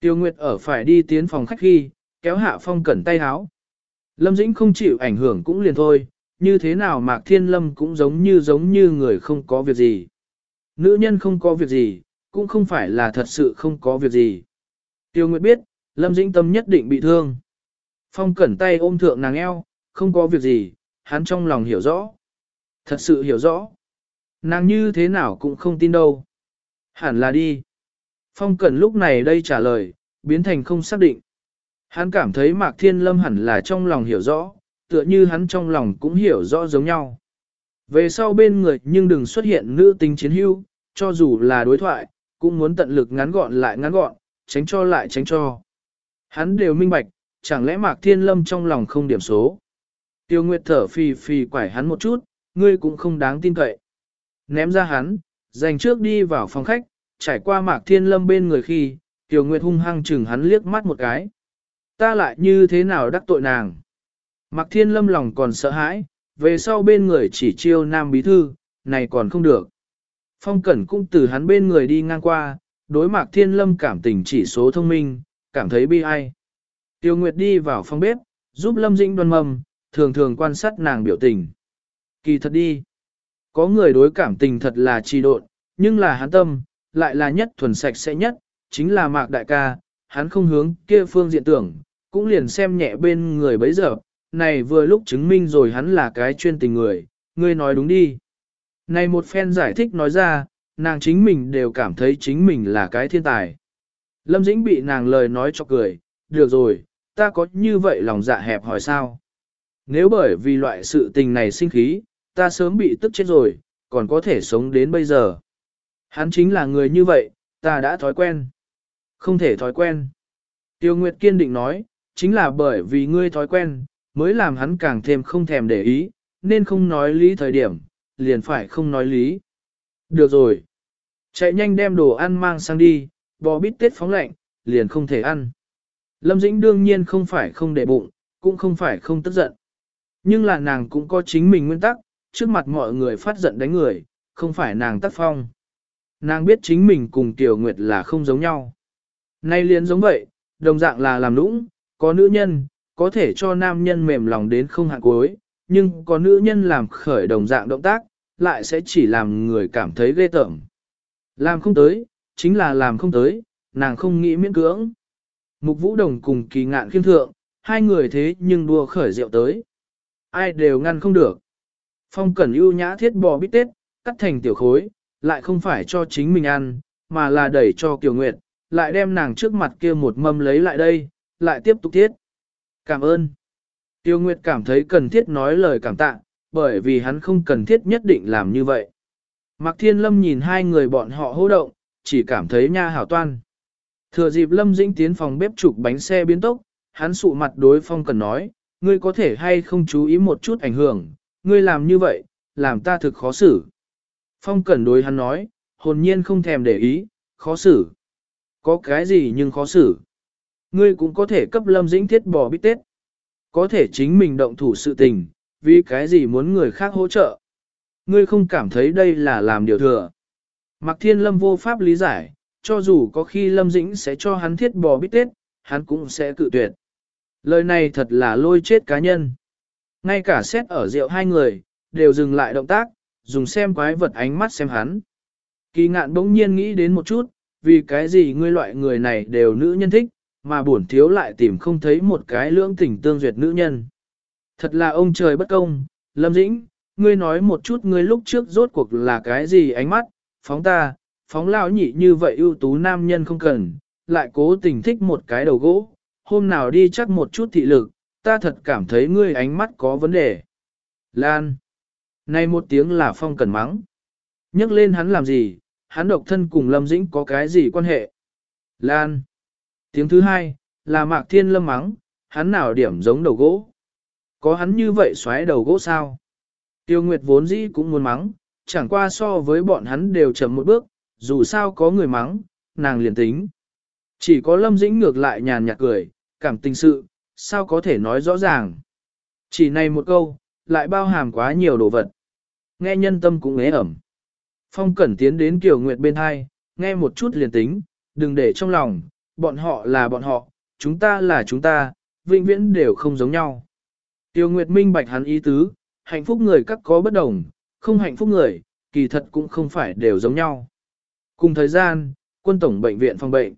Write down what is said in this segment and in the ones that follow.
Tiêu Nguyệt ở phải đi tiến phòng khách khi, kéo hạ phong cẩn tay háo. Lâm Dĩnh không chịu ảnh hưởng cũng liền thôi, như thế nào Mạc Thiên Lâm cũng giống như giống như người không có việc gì. Nữ nhân không có việc gì, cũng không phải là thật sự không có việc gì. Tiêu Nguyệt biết, Lâm Dĩnh tâm nhất định bị thương. Phong cẩn tay ôm thượng nàng eo, không có việc gì, hắn trong lòng hiểu rõ. Thật sự hiểu rõ. Nàng như thế nào cũng không tin đâu. Hẳn là đi. Phong cẩn lúc này đây trả lời, biến thành không xác định. Hắn cảm thấy Mạc Thiên Lâm hẳn là trong lòng hiểu rõ, tựa như hắn trong lòng cũng hiểu rõ giống nhau. Về sau bên người nhưng đừng xuất hiện nữ tính chiến hữu, cho dù là đối thoại, cũng muốn tận lực ngắn gọn lại ngắn gọn, tránh cho lại tránh cho. Hắn đều minh bạch, chẳng lẽ Mạc Thiên Lâm trong lòng không điểm số. Tiêu Nguyệt thở phì phì quải hắn một chút, ngươi cũng không đáng tin cậy. Ném ra hắn, dành trước đi vào phòng khách, trải qua Mạc Thiên Lâm bên người khi, Tiêu Nguyệt hung hăng chừng hắn liếc mắt một cái. Ta lại như thế nào đắc tội nàng? Mạc Thiên Lâm lòng còn sợ hãi, về sau bên người chỉ chiêu nam bí thư, này còn không được. Phong Cẩn cũng từ hắn bên người đi ngang qua, đối Mạc Thiên Lâm cảm tình chỉ số thông minh, cảm thấy bi ai. Tiêu Nguyệt đi vào phòng bếp, giúp Lâm Dĩnh đoan mầm, thường thường quan sát nàng biểu tình. Kỳ thật đi. Có người đối cảm tình thật là trì độn, nhưng là hắn tâm, lại là nhất thuần sạch sẽ nhất, chính là Mạc Đại ca, hắn không hướng kia phương diện tưởng, cũng liền xem nhẹ bên người bấy giờ, này vừa lúc chứng minh rồi hắn là cái chuyên tình người, ngươi nói đúng đi. Này một phen giải thích nói ra, nàng chính mình đều cảm thấy chính mình là cái thiên tài. Lâm Dĩnh bị nàng lời nói cho cười, được rồi, ta có như vậy lòng dạ hẹp hỏi sao? Nếu bởi vì loại sự tình này sinh khí, ta sớm bị tức chết rồi, còn có thể sống đến bây giờ. Hắn chính là người như vậy, ta đã thói quen. Không thể thói quen. Tiêu Nguyệt kiên định nói, chính là bởi vì ngươi thói quen, mới làm hắn càng thêm không thèm để ý, nên không nói lý thời điểm, liền phải không nói lý. Được rồi. Chạy nhanh đem đồ ăn mang sang đi, bò bít tết phóng lạnh, liền không thể ăn. Lâm Dĩnh đương nhiên không phải không để bụng, cũng không phải không tức giận. Nhưng là nàng cũng có chính mình nguyên tắc, trước mặt mọi người phát giận đánh người, không phải nàng tác phong. Nàng biết chính mình cùng Tiểu Nguyệt là không giống nhau. Nay liền giống vậy, đồng dạng là làm lũng. có nữ nhân, có thể cho nam nhân mềm lòng đến không hạn cuối, nhưng có nữ nhân làm khởi đồng dạng động tác, lại sẽ chỉ làm người cảm thấy ghê tởm. Làm không tới, chính là làm không tới, nàng không nghĩ miễn cưỡng. Mục Vũ Đồng cùng kỳ ngạn khiêm thượng, hai người thế nhưng đua khởi rượu tới. Ai đều ngăn không được. Phong Cẩn ưu nhã thiết bò bít tết, cắt thành tiểu khối, lại không phải cho chính mình ăn, mà là đẩy cho Kiều Nguyệt, lại đem nàng trước mặt kia một mâm lấy lại đây, lại tiếp tục thiết. Cảm ơn. Tiêu Nguyệt cảm thấy cần thiết nói lời cảm tạ, bởi vì hắn không cần thiết nhất định làm như vậy. Mạc Thiên Lâm nhìn hai người bọn họ hô động, chỉ cảm thấy nha hảo toan. Thừa dịp Lâm Dĩnh tiến phòng bếp chụp bánh xe biến tốc, hắn sụ mặt đối phong cần nói, ngươi có thể hay không chú ý một chút ảnh hưởng, ngươi làm như vậy, làm ta thực khó xử. Phong cẩn đối hắn nói, hồn nhiên không thèm để ý, khó xử. Có cái gì nhưng khó xử. Ngươi cũng có thể cấp lâm dĩnh thiết bò bít tết. Có thể chính mình động thủ sự tình, vì cái gì muốn người khác hỗ trợ. Ngươi không cảm thấy đây là làm điều thừa. Mặc Thiên Lâm vô pháp lý giải, cho dù có khi Lâm Dĩnh sẽ cho hắn thiết bò bít tết, hắn cũng sẽ cự tuyệt. Lời này thật là lôi chết cá nhân. Ngay cả xét ở rượu hai người, đều dừng lại động tác, dùng xem quái vật ánh mắt xem hắn. Kỳ ngạn bỗng nhiên nghĩ đến một chút, vì cái gì ngươi loại người này đều nữ nhân thích, mà bổn thiếu lại tìm không thấy một cái lưỡng tình tương duyệt nữ nhân. Thật là ông trời bất công, Lâm Dĩnh, ngươi nói một chút ngươi lúc trước rốt cuộc là cái gì ánh mắt, phóng ta, phóng lao nhị như vậy ưu tú nam nhân không cần, lại cố tình thích một cái đầu gỗ, hôm nào đi chắc một chút thị lực, ta thật cảm thấy ngươi ánh mắt có vấn đề. Lan. Này một tiếng là phong cần mắng. nhắc lên hắn làm gì, hắn độc thân cùng Lâm Dĩnh có cái gì quan hệ? Lan. Tiếng thứ hai, là Mạc Thiên Lâm mắng, hắn nào điểm giống đầu gỗ. Có hắn như vậy xoáy đầu gỗ sao? Tiêu Nguyệt vốn dĩ cũng muốn mắng, chẳng qua so với bọn hắn đều chậm một bước, dù sao có người mắng, nàng liền tính. Chỉ có Lâm Dĩnh ngược lại nhàn nhạt cười, cảm tình sự, sao có thể nói rõ ràng. Chỉ này một câu, lại bao hàm quá nhiều đồ vật. Nghe nhân tâm cũng ế ẩm. Phong Cẩn tiến đến Kiều Nguyệt bên hai, nghe một chút liền tính, đừng để trong lòng, bọn họ là bọn họ, chúng ta là chúng ta, vĩnh viễn đều không giống nhau. Tiêu Nguyệt minh bạch hắn ý tứ, hạnh phúc người các có bất đồng, không hạnh phúc người, kỳ thật cũng không phải đều giống nhau. Cùng thời gian, quân tổng bệnh viện phòng bệnh.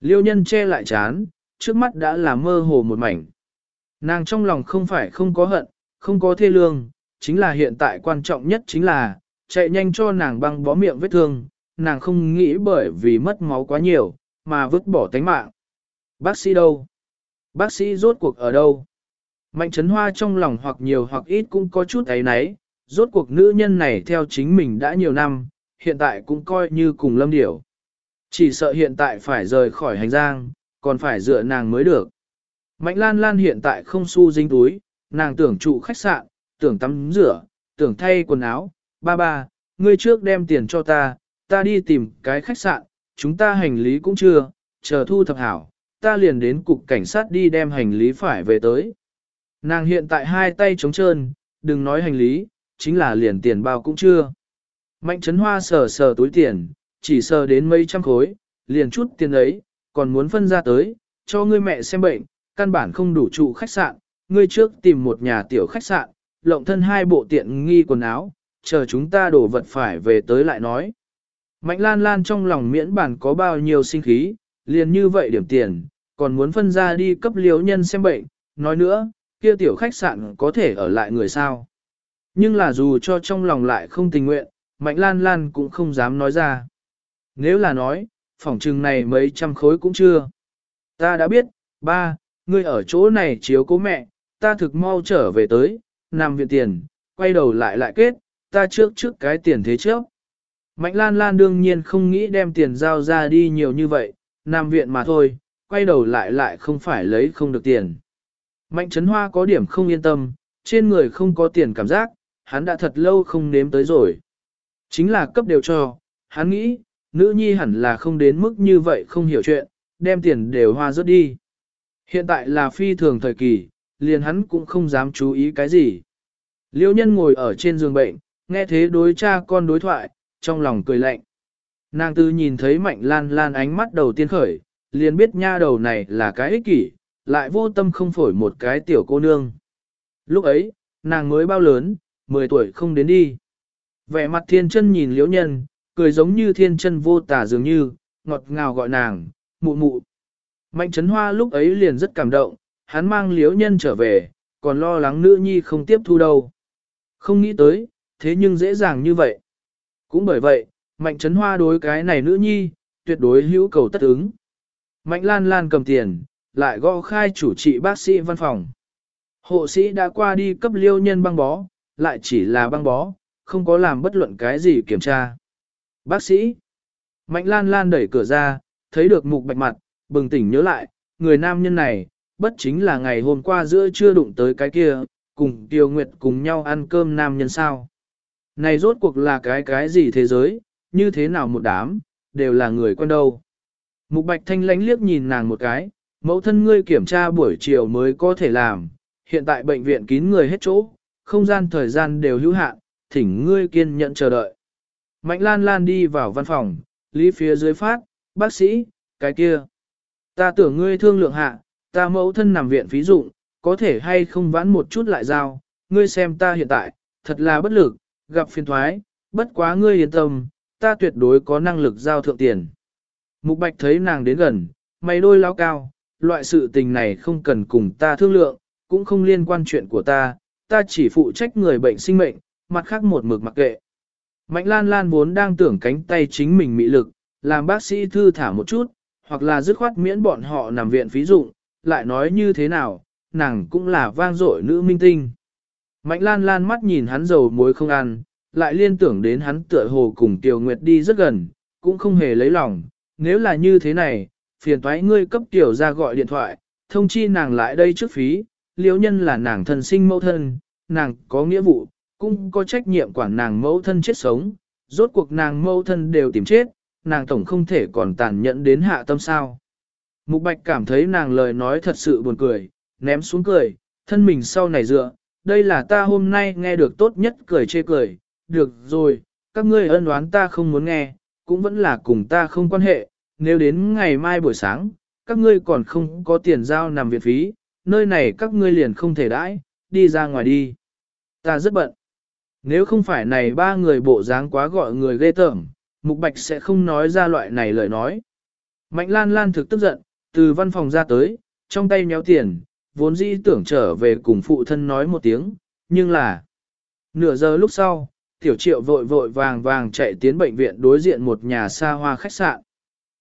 Liêu nhân che lại chán, trước mắt đã là mơ hồ một mảnh. Nàng trong lòng không phải không có hận, không có thê lương, chính là hiện tại quan trọng nhất chính là, chạy nhanh cho nàng băng bó miệng vết thương, nàng không nghĩ bởi vì mất máu quá nhiều, mà vứt bỏ tánh mạng. Bác sĩ đâu? Bác sĩ rốt cuộc ở đâu? Mạnh chấn hoa trong lòng hoặc nhiều hoặc ít cũng có chút ấy nấy, rốt cuộc nữ nhân này theo chính mình đã nhiều năm, hiện tại cũng coi như cùng lâm điểu. Chỉ sợ hiện tại phải rời khỏi hành giang, còn phải dựa nàng mới được. Mạnh lan lan hiện tại không xu dính túi, nàng tưởng trụ khách sạn, tưởng tắm rửa, tưởng thay quần áo. Ba ba, ngươi trước đem tiền cho ta, ta đi tìm cái khách sạn, chúng ta hành lý cũng chưa, chờ thu thập hảo, ta liền đến cục cảnh sát đi đem hành lý phải về tới. Nàng hiện tại hai tay trống trơn, đừng nói hành lý, chính là liền tiền bao cũng chưa. Mạnh chấn hoa sờ sờ túi tiền, chỉ sờ đến mấy trăm khối, liền chút tiền ấy, còn muốn phân ra tới, cho ngươi mẹ xem bệnh, căn bản không đủ trụ khách sạn, ngươi trước tìm một nhà tiểu khách sạn, lộng thân hai bộ tiện nghi quần áo, chờ chúng ta đổ vật phải về tới lại nói. Mạnh lan lan trong lòng miễn bản có bao nhiêu sinh khí, liền như vậy điểm tiền, còn muốn phân ra đi cấp liếu nhân xem bệnh, nói nữa, kia tiểu khách sạn có thể ở lại người sao. Nhưng là dù cho trong lòng lại không tình nguyện, Mạnh Lan Lan cũng không dám nói ra. Nếu là nói, phòng trừng này mấy trăm khối cũng chưa. Ta đã biết, ba, ngươi ở chỗ này chiếu cố mẹ, ta thực mau trở về tới, nằm viện tiền, quay đầu lại lại kết, ta trước trước cái tiền thế trước. Mạnh Lan Lan đương nhiên không nghĩ đem tiền giao ra đi nhiều như vậy, nằm viện mà thôi, quay đầu lại lại không phải lấy không được tiền. Mạnh Trấn Hoa có điểm không yên tâm, trên người không có tiền cảm giác, hắn đã thật lâu không nếm tới rồi. Chính là cấp đều cho, hắn nghĩ, nữ nhi hẳn là không đến mức như vậy không hiểu chuyện, đem tiền đều hoa rớt đi. Hiện tại là phi thường thời kỳ, liền hắn cũng không dám chú ý cái gì. Liêu nhân ngồi ở trên giường bệnh, nghe thế đối cha con đối thoại, trong lòng cười lạnh. Nàng tư nhìn thấy mạnh lan lan ánh mắt đầu tiên khởi, liền biết nha đầu này là cái ích kỷ, lại vô tâm không phổi một cái tiểu cô nương. Lúc ấy, nàng mới bao lớn, 10 tuổi không đến đi. Vẻ mặt thiên chân nhìn liễu nhân, cười giống như thiên chân vô tả dường như, ngọt ngào gọi nàng, mụ mụ. Mạnh chấn hoa lúc ấy liền rất cảm động, hắn mang liễu nhân trở về, còn lo lắng nữ nhi không tiếp thu đâu. Không nghĩ tới, thế nhưng dễ dàng như vậy. Cũng bởi vậy, mạnh chấn hoa đối cái này nữ nhi, tuyệt đối hữu cầu tất ứng. Mạnh lan lan cầm tiền, lại gõ khai chủ trị bác sĩ văn phòng. Hộ sĩ đã qua đi cấp liêu nhân băng bó, lại chỉ là băng bó, không có làm bất luận cái gì kiểm tra. Bác sĩ, Mạnh Lan Lan đẩy cửa ra, thấy được mục bạch mặt, bừng tỉnh nhớ lại, người nam nhân này, bất chính là ngày hôm qua giữa chưa đụng tới cái kia, cùng Tiêu Nguyệt cùng nhau ăn cơm nam nhân sao. Này rốt cuộc là cái cái gì thế giới, như thế nào một đám, đều là người quen đâu. Mục bạch thanh lánh liếc nhìn nàng một cái, mẫu thân ngươi kiểm tra buổi chiều mới có thể làm, hiện tại bệnh viện kín người hết chỗ, không gian thời gian đều hữu hạn, thỉnh ngươi kiên nhẫn chờ đợi. Mạnh lan lan đi vào văn phòng, lý phía dưới phát, bác sĩ, cái kia. Ta tưởng ngươi thương lượng hạ, ta mẫu thân nằm viện phí dụng, có thể hay không vãn một chút lại giao, ngươi xem ta hiện tại, thật là bất lực, gặp phiền thoái, bất quá ngươi yên tâm, ta tuyệt đối có năng lực giao thượng tiền. Mục Bạch thấy nàng đến gần, mày đôi lao cao, loại sự tình này không cần cùng ta thương lượng, cũng không liên quan chuyện của ta, ta chỉ phụ trách người bệnh sinh mệnh, mặt khác một mực mặc kệ. Mạnh lan lan vốn đang tưởng cánh tay chính mình mị lực, làm bác sĩ thư thả một chút, hoặc là dứt khoát miễn bọn họ nằm viện phí dụng, lại nói như thế nào, nàng cũng là vang dội nữ minh tinh. Mạnh lan lan mắt nhìn hắn dầu muối không ăn, lại liên tưởng đến hắn tựa hồ cùng Tiểu Nguyệt đi rất gần, cũng không hề lấy lòng, nếu là như thế này, phiền toái ngươi cấp Tiểu ra gọi điện thoại, thông chi nàng lại đây trước phí, liễu nhân là nàng thân sinh mẫu thân, nàng có nghĩa vụ, cũng có trách nhiệm quản nàng mẫu thân chết sống, rốt cuộc nàng mẫu thân đều tìm chết, nàng tổng không thể còn tàn nhẫn đến hạ tâm sao. Mục Bạch cảm thấy nàng lời nói thật sự buồn cười, ném xuống cười, thân mình sau này dựa, đây là ta hôm nay nghe được tốt nhất cười chê cười, được rồi, các ngươi ân oán ta không muốn nghe, cũng vẫn là cùng ta không quan hệ, nếu đến ngày mai buổi sáng, các ngươi còn không có tiền giao nằm viện phí, nơi này các ngươi liền không thể đãi, đi ra ngoài đi. Ta rất bận. Nếu không phải này ba người bộ dáng quá gọi người ghê tởm, Mục Bạch sẽ không nói ra loại này lời nói. Mạnh Lan Lan thực tức giận, từ văn phòng ra tới, trong tay nhéo tiền, vốn dĩ tưởng trở về cùng phụ thân nói một tiếng, nhưng là... Nửa giờ lúc sau, tiểu triệu vội vội vàng vàng chạy tiến bệnh viện đối diện một nhà xa hoa khách sạn.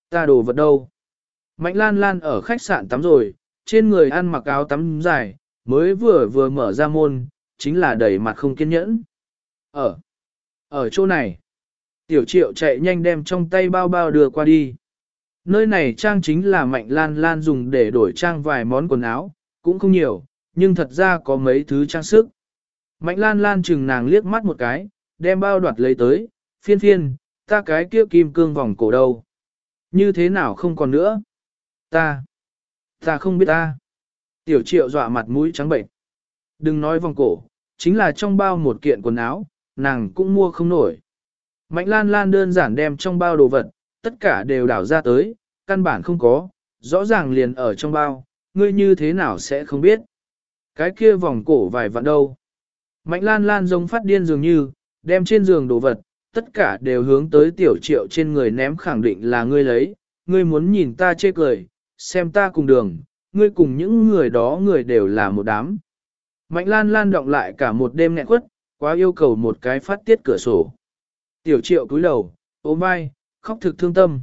Ta đồ vật đâu? Mạnh Lan Lan ở khách sạn tắm rồi, trên người ăn mặc áo tắm dài, mới vừa vừa mở ra môn, chính là đẩy mặt không kiên nhẫn. Ở, ở chỗ này, tiểu triệu chạy nhanh đem trong tay bao bao đưa qua đi. Nơi này trang chính là mạnh lan lan dùng để đổi trang vài món quần áo, cũng không nhiều, nhưng thật ra có mấy thứ trang sức. Mạnh lan lan chừng nàng liếc mắt một cái, đem bao đoạt lấy tới, phiên phiên, ta cái kia kim cương vòng cổ đâu. Như thế nào không còn nữa? Ta, ta không biết ta. Tiểu triệu dọa mặt mũi trắng bệnh. Đừng nói vòng cổ, chính là trong bao một kiện quần áo, nàng cũng mua không nổi. Mạnh lan lan đơn giản đem trong bao đồ vật, tất cả đều đảo ra tới, căn bản không có, rõ ràng liền ở trong bao, ngươi như thế nào sẽ không biết. Cái kia vòng cổ vài vạn đâu. Mạnh lan lan giống phát điên dường như, đem trên giường đồ vật, tất cả đều hướng tới tiểu triệu trên người ném khẳng định là ngươi lấy, ngươi muốn nhìn ta chê cười, xem ta cùng đường, ngươi cùng những người đó người đều là một đám. Mạnh lan lan động lại cả một đêm nghẹn quất, quá yêu cầu một cái phát tiết cửa sổ. Tiểu triệu cúi đầu, ôm vai, khóc thực thương tâm.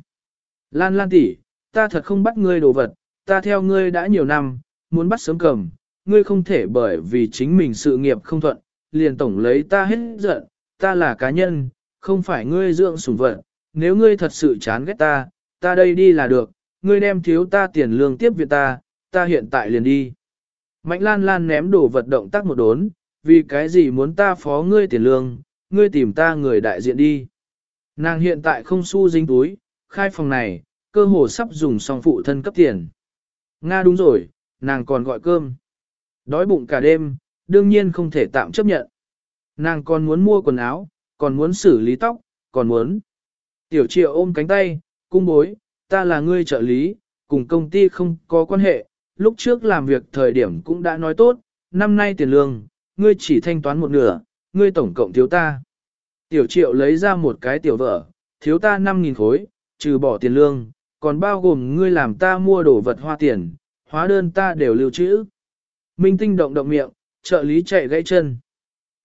Lan lan tỷ, ta thật không bắt ngươi đồ vật, ta theo ngươi đã nhiều năm, muốn bắt sớm cầm, ngươi không thể bởi vì chính mình sự nghiệp không thuận, liền tổng lấy ta hết giận, ta là cá nhân, không phải ngươi dưỡng sủng vật, nếu ngươi thật sự chán ghét ta, ta đây đi là được, ngươi đem thiếu ta tiền lương tiếp viện ta, ta hiện tại liền đi. Mạnh lan lan ném đồ vật động tác một đốn, vì cái gì muốn ta phó ngươi tiền lương, ngươi tìm ta người đại diện đi. Nàng hiện tại không xu dính túi, khai phòng này, cơ hồ sắp dùng xong phụ thân cấp tiền. Nga đúng rồi, nàng còn gọi cơm. Đói bụng cả đêm, đương nhiên không thể tạm chấp nhận. Nàng còn muốn mua quần áo, còn muốn xử lý tóc, còn muốn. Tiểu triệu ôm cánh tay, cung bối, ta là ngươi trợ lý, cùng công ty không có quan hệ, lúc trước làm việc thời điểm cũng đã nói tốt, năm nay tiền lương, ngươi chỉ thanh toán một nửa, ngươi tổng cộng thiếu ta. Tiểu triệu lấy ra một cái tiểu vợ, thiếu ta 5.000 khối, trừ bỏ tiền lương, còn bao gồm ngươi làm ta mua đồ vật hoa tiền, hóa đơn ta đều lưu trữ. Minh tinh động động miệng, trợ lý chạy gãy chân.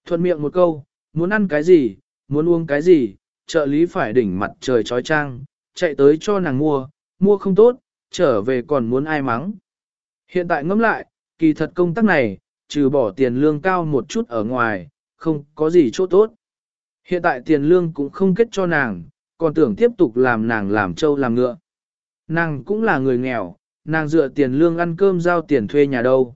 Thuận miệng một câu, muốn ăn cái gì, muốn uống cái gì, trợ lý phải đỉnh mặt trời trói trang, chạy tới cho nàng mua, mua không tốt, trở về còn muốn ai mắng. Hiện tại ngẫm lại, kỳ thật công tác này, trừ bỏ tiền lương cao một chút ở ngoài, không có gì chỗ tốt. Hiện tại tiền lương cũng không kết cho nàng, còn tưởng tiếp tục làm nàng làm trâu làm ngựa. Nàng cũng là người nghèo, nàng dựa tiền lương ăn cơm giao tiền thuê nhà đâu.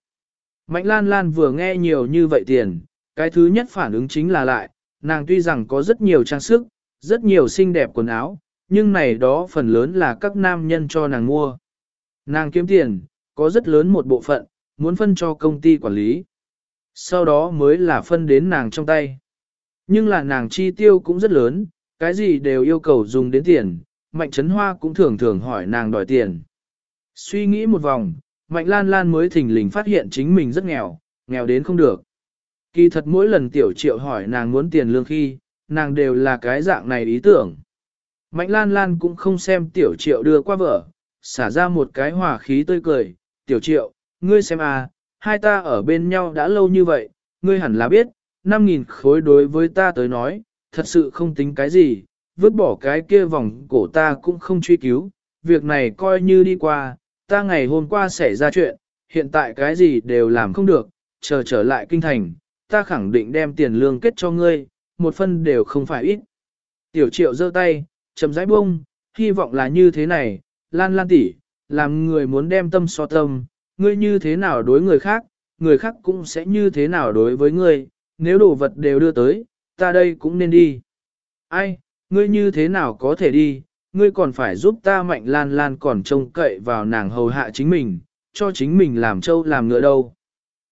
Mạnh Lan Lan vừa nghe nhiều như vậy tiền, cái thứ nhất phản ứng chính là lại, nàng tuy rằng có rất nhiều trang sức, rất nhiều xinh đẹp quần áo, nhưng này đó phần lớn là các nam nhân cho nàng mua. Nàng kiếm tiền, có rất lớn một bộ phận, muốn phân cho công ty quản lý. Sau đó mới là phân đến nàng trong tay. Nhưng là nàng chi tiêu cũng rất lớn, cái gì đều yêu cầu dùng đến tiền, Mạnh Trấn Hoa cũng thường thường hỏi nàng đòi tiền. Suy nghĩ một vòng, Mạnh Lan Lan mới thình lình phát hiện chính mình rất nghèo, nghèo đến không được. Kỳ thật mỗi lần tiểu triệu hỏi nàng muốn tiền lương khi, nàng đều là cái dạng này ý tưởng. Mạnh Lan Lan cũng không xem tiểu triệu đưa qua vợ, xả ra một cái hòa khí tươi cười, tiểu triệu, ngươi xem à, hai ta ở bên nhau đã lâu như vậy, ngươi hẳn là biết, 5.000 khối đối với ta tới nói, thật sự không tính cái gì, vứt bỏ cái kia vòng cổ ta cũng không truy cứu, việc này coi như đi qua, ta ngày hôm qua xảy ra chuyện, hiện tại cái gì đều làm không được, chờ trở lại kinh thành, ta khẳng định đem tiền lương kết cho ngươi, một phân đều không phải ít. Tiểu triệu giơ tay, chấm rãi bông, hy vọng là như thế này, lan lan tỉ, làm người muốn đem tâm so tâm, ngươi như thế nào đối người khác, người khác cũng sẽ như thế nào đối với ngươi, nếu đồ vật đều đưa tới, ta đây cũng nên đi. Ai, ngươi như thế nào có thể đi, ngươi còn phải giúp ta mạnh lan lan còn trông cậy vào nàng hầu hạ chính mình, cho chính mình làm trâu làm ngựa đâu.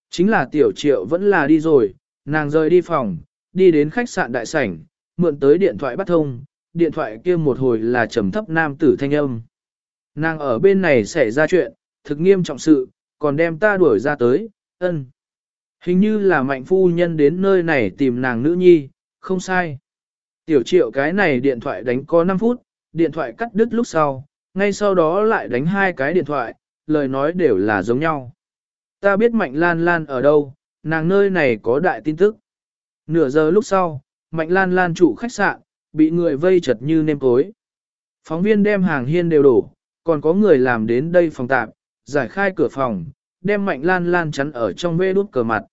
Chính là tiểu triệu vẫn là đi rồi, nàng rời đi phòng, đi đến khách sạn đại sảnh, mượn tới điện thoại bắt thông, điện thoại kia một hồi là trầm thấp nam tử thanh âm. Nàng ở bên này xảy ra chuyện, thực nghiêm trọng sự, còn đem ta đuổi ra tới, ân. Hình như là mạnh phu nhân đến nơi này tìm nàng nữ nhi, không sai. Tiểu triệu cái này điện thoại đánh có 5 phút, điện thoại cắt đứt lúc sau, ngay sau đó lại đánh hai cái điện thoại, lời nói đều là giống nhau. Ta biết Mạnh Lan Lan ở đâu, nàng nơi này có đại tin tức. Nửa giờ lúc sau, Mạnh Lan Lan chủ khách sạn, bị người vây chật như nêm cối. Phóng viên đem hàng hiên đều đổ, còn có người làm đến đây phòng tạm, giải khai cửa phòng, đem Mạnh Lan Lan chắn ở trong vê đút cờ mặt.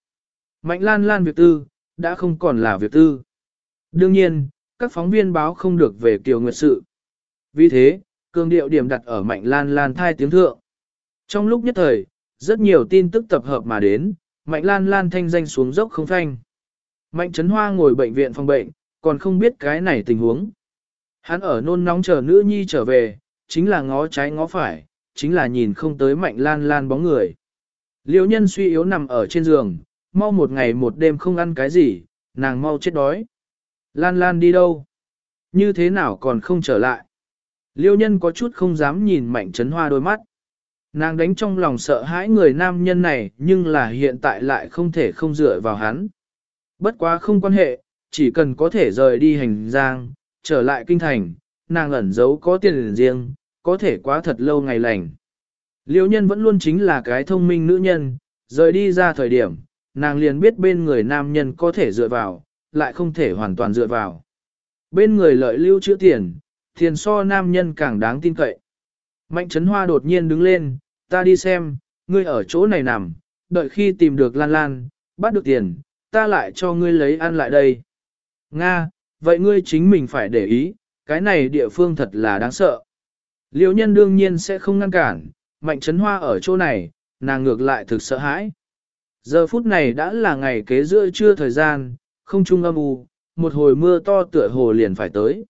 Mạnh Lan Lan việc tư, đã không còn là việc tư. Đương nhiên, các phóng viên báo không được về Kiều Nguyệt sự. Vì thế, cường điệu điểm đặt ở Mạnh Lan Lan thai tiếng thượng. Trong lúc nhất thời, rất nhiều tin tức tập hợp mà đến, Mạnh Lan Lan thanh danh xuống dốc không phanh. Mạnh Trấn Hoa ngồi bệnh viện phòng bệnh, còn không biết cái này tình huống. Hắn ở nôn nóng chờ nữ nhi trở về, chính là ngó trái ngó phải, chính là nhìn không tới Mạnh Lan Lan bóng người. Liêu nhân suy yếu nằm ở trên giường, mau một ngày một đêm không ăn cái gì, nàng mau chết đói. Lan Lan đi đâu? Như thế nào còn không trở lại? Liêu nhân có chút không dám nhìn Mạnh Trấn Hoa đôi mắt. Nàng đánh trong lòng sợ hãi người nam nhân này nhưng là hiện tại lại không thể không dựa vào hắn. Bất quá không quan hệ, chỉ cần có thể rời đi hành giang, trở lại kinh thành, nàng ẩn giấu có tiền riêng, có thể quá thật lâu ngày lành. Liêu nhân vẫn luôn chính là cái thông minh nữ nhân, rời đi ra thời điểm, nàng liền biết bên người nam nhân có thể dựa vào, lại không thể hoàn toàn dựa vào. Bên người lợi lưu chữa tiền, tiền so nam nhân càng đáng tin cậy. Mạnh Trấn Hoa đột nhiên đứng lên, ta đi xem, ngươi ở chỗ này nằm, đợi khi tìm được Lan Lan, bắt được tiền, ta lại cho ngươi lấy ăn lại đây. Nga, vậy ngươi chính mình phải để ý, cái này địa phương thật là đáng sợ. Liêu nhân đương nhiên sẽ không ngăn cản, mạnh Trấn hoa ở chỗ này, nàng ngược lại thực sợ hãi. Giờ phút này đã là ngày kế giữa trưa thời gian, không trung âm u, một hồi mưa to tựa hồ liền phải tới.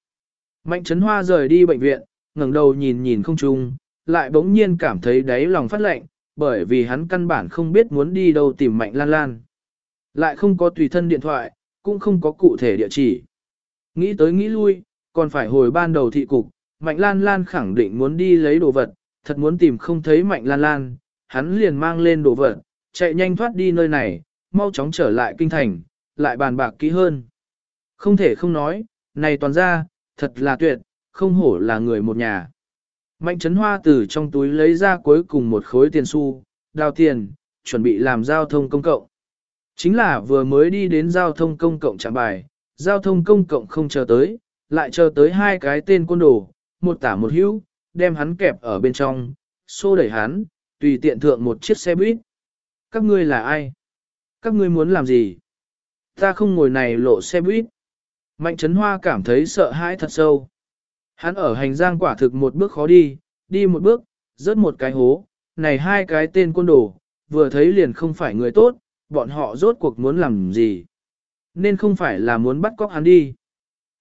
Mạnh Trấn Hoa rời đi bệnh viện, ngẩng đầu nhìn nhìn không trung, lại bỗng nhiên cảm thấy đáy lòng phát lạnh, bởi vì hắn căn bản không biết muốn đi đâu tìm Mạnh Lan Lan. Lại không có tùy thân điện thoại, cũng không có cụ thể địa chỉ. Nghĩ tới nghĩ lui, còn phải hồi ban đầu thị cục, Mạnh Lan Lan khẳng định muốn đi lấy đồ vật, thật muốn tìm không thấy Mạnh Lan Lan, hắn liền mang lên đồ vật, chạy nhanh thoát đi nơi này, mau chóng trở lại kinh thành, lại bàn bạc kỹ hơn. Không thể không nói, này toàn ra, thật là tuyệt, không hổ là người một nhà. Mạnh Trấn Hoa từ trong túi lấy ra cuối cùng một khối tiền xu, đào tiền, chuẩn bị làm giao thông công cộng. Chính là vừa mới đi đến giao thông công cộng trạm bài, giao thông công cộng không chờ tới, lại chờ tới hai cái tên côn đồ, một tả một hữu, đem hắn kẹp ở bên trong, xô đẩy hắn, tùy tiện thượng một chiếc xe buýt. Các ngươi là ai? Các ngươi muốn làm gì? Ta không ngồi này lộ xe buýt. Mạnh Trấn Hoa cảm thấy sợ hãi thật sâu. Hắn ở hành giang quả thực một bước khó đi, đi một bước, rớt một cái hố, này hai cái tên quân đồ, vừa thấy liền không phải người tốt, bọn họ rốt cuộc muốn làm gì. Nên không phải là muốn bắt cóc hắn đi.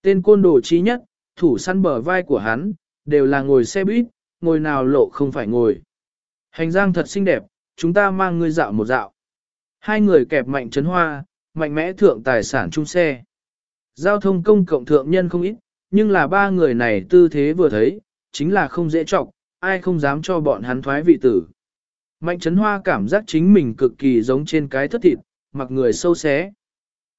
Tên côn đồ trí nhất, thủ săn bờ vai của hắn, đều là ngồi xe buýt, ngồi nào lộ không phải ngồi. Hành giang thật xinh đẹp, chúng ta mang ngươi dạo một dạo. Hai người kẹp mạnh chấn hoa, mạnh mẽ thượng tài sản chung xe. Giao thông công cộng thượng nhân không ít, nhưng là ba người này tư thế vừa thấy, chính là không dễ trọng, ai không dám cho bọn hắn thoái vị tử. Mạnh chấn hoa cảm giác chính mình cực kỳ giống trên cái thất thịt, mặc người sâu xé.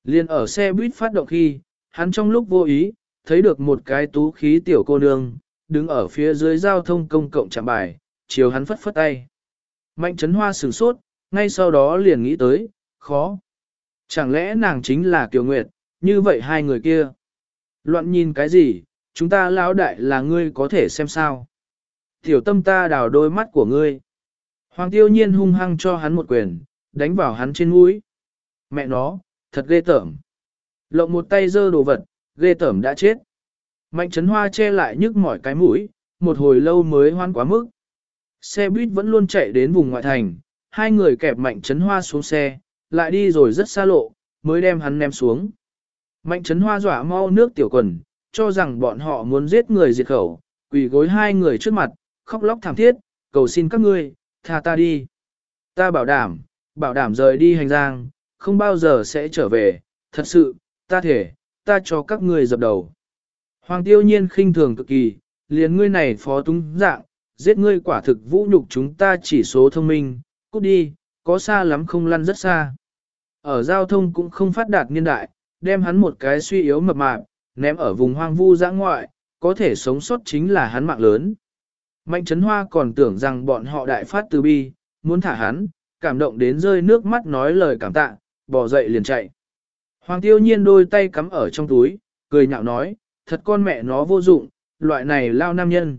Liên ở xe buýt phát động khi, hắn trong lúc vô ý, thấy được một cái tú khí tiểu cô nương, đứng ở phía dưới giao thông công cộng chạm bài, chiều hắn phất phất tay. Mạnh chấn hoa sửng sốt, ngay sau đó liền nghĩ tới, khó. Chẳng lẽ nàng chính là Kiều Nguyệt, như vậy hai người kia. Loạn nhìn cái gì, chúng ta lão đại là ngươi có thể xem sao. Tiểu tâm ta đào đôi mắt của ngươi. Hoàng tiêu nhiên hung hăng cho hắn một quyền, đánh vào hắn trên mũi. Mẹ nó, thật ghê tởm. Lộng một tay dơ đồ vật, ghê tởm đã chết. Mạnh chấn hoa che lại nhức mỏi cái mũi, một hồi lâu mới hoan quá mức. Xe buýt vẫn luôn chạy đến vùng ngoại thành, hai người kẹp mạnh chấn hoa xuống xe, lại đi rồi rất xa lộ, mới đem hắn ném xuống. Mạnh chấn hoa dọa mau nước tiểu quần, cho rằng bọn họ muốn giết người diệt khẩu, quỳ gối hai người trước mặt, khóc lóc thảm thiết, cầu xin các ngươi, tha ta đi. Ta bảo đảm, bảo đảm rời đi hành giang, không bao giờ sẽ trở về, thật sự, ta thể, ta cho các ngươi dập đầu. Hoàng tiêu nhiên khinh thường cực kỳ, liền ngươi này phó túng dạng, giết ngươi quả thực vũ nhục chúng ta chỉ số thông minh, cút đi, có xa lắm không lăn rất xa. Ở giao thông cũng không phát đạt niên đại, đem hắn một cái suy yếu mập mạp, ném ở vùng hoang vu dã ngoại, có thể sống sót chính là hắn mạng lớn. Mạnh Trấn Hoa còn tưởng rằng bọn họ đại phát từ bi, muốn thả hắn, cảm động đến rơi nước mắt nói lời cảm tạ, bỏ dậy liền chạy. Hoàng tiêu nhiên đôi tay cắm ở trong túi, cười nhạo nói, thật con mẹ nó vô dụng, loại này lao nam nhân.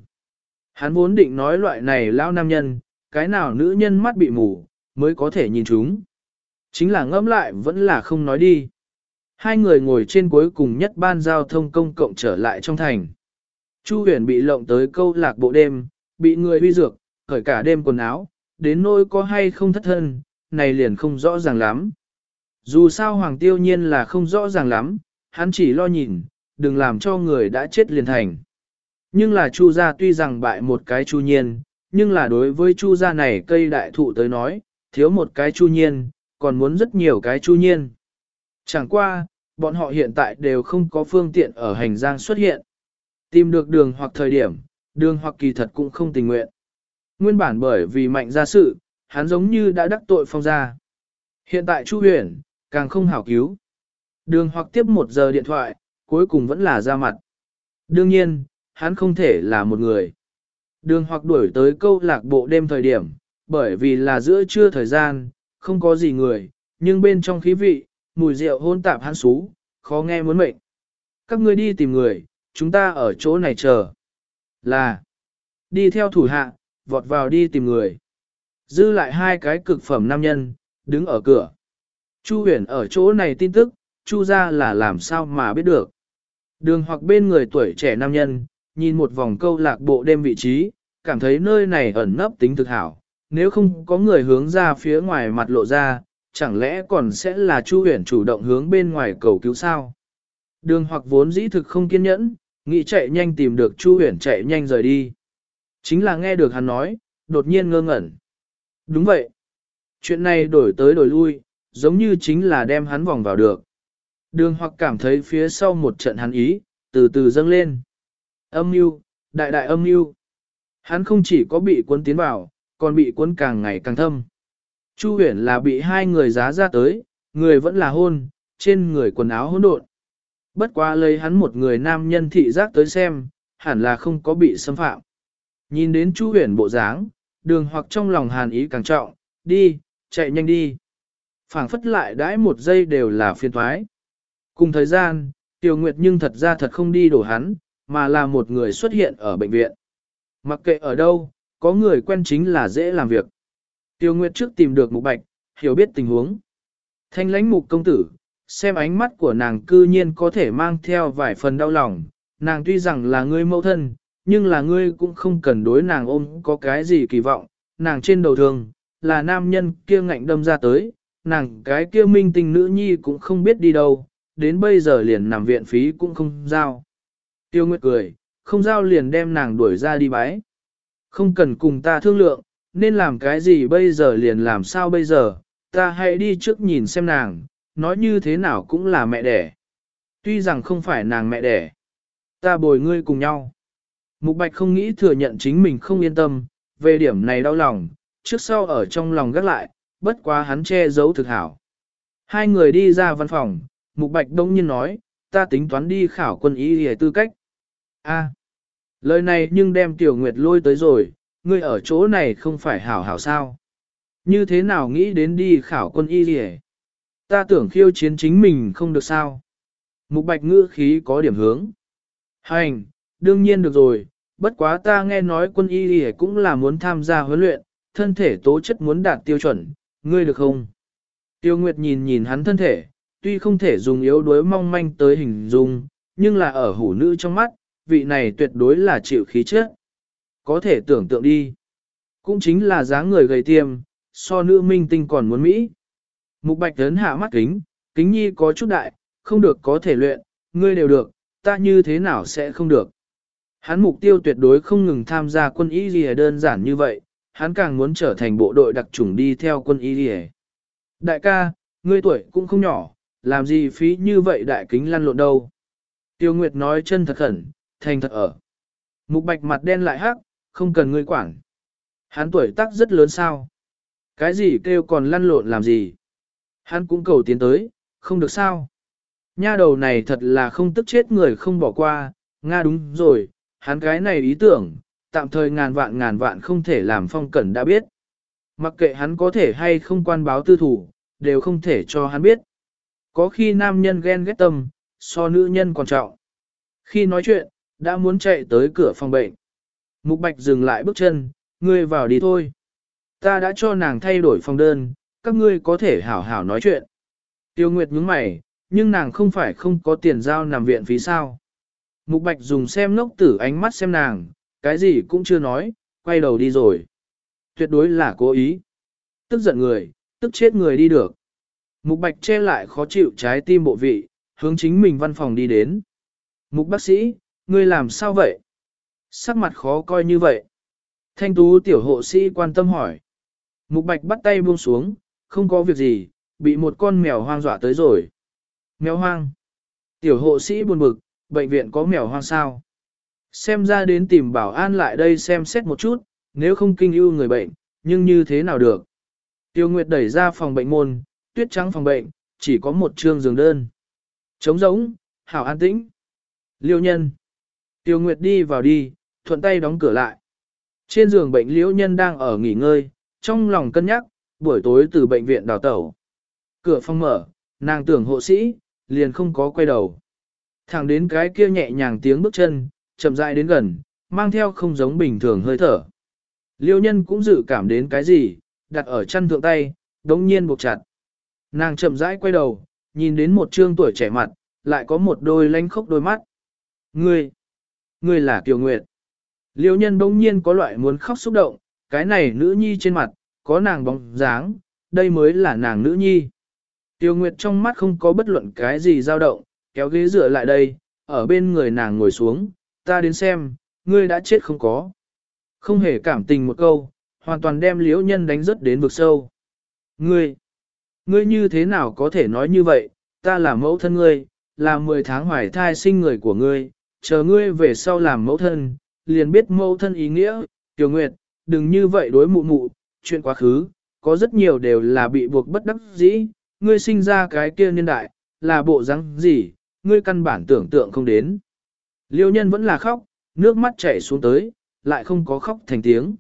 Hắn vốn định nói loại này lao nam nhân, cái nào nữ nhân mắt bị mù, mới có thể nhìn chúng. Chính là ngẫm lại vẫn là không nói đi. Hai người ngồi trên cuối cùng nhất ban giao thông công cộng trở lại trong thành. Chu huyền bị lộng tới câu lạc bộ đêm, bị người huy dược, khởi cả đêm quần áo, đến nỗi có hay không thất thân, này liền không rõ ràng lắm. Dù sao Hoàng Tiêu Nhiên là không rõ ràng lắm, hắn chỉ lo nhìn, đừng làm cho người đã chết liền thành. Nhưng là Chu gia tuy rằng bại một cái Chu Nhiên, nhưng là đối với Chu gia này cây đại thụ tới nói, thiếu một cái Chu Nhiên, còn muốn rất nhiều cái Chu Nhiên. Chẳng qua, bọn họ hiện tại đều không có phương tiện ở hành giang xuất hiện. Tìm được đường hoặc thời điểm, đường hoặc kỳ thật cũng không tình nguyện. Nguyên bản bởi vì mạnh ra sự, hắn giống như đã đắc tội phong gia. Hiện tại Chu huyền, càng không hảo cứu. Đường hoặc tiếp một giờ điện thoại, cuối cùng vẫn là ra mặt. Đương nhiên, hắn không thể là một người. Đường hoặc đuổi tới câu lạc bộ đêm thời điểm, bởi vì là giữa trưa thời gian, không có gì người, nhưng bên trong khí vị, mùi rượu hôn tạp hắn xú, khó nghe muốn mệnh. Các ngươi đi tìm người, chúng ta ở chỗ này chờ. Là, đi theo thủ hạ, vọt vào đi tìm người. Dư lại hai cái cực phẩm nam nhân, đứng ở cửa. Chu huyền ở chỗ này tin tức, chu ra là làm sao mà biết được. Đường hoặc bên người tuổi trẻ nam nhân, nhìn một vòng câu lạc bộ đêm vị trí, cảm thấy nơi này ẩn nấp tính thực hảo. Nếu không có người hướng ra phía ngoài mặt lộ ra, chẳng lẽ còn sẽ là Chu huyền chủ động hướng bên ngoài cầu cứu sao? Đường hoặc vốn dĩ thực không kiên nhẫn, nghĩ chạy nhanh tìm được Chu huyền chạy nhanh rời đi. Chính là nghe được hắn nói, đột nhiên ngơ ngẩn. Đúng vậy. Chuyện này đổi tới đổi lui, giống như chính là đem hắn vòng vào được. Đường hoặc cảm thấy phía sau một trận hắn ý, từ từ dâng lên. Âm mưu, đại đại âm mưu. Hắn không chỉ có bị cuốn tiến vào, còn bị cuốn càng ngày càng thâm. Chu huyền là bị hai người giá ra tới, người vẫn là hôn, trên người quần áo hỗn độn. Bất quá lấy hắn một người nam nhân thị giác tới xem, hẳn là không có bị xâm phạm. Nhìn đến Chu huyền bộ dáng, đường hoặc trong lòng hàn ý càng trọng, đi, chạy nhanh đi. phảng phất lại đãi một giây đều là phiên thoái. Cùng thời gian, Tiêu Nguyệt nhưng thật ra thật không đi đổ hắn, mà là một người xuất hiện ở bệnh viện. Mặc kệ ở đâu, có người quen chính là dễ làm việc. Tiêu Nguyệt trước tìm được mục bạch, hiểu biết tình huống. Thanh lãnh mục công tử, xem ánh mắt của nàng cư nhiên có thể mang theo vài phần đau lòng. Nàng tuy rằng là người mẫu thân, nhưng là ngươi cũng không cần đối nàng ôm có cái gì kỳ vọng, nàng trên đầu thường, là nam nhân kia ngạnh đâm ra tới, nàng cái kia minh tình nữ nhi cũng không biết đi đâu, đến bây giờ liền nằm viện phí cũng không giao. Tiêu Nguyệt cười, không giao liền đem nàng đuổi ra đi bái. Không cần cùng ta thương lượng, nên làm cái gì bây giờ liền làm sao bây giờ, ta hãy đi trước nhìn xem nàng, nói như thế nào cũng là mẹ đẻ. Tuy rằng không phải nàng mẹ đẻ, ta bồi ngươi cùng nhau. Mục Bạch không nghĩ thừa nhận chính mình không yên tâm, về điểm này đau lòng, trước sau ở trong lòng gác lại, bất quá hắn che giấu thực hảo. Hai người đi ra văn phòng, Mục Bạch đông nhiên nói, ta tính toán đi khảo quân y hề tư cách. A, lời này nhưng đem Tiểu Nguyệt lôi tới rồi, ngươi ở chỗ này không phải hảo hảo sao. Như thế nào nghĩ đến đi khảo quân y gì Ta tưởng khiêu chiến chính mình không được sao. Mục Bạch ngữ khí có điểm hướng. Hành, đương nhiên được rồi, bất quá ta nghe nói quân y gì cũng là muốn tham gia huấn luyện, thân thể tố chất muốn đạt tiêu chuẩn, ngươi được không? Tiêu Nguyệt nhìn nhìn hắn thân thể, tuy không thể dùng yếu đuối mong manh tới hình dung, nhưng là ở hủ nữ trong mắt, vị này tuyệt đối là chịu khí chất. Có thể tưởng tượng đi. Cũng chính là dáng người gầy tiêm, so nữ minh tinh còn muốn Mỹ. Mục bạch tấn hạ mắt kính, kính nhi có chút đại, không được có thể luyện, ngươi đều được, ta như thế nào sẽ không được. Hắn mục tiêu tuyệt đối không ngừng tham gia quân y gì đơn giản như vậy, hắn càng muốn trở thành bộ đội đặc chủng đi theo quân y gì Đại ca, ngươi tuổi cũng không nhỏ, làm gì phí như vậy đại kính lăn lộn đâu. Tiêu Nguyệt nói chân thật khẩn, thành thật ở. Mục bạch mặt đen lại hắc, không cần ngươi quản. Hắn tuổi tác rất lớn sao? Cái gì kêu còn lăn lộn làm gì? Hắn cũng cầu tiến tới, không được sao? Nha đầu này thật là không tức chết người không bỏ qua, Nga đúng rồi, hắn cái này ý tưởng, tạm thời ngàn vạn ngàn vạn không thể làm phong cẩn đã biết. Mặc kệ hắn có thể hay không quan báo tư thủ, đều không thể cho hắn biết. Có khi nam nhân ghen ghét tâm, so nữ nhân còn trọng. Khi nói chuyện, đã muốn chạy tới cửa phòng bệnh. Mục Bạch dừng lại bước chân, ngươi vào đi thôi. Ta đã cho nàng thay đổi phòng đơn, các ngươi có thể hảo hảo nói chuyện. Tiêu Nguyệt nhướng mày, nhưng nàng không phải không có tiền giao nằm viện phí sao. Mục Bạch dùng xem ngốc tử ánh mắt xem nàng, cái gì cũng chưa nói, quay đầu đi rồi. Tuyệt đối là cố ý. Tức giận người, tức chết người đi được. Mục Bạch che lại khó chịu trái tim bộ vị, hướng chính mình văn phòng đi đến. Mục bác sĩ, ngươi làm sao vậy? Sắc mặt khó coi như vậy. Thanh tú tiểu hộ sĩ quan tâm hỏi. Mục Bạch bắt tay buông xuống, không có việc gì, bị một con mèo hoang dọa tới rồi. Mèo hoang. Tiểu hộ sĩ buồn bực, bệnh viện có mèo hoang sao? Xem ra đến tìm bảo an lại đây xem xét một chút, nếu không kinh ưu người bệnh, nhưng như thế nào được? Tiêu Nguyệt đẩy ra phòng bệnh môn, tuyết trắng phòng bệnh, chỉ có một trương giường đơn. Trống rỗng, hảo an tĩnh. Liêu nhân. Tiêu Nguyệt đi vào đi, thuận tay đóng cửa lại. Trên giường bệnh liễu nhân đang ở nghỉ ngơi, trong lòng cân nhắc, buổi tối từ bệnh viện đào tẩu. Cửa phòng mở, nàng tưởng hộ sĩ, liền không có quay đầu. Thẳng đến cái kia nhẹ nhàng tiếng bước chân, chậm rãi đến gần, mang theo không giống bình thường hơi thở. Liêu nhân cũng dự cảm đến cái gì, đặt ở chân thượng tay, đống nhiên buộc chặt. Nàng chậm rãi quay đầu, nhìn đến một trương tuổi trẻ mặt, lại có một đôi lánh khốc đôi mắt. Ngươi, ngươi là Kiều Nguyệt. Liêu nhân bỗng nhiên có loại muốn khóc xúc động, cái này nữ nhi trên mặt, có nàng bóng dáng, đây mới là nàng nữ nhi. Tiêu Nguyệt trong mắt không có bất luận cái gì dao động, kéo ghế dựa lại đây, ở bên người nàng ngồi xuống, ta đến xem, ngươi đã chết không có. Không hề cảm tình một câu, hoàn toàn đem liễu nhân đánh rất đến vực sâu. Ngươi, ngươi như thế nào có thể nói như vậy, ta là mẫu thân ngươi, là 10 tháng hoài thai sinh người của ngươi, chờ ngươi về sau làm mẫu thân, liền biết mẫu thân ý nghĩa, tiểu nguyệt, đừng như vậy đối mụ mụ, chuyện quá khứ, có rất nhiều đều là bị buộc bất đắc dĩ, ngươi sinh ra cái kia niên đại, là bộ răng gì, ngươi căn bản tưởng tượng không đến. Liêu nhân vẫn là khóc, nước mắt chảy xuống tới, lại không có khóc thành tiếng.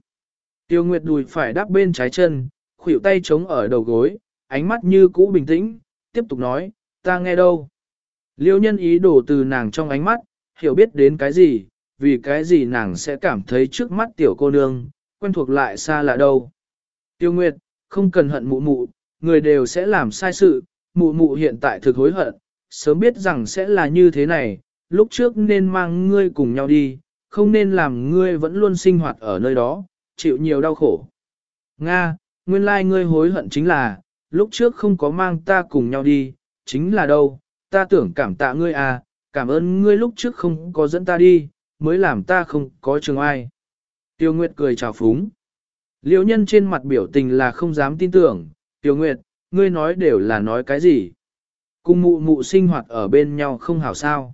Tiêu Nguyệt đùi phải đắp bên trái chân, khuỷu tay chống ở đầu gối, ánh mắt như cũ bình tĩnh, tiếp tục nói, ta nghe đâu. Liêu nhân ý đổ từ nàng trong ánh mắt, hiểu biết đến cái gì, vì cái gì nàng sẽ cảm thấy trước mắt tiểu cô nương, quen thuộc lại xa lạ đâu. Tiêu Nguyệt, không cần hận mụ mụ, người đều sẽ làm sai sự, mụ mụ hiện tại thực hối hận, sớm biết rằng sẽ là như thế này, lúc trước nên mang ngươi cùng nhau đi, không nên làm ngươi vẫn luôn sinh hoạt ở nơi đó, chịu nhiều đau khổ. Nga, nguyên lai like ngươi hối hận chính là, lúc trước không có mang ta cùng nhau đi, chính là đâu, ta tưởng cảm tạ ngươi à, cảm ơn ngươi lúc trước không có dẫn ta đi, mới làm ta không có trường ai. Tiêu Nguyệt cười chào phúng. Liêu nhân trên mặt biểu tình là không dám tin tưởng, Tiêu Nguyệt, ngươi nói đều là nói cái gì? Cùng mụ mụ sinh hoạt ở bên nhau không hảo sao.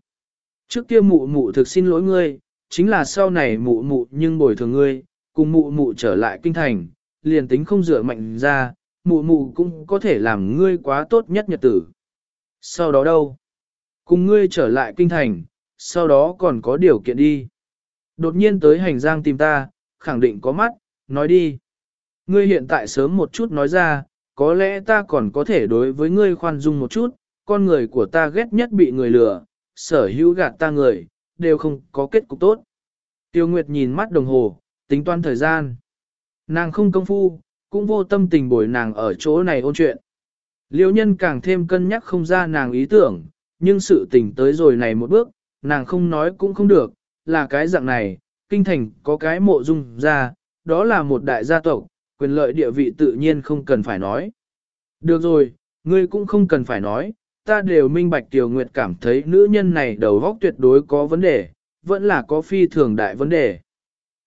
Trước kia mụ mụ thực xin lỗi ngươi, chính là sau này mụ mụ nhưng bồi thường ngươi, cùng mụ mụ trở lại kinh thành, liền tính không dựa mạnh ra, mụ mụ cũng có thể làm ngươi quá tốt nhất nhật tử. Sau đó đâu? Cùng ngươi trở lại kinh thành, sau đó còn có điều kiện đi. Đột nhiên tới hành giang tìm ta, khẳng định có mắt, nói đi. Ngươi hiện tại sớm một chút nói ra, có lẽ ta còn có thể đối với ngươi khoan dung một chút, con người của ta ghét nhất bị người lừa, sở hữu gạt ta người, đều không có kết cục tốt. Tiêu Nguyệt nhìn mắt đồng hồ, tính toán thời gian. Nàng không công phu, cũng vô tâm tình bồi nàng ở chỗ này ôn chuyện. Liêu nhân càng thêm cân nhắc không ra nàng ý tưởng, nhưng sự tình tới rồi này một bước, nàng không nói cũng không được, là cái dạng này, kinh thành có cái mộ dung ra, đó là một đại gia tộc, quyền lợi địa vị tự nhiên không cần phải nói. Được rồi, ngươi cũng không cần phải nói, ta đều minh bạch Tiểu Nguyệt cảm thấy nữ nhân này đầu óc tuyệt đối có vấn đề, vẫn là có phi thường đại vấn đề.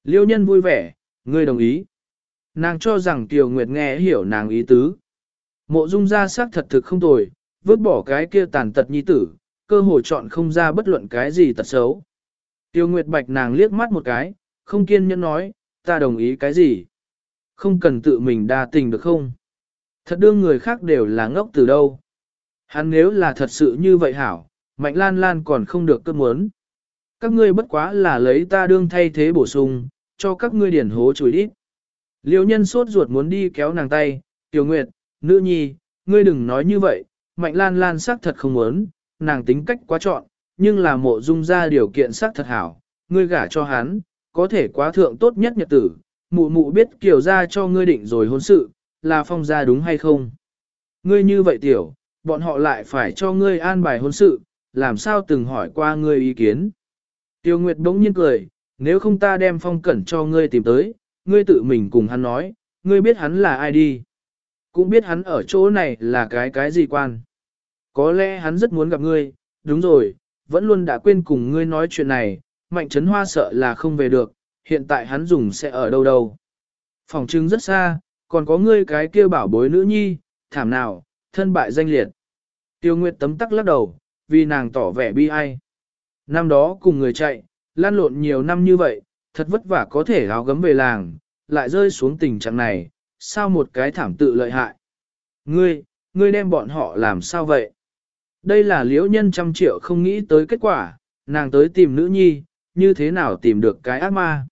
Liêu nhân vui vẻ, ngươi đồng ý. Nàng cho rằng Tiểu Nguyệt nghe hiểu nàng ý tứ. Mộ dung ra xác thật thực không tồi, vứt bỏ cái kia tàn tật nhi tử, cơ hội chọn không ra bất luận cái gì tật xấu. Tiêu Nguyệt Bạch nàng liếc mắt một cái, không kiên nhẫn nói, ta đồng ý cái gì? Không cần tự mình đa tình được không? Thật đương người khác đều là ngốc từ đâu. Hắn nếu là thật sự như vậy hảo, Mạnh Lan Lan còn không được cơn muốn. Các ngươi bất quá là lấy ta đương thay thế bổ sung, cho các ngươi điển hố chùi đít. Liêu nhân sốt ruột muốn đi kéo nàng tay, Tiểu Nguyệt, nữ nhi, ngươi đừng nói như vậy, Mạnh Lan Lan xác thật không muốn, nàng tính cách quá chọn, nhưng là mộ dung ra điều kiện xác thật hảo, ngươi gả cho hắn, có thể quá thượng tốt nhất nhật tử, mụ mụ biết kiểu ra cho ngươi định rồi hôn sự, là phong gia đúng hay không? Ngươi như vậy tiểu, bọn họ lại phải cho ngươi an bài hôn sự, làm sao từng hỏi qua ngươi ý kiến? Tiêu Nguyệt bỗng nhiên cười, nếu không ta đem phong cẩn cho ngươi tìm tới, ngươi tự mình cùng hắn nói, ngươi biết hắn là ai đi. Cũng biết hắn ở chỗ này là cái cái gì quan. Có lẽ hắn rất muốn gặp ngươi, đúng rồi, vẫn luôn đã quên cùng ngươi nói chuyện này, mạnh trấn hoa sợ là không về được, hiện tại hắn dùng sẽ ở đâu đâu. Phòng trưng rất xa, còn có ngươi cái kia bảo bối nữ nhi, thảm nào, thân bại danh liệt. Tiêu Nguyệt tấm tắc lắc đầu, vì nàng tỏ vẻ bi ai. Năm đó cùng người chạy, lan lộn nhiều năm như vậy, thật vất vả có thể áo gấm về làng, lại rơi xuống tình trạng này, sao một cái thảm tự lợi hại. Ngươi, ngươi đem bọn họ làm sao vậy? Đây là liễu nhân trăm triệu không nghĩ tới kết quả, nàng tới tìm nữ nhi, như thế nào tìm được cái ác ma.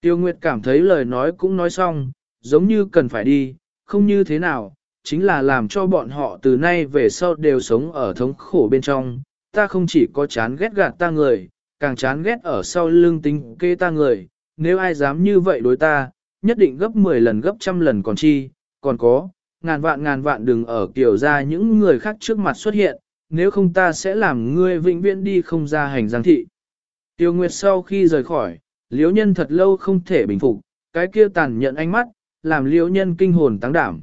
Tiêu Nguyệt cảm thấy lời nói cũng nói xong, giống như cần phải đi, không như thế nào, chính là làm cho bọn họ từ nay về sau đều sống ở thống khổ bên trong. Ta không chỉ có chán ghét gạt ta người, càng chán ghét ở sau lưng tính kê ta người, nếu ai dám như vậy đối ta, nhất định gấp 10 lần gấp trăm lần còn chi, còn có, ngàn vạn ngàn vạn đừng ở kiểu ra những người khác trước mặt xuất hiện, nếu không ta sẽ làm ngươi vĩnh viễn đi không ra hành giang thị. Tiêu Nguyệt sau khi rời khỏi, liếu nhân thật lâu không thể bình phục, cái kia tàn nhận ánh mắt, làm liếu nhân kinh hồn tăng đảm.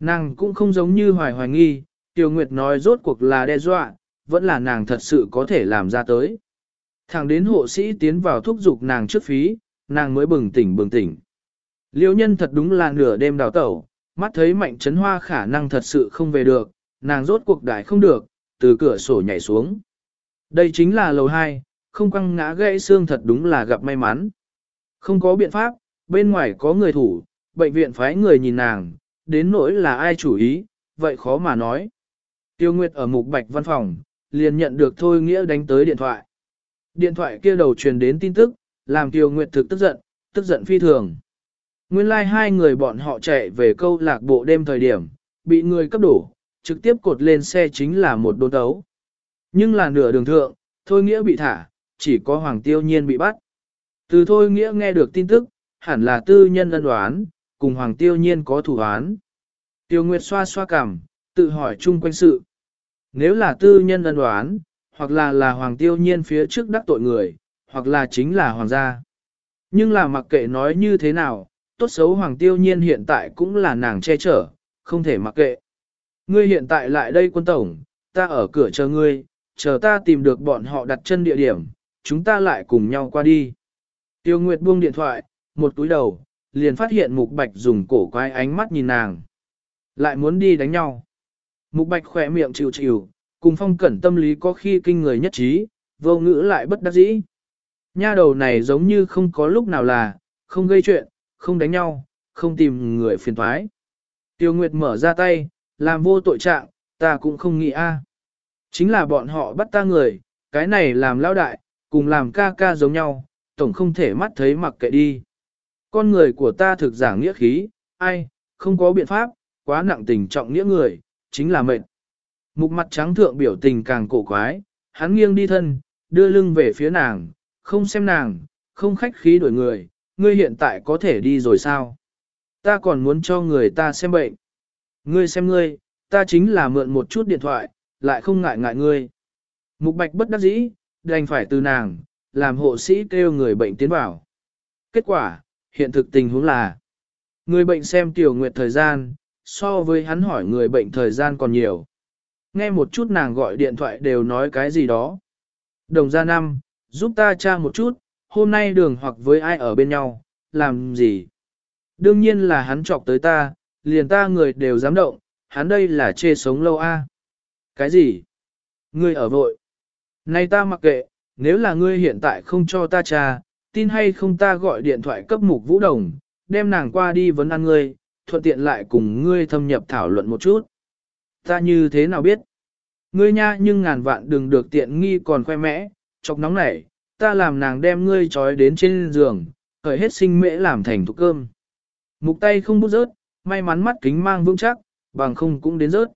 Nàng cũng không giống như hoài hoài nghi, Tiêu Nguyệt nói rốt cuộc là đe dọa, vẫn là nàng thật sự có thể làm ra tới. Thẳng đến hộ sĩ tiến vào thúc giục nàng trước phí, nàng mới bừng tỉnh bừng tỉnh. Liêu nhân thật đúng là nửa đêm đào tẩu, mắt thấy mạnh chấn hoa khả năng thật sự không về được, nàng rốt cuộc đại không được, từ cửa sổ nhảy xuống. Đây chính là lầu 2, không quăng ngã gãy xương thật đúng là gặp may mắn. Không có biện pháp, bên ngoài có người thủ, bệnh viện phái người nhìn nàng, đến nỗi là ai chủ ý, vậy khó mà nói. Tiêu Nguyệt ở mục bạch văn phòng, liền nhận được Thôi Nghĩa đánh tới điện thoại. Điện thoại kia đầu truyền đến tin tức, làm Tiêu Nguyệt thực tức giận, tức giận phi thường. Nguyên lai like hai người bọn họ chạy về câu lạc bộ đêm thời điểm, bị người cấp đổ, trực tiếp cột lên xe chính là một đốn đấu. Nhưng là nửa đường thượng, Thôi Nghĩa bị thả, chỉ có Hoàng Tiêu Nhiên bị bắt. Từ Thôi Nghĩa nghe được tin tức, hẳn là tư nhân ân đoán, cùng Hoàng Tiêu Nhiên có thủ án. Tiêu Nguyệt xoa xoa cằm, tự hỏi chung quanh sự. Nếu là tư nhân ân đoán, hoặc là là Hoàng Tiêu Nhiên phía trước đắc tội người, hoặc là chính là Hoàng gia. Nhưng là mặc kệ nói như thế nào, tốt xấu Hoàng Tiêu Nhiên hiện tại cũng là nàng che chở, không thể mặc kệ. Ngươi hiện tại lại đây quân tổng, ta ở cửa chờ ngươi, chờ ta tìm được bọn họ đặt chân địa điểm, chúng ta lại cùng nhau qua đi. Tiêu Nguyệt buông điện thoại, một túi đầu, liền phát hiện Mục Bạch dùng cổ quái ánh mắt nhìn nàng. Lại muốn đi đánh nhau. Mục Bạch khỏe miệng chịu chịu, cùng phong cẩn tâm lý có khi kinh người nhất trí, vô ngữ lại bất đắc dĩ. Nha đầu này giống như không có lúc nào là, không gây chuyện, không đánh nhau, không tìm người phiền thoái. Tiêu Nguyệt mở ra tay, làm vô tội trạng, ta cũng không nghĩ a. Chính là bọn họ bắt ta người, cái này làm lao đại, cùng làm ca ca giống nhau, tổng không thể mắt thấy mặc kệ đi. Con người của ta thực giảng nghĩa khí, ai, không có biện pháp, quá nặng tình trọng nghĩa người, chính là mệnh. Mục mặt trắng thượng biểu tình càng cổ quái, hắn nghiêng đi thân, đưa lưng về phía nàng, không xem nàng, không khách khí đổi người, ngươi hiện tại có thể đi rồi sao? Ta còn muốn cho người ta xem bệnh. Ngươi xem ngươi, ta chính là mượn một chút điện thoại, lại không ngại ngại ngươi. Mục bạch bất đắc dĩ, đành phải từ nàng, làm hộ sĩ kêu người bệnh tiến vào. Kết quả, hiện thực tình huống là, người bệnh xem tiểu nguyệt thời gian, so với hắn hỏi người bệnh thời gian còn nhiều. Nghe một chút nàng gọi điện thoại đều nói cái gì đó. Đồng gia năm, giúp ta tra một chút, hôm nay đường hoặc với ai ở bên nhau, làm gì? Đương nhiên là hắn chọc tới ta, liền ta người đều dám động, hắn đây là chê sống lâu a. Cái gì? Ngươi ở vội. Nay ta mặc kệ, nếu là ngươi hiện tại không cho ta trà, tin hay không ta gọi điện thoại cấp mục vũ đồng, đem nàng qua đi vấn ăn ngươi, thuận tiện lại cùng ngươi thâm nhập thảo luận một chút. Ta như thế nào biết? Ngươi nha nhưng ngàn vạn đừng được tiện nghi còn khoe mẽ, chọc nóng nảy, ta làm nàng đem ngươi trói đến trên giường, khởi hết sinh mễ làm thành thuốc cơm. Mục tay không bút rớt, may mắn mắt kính mang vững chắc, bằng không cũng đến rớt.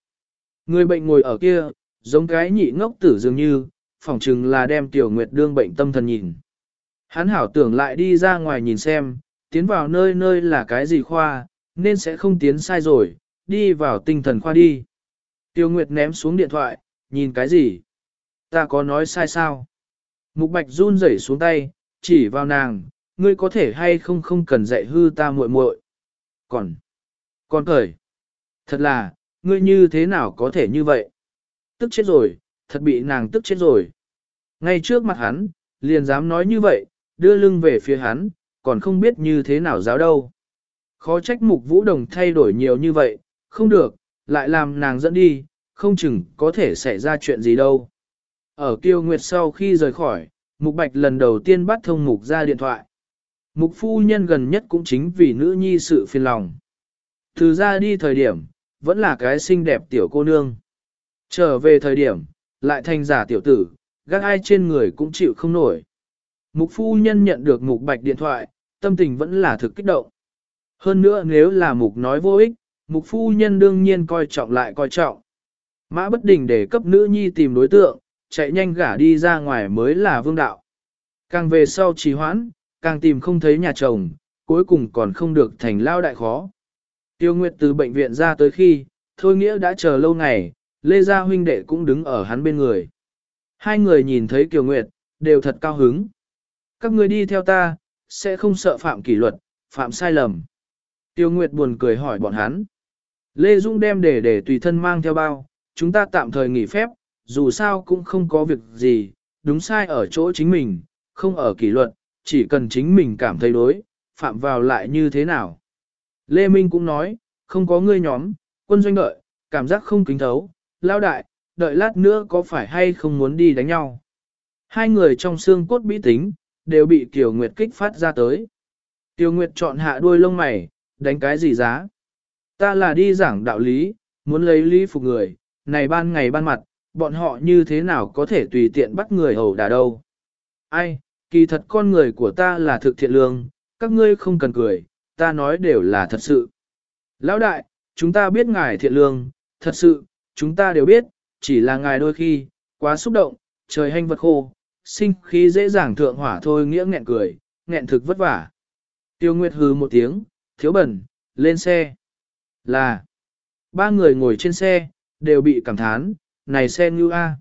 Người bệnh ngồi ở kia, giống cái nhị ngốc tử dường như, phỏng chừng là đem tiểu nguyệt đương bệnh tâm thần nhìn. Hắn hảo tưởng lại đi ra ngoài nhìn xem, tiến vào nơi nơi là cái gì khoa, nên sẽ không tiến sai rồi, đi vào tinh thần khoa đi. Tiêu Nguyệt ném xuống điện thoại, nhìn cái gì? Ta có nói sai sao? Mục Bạch run rẩy xuống tay, chỉ vào nàng, ngươi có thể hay không không cần dạy hư ta muội muội. Còn, còn cởi. Thật là, ngươi như thế nào có thể như vậy? Tức chết rồi, thật bị nàng tức chết rồi. Ngay trước mặt hắn, liền dám nói như vậy, đưa lưng về phía hắn, còn không biết như thế nào giáo đâu. Khó trách mục vũ đồng thay đổi nhiều như vậy, không được, lại làm nàng dẫn đi, không chừng có thể xảy ra chuyện gì đâu. Ở kiêu nguyệt sau khi rời khỏi, mục bạch lần đầu tiên bắt thông mục ra điện thoại. Mục phu nhân gần nhất cũng chính vì nữ nhi sự phiền lòng. Từ ra đi thời điểm, vẫn là cái xinh đẹp tiểu cô nương. Trở về thời điểm, lại thành giả tiểu tử, gác ai trên người cũng chịu không nổi. Mục phu nhân nhận được mục bạch điện thoại, tâm tình vẫn là thực kích động. Hơn nữa nếu là mục nói vô ích, mục phu nhân đương nhiên coi trọng lại coi trọng. Mã bất đình để cấp nữ nhi tìm đối tượng, chạy nhanh gả đi ra ngoài mới là vương đạo. Càng về sau trì hoãn, càng tìm không thấy nhà chồng, cuối cùng còn không được thành lao đại khó. Tiêu Nguyệt từ bệnh viện ra tới khi, Thôi Nghĩa đã chờ lâu ngày, Lê Gia huynh đệ cũng đứng ở hắn bên người. Hai người nhìn thấy Kiều Nguyệt, đều thật cao hứng. Các người đi theo ta, sẽ không sợ phạm kỷ luật, phạm sai lầm. Tiêu Nguyệt buồn cười hỏi bọn hắn. Lê Dung đem để để tùy thân mang theo bao, chúng ta tạm thời nghỉ phép, dù sao cũng không có việc gì, đúng sai ở chỗ chính mình, không ở kỷ luật, chỉ cần chính mình cảm thấy đối, phạm vào lại như thế nào. Lê Minh cũng nói, không có ngươi nhóm, quân doanh đợi, cảm giác không kính thấu, lao đại, đợi lát nữa có phải hay không muốn đi đánh nhau. Hai người trong xương cốt bí tính, đều bị Kiều Nguyệt kích phát ra tới. Kiều Nguyệt chọn hạ đuôi lông mày, đánh cái gì giá? Ta là đi giảng đạo lý, muốn lấy lý phục người, này ban ngày ban mặt, bọn họ như thế nào có thể tùy tiện bắt người hầu đả đâu. Ai, kỳ thật con người của ta là thực thiện lương, các ngươi không cần cười, ta nói đều là thật sự. Lão đại, chúng ta biết ngài thiện lương, thật sự, chúng ta đều biết, chỉ là ngài đôi khi, quá xúc động, trời hành vật khô, sinh khí dễ dàng thượng hỏa thôi nghĩa nghẹn cười, nghẹn thực vất vả. Tiêu Nguyệt hừ một tiếng, thiếu bẩn, lên xe. Là, ba người ngồi trên xe, đều bị cảm thán, này xe như A.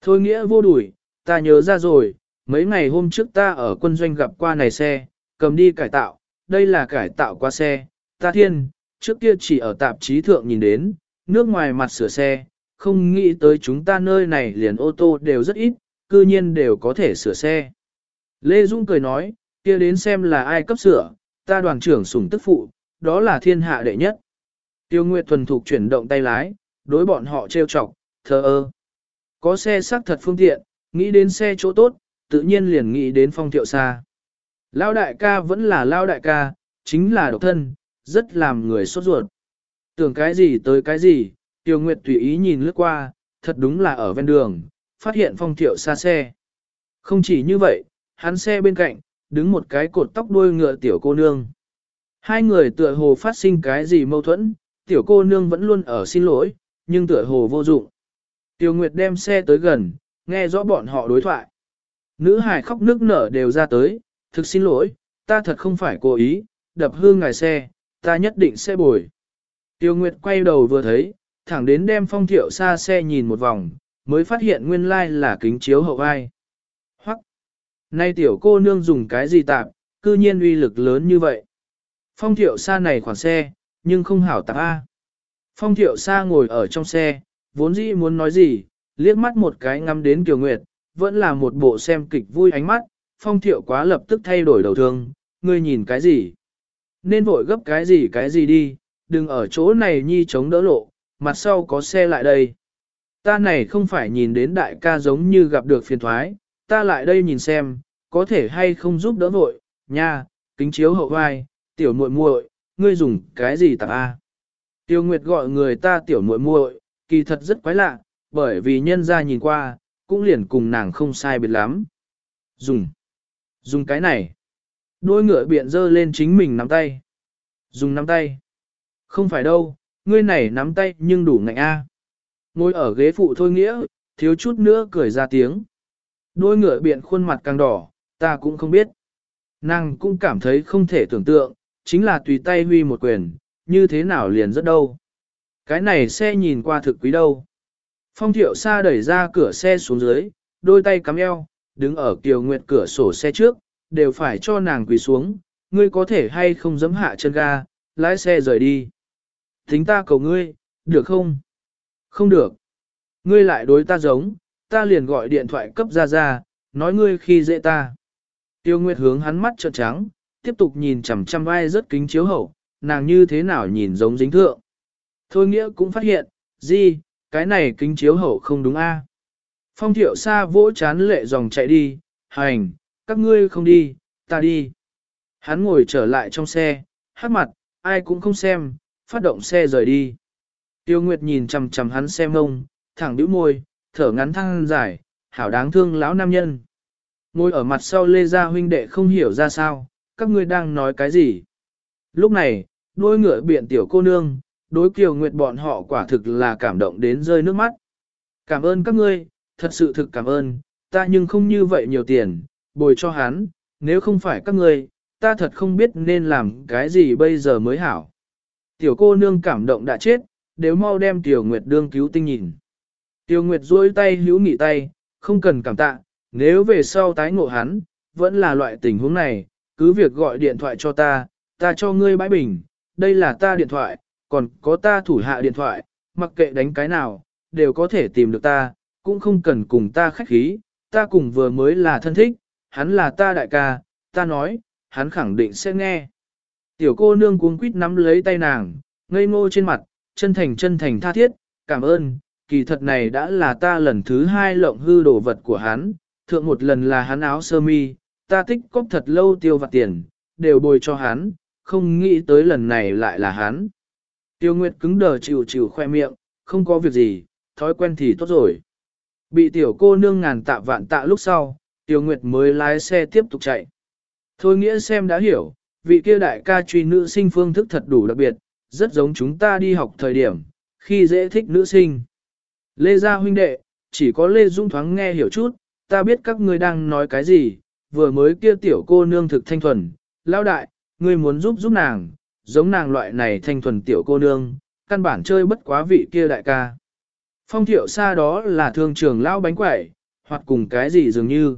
Thôi nghĩa vô đuổi, ta nhớ ra rồi, mấy ngày hôm trước ta ở quân doanh gặp qua này xe, cầm đi cải tạo, đây là cải tạo qua xe, ta thiên, trước kia chỉ ở tạp chí thượng nhìn đến, nước ngoài mặt sửa xe, không nghĩ tới chúng ta nơi này liền ô tô đều rất ít, cư nhiên đều có thể sửa xe. Lê Dung cười nói, kia đến xem là ai cấp sửa, ta đoàn trưởng sủng tức phụ, đó là thiên hạ đệ nhất. Tiêu Nguyệt thuần thục chuyển động tay lái, đối bọn họ trêu chọc, thờ ơ. Có xe xác thật phương tiện, nghĩ đến xe chỗ tốt, tự nhiên liền nghĩ đến phong thiệu xa. Lao đại ca vẫn là lao đại ca, chính là độc thân, rất làm người sốt ruột. Tưởng cái gì tới cái gì, Tiêu Nguyệt tùy ý nhìn lướt qua, thật đúng là ở ven đường, phát hiện phong thiệu xa xe. Không chỉ như vậy, hắn xe bên cạnh, đứng một cái cột tóc đuôi ngựa tiểu cô nương. Hai người tựa hồ phát sinh cái gì mâu thuẫn, tiểu cô nương vẫn luôn ở xin lỗi, nhưng tựa hồ vô dụng. Tiêu Nguyệt đem xe tới gần, nghe rõ bọn họ đối thoại. Nữ hải khóc nước nở đều ra tới, thực xin lỗi, ta thật không phải cố ý, đập hư ngài xe, ta nhất định sẽ bồi. Tiêu Nguyệt quay đầu vừa thấy, thẳng đến đem phong thiệu xa xe nhìn một vòng, mới phát hiện nguyên lai là kính chiếu hậu vai. Hoặc, nay tiểu cô nương dùng cái gì tạp, cư nhiên uy lực lớn như vậy. Phong thiệu xa này khoản xe, nhưng không hảo tạp A. Phong thiệu xa ngồi ở trong xe, vốn dĩ muốn nói gì, liếc mắt một cái ngắm đến Kiều Nguyệt, vẫn là một bộ xem kịch vui ánh mắt, phong thiệu quá lập tức thay đổi đầu thương, ngươi nhìn cái gì? Nên vội gấp cái gì cái gì đi, đừng ở chỗ này nhi chống đỡ lộ, mặt sau có xe lại đây. Ta này không phải nhìn đến đại ca giống như gặp được phiền thoái, ta lại đây nhìn xem, có thể hay không giúp đỡ vội, nha, kính chiếu hậu vai, tiểu muội muội, ngươi dùng cái gì tặng a? Tiêu Nguyệt gọi người ta tiểu muội muội, kỳ thật rất quái lạ, bởi vì nhân ra nhìn qua, cũng liền cùng nàng không sai biệt lắm. Dùng, dùng cái này. Đôi ngựa biện dơ lên chính mình nắm tay. Dùng nắm tay. Không phải đâu, ngươi này nắm tay nhưng đủ ngạnh a. Ngồi ở ghế phụ thôi nghĩa, thiếu chút nữa cười ra tiếng. Đôi ngựa biện khuôn mặt càng đỏ, ta cũng không biết. Nàng cũng cảm thấy không thể tưởng tượng, chính là tùy tay huy một quyền, như thế nào liền rất đâu. Cái này xe nhìn qua thực quý đâu. Phong thiệu xa đẩy ra cửa xe xuống dưới, đôi tay cắm eo, đứng ở kiều nguyệt cửa sổ xe trước, đều phải cho nàng quỳ xuống, ngươi có thể hay không dấm hạ chân ga, lái xe rời đi. Tính ta cầu ngươi, được không? Không được. Ngươi lại đối ta giống, ta liền gọi điện thoại cấp ra ra, nói ngươi khi dễ ta. Tiêu Nguyệt hướng hắn mắt trợn trắng, tiếp tục nhìn chằm chằm vai rất kính chiếu hậu, nàng như thế nào nhìn giống dính thượng. Thôi nghĩa cũng phát hiện, gì, cái này kính chiếu hậu không đúng a. Phong thiệu xa vỗ chán lệ dòng chạy đi, hành, các ngươi không đi, ta đi. Hắn ngồi trở lại trong xe, hát mặt, ai cũng không xem, phát động xe rời đi. Tiêu Nguyệt nhìn chằm chằm hắn xem ông, thẳng bĩu môi, thở ngắn thăng dài, hảo đáng thương lão nam nhân. Ngồi ở mặt sau Lê Gia huynh đệ không hiểu ra sao, các ngươi đang nói cái gì. Lúc này, đôi ngựa biện tiểu cô nương, đối kiều nguyệt bọn họ quả thực là cảm động đến rơi nước mắt. Cảm ơn các ngươi, thật sự thực cảm ơn, ta nhưng không như vậy nhiều tiền, bồi cho hắn, nếu không phải các ngươi, ta thật không biết nên làm cái gì bây giờ mới hảo. Tiểu cô nương cảm động đã chết, đều mau đem Tiểu Nguyệt đương cứu tinh nhìn. Tiểu Nguyệt duỗi tay hữu nghị tay, không cần cảm tạ, nếu về sau tái ngộ hắn, vẫn là loại tình huống này, cứ việc gọi điện thoại cho ta, ta cho ngươi bãi bình, đây là ta điện thoại, còn có ta thủ hạ điện thoại, mặc kệ đánh cái nào, đều có thể tìm được ta, cũng không cần cùng ta khách khí, ta cùng vừa mới là thân thích, hắn là ta đại ca, ta nói, hắn khẳng định sẽ nghe. Tiểu cô nương cuống quýt nắm lấy tay nàng, ngây ngô trên mặt, chân thành chân thành tha thiết, cảm ơn, kỳ thật này đã là ta lần thứ hai lộng hư đồ vật của hắn, thượng một lần là hắn áo sơ mi, ta tích cóp thật lâu tiêu vặt tiền, đều bồi cho hắn, không nghĩ tới lần này lại là hắn. Tiêu Nguyệt cứng đờ chịu chịu khoe miệng, không có việc gì, thói quen thì tốt rồi. Bị tiểu cô nương ngàn tạ vạn tạ lúc sau, Tiêu Nguyệt mới lái xe tiếp tục chạy. Thôi nghĩa xem đã hiểu, vị kia đại ca truy nữ sinh phương thức thật đủ đặc biệt, rất giống chúng ta đi học thời điểm, khi dễ thích nữ sinh. Lê Gia huynh đệ, chỉ có Lê Dung thoáng nghe hiểu chút, ta biết các ngươi đang nói cái gì, vừa mới kia tiểu cô nương thực thanh thuần, lao đại, ngươi muốn giúp giúp nàng, giống nàng loại này thanh thuần tiểu cô nương, căn bản chơi bất quá vị kia đại ca. Phong thiệu xa đó là thương trường lão bánh quẩy, hoặc cùng cái gì dường như.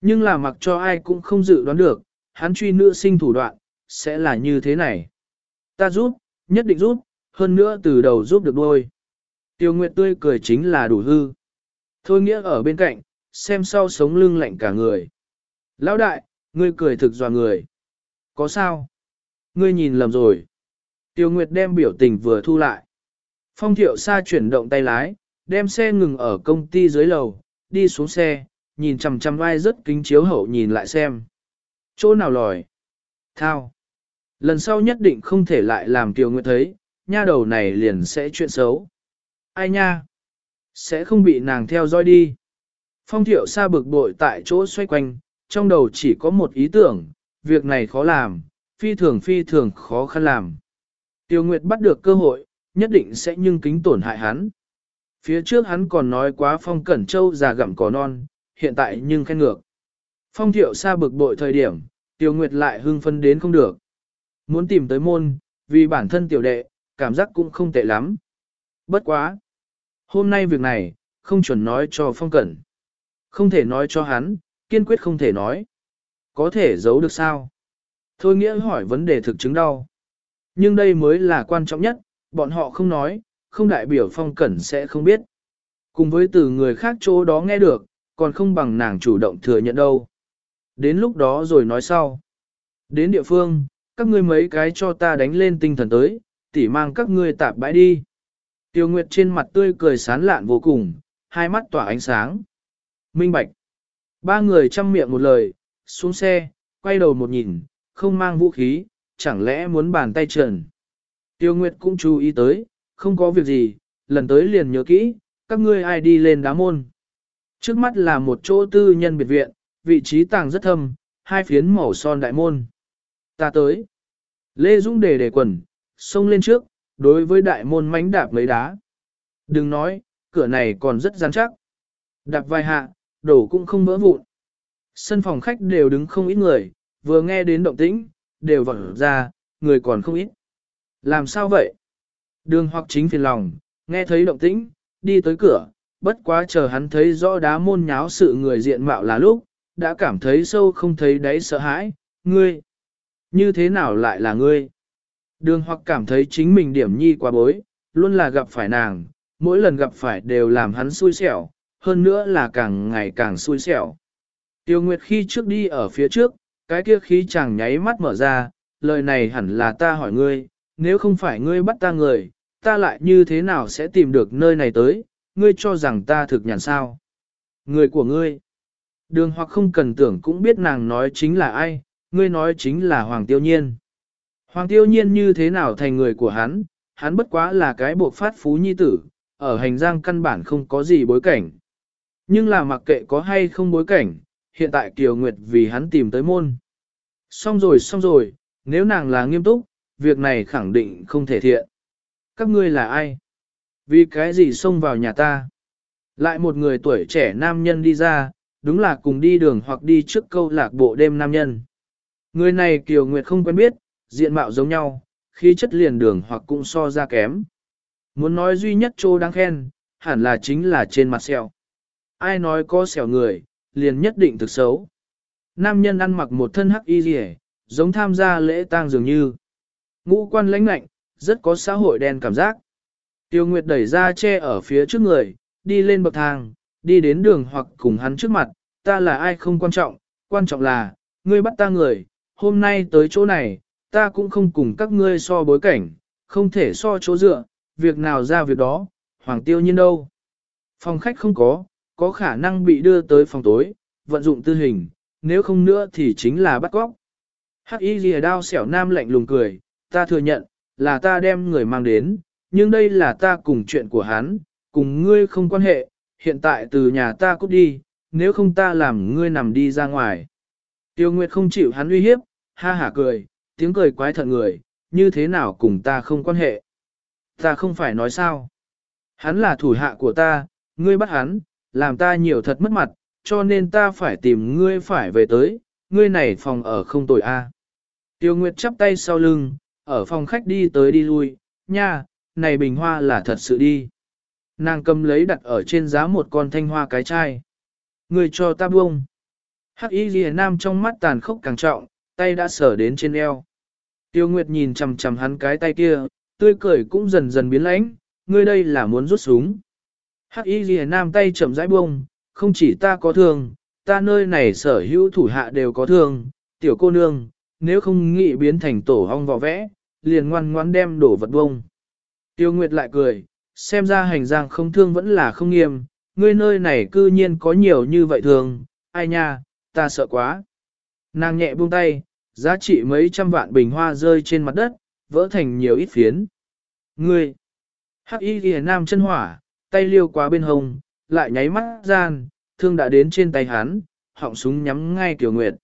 Nhưng là mặc cho ai cũng không dự đoán được, hắn truy nữ sinh thủ đoạn, sẽ là như thế này. Ta giúp, nhất định giúp, hơn nữa từ đầu giúp được đôi. Tiêu Nguyệt tươi cười chính là đủ hư. Thôi nghĩa ở bên cạnh, xem sau sống lưng lạnh cả người. Lão đại, ngươi cười thực dò người. Có sao? Ngươi nhìn lầm rồi. Tiêu Nguyệt đem biểu tình vừa thu lại. Phong thiệu xa chuyển động tay lái, đem xe ngừng ở công ty dưới lầu, đi xuống xe, nhìn chằm chằm vai rất kính chiếu hậu nhìn lại xem. Chỗ nào lòi? Thao. Lần sau nhất định không thể lại làm Tiêu Nguyệt thấy, nha đầu này liền sẽ chuyện xấu. Ai nha? Sẽ không bị nàng theo dõi đi. Phong thiệu xa bực bội tại chỗ xoay quanh, trong đầu chỉ có một ý tưởng, việc này khó làm, phi thường phi thường khó khăn làm. Tiêu Nguyệt bắt được cơ hội, nhất định sẽ nhưng kính tổn hại hắn. Phía trước hắn còn nói quá Phong Cẩn Châu già gặm cỏ non, hiện tại nhưng khen ngược. Phong thiệu xa bực bội thời điểm, Tiêu Nguyệt lại hưng phân đến không được. Muốn tìm tới môn, vì bản thân tiểu đệ, cảm giác cũng không tệ lắm. Bất quá. Hôm nay việc này, không chuẩn nói cho Phong Cẩn. Không thể nói cho hắn, kiên quyết không thể nói. Có thể giấu được sao? Thôi nghĩa hỏi vấn đề thực chứng đau. Nhưng đây mới là quan trọng nhất, bọn họ không nói, không đại biểu phong cẩn sẽ không biết. Cùng với từ người khác chỗ đó nghe được, còn không bằng nàng chủ động thừa nhận đâu. Đến lúc đó rồi nói sau. Đến địa phương, các ngươi mấy cái cho ta đánh lên tinh thần tới, tỉ mang các ngươi tạp bãi đi. Tiêu Nguyệt trên mặt tươi cười sán lạn vô cùng, hai mắt tỏa ánh sáng. Minh Bạch. Ba người chăm miệng một lời, xuống xe, quay đầu một nhìn, không mang vũ khí, chẳng lẽ muốn bàn tay trần. Tiêu Nguyệt cũng chú ý tới, không có việc gì, lần tới liền nhớ kỹ, các ngươi ai đi lên đá môn. Trước mắt là một chỗ tư nhân biệt viện, vị trí tàng rất thâm, hai phiến màu son đại môn. Ta tới. Lê Dũng để để quần, xông lên trước, đối với đại môn mánh đạp mấy đá. Đừng nói, cửa này còn rất rắn chắc. Đạp vài hạ, đổ cũng không vỡ vụn. Sân phòng khách đều đứng không ít người, vừa nghe đến động tĩnh, đều vỡ ra, người còn không ít. Làm sao vậy? Đường hoặc chính phiền lòng, nghe thấy động tĩnh, đi tới cửa, bất quá chờ hắn thấy rõ đá môn nháo sự người diện mạo là lúc, đã cảm thấy sâu không thấy đáy sợ hãi, ngươi. Như thế nào lại là ngươi? Đường hoặc cảm thấy chính mình điểm nhi quá bối, luôn là gặp phải nàng, mỗi lần gặp phải đều làm hắn xui xẻo, hơn nữa là càng ngày càng xui xẻo. Tiêu Nguyệt khi trước đi ở phía trước, cái kia khí chàng nháy mắt mở ra, lời này hẳn là ta hỏi ngươi, nếu không phải ngươi bắt ta người, ta lại như thế nào sẽ tìm được nơi này tới, ngươi cho rằng ta thực nhàn sao. Người của ngươi, đường hoặc không cần tưởng cũng biết nàng nói chính là ai, ngươi nói chính là Hoàng Tiêu Nhiên. Hoàng Tiêu Nhiên như thế nào thành người của hắn, hắn bất quá là cái bộ phát phú nhi tử, ở hành giang căn bản không có gì bối cảnh. Nhưng là mặc kệ có hay không bối cảnh, hiện tại Kiều Nguyệt vì hắn tìm tới môn. Xong rồi xong rồi, nếu nàng là nghiêm túc, việc này khẳng định không thể thiện. Các ngươi là ai? Vì cái gì xông vào nhà ta? Lại một người tuổi trẻ nam nhân đi ra, đúng là cùng đi đường hoặc đi trước câu lạc bộ đêm nam nhân. Người này Kiều Nguyệt không quen biết, diện mạo giống nhau, khí chất liền đường hoặc cũng so ra kém. Muốn nói duy nhất chỗ đáng khen, hẳn là chính là trên mặt sẹo. Ai nói có sẹo người, liền nhất định thực xấu. Nam nhân ăn mặc một thân hắc y rỉ, giống tham gia lễ tang dường như. Ngũ quan lãnh lạnh, rất có xã hội đen cảm giác. Tiêu Nguyệt đẩy ra che ở phía trước người, đi lên bậc thang, đi đến đường hoặc cùng hắn trước mặt, ta là ai không quan trọng, quan trọng là, ngươi bắt ta người, hôm nay tới chỗ này, ta cũng không cùng các ngươi so bối cảnh, không thể so chỗ dựa, việc nào ra việc đó, hoàng tiêu nhiên đâu. Phòng khách không có, có khả năng bị đưa tới phòng tối, vận dụng tư hình, nếu không nữa thì chính là bắt cóc. Hắc y lìa đao xẻo nam lạnh lùng cười, ta thừa nhận, là ta đem người mang đến, nhưng đây là ta cùng chuyện của hắn, cùng ngươi không quan hệ, hiện tại từ nhà ta cút đi, nếu không ta làm ngươi nằm đi ra ngoài. Tiêu Nguyệt không chịu hắn uy hiếp, ha hả cười, tiếng cười quái thận người, như thế nào cùng ta không quan hệ. Ta không phải nói sao. Hắn là thủ hạ của ta, ngươi bắt hắn, làm ta nhiều thật mất mặt, cho nên ta phải tìm ngươi phải về tới, ngươi này phòng ở không tồi a. Tiêu Nguyệt chắp tay sau lưng, ở phòng khách đi tới đi lui, nha, này bình hoa là thật sự đi. Nàng cầm lấy đặt ở trên giá một con thanh hoa cái chai. Ngươi cho ta buông. Hắc y ghi nam trong mắt tàn khốc càng trọng, tay đã sở đến trên eo. Tiêu Nguyệt nhìn chằm chằm hắn cái tay kia, tươi cười cũng dần dần biến lãnh, ngươi đây là muốn rút súng. Hắc y ghi nam tay chậm rãi buông, không chỉ ta có thương, ta nơi này sở hữu thủ hạ đều có thương, tiểu cô nương, nếu không nghĩ biến thành tổ hong vỏ vẽ, liền ngoan ngoãn đem đổ vật buông. Tiêu Nguyệt lại cười, xem ra hành giang không thương vẫn là không nghiêm, ngươi nơi này cư nhiên có nhiều như vậy thường, ai nha, ta sợ quá. Nàng nhẹ buông tay, giá trị mấy trăm vạn bình hoa rơi trên mặt đất, vỡ thành nhiều ít phiến. Ngươi, hắc y ghi nam chân hỏa, tay liêu qua bên hông, lại nháy mắt gian, thương đã đến trên tay hắn, họng súng nhắm ngay Kiều Nguyệt.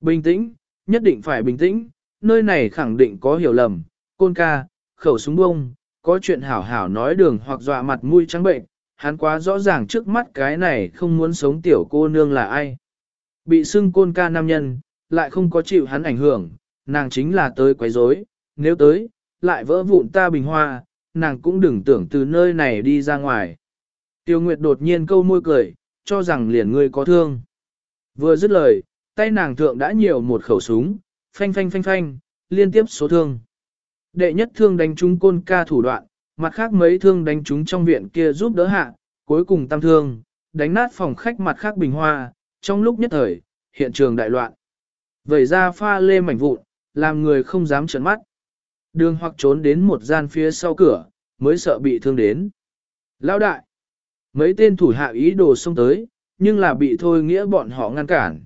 Bình tĩnh, nhất định phải bình tĩnh, nơi này khẳng định có hiểu lầm, côn ca, khẩu súng bông, có chuyện hảo hảo nói đường hoặc dọa mặt mũi trắng bệnh, hắn quá rõ ràng trước mắt cái này không muốn sống tiểu cô nương là ai. Bị xưng côn ca nam nhân, lại không có chịu hắn ảnh hưởng, nàng chính là tới quấy rối, nếu tới, lại vỡ vụn ta bình hoa, nàng cũng đừng tưởng từ nơi này đi ra ngoài. Tiêu Nguyệt đột nhiên câu môi cười, cho rằng liền ngươi có thương. Vừa dứt lời, tay nàng thượng đã nhiều một khẩu súng, phanh phanh phanh phanh, liên tiếp số thương. Đệ nhất thương đánh trúng côn ca thủ đoạn, mặt khác mấy thương đánh trúng trong viện kia giúp đỡ hạ, cuối cùng tam thương, đánh nát phòng khách mặt khác bình hoa, trong lúc nhất thời, hiện trường đại loạn. Vẩy ra pha lê mảnh vụn, làm người không dám trấn mắt. Đường hoặc trốn đến một gian phía sau cửa, mới sợ bị thương đến. Lão đại! Mấy tên thủ hạ ý đồ xông tới, nhưng là bị thôi nghĩa bọn họ ngăn cản.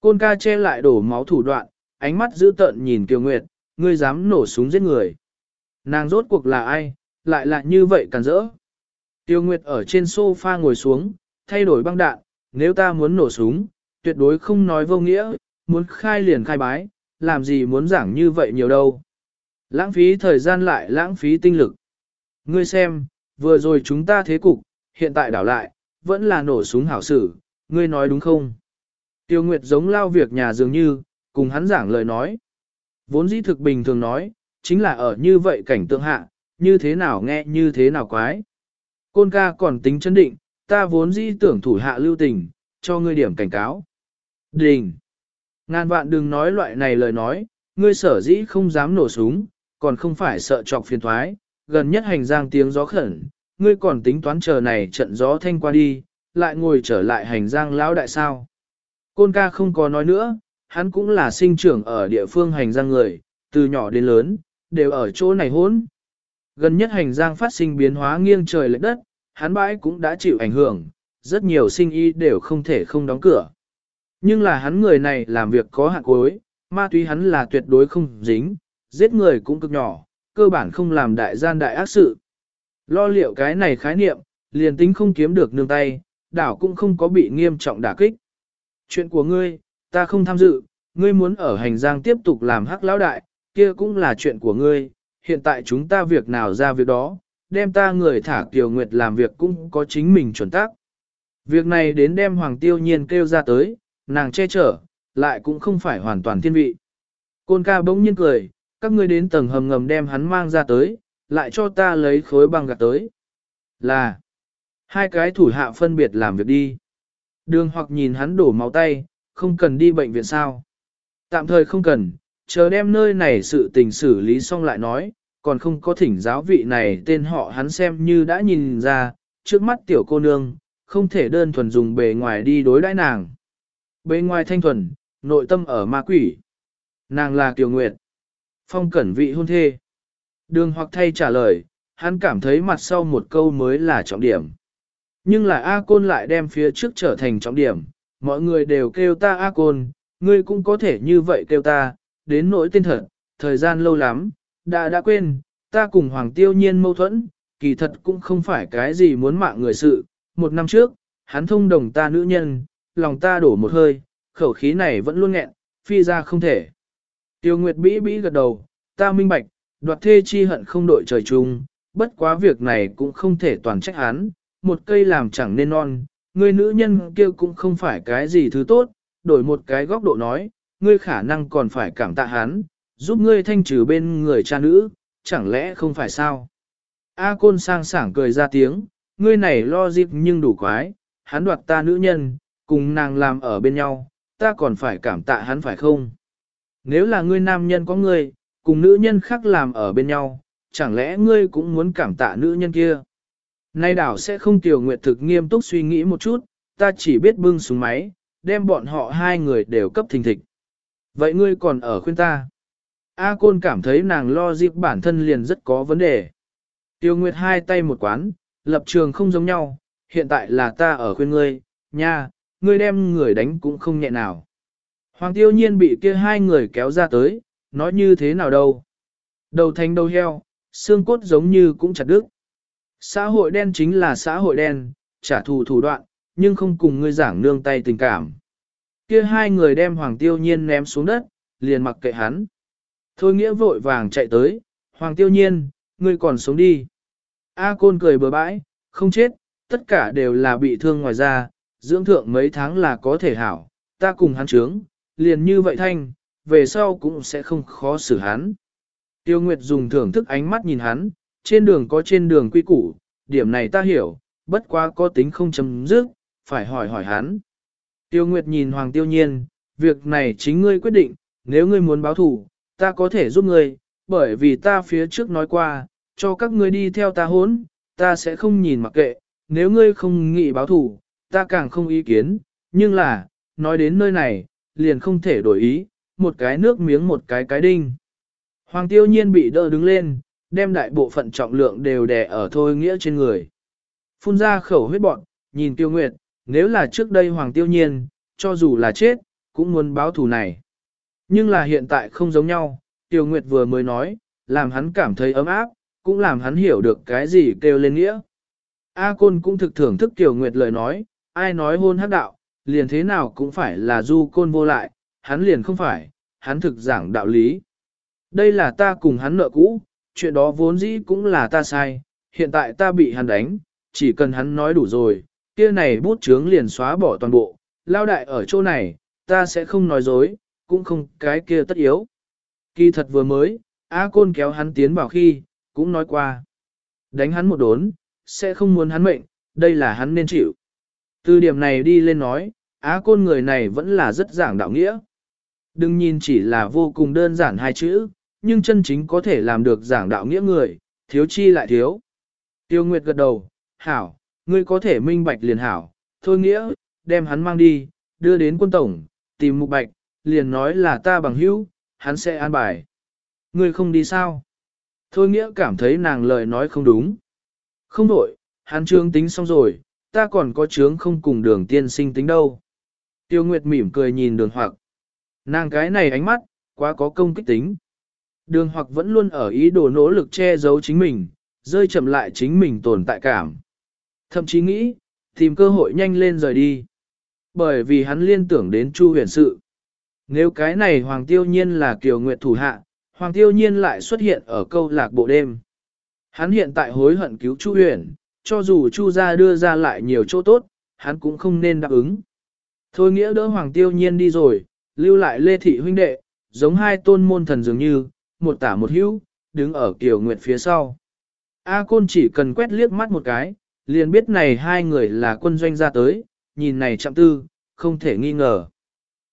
Côn ca che lại đổ máu thủ đoạn, ánh mắt dữ tợn nhìn Kiều Nguyệt, ngươi dám nổ súng giết người. Nàng rốt cuộc là ai, lại là như vậy càn rỡ. Tiêu Nguyệt ở trên sofa ngồi xuống, thay đổi băng đạn, nếu ta muốn nổ súng, tuyệt đối không nói vô nghĩa, muốn khai liền khai bái, làm gì muốn giảng như vậy nhiều đâu. Lãng phí thời gian lại lãng phí tinh lực. Ngươi xem, vừa rồi chúng ta thế cục, hiện tại đảo lại, vẫn là nổ súng hảo sử, ngươi nói đúng không? Tiêu Nguyệt giống lao việc nhà dường như, cùng hắn giảng lời nói. Vốn dĩ thực bình thường nói, chính là ở như vậy cảnh tượng hạ, như thế nào nghe như thế nào quái. Côn ca còn tính chân định, ta vốn dĩ tưởng thủ hạ lưu tình, cho ngươi điểm cảnh cáo. Đình! Ngàn vạn đừng nói loại này lời nói, ngươi sở dĩ không dám nổ súng, còn không phải sợ trọc phiền thoái, gần nhất hành giang tiếng gió khẩn, ngươi còn tính toán chờ này trận gió thanh qua đi, lại ngồi trở lại hành giang lão đại sao. Côn ca không có nói nữa, hắn cũng là sinh trưởng ở địa phương hành giang người, từ nhỏ đến lớn, đều ở chỗ này hốn. Gần nhất hành giang phát sinh biến hóa nghiêng trời lệch đất, hắn bãi cũng đã chịu ảnh hưởng, rất nhiều sinh y đều không thể không đóng cửa. Nhưng là hắn người này làm việc có hạn cuối, ma túy hắn là tuyệt đối không dính, giết người cũng cực nhỏ, cơ bản không làm đại gian đại ác sự. Lo liệu cái này khái niệm, liền tính không kiếm được nương tay, đảo cũng không có bị nghiêm trọng đả kích. Chuyện của ngươi, ta không tham dự, ngươi muốn ở hành giang tiếp tục làm hắc lão đại, kia cũng là chuyện của ngươi, hiện tại chúng ta việc nào ra việc đó, đem ta người thả Kiều Nguyệt làm việc cũng có chính mình chuẩn tác. Việc này đến đem Hoàng Tiêu Nhiên kêu ra tới, nàng che chở, lại cũng không phải hoàn toàn thiên vị. Côn ca bỗng nhiên cười, các ngươi đến tầng hầm ngầm đem hắn mang ra tới, lại cho ta lấy khối băng gạt tới. Là, hai cái thủ hạ phân biệt làm việc đi. Đường hoặc nhìn hắn đổ máu tay, không cần đi bệnh viện sao. Tạm thời không cần, chờ đem nơi này sự tình xử lý xong lại nói, còn không có thỉnh giáo vị này tên họ hắn xem như đã nhìn ra, trước mắt tiểu cô nương, không thể đơn thuần dùng bề ngoài đi đối đãi nàng. Bề ngoài thanh thuần, nội tâm ở ma quỷ. Nàng là Kiều Nguyệt. Phong cẩn vị hôn thê. Đường hoặc thay trả lời, hắn cảm thấy mặt sau một câu mới là trọng điểm. Nhưng là A Côn lại đem phía trước trở thành trọng điểm, mọi người đều kêu ta A Côn, ngươi cũng có thể như vậy kêu ta, đến nỗi tên thật, thời gian lâu lắm, đã đã quên, ta cùng Hoàng Tiêu Nhiên mâu thuẫn, kỳ thật cũng không phải cái gì muốn mạng người sự, một năm trước, hắn thông đồng ta nữ nhân, lòng ta đổ một hơi, khẩu khí này vẫn luôn nghẹn, phi ra không thể. Tiêu Nguyệt bĩ bĩ gật đầu, ta minh bạch, đoạt thê chi hận không đội trời chung, bất quá việc này cũng không thể toàn trách hắn, một cây làm chẳng nên non, người nữ nhân kia cũng không phải cái gì thứ tốt, đổi một cái góc độ nói, ngươi khả năng còn phải cảm tạ hắn, giúp ngươi thanh trừ bên người cha nữ, chẳng lẽ không phải sao? A côn sang sảng cười ra tiếng, ngươi này lo dịp nhưng đủ quái, hắn đoạt ta nữ nhân, cùng nàng làm ở bên nhau, ta còn phải cảm tạ hắn phải không? Nếu là ngươi nam nhân có ngươi, cùng nữ nhân khác làm ở bên nhau, chẳng lẽ ngươi cũng muốn cảm tạ nữ nhân kia? Nay đảo sẽ không tiểu nguyệt thực nghiêm túc suy nghĩ một chút, ta chỉ biết bưng súng máy, đem bọn họ hai người đều cấp thình thịch. Vậy ngươi còn ở khuyên ta? A Côn cảm thấy nàng lo dịp bản thân liền rất có vấn đề. Tiêu Nguyệt hai tay một quán, lập trường không giống nhau, hiện tại là ta ở khuyên ngươi, nha, ngươi đem người đánh cũng không nhẹ nào. Hoàng tiêu nhiên bị kia hai người kéo ra tới, nói như thế nào đâu. Đầu thành đầu heo, xương cốt giống như cũng chặt đứt. Xã hội đen chính là xã hội đen, trả thù thủ đoạn, nhưng không cùng ngươi giảng nương tay tình cảm. Kia hai người đem Hoàng tiêu nhiên ném xuống đất, liền mặc kệ hắn. Thôi nghĩa vội vàng chạy tới, Hoàng tiêu nhiên, ngươi còn sống đi. A côn cười bừa bãi, không chết, tất cả đều là bị thương ngoài da, dưỡng thượng mấy tháng là có thể hảo, ta cùng hắn trướng, liền như vậy thanh, về sau cũng sẽ không khó xử hắn. Tiêu Nguyệt dùng thưởng thức ánh mắt nhìn hắn, trên đường có trên đường quy củ, điểm này ta hiểu, bất quá có tính không chấm dứt, phải hỏi hỏi hắn. Tiêu Nguyệt nhìn Hoàng Tiêu Nhiên, việc này chính ngươi quyết định, nếu ngươi muốn báo thủ, ta có thể giúp ngươi, bởi vì ta phía trước nói qua, cho các ngươi đi theo ta hốn, ta sẽ không nhìn mặc kệ, nếu ngươi không nghĩ báo thủ, ta càng không ý kiến, nhưng là, nói đến nơi này, liền không thể đổi ý, một cái nước miếng một cái cái đinh. Hoàng tiêu nhiên bị đỡ đứng lên, đem đại bộ phận trọng lượng đều đè ở thôi nghĩa trên người. Phun ra khẩu huyết bọn, nhìn tiêu nguyệt, nếu là trước đây hoàng tiêu nhiên, cho dù là chết, cũng muốn báo thù này. Nhưng là hiện tại không giống nhau, Tiêu Nguyệt vừa mới nói, làm hắn cảm thấy ấm áp, cũng làm hắn hiểu được cái gì kêu lên nghĩa. A Côn cũng thực thưởng thức Tiêu Nguyệt lời nói, ai nói hôn hắc đạo, liền thế nào cũng phải là du côn vô lại, hắn liền không phải, hắn thực giảng đạo lý. Đây là ta cùng hắn nợ cũ, chuyện đó vốn dĩ cũng là ta sai, hiện tại ta bị hắn đánh, chỉ cần hắn nói đủ rồi, kia này bút chướng liền xóa bỏ toàn bộ, lao đại ở chỗ này, ta sẽ không nói dối, cũng không cái kia tất yếu. Kỳ thật vừa mới, A Côn kéo hắn tiến vào khi, cũng nói qua. Đánh hắn một đốn, sẽ không muốn hắn mệnh, đây là hắn nên chịu. Từ điểm này đi lên nói, Á Côn người này vẫn là rất giảng đạo nghĩa. Đừng nhìn chỉ là vô cùng đơn giản hai chữ, nhưng chân chính có thể làm được giảng đạo nghĩa người, thiếu chi lại thiếu. Tiêu Nguyệt gật đầu, hảo, ngươi có thể minh bạch liền hảo, thôi nghĩa, đem hắn mang đi, đưa đến quân tổng, tìm mục bạch, liền nói là ta bằng hữu, hắn sẽ an bài. Ngươi không đi sao? Thôi nghĩa cảm thấy nàng lời nói không đúng. Không đổi, hắn trương tính xong rồi, ta còn có chướng không cùng đường tiên sinh tính đâu. Tiêu Nguyệt mỉm cười nhìn đường hoặc. Nàng cái này ánh mắt, quá có công kích tính. Đường hoặc vẫn luôn ở ý đồ nỗ lực che giấu chính mình, rơi chậm lại chính mình tồn tại cảm. Thậm chí nghĩ, tìm cơ hội nhanh lên rời đi. Bởi vì hắn liên tưởng đến Chu huyền sự. Nếu cái này Hoàng Tiêu Nhiên là Kiều Nguyệt thủ hạ, Hoàng Tiêu Nhiên lại xuất hiện ở câu lạc bộ đêm. Hắn hiện tại hối hận cứu Chu huyền, cho dù Chu gia đưa ra lại nhiều chỗ tốt, hắn cũng không nên đáp ứng. Thôi nghĩa đỡ Hoàng Tiêu Nhiên đi rồi, lưu lại Lê Thị huynh đệ, giống hai tôn môn thần dường như, một tả một hữu, đứng ở Kiều Nguyệt phía sau. A Côn chỉ cần quét liếc mắt một cái, liền biết này hai người là quân doanh ra tới, nhìn này chạm tư, không thể nghi ngờ.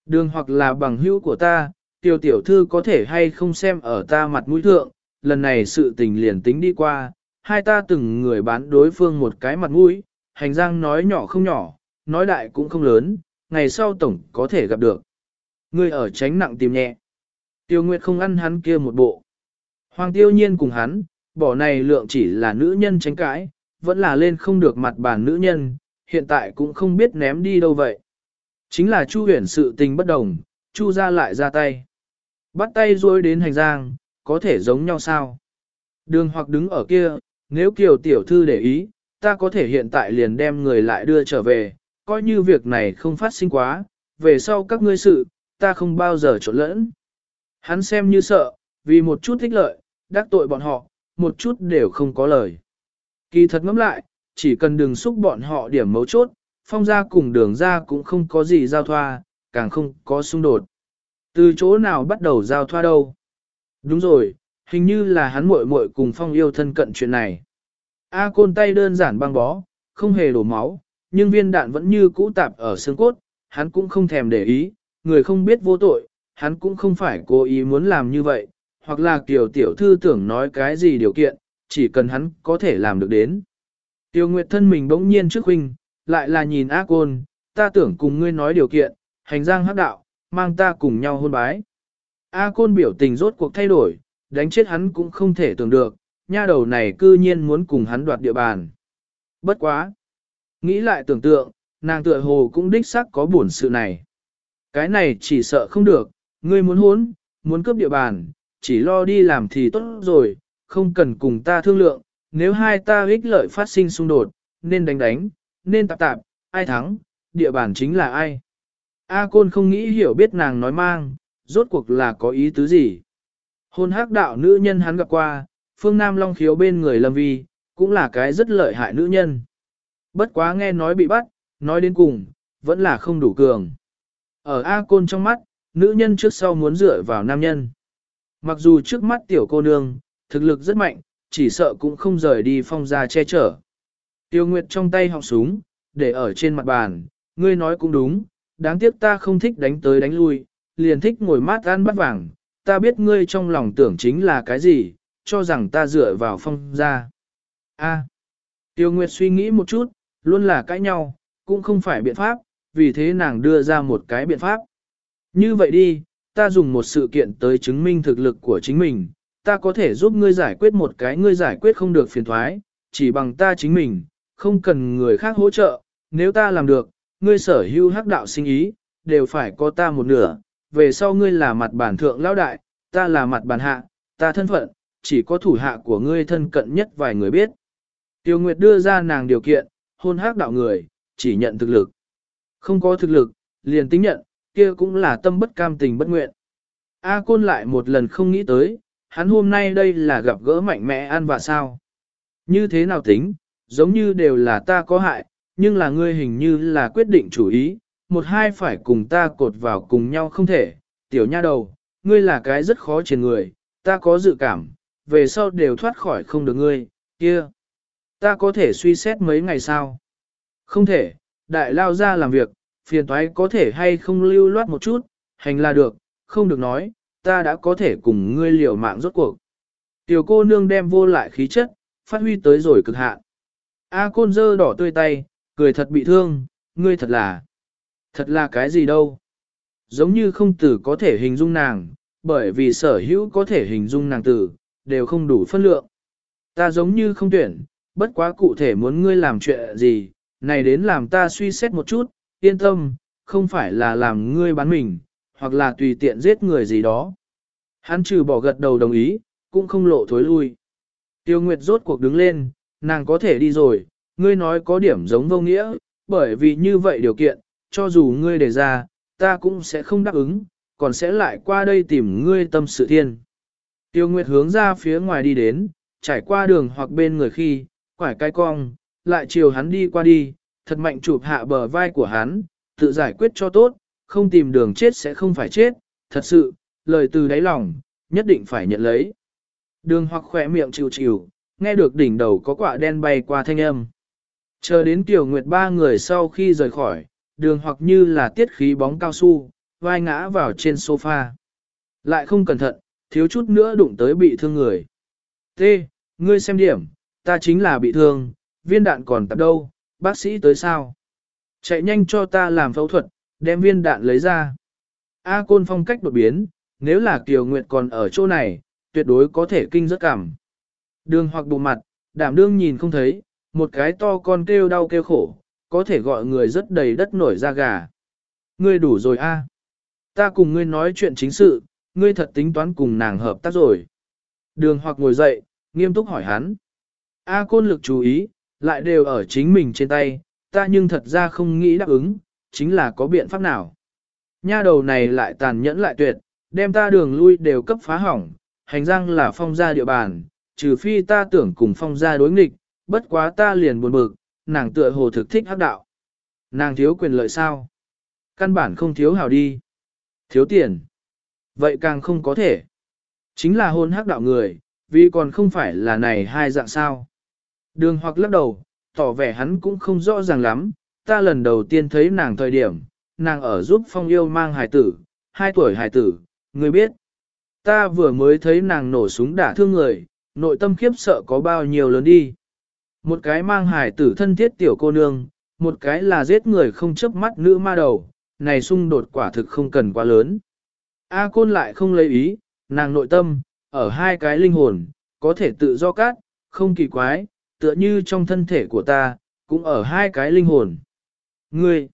Đường hoặc là bằng hữu của ta, tiểu tiểu thư có thể hay không xem ở ta mặt mũi thượng, lần này sự tình liền tính đi qua, hai ta từng người bán đối phương một cái mặt mũi, hành giang nói nhỏ không nhỏ, nói đại cũng không lớn, ngày sau tổng có thể gặp được. Người ở tránh nặng tìm nhẹ. Tiêu Nguyệt không ăn hắn kia một bộ. Hoàng tiêu nhiên cùng hắn, bỏ này lượng chỉ là nữ nhân tránh cãi, vẫn là lên không được mặt bàn nữ nhân, hiện tại cũng không biết ném đi đâu vậy. Chính là Chu huyền sự tình bất đồng, Chu ra lại ra tay. Bắt tay rôi đến hành giang, có thể giống nhau sao? Đường hoặc đứng ở kia, nếu kiều tiểu thư để ý, ta có thể hiện tại liền đem người lại đưa trở về, coi như việc này không phát sinh quá, về sau các ngươi sự, ta không bao giờ trộn lẫn. Hắn xem như sợ, vì một chút thích lợi, đắc tội bọn họ, một chút đều không có lời. Kỳ thật ngẫm lại, chỉ cần đừng xúc bọn họ điểm mấu chốt, phong ra cùng đường ra cũng không có gì giao thoa, càng không có xung đột. Từ chỗ nào bắt đầu giao thoa đâu? Đúng rồi, hình như là hắn muội muội cùng phong yêu thân cận chuyện này. A côn tay đơn giản băng bó, không hề đổ máu, nhưng viên đạn vẫn như cũ tạp ở xương cốt, hắn cũng không thèm để ý, người không biết vô tội, hắn cũng không phải cố ý muốn làm như vậy, hoặc là kiểu tiểu thư tưởng nói cái gì điều kiện, chỉ cần hắn có thể làm được đến. Tiêu Nguyệt thân mình bỗng nhiên trước huynh, lại là nhìn A côn, ta tưởng cùng ngươi nói điều kiện, hành giang hắc đạo, mang ta cùng nhau hôn bái. A côn biểu tình rốt cuộc thay đổi, đánh chết hắn cũng không thể tưởng được, nha đầu này cư nhiên muốn cùng hắn đoạt địa bàn. Bất quá. Nghĩ lại tưởng tượng, nàng tựa hồ cũng đích xác có buồn sự này. Cái này chỉ sợ không được, ngươi muốn hốn, muốn cướp địa bàn, chỉ lo đi làm thì tốt rồi, không cần cùng ta thương lượng, nếu hai ta ích lợi phát sinh xung đột, nên đánh đánh, nên tạp tạp, ai thắng, địa bàn chính là ai. A Côn không nghĩ hiểu biết nàng nói mang, rốt cuộc là có ý tứ gì. Hôn hắc đạo nữ nhân hắn gặp qua, phương Nam Long khiếu bên người Lâm Vi, cũng là cái rất lợi hại nữ nhân. Bất quá nghe nói bị bắt, nói đến cùng, vẫn là không đủ cường. Ở A Côn trong mắt, nữ nhân trước sau muốn dựa vào nam nhân. Mặc dù trước mắt tiểu cô nương, thực lực rất mạnh, chỉ sợ cũng không rời đi phong ra che chở. Tiêu Nguyệt trong tay họng súng, để ở trên mặt bàn, ngươi nói cũng đúng, đáng tiếc ta không thích đánh tới đánh lui, liền thích ngồi mát ăn bắt vàng, ta biết ngươi trong lòng tưởng chính là cái gì, cho rằng ta dựa vào phong ra. A. Tiêu Nguyệt suy nghĩ một chút, luôn là cãi nhau, cũng không phải biện pháp, vì thế nàng đưa ra một cái biện pháp. Như vậy đi, ta dùng một sự kiện tới chứng minh thực lực của chính mình, ta có thể giúp ngươi giải quyết một cái ngươi giải quyết không được phiền thoái, chỉ bằng ta chính mình, không cần người khác hỗ trợ, nếu ta làm được, ngươi sở hữu hắc đạo sinh ý, đều phải có ta một nửa, về sau ngươi là mặt bản thượng lão đại, ta là mặt bản hạ, ta thân phận, chỉ có thủ hạ của ngươi thân cận nhất vài người biết. Tiêu Nguyệt đưa ra nàng điều kiện, hôn hắc đạo người, chỉ nhận thực lực. Không có thực lực, liền tính nhận, kia cũng là tâm bất cam tình bất nguyện. A Côn lại một lần không nghĩ tới, hắn hôm nay đây là gặp gỡ mạnh mẽ ăn và sao. Như thế nào tính, giống như đều là ta có hại, nhưng là ngươi hình như là quyết định chủ ý, một hai phải cùng ta cột vào cùng nhau không thể, tiểu nha đầu, ngươi là cái rất khó trên người, ta có dự cảm, về sau đều thoát khỏi không được ngươi, kia. Ta có thể suy xét mấy ngày sau. Không thể, đại lao ra làm việc, phiền toái có thể hay không lưu loát một chút, hành là được, không được nói, ta đã có thể cùng ngươi liều mạng rốt cuộc. Tiểu cô nương đem vô lại khí chất, phát huy tới rồi cực hạn. A côn dơ đỏ tươi tay, cười thật bị thương, ngươi thật là, thật là cái gì đâu. Giống như không tử có thể hình dung nàng, bởi vì sở hữu có thể hình dung nàng tử, đều không đủ phân lượng. Ta giống như không tuyển, bất quá cụ thể muốn ngươi làm chuyện gì, này đến làm ta suy xét một chút, yên tâm, không phải là làm ngươi bán mình, hoặc là tùy tiện giết người gì đó. Hắn trừ bỏ gật đầu đồng ý, cũng không lộ thối lui. Tiêu Nguyệt rốt cuộc đứng lên, nàng có thể đi rồi, ngươi nói có điểm giống vô nghĩa, bởi vì như vậy điều kiện, cho dù ngươi đề ra, ta cũng sẽ không đáp ứng, còn sẽ lại qua đây tìm ngươi tâm sự thiên. Tiêu Nguyệt hướng ra phía ngoài đi đến, trải qua đường hoặc bên người khi, quải cái cong, lại chiều hắn đi qua đi, thật mạnh chụp hạ bờ vai của hắn, tự giải quyết cho tốt, không tìm đường chết sẽ không phải chết, thật sự, lời từ đáy lòng, nhất định phải nhận lấy. Đường hoặc khỏe miệng chịu chịu, nghe được đỉnh đầu có quả đen bay qua thanh âm. Chờ đến tiểu nguyệt ba người sau khi rời khỏi, đường hoặc như là tiết khí bóng cao su, vai ngã vào trên sofa. Lại không cẩn thận, thiếu chút nữa đụng tới bị thương người. T, ngươi xem điểm, ta chính là bị thương, viên đạn còn tập đâu, bác sĩ tới sao? Chạy nhanh cho ta làm phẫu thuật, đem viên đạn lấy ra. A Côn phong cách đột biến, nếu là Kiều Nguyệt còn ở chỗ này, tuyệt đối có thể kinh rất cảm. Đường hoặc bù mặt, đảm đương nhìn không thấy, một cái to con kêu đau kêu khổ, có thể gọi người rất đầy đất nổi da gà. Ngươi đủ rồi a. Ta cùng ngươi nói chuyện chính sự, ngươi thật tính toán cùng nàng hợp tác rồi. Đường hoặc ngồi dậy, nghiêm túc hỏi hắn. A côn lực chú ý, lại đều ở chính mình trên tay, ta nhưng thật ra không nghĩ đáp ứng, chính là có biện pháp nào. Nha đầu này lại tàn nhẫn lại tuyệt, đem ta đường lui đều cấp phá hỏng, hành răng là phong gia địa bàn, trừ phi ta tưởng cùng phong gia đối nghịch, bất quá ta liền buồn bực, nàng tựa hồ thực thích hắc đạo. Nàng thiếu quyền lợi sao? Căn bản không thiếu hào đi. Thiếu tiền. Vậy càng không có thể. Chính là hôn hắc đạo người, vì còn không phải là này hai dạng sao. Đường hoặc lắc đầu, tỏ vẻ hắn cũng không rõ ràng lắm, ta lần đầu tiên thấy nàng thời điểm, nàng ở giúp phong yêu mang hài tử, hai tuổi hài tử, người biết. Ta vừa mới thấy nàng nổ súng đả thương người, nội tâm khiếp sợ có bao nhiêu lớn đi. Một cái mang hài tử thân thiết tiểu cô nương, một cái là giết người không chớp mắt nữ ma đầu, này xung đột quả thực không cần quá lớn. A côn lại không lấy ý, nàng nội tâm, ở hai cái linh hồn, có thể tự do cát, không kỳ quái, tựa như trong thân thể của ta, cũng ở hai cái linh hồn. Ngươi,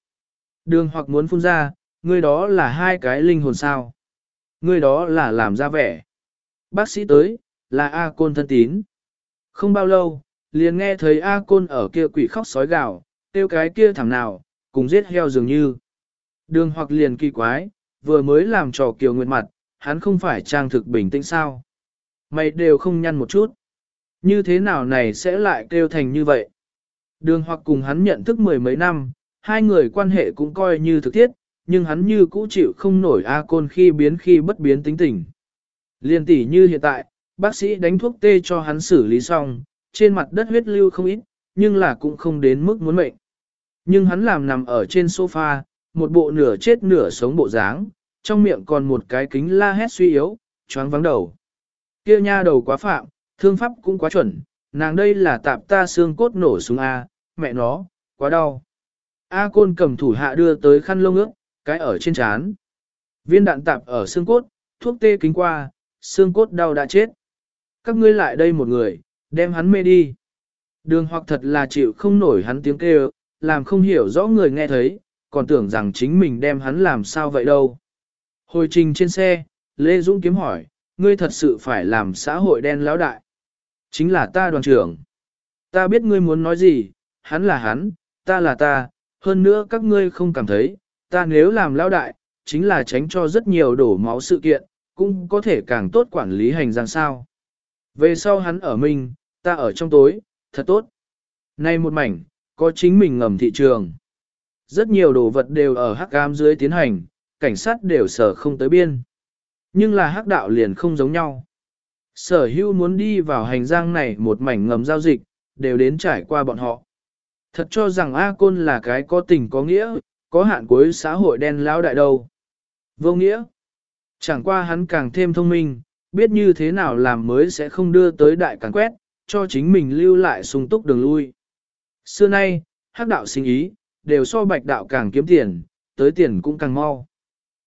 đường hoặc muốn phun ra, ngươi đó là hai cái linh hồn sao? Ngươi đó là làm ra vẻ. Bác sĩ tới, là A Côn thân tín. Không bao lâu, liền nghe thấy A Côn ở kia quỷ khóc sói gào, tiêu cái kia thảm nào, cùng giết heo dường như. Đường hoặc liền kỳ quái, vừa mới làm trò kiều nguyệt mặt, hắn không phải trang thực bình tĩnh sao. Mày đều không nhăn một chút. Như thế nào này sẽ lại kêu thành như vậy? Đường hoặc cùng hắn nhận thức mười mấy năm, hai người quan hệ cũng coi như thực thiết, nhưng hắn như cũ chịu không nổi A côn khi biến khi bất biến tính tình. Liên tỷ như hiện tại, bác sĩ đánh thuốc tê cho hắn xử lý xong, trên mặt đất huyết lưu không ít, nhưng là cũng không đến mức muốn mệnh. Nhưng hắn làm nằm ở trên sofa, một bộ nửa chết nửa sống bộ dáng, trong miệng còn một cái kính la hét suy yếu, choáng vắng đầu. Kia nha đầu quá phạm, thương pháp cũng quá chuẩn, nàng đây là tạp ta xương cốt nổ xuống A, mẹ nó, quá đau. A côn cầm thủ hạ đưa tới khăn lông ướt, cái ở trên chán. Viên đạn tạp ở xương cốt, thuốc tê kính qua, xương cốt đau đã chết. Các ngươi lại đây một người, đem hắn mê đi. Đường hoặc thật là chịu không nổi hắn tiếng kêu, làm không hiểu rõ người nghe thấy, còn tưởng rằng chính mình đem hắn làm sao vậy đâu. Hồi trình trên xe, Lê Dũng kiếm hỏi, ngươi thật sự phải làm xã hội đen lão đại. Chính là ta đoàn trưởng. Ta biết ngươi muốn nói gì, hắn là hắn, ta là ta, hơn nữa các ngươi không cảm thấy, ta nếu làm lão đại, chính là tránh cho rất nhiều đổ máu sự kiện, cũng có thể càng tốt quản lý hành giang sao. Về sau hắn ở mình, ta ở trong tối, thật tốt. Nay một mảnh, có chính mình ngầm thị trường. Rất nhiều đồ vật đều ở hắc cam dưới tiến hành, cảnh sát đều sở không tới biên. Nhưng là hắc đạo liền không giống nhau. Sở hữu muốn đi vào hành giang này một mảnh ngầm giao dịch, đều đến trải qua bọn họ. Thật cho rằng A Côn là cái có tình có nghĩa, có hạn cuối xã hội đen lão đại đâu. Vô nghĩa. Chẳng qua hắn càng thêm thông minh, biết như thế nào làm mới sẽ không đưa tới đại càn quét, cho chính mình lưu lại sung túc đường lui. Xưa nay, hắc đạo sinh ý, đều so bạch đạo càng kiếm tiền, tới tiền cũng càng mau.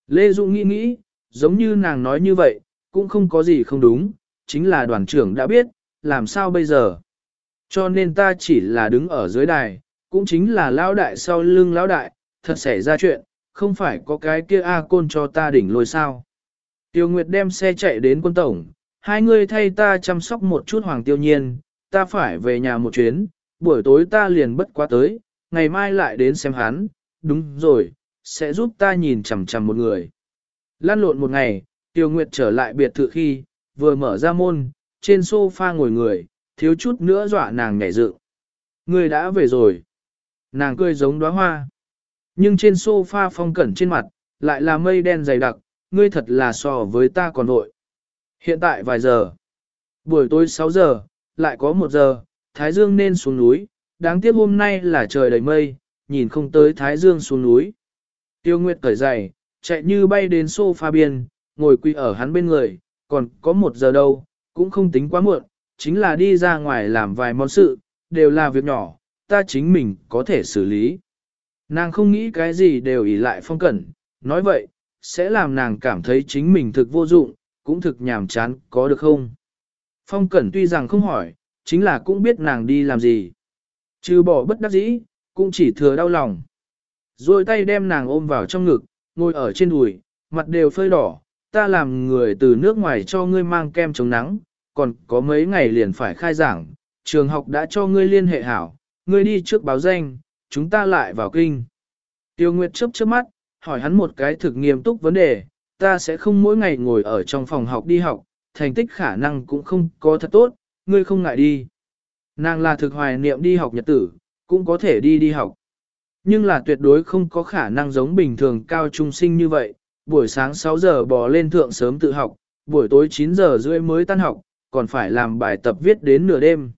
Lê Dũng nghĩ nghĩ, giống như nàng nói như vậy, cũng không có gì không đúng, chính là đoàn trưởng đã biết, làm sao bây giờ. Cho nên ta chỉ là đứng ở dưới đài, cũng chính là lão đại sau lưng lão đại, thật xảy ra chuyện, không phải có cái kia A côn cho ta đỉnh lôi sao. Tiêu Nguyệt đem xe chạy đến quân tổng, hai người thay ta chăm sóc một chút hoàng tiêu nhiên, ta phải về nhà một chuyến, buổi tối ta liền bất quá tới, ngày mai lại đến xem hắn, đúng rồi, sẽ giúp ta nhìn chằm chằm một người. Lan lộn một ngày, Tiêu Nguyệt trở lại biệt thự khi, vừa mở ra môn, trên sofa ngồi người, thiếu chút nữa dọa nàng nhảy dựng. Người đã về rồi. Nàng cười giống đóa hoa. Nhưng trên sofa phong cẩn trên mặt, lại là mây đen dày đặc, ngươi thật là so với ta còn vội. Hiện tại vài giờ. Buổi tối 6 giờ, lại có 1 giờ, Thái Dương nên xuống núi, đáng tiếc hôm nay là trời đầy mây, nhìn không tới Thái Dương xuống núi. Tiêu Nguyệt cởi giày, chạy như bay đến sofa biên, ngồi quỳ ở hắn bên người, còn có một giờ đâu, cũng không tính quá muộn, chính là đi ra ngoài làm vài món sự, đều là việc nhỏ, ta chính mình có thể xử lý. Nàng không nghĩ cái gì đều ỷ lại phong cẩn, nói vậy, sẽ làm nàng cảm thấy chính mình thực vô dụng, cũng thực nhàm chán, có được không? Phong cẩn tuy rằng không hỏi, chính là cũng biết nàng đi làm gì. Trừ bỏ bất đắc dĩ, cũng chỉ thừa đau lòng. Rồi tay đem nàng ôm vào trong ngực, ngồi ở trên đùi, mặt đều phơi đỏ, ta làm người từ nước ngoài cho ngươi mang kem chống nắng, còn có mấy ngày liền phải khai giảng, trường học đã cho ngươi liên hệ hảo, ngươi đi trước báo danh, chúng ta lại vào kinh. Tiêu Nguyệt chớp chớp mắt, hỏi hắn một cái thực nghiêm túc vấn đề, ta sẽ không mỗi ngày ngồi ở trong phòng học đi học, thành tích khả năng cũng không có thật tốt, ngươi không ngại đi. Nàng là thực hoài niệm đi học nhật tử, cũng có thể đi đi học. Nhưng là tuyệt đối không có khả năng giống bình thường cao trung sinh như vậy, buổi sáng 6 giờ bò lên thượng sớm tự học, buổi tối 9 giờ rưỡi mới tan học, còn phải làm bài tập viết đến nửa đêm.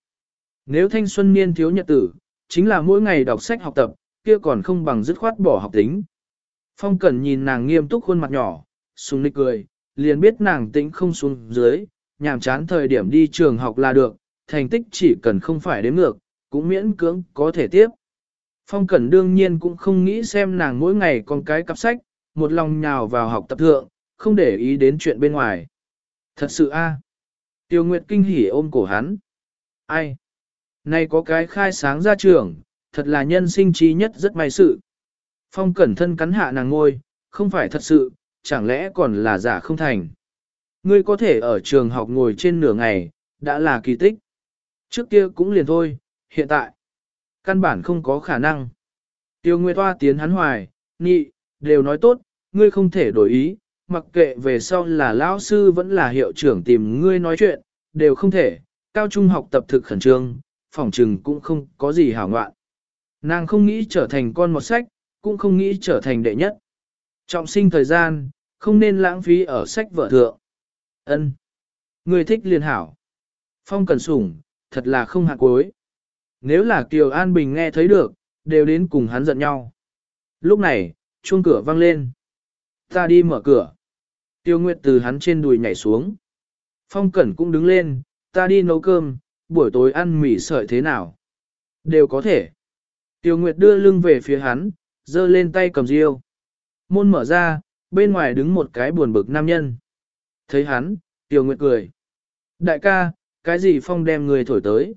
Nếu thanh xuân niên thiếu nhật tử, chính là mỗi ngày đọc sách học tập, kia còn không bằng dứt khoát bỏ học tính. Phong Cẩn nhìn nàng nghiêm túc khuôn mặt nhỏ, Sùng nịch cười, liền biết nàng tĩnh không xuống dưới, nhàm chán thời điểm đi trường học là được, thành tích chỉ cần không phải đếm ngược, cũng miễn cưỡng có thể tiếp. Phong Cẩn đương nhiên cũng không nghĩ xem nàng mỗi ngày con cái cặp sách, một lòng nhào vào học tập thượng, không để ý đến chuyện bên ngoài. Thật sự a Tiêu Nguyệt kinh hỉ ôm cổ hắn. Ai? Nay có cái khai sáng ra trường, thật là nhân sinh trí nhất rất may sự. Phong cẩn thân cắn hạ nàng ngôi, không phải thật sự, chẳng lẽ còn là giả không thành. Ngươi có thể ở trường học ngồi trên nửa ngày, đã là kỳ tích. Trước kia cũng liền thôi, hiện tại, căn bản không có khả năng. Tiêu Nguyệt Hoa tiến hắn hoài, nhị, đều nói tốt, ngươi không thể đổi ý, mặc kệ về sau là lão sư vẫn là hiệu trưởng tìm ngươi nói chuyện, đều không thể, cao trung học tập thực khẩn trương, phòng trừng cũng không có gì hảo ngoạn. Nàng không nghĩ trở thành con một sách, cũng không nghĩ trở thành đệ nhất. Trọng sinh thời gian, không nên lãng phí ở sách vợ thượng. Ân, Người thích liền hảo. Phong cần sủng, thật là không hạ cuối. Nếu là Kiều An Bình nghe thấy được, đều đến cùng hắn giận nhau. Lúc này, chuông cửa vang lên. Ta đi mở cửa. Tiêu Nguyệt từ hắn trên đùi nhảy xuống. Phong Cẩn cũng đứng lên, ta đi nấu cơm, buổi tối ăn mì sợi thế nào? Đều có thể. Tiêu Nguyệt đưa lưng về phía hắn, giơ lên tay cầm riêu. Môn mở ra, bên ngoài đứng một cái buồn bực nam nhân. Thấy hắn, tiểu Nguyệt cười. Đại ca, cái gì Phong đem người thổi tới?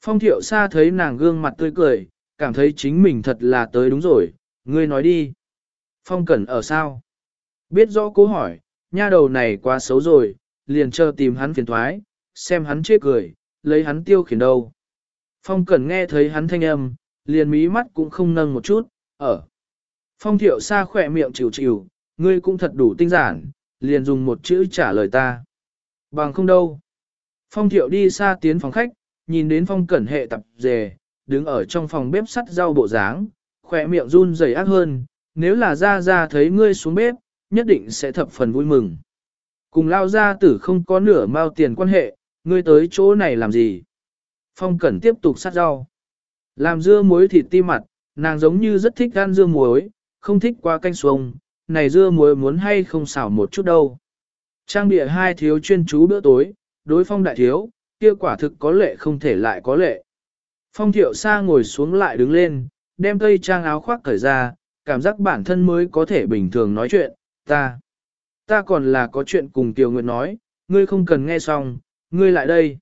Phong thiệu xa thấy nàng gương mặt tươi cười, cảm thấy chính mình thật là tới đúng rồi, ngươi nói đi. Phong Cẩn ở sao? Biết rõ cố hỏi, nha đầu này quá xấu rồi, liền chờ tìm hắn phiền thoái, xem hắn chê cười, lấy hắn tiêu khiển đâu. Phong Cẩn nghe thấy hắn thanh âm, liền mí mắt cũng không nâng một chút, ở. Phong thiệu xa khỏe miệng chịu chịu, ngươi cũng thật đủ tinh giản, liền dùng một chữ trả lời ta. Bằng không đâu. Phong thiệu đi xa tiến phòng khách, nhìn đến phong cẩn hệ tập dề, đứng ở trong phòng bếp sắt rau bộ dáng, khỏe miệng run rẩy ác hơn, nếu là ra ra thấy ngươi xuống bếp, nhất định sẽ thập phần vui mừng. Cùng lao gia tử không có nửa mao tiền quan hệ, ngươi tới chỗ này làm gì? Phong Cẩn tiếp tục sát rau. Làm dưa muối thịt ti mặt, nàng giống như rất thích ăn dưa muối, không thích qua canh xuông, này dưa muối muốn hay không xảo một chút đâu. Trang địa hai thiếu chuyên chú bữa tối, đối phong đại thiếu, kia quả thực có lệ không thể lại có lệ. Phong thiệu xa ngồi xuống lại đứng lên, đem tây trang áo khoác cởi ra, cảm giác bản thân mới có thể bình thường nói chuyện, ta. Ta còn là có chuyện cùng tiểu Nguyệt nói, ngươi không cần nghe xong, ngươi lại đây.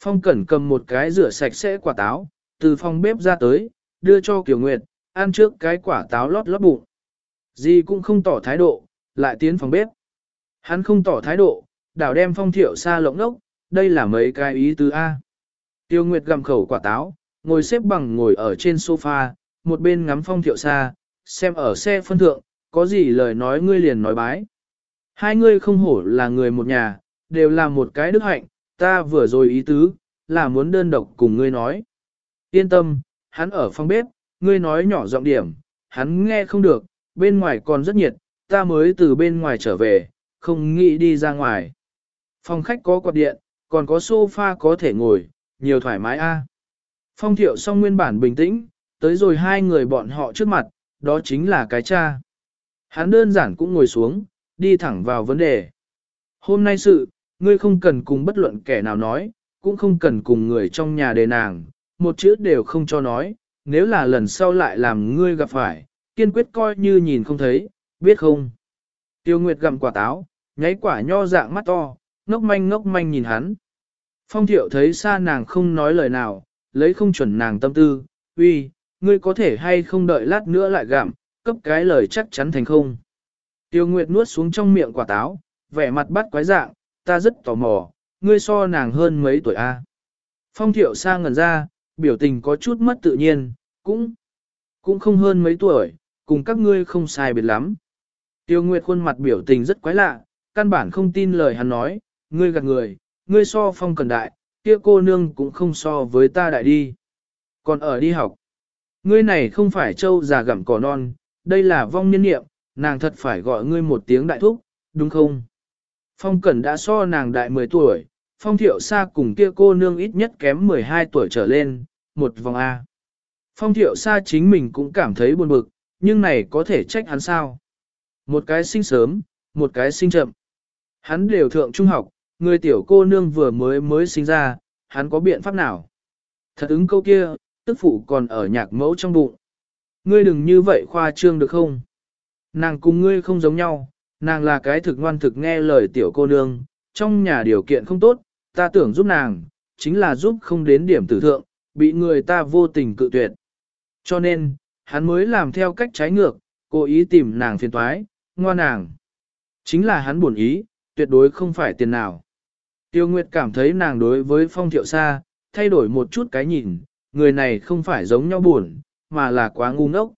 Phong Cẩn cầm một cái rửa sạch sẽ quả táo, từ phòng bếp ra tới, đưa cho Kiều Nguyệt, ăn trước cái quả táo lót lót bụng. Gì cũng không tỏ thái độ, lại tiến phòng bếp. Hắn không tỏ thái độ, đảo đem phong thiệu xa lộng ốc, đây là mấy cái ý tứ A. Tiêu Nguyệt gặm khẩu quả táo, ngồi xếp bằng ngồi ở trên sofa, một bên ngắm phong thiệu xa, xem ở xe phân thượng, có gì lời nói ngươi liền nói bái. Hai ngươi không hổ là người một nhà, đều là một cái đức hạnh, ta vừa rồi ý tứ, là muốn đơn độc cùng ngươi nói. Yên tâm, hắn ở phòng bếp, ngươi nói nhỏ giọng điểm, hắn nghe không được, bên ngoài còn rất nhiệt, ta mới từ bên ngoài trở về, không nghĩ đi ra ngoài. Phòng khách có quạt điện, còn có sofa có thể ngồi, nhiều thoải mái a. Phong thiệu xong nguyên bản bình tĩnh, tới rồi hai người bọn họ trước mặt, đó chính là cái cha. Hắn đơn giản cũng ngồi xuống, đi thẳng vào vấn đề. Hôm nay sự, ngươi không cần cùng bất luận kẻ nào nói, cũng không cần cùng người trong nhà đề nàng, một chữ đều không cho nói, nếu là lần sau lại làm ngươi gặp phải, kiên quyết coi như nhìn không thấy, biết không? Tiêu Nguyệt gặm quả táo, nháy quả nho dạng mắt to, ngốc manh ngốc manh nhìn hắn. Phong thiệu thấy xa nàng không nói lời nào, lấy không chuẩn nàng tâm tư, uy, ngươi có thể hay không đợi lát nữa lại gặm, cấp cái lời chắc chắn thành không. Tiêu Nguyệt nuốt xuống trong miệng quả táo, vẻ mặt bắt quái dạng, ta rất tò mò, ngươi so nàng hơn mấy tuổi a. Phong thiệu xa ngẩn ra, biểu tình có chút mất tự nhiên, cũng, cũng không hơn mấy tuổi, cùng các ngươi không sai biệt lắm. Tiêu Nguyệt khuôn mặt biểu tình rất quái lạ, căn bản không tin lời hắn nói, ngươi gạt người, ngươi so phong cần đại, kia cô nương cũng không so với ta đại đi. Còn ở đi học, ngươi này không phải trâu già gặm cỏ non, đây là vong niên niệm, nàng thật phải gọi ngươi một tiếng đại thúc, đúng không? Phong Cẩn đã so nàng đại 10 tuổi, Phong Thiệu Sa cùng kia cô nương ít nhất kém 12 tuổi trở lên, một vòng A. Phong Thiệu Sa chính mình cũng cảm thấy buồn bực, nhưng này có thể trách hắn sao? Một cái sinh sớm, một cái sinh chậm. Hắn đều thượng trung học, người tiểu cô nương vừa mới mới sinh ra, hắn có biện pháp nào? Thật ứng câu kia, tức phụ còn ở nhạc mẫu trong bụng. Ngươi đừng như vậy khoa trương được không? Nàng cùng ngươi không giống nhau, nàng là cái thực ngoan thực nghe lời tiểu cô nương, trong nhà điều kiện không tốt, ta tưởng giúp nàng, chính là giúp không đến điểm tử thượng, bị người ta vô tình cự tuyệt. Cho nên, hắn mới làm theo cách trái ngược, cố ý tìm nàng phiền toái, ngoan nàng. Chính là hắn buồn ý, tuyệt đối không phải tiền nào. Tiêu Nguyệt cảm thấy nàng đối với phong thiệu xa, thay đổi một chút cái nhìn, người này không phải giống nhau buồn, mà là quá ngu ngốc.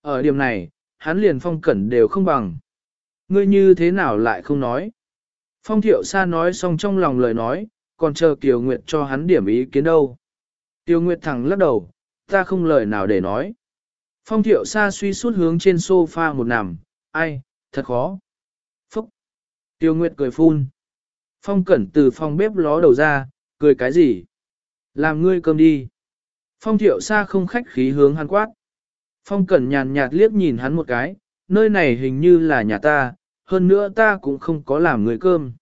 Ở điểm này, hắn liền phong cẩn đều không bằng. Ngươi như thế nào lại không nói? Phong thiệu xa nói xong trong lòng lời nói, còn chờ Kiều Nguyệt cho hắn điểm ý kiến đâu. Tiêu Nguyệt thẳng lắc đầu, ta không lời nào để nói. Phong thiệu xa suy suốt hướng trên sofa một nằm, ai, thật khó. Phúc. Tiêu Nguyệt cười phun. Phong cẩn từ phòng bếp ló đầu ra, cười cái gì? Làm ngươi cơm đi. Phong thiệu xa không khách khí hướng hắn quát. Phong cẩn nhàn nhạt liếc nhìn hắn một cái, nơi này hình như là nhà ta, hơn nữa ta cũng không có làm người cơm.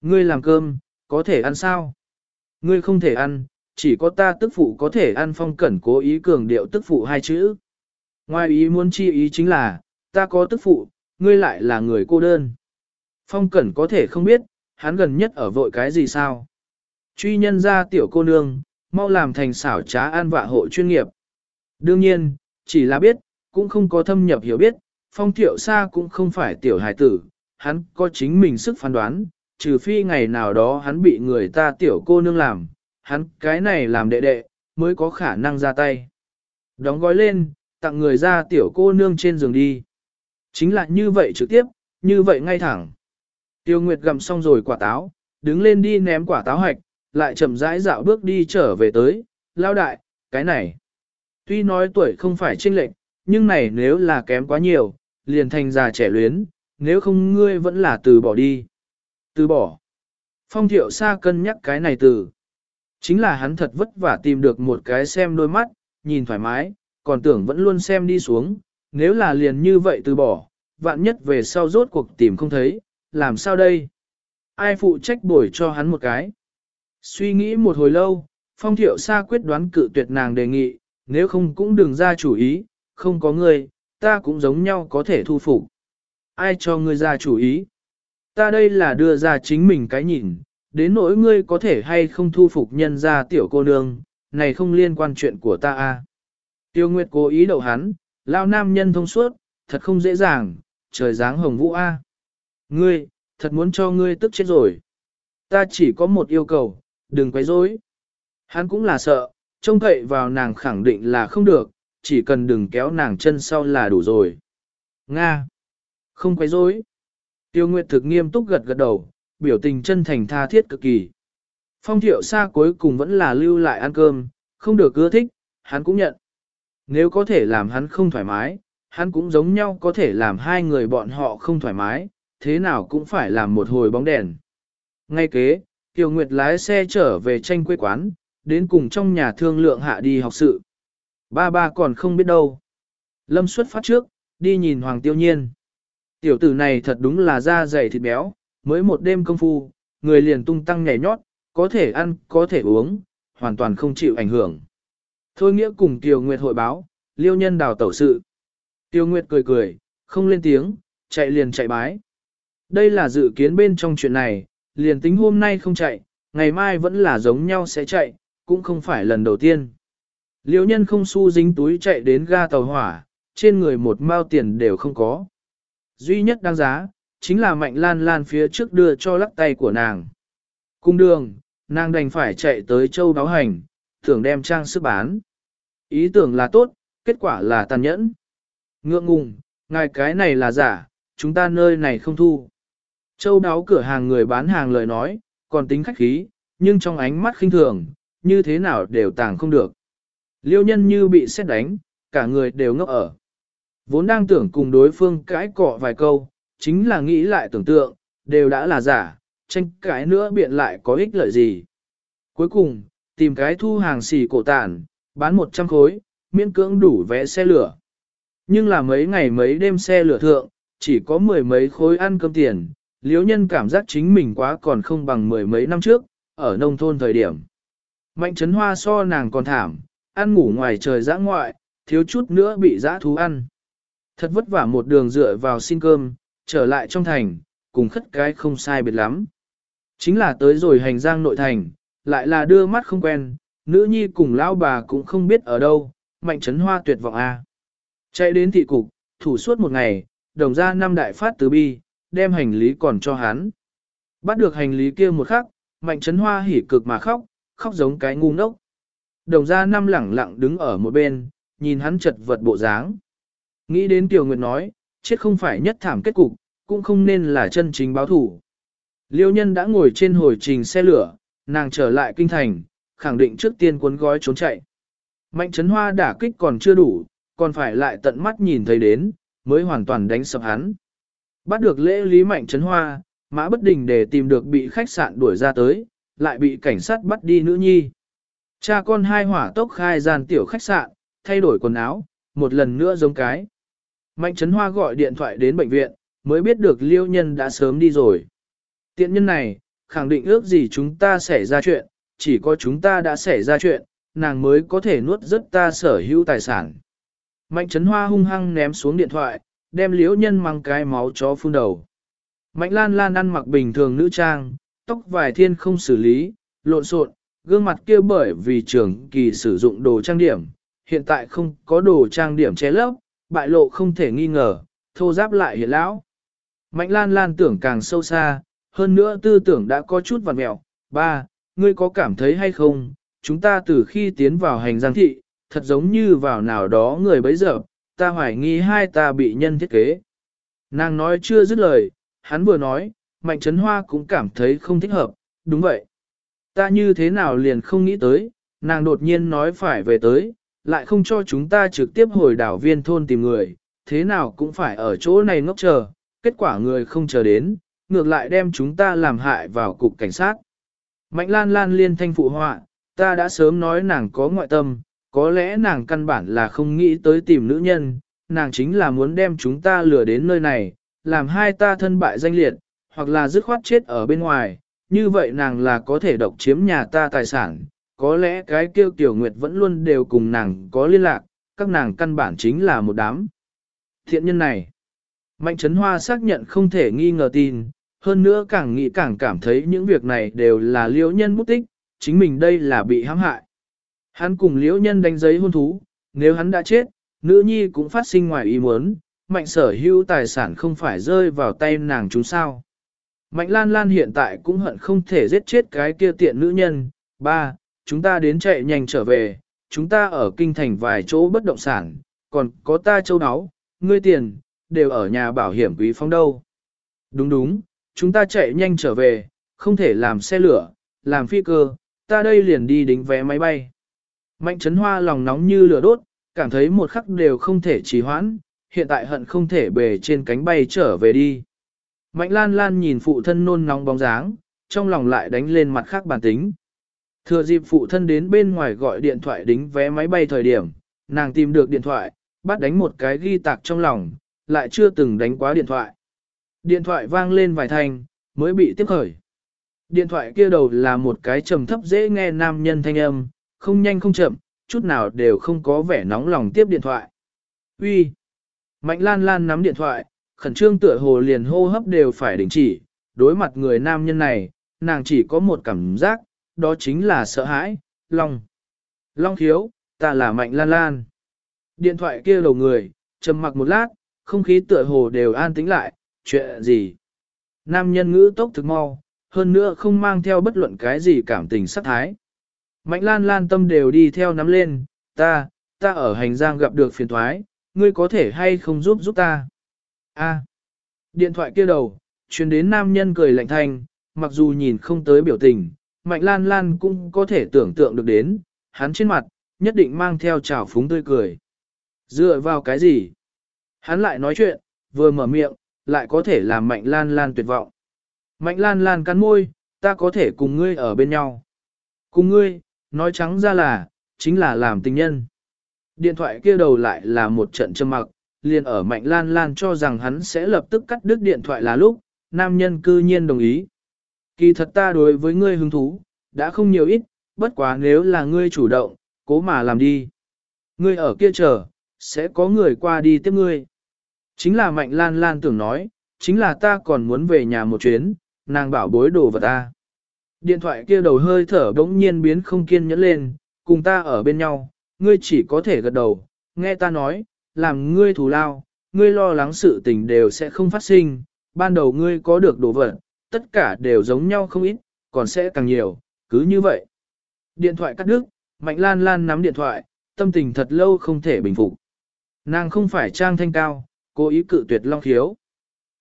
Ngươi làm cơm, có thể ăn sao? Ngươi không thể ăn, chỉ có ta tức phụ có thể ăn phong cẩn cố ý cường điệu tức phụ hai chữ. Ngoài ý muốn chi ý chính là, ta có tức phụ, ngươi lại là người cô đơn. Phong cẩn có thể không biết, hắn gần nhất ở vội cái gì sao? Truy nhân ra tiểu cô nương, mau làm thành xảo trá an vạ hộ chuyên nghiệp. Đương nhiên, chỉ là biết, cũng không có thâm nhập hiểu biết, phong thiệu xa cũng không phải tiểu hài tử, hắn có chính mình sức phán đoán, trừ phi ngày nào đó hắn bị người ta tiểu cô nương làm, hắn cái này làm đệ đệ, mới có khả năng ra tay. Đóng gói lên, tặng người ra tiểu cô nương trên giường đi. Chính là như vậy trực tiếp, như vậy ngay thẳng. Tiêu Nguyệt gặm xong rồi quả táo, đứng lên đi ném quả táo hạch, lại chậm rãi dạo bước đi trở về tới, lao đại, cái này. Tuy nói tuổi không phải trinh lệch, nhưng này nếu là kém quá nhiều, liền thành già trẻ luyến, nếu không ngươi vẫn là từ bỏ đi. Từ bỏ. Phong thiệu xa cân nhắc cái này từ. Chính là hắn thật vất vả tìm được một cái xem đôi mắt, nhìn thoải mái, còn tưởng vẫn luôn xem đi xuống, nếu là liền như vậy từ bỏ, vạn nhất về sau rốt cuộc tìm không thấy, làm sao đây? Ai phụ trách bổi cho hắn một cái? Suy nghĩ một hồi lâu, phong thiệu xa quyết đoán cự tuyệt nàng đề nghị, nếu không cũng đừng ra chủ ý, không có người, ta cũng giống nhau có thể thu phục. Ai cho ngươi ra chủ ý? Ta đây là đưa ra chính mình cái nhìn, đến nỗi ngươi có thể hay không thu phục nhân ra tiểu cô nương, này không liên quan chuyện của ta a. Tiêu Nguyệt cố ý đậu hắn, lao nam nhân thông suốt, thật không dễ dàng, trời dáng hồng vũ a. Ngươi, thật muốn cho ngươi tức chết rồi. Ta chỉ có một yêu cầu, đừng quấy rối. Hắn cũng là sợ, trông cậy vào nàng khẳng định là không được, chỉ cần đừng kéo nàng chân sau là đủ rồi. Nga. Không quấy rối. Tiêu Nguyệt thực nghiêm túc gật gật đầu, biểu tình chân thành tha thiết cực kỳ. Phong thiệu xa cuối cùng vẫn là lưu lại ăn cơm, không được ưa thích, hắn cũng nhận. Nếu có thể làm hắn không thoải mái, hắn cũng giống nhau có thể làm hai người bọn họ không thoải mái, thế nào cũng phải làm một hồi bóng đèn. Ngay kế, Tiêu Nguyệt lái xe trở về tranh quê quán, đến cùng trong nhà thương lượng hạ đi học sự. Ba ba còn không biết đâu. Lâm xuất phát trước, đi nhìn Hoàng Tiêu Nhiên. Tiểu tử này thật đúng là da dày thịt béo, mới một đêm công phu, người liền tung tăng nhảy nhót, có thể ăn, có thể uống, hoàn toàn không chịu ảnh hưởng. Thôi nghĩa cùng Tiêu Nguyệt hội báo, liêu nhân đào tẩu sự. Tiêu Nguyệt cười cười, không lên tiếng, chạy liền chạy bái. Đây là dự kiến bên trong chuyện này, liền tính hôm nay không chạy, ngày mai vẫn là giống nhau sẽ chạy, cũng không phải lần đầu tiên. Liêu nhân không xu dính túi chạy đến ga tàu hỏa, trên người một mao tiền đều không có. Duy nhất đáng giá, chính là mạnh lan lan phía trước đưa cho lắc tay của nàng. Cung đường, nàng đành phải chạy tới châu báo hành, tưởng đem trang sức bán. Ý tưởng là tốt, kết quả là tàn nhẫn. Ngượng ngùng, ngài cái này là giả, chúng ta nơi này không thu. Châu đáo cửa hàng người bán hàng lời nói, còn tính khách khí, nhưng trong ánh mắt khinh thường, như thế nào đều tàng không được. Liêu nhân như bị xét đánh, cả người đều ngốc ở. Vốn đang tưởng cùng đối phương cãi cọ vài câu, chính là nghĩ lại tưởng tượng, đều đã là giả, tranh cãi nữa biện lại có ích lợi gì. Cuối cùng, tìm cái thu hàng xì cổ tản, bán 100 khối, miễn cưỡng đủ vé xe lửa. Nhưng là mấy ngày mấy đêm xe lửa thượng, chỉ có mười mấy khối ăn cơm tiền, liếu nhân cảm giác chính mình quá còn không bằng mười mấy năm trước, ở nông thôn thời điểm. Mạnh chấn hoa so nàng còn thảm, ăn ngủ ngoài trời dã ngoại, thiếu chút nữa bị dã thú ăn. Thật vất vả một đường dựa vào xin cơm, trở lại trong thành, cùng khất cái không sai biệt lắm. Chính là tới rồi hành giang nội thành, lại là đưa mắt không quen, nữ nhi cùng lão bà cũng không biết ở đâu, mạnh chấn hoa tuyệt vọng a. Chạy đến thị cục, thủ suốt một ngày, đồng ra năm đại phát tứ bi, đem hành lý còn cho hắn. Bắt được hành lý kia một khắc, mạnh chấn hoa hỉ cực mà khóc, khóc giống cái ngu ngốc. Đồng ra năm lẳng lặng đứng ở một bên, nhìn hắn chật vật bộ dáng. Nghĩ đến Tiểu Nguyệt nói, chết không phải nhất thảm kết cục, cũng không nên là chân chính báo thủ. Liêu nhân đã ngồi trên hồi trình xe lửa, nàng trở lại kinh thành, khẳng định trước tiên cuốn gói trốn chạy. Mạnh chấn hoa đả kích còn chưa đủ, còn phải lại tận mắt nhìn thấy đến, mới hoàn toàn đánh sập hắn. Bắt được lễ lý mạnh chấn hoa, mã bất đình để tìm được bị khách sạn đuổi ra tới, lại bị cảnh sát bắt đi nữ nhi. Cha con hai hỏa tốc khai gian tiểu khách sạn, thay đổi quần áo, một lần nữa giống cái. Mạnh Trấn hoa gọi điện thoại đến bệnh viện, mới biết được liêu nhân đã sớm đi rồi. Tiện nhân này, khẳng định ước gì chúng ta xảy ra chuyện, chỉ có chúng ta đã xảy ra chuyện, nàng mới có thể nuốt rất ta sở hữu tài sản. Mạnh Trấn hoa hung hăng ném xuống điện thoại, đem liễu nhân mang cái máu chó phun đầu. Mạnh lan lan ăn mặc bình thường nữ trang, tóc vài thiên không xử lý, lộn xộn, gương mặt kia bởi vì trường kỳ sử dụng đồ trang điểm, hiện tại không có đồ trang điểm che lấp, bại lộ không thể nghi ngờ, thô giáp lại hiện lão. Mạnh lan lan tưởng càng sâu xa, hơn nữa tư tưởng đã có chút vặt mẹo. Ba, ngươi có cảm thấy hay không, chúng ta từ khi tiến vào hành giang thị, thật giống như vào nào đó người bấy giờ, ta hoài nghi hai ta bị nhân thiết kế. Nàng nói chưa dứt lời, hắn vừa nói, Mạnh Trấn Hoa cũng cảm thấy không thích hợp, đúng vậy. Ta như thế nào liền không nghĩ tới, nàng đột nhiên nói phải về tới, lại không cho chúng ta trực tiếp hồi đảo viên thôn tìm người, thế nào cũng phải ở chỗ này ngốc chờ, kết quả người không chờ đến, ngược lại đem chúng ta làm hại vào cục cảnh sát. Mạnh lan lan liên thanh phụ họa, ta đã sớm nói nàng có ngoại tâm, có lẽ nàng căn bản là không nghĩ tới tìm nữ nhân, nàng chính là muốn đem chúng ta lừa đến nơi này, làm hai ta thân bại danh liệt, hoặc là dứt khoát chết ở bên ngoài, như vậy nàng là có thể độc chiếm nhà ta tài sản, có lẽ cái kêu tiểu nguyệt vẫn luôn đều cùng nàng có liên lạc, các nàng căn bản chính là một đám. Thiện nhân này, Mạnh Trấn Hoa xác nhận không thể nghi ngờ tin, hơn nữa càng nghĩ càng cảm thấy những việc này đều là liễu nhân bút tích, chính mình đây là bị hãm hại. Hắn cùng liễu nhân đánh giấy hôn thú, nếu hắn đã chết, nữ nhi cũng phát sinh ngoài ý muốn, mạnh sở hữu tài sản không phải rơi vào tay nàng chúng sao. Mạnh lan lan hiện tại cũng hận không thể giết chết cái kia tiện nữ nhân. Ba, chúng ta đến chạy nhanh trở về, chúng ta ở kinh thành vài chỗ bất động sản, còn có ta châu áo, ngươi tiền, đều ở nhà bảo hiểm quý phong đâu. Đúng đúng, chúng ta chạy nhanh trở về, không thể làm xe lửa, làm phi cơ, ta đây liền đi đính vé máy bay. Mạnh Trấn Hoa lòng nóng như lửa đốt, cảm thấy một khắc đều không thể trì hoãn, hiện tại hận không thể bề trên cánh bay trở về đi. Mạnh Lan Lan nhìn phụ thân nôn nóng bóng dáng, trong lòng lại đánh lên mặt khác bản tính. Thừa dịp phụ thân đến bên ngoài gọi điện thoại đính vé máy bay thời điểm, nàng tìm được điện thoại, bắt đánh một cái ghi tạc trong lòng, lại chưa từng đánh quá điện thoại. Điện thoại vang lên vài thanh, mới bị tiếp khởi. Điện thoại kia đầu là một cái trầm thấp dễ nghe nam nhân thanh âm, không nhanh không chậm, chút nào đều không có vẻ nóng lòng tiếp điện thoại. Uy. Mạnh lan lan nắm điện thoại, khẩn trương tựa hồ liền hô hấp đều phải đình chỉ, đối mặt người nam nhân này, nàng chỉ có một cảm giác, đó chính là sợ hãi, long. Long khiếu, ta là mạnh lan lan. Điện thoại kia đầu người, trầm mặc một lát, không khí tựa hồ đều an tĩnh lại, chuyện gì? Nam nhân ngữ tốc thực mau, hơn nữa không mang theo bất luận cái gì cảm tình sắc thái. Mạnh lan lan tâm đều đi theo nắm lên, ta, ta ở hành giang gặp được phiền thoái, ngươi có thể hay không giúp giúp ta? A. Điện thoại kia đầu, truyền đến nam nhân cười lạnh thanh, mặc dù nhìn không tới biểu tình, mạnh lan lan cũng có thể tưởng tượng được đến, hắn trên mặt, nhất định mang theo trào phúng tươi cười. Dựa vào cái gì? Hắn lại nói chuyện, vừa mở miệng, lại có thể làm mạnh lan lan tuyệt vọng. Mạnh lan lan cắn môi, ta có thể cùng ngươi ở bên nhau. Cùng ngươi, nói trắng ra là, chính là làm tình nhân. Điện thoại kia đầu lại là một trận châm mặc, liền ở mạnh lan lan cho rằng hắn sẽ lập tức cắt đứt điện thoại là lúc, nam nhân cư nhiên đồng ý. Kỳ thật ta đối với ngươi hứng thú, đã không nhiều ít, bất quá nếu là ngươi chủ động, cố mà làm đi. Ngươi ở kia chờ, sẽ có người qua đi tiếp ngươi. Chính là mạnh lan lan tưởng nói, chính là ta còn muốn về nhà một chuyến, nàng bảo bối đồ vật ta. Điện thoại kia đầu hơi thở bỗng nhiên biến không kiên nhẫn lên, cùng ta ở bên nhau, ngươi chỉ có thể gật đầu, nghe ta nói, làm ngươi thù lao, ngươi lo lắng sự tình đều sẽ không phát sinh, ban đầu ngươi có được đồ vật, tất cả đều giống nhau không ít, còn sẽ càng nhiều, cứ như vậy. Điện thoại cắt đứt, Mạnh Lan Lan nắm điện thoại, tâm tình thật lâu không thể bình phục. Nàng không phải trang thanh cao, cố ý cự tuyệt Long Khiếu.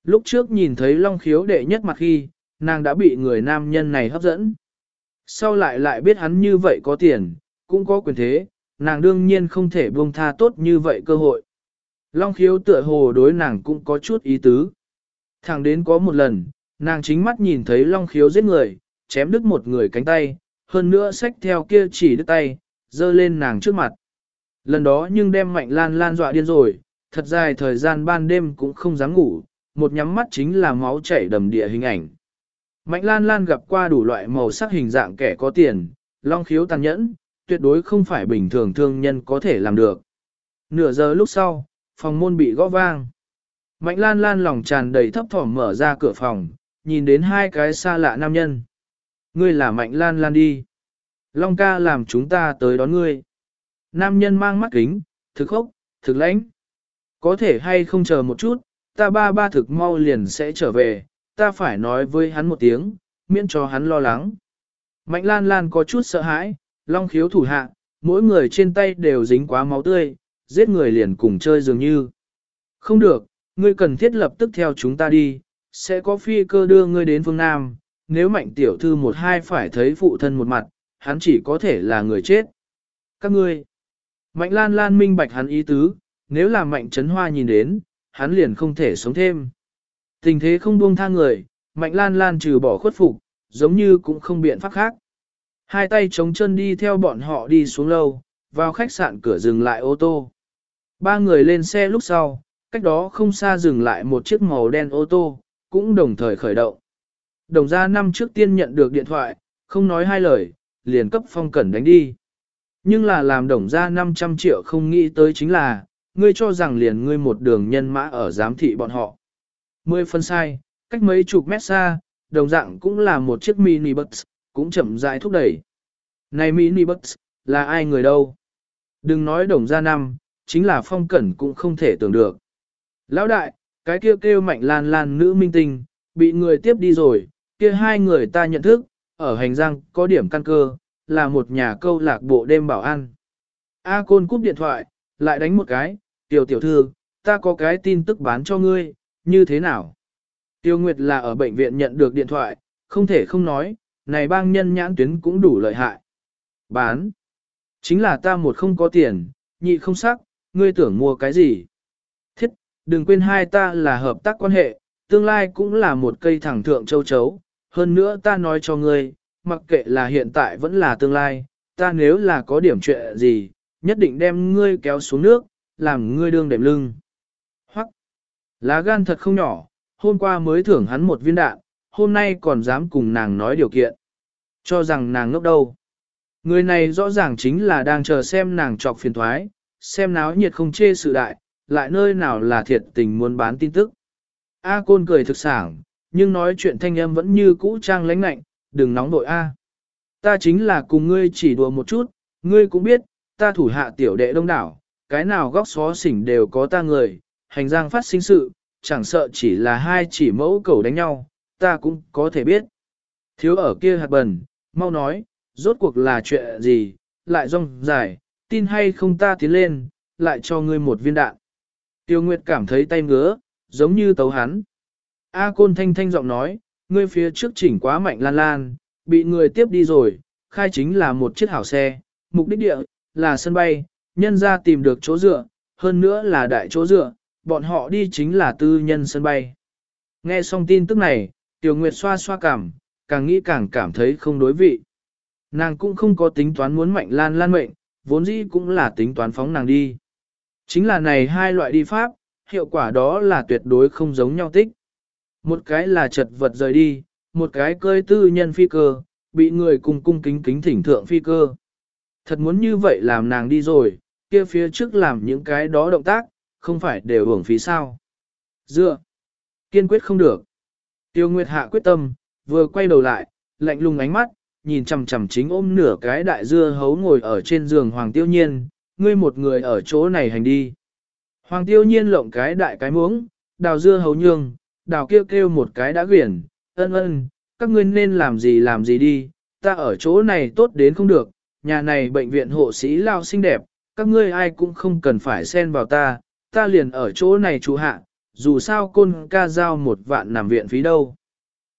Lúc trước nhìn thấy Long Khiếu đệ nhất mặt khi, nàng đã bị người nam nhân này hấp dẫn. Sau lại lại biết hắn như vậy có tiền, cũng có quyền thế, nàng đương nhiên không thể buông tha tốt như vậy cơ hội. Long khiếu tựa hồ đối nàng cũng có chút ý tứ. Thẳng đến có một lần, nàng chính mắt nhìn thấy Long khiếu giết người, chém đứt một người cánh tay, hơn nữa xách theo kia chỉ đứt tay, dơ lên nàng trước mặt. Lần đó nhưng đem mạnh lan lan dọa điên rồi, thật dài thời gian ban đêm cũng không dám ngủ, một nhắm mắt chính là máu chảy đầm địa hình ảnh. Mạnh lan lan gặp qua đủ loại màu sắc hình dạng kẻ có tiền, long khiếu tàn nhẫn, tuyệt đối không phải bình thường thương nhân có thể làm được. Nửa giờ lúc sau, phòng môn bị gõ vang. Mạnh lan lan lòng tràn đầy thấp thỏm mở ra cửa phòng, nhìn đến hai cái xa lạ nam nhân. Ngươi là mạnh lan lan đi. Long ca làm chúng ta tới đón ngươi. Nam nhân mang mắt kính, thực khốc, thực lãnh. Có thể hay không chờ một chút, ta ba ba thực mau liền sẽ trở về, ta phải nói với hắn một tiếng, miễn cho hắn lo lắng. Mạnh lan lan có chút sợ hãi, long khiếu thủ hạ, mỗi người trên tay đều dính quá máu tươi, giết người liền cùng chơi dường như. Không được, ngươi cần thiết lập tức theo chúng ta đi, sẽ có phi cơ đưa ngươi đến phương Nam, nếu mạnh tiểu thư một hai phải thấy phụ thân một mặt, hắn chỉ có thể là người chết. Các ngươi, mạnh lan lan minh bạch hắn ý tứ, nếu là mạnh trấn hoa nhìn đến, hắn liền không thể sống thêm. Tình thế không buông tha người, mạnh lan lan trừ bỏ khuất phục, giống như cũng không biện pháp khác. Hai tay chống chân đi theo bọn họ đi xuống lâu, vào khách sạn cửa dừng lại ô tô. Ba người lên xe lúc sau, cách đó không xa dừng lại một chiếc màu đen ô tô, cũng đồng thời khởi động. Đồng gia năm trước tiên nhận được điện thoại, không nói hai lời, liền cấp phong cẩn đánh đi. Nhưng là làm đồng gia 500 triệu không nghĩ tới chính là, ngươi cho rằng liền ngươi một đường nhân mã ở giám thị bọn họ. Mười phân sai, cách mấy chục mét xa, đồng dạng cũng là một chiếc mini bus, cũng chậm rãi thúc đẩy. Này mini bus, là ai người đâu? Đừng nói đồng gia năm, chính là phong cẩn cũng không thể tưởng được. Lão đại, cái kia kêu, kêu mạnh lan lan nữ minh tinh, bị người tiếp đi rồi, kia hai người ta nhận thức, ở hành giang có điểm căn cơ, là một nhà câu lạc bộ đêm bảo an. A Côn cúp điện thoại, lại đánh một cái, tiểu tiểu thư, ta có cái tin tức bán cho ngươi, như thế nào? Tiêu Nguyệt là ở bệnh viện nhận được điện thoại, không thể không nói, này bang nhân nhãn tuyến cũng đủ lợi hại. Bán. Chính là ta một không có tiền, nhị không sắc, ngươi tưởng mua cái gì? Thiết, đừng quên hai ta là hợp tác quan hệ, tương lai cũng là một cây thẳng thượng châu chấu. Hơn nữa ta nói cho ngươi, mặc kệ là hiện tại vẫn là tương lai, ta nếu là có điểm chuyện gì, nhất định đem ngươi kéo xuống nước, làm ngươi đương đệm lưng. Hoặc, lá gan thật không nhỏ, hôm qua mới thưởng hắn một viên đạn, hôm nay còn dám cùng nàng nói điều kiện. Cho rằng nàng ngốc đâu. Người này rõ ràng chính là đang chờ xem nàng trọc phiền thoái, xem náo nhiệt không chê sự đại, lại nơi nào là thiệt tình muốn bán tin tức. A Côn cười thực sảng, nhưng nói chuyện thanh âm vẫn như cũ trang lãnh lạnh, đừng nóng nội A. Ta chính là cùng ngươi chỉ đùa một chút, ngươi cũng biết, ta thủ hạ tiểu đệ đông đảo, cái nào góc xó xỉnh đều có ta người, hành giang phát sinh sự, chẳng sợ chỉ là hai chỉ mẫu cầu đánh nhau, ta cũng có thể biết. Thiếu ở kia hạt bẩn, mau nói, rốt cuộc là chuyện gì, lại rong dài, tin hay không ta tiến lên, lại cho ngươi một viên đạn. Tiêu Nguyệt cảm thấy tay ngứa, giống như tấu hắn. A Côn thanh thanh giọng nói, ngươi phía trước chỉnh quá mạnh lan lan, bị người tiếp đi rồi, khai chính là một chiếc hảo xe, mục đích địa, là sân bay, nhân ra tìm được chỗ dựa, hơn nữa là đại chỗ dựa, bọn họ đi chính là tư nhân sân bay. Nghe xong tin tức này, Tiểu Nguyệt xoa xoa cảm, càng nghĩ càng cảm thấy không đối vị. Nàng cũng không có tính toán muốn mạnh lan lan mệnh, vốn dĩ cũng là tính toán phóng nàng đi. Chính là này hai loại đi pháp, hiệu quả đó là tuyệt đối không giống nhau tích. Một cái là chật vật rời đi, một cái cơi tư nhân phi cơ, bị người cùng cung kính kính thỉnh thượng phi cơ. Thật muốn như vậy làm nàng đi rồi, kia phía trước làm những cái đó động tác, không phải đều hưởng phí sao. Dựa, kiên quyết không được. Tiêu Nguyệt Hạ quyết tâm, vừa quay đầu lại, lạnh lùng ánh mắt, nhìn chằm chằm chính ôm nửa cái đại dưa hấu ngồi ở trên giường Hoàng Tiêu Nhiên, ngươi một người ở chỗ này hành đi. Hoàng Tiêu Nhiên lộng cái đại cái muống, đào dưa hấu nhương, đào kêu kêu một cái đã quyển, ân ân, các ngươi nên làm gì làm gì đi, ta ở chỗ này tốt đến không được, nhà này bệnh viện hộ sĩ lao xinh đẹp, các ngươi ai cũng không cần phải xen vào ta, ta liền ở chỗ này chú hạ, dù sao côn ca giao một vạn nằm viện phí đâu.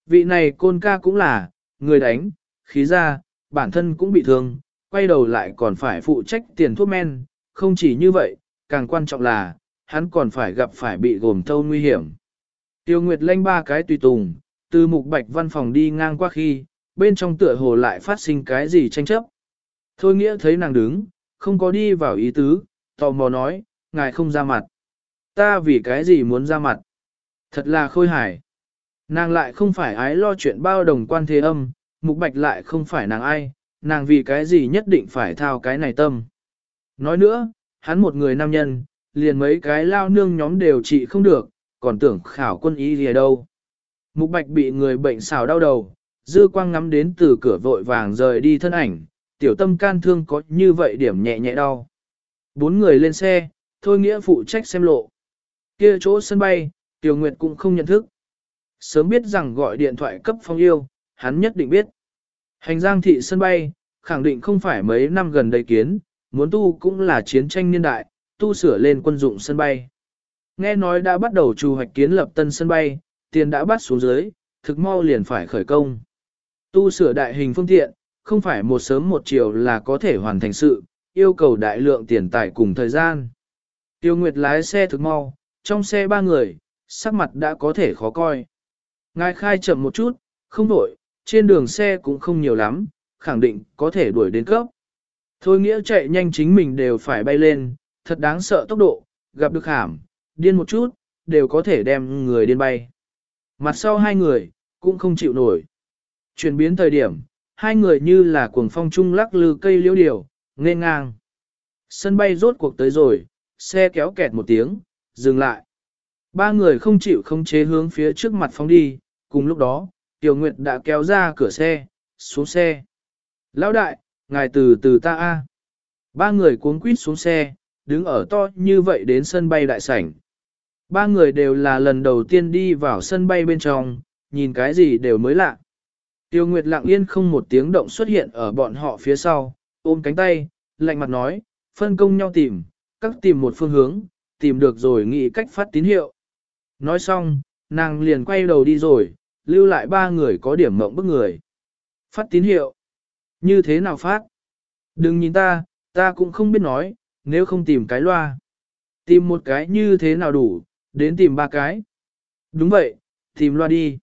Vị này côn ca cũng là, người đánh, khí ra, bản thân cũng bị thương, quay đầu lại còn phải phụ trách tiền thuốc men, không chỉ như vậy, càng quan trọng là, hắn còn phải gặp phải bị gồm thâu nguy hiểm. Tiêu Nguyệt lanh ba cái tùy tùng, từ mục bạch văn phòng đi ngang qua khi, bên trong tựa hồ lại phát sinh cái gì tranh chấp. Thôi nghĩa thấy nàng đứng, không có đi vào ý tứ, tò mò nói, ngài không ra mặt. Ta vì cái gì muốn ra mặt? Thật là khôi hài. Nàng lại không phải ái lo chuyện bao đồng quan thế âm, mục bạch lại không phải nàng ai, nàng vì cái gì nhất định phải thao cái này tâm. Nói nữa, hắn một người nam nhân, liền mấy cái lao nương nhóm đều trị không được, còn tưởng khảo quân ý gì đâu. Mục bạch bị người bệnh xào đau đầu, dư quang ngắm đến từ cửa vội vàng rời đi thân ảnh, tiểu tâm can thương có như vậy điểm nhẹ nhẹ đau. Bốn người lên xe, thôi nghĩa phụ trách xem lộ. Kia chỗ sân bay, tiểu Nguyệt cũng không nhận thức. Sớm biết rằng gọi điện thoại cấp phong yêu, hắn nhất định biết. Hành giang thị sân bay, khẳng định không phải mấy năm gần đây kiến, muốn tu cũng là chiến tranh niên đại, tu sửa lên quân dụng sân bay. Nghe nói đã bắt đầu trù hoạch kiến lập tân sân bay, tiền đã bắt xuống dưới, thực mau liền phải khởi công. Tu sửa đại hình phương tiện, không phải một sớm một chiều là có thể hoàn thành sự, yêu cầu đại lượng tiền tài cùng thời gian. Tiêu Nguyệt lái xe thực mau, trong xe ba người, sắc mặt đã có thể khó coi. Ngài khai chậm một chút, không đổi, trên đường xe cũng không nhiều lắm, khẳng định có thể đuổi đến cấp. Thôi nghĩa chạy nhanh chính mình đều phải bay lên, thật đáng sợ tốc độ, gặp được hàm, điên một chút, đều có thể đem người điên bay. Mặt sau hai người, cũng không chịu nổi. Chuyển biến thời điểm, hai người như là cuồng phong trung lắc lư cây liễu điều, nghe ngang. Sân bay rốt cuộc tới rồi, xe kéo kẹt một tiếng, dừng lại. Ba người không chịu không chế hướng phía trước mặt phóng đi, cùng lúc đó, Tiểu Nguyệt đã kéo ra cửa xe, xuống xe. Lão đại, ngài từ từ ta a. Ba người cuống quýt xuống xe, đứng ở to như vậy đến sân bay đại sảnh. Ba người đều là lần đầu tiên đi vào sân bay bên trong, nhìn cái gì đều mới lạ. Tiêu Nguyệt lặng yên không một tiếng động xuất hiện ở bọn họ phía sau, ôm cánh tay, lạnh mặt nói, phân công nhau tìm, các tìm một phương hướng, tìm được rồi nghĩ cách phát tín hiệu. Nói xong, nàng liền quay đầu đi rồi, lưu lại ba người có điểm mộng bức người. Phát tín hiệu. Như thế nào phát? Đừng nhìn ta, ta cũng không biết nói, nếu không tìm cái loa. Tìm một cái như thế nào đủ, đến tìm ba cái. Đúng vậy, tìm loa đi.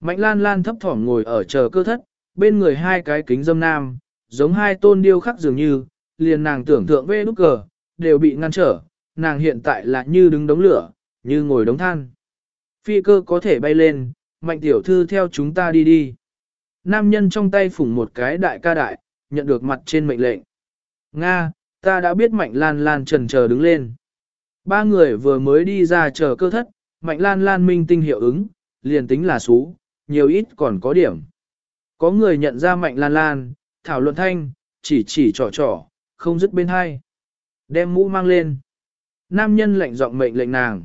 Mạnh lan lan thấp thỏm ngồi ở chờ cơ thất, bên người hai cái kính dâm nam, giống hai tôn điêu khắc dường như, liền nàng tưởng tượng về nút cờ, đều bị ngăn trở, nàng hiện tại là như đứng đống lửa, như ngồi đống than. Phi cơ có thể bay lên, mạnh tiểu thư theo chúng ta đi đi. Nam nhân trong tay phủng một cái đại ca đại, nhận được mặt trên mệnh lệnh. Nga, ta đã biết mạnh lan lan trần chờ đứng lên. Ba người vừa mới đi ra chờ cơ thất, mạnh lan lan minh tinh hiệu ứng, liền tính là xú, nhiều ít còn có điểm. Có người nhận ra mạnh lan lan, thảo luận thanh, chỉ chỉ trò trò, không dứt bên hai. Đem mũ mang lên. Nam nhân lệnh giọng mệnh lệnh nàng.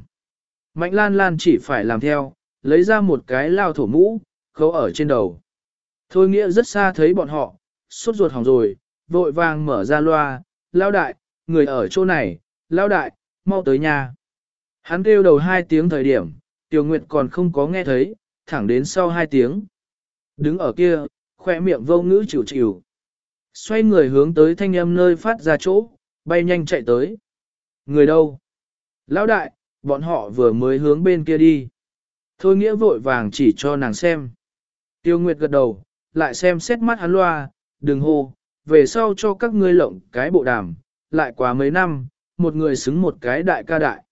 Mạnh lan lan chỉ phải làm theo, lấy ra một cái lao thổ mũ, khấu ở trên đầu. Thôi nghĩa rất xa thấy bọn họ, sốt ruột hỏng rồi, vội vàng mở ra loa, lao đại, người ở chỗ này, lao đại, mau tới nhà. Hắn kêu đầu hai tiếng thời điểm, Tiểu Nguyệt còn không có nghe thấy, thẳng đến sau hai tiếng. Đứng ở kia, khoe miệng vô ngữ chịu chịu. Xoay người hướng tới thanh âm nơi phát ra chỗ, bay nhanh chạy tới. Người đâu? Lão đại, bọn họ vừa mới hướng bên kia đi. Thôi nghĩa vội vàng chỉ cho nàng xem. Tiêu Nguyệt gật đầu, lại xem xét mắt hắn loa, đừng hô, về sau cho các ngươi lộng cái bộ đàm, lại quá mấy năm, một người xứng một cái đại ca đại.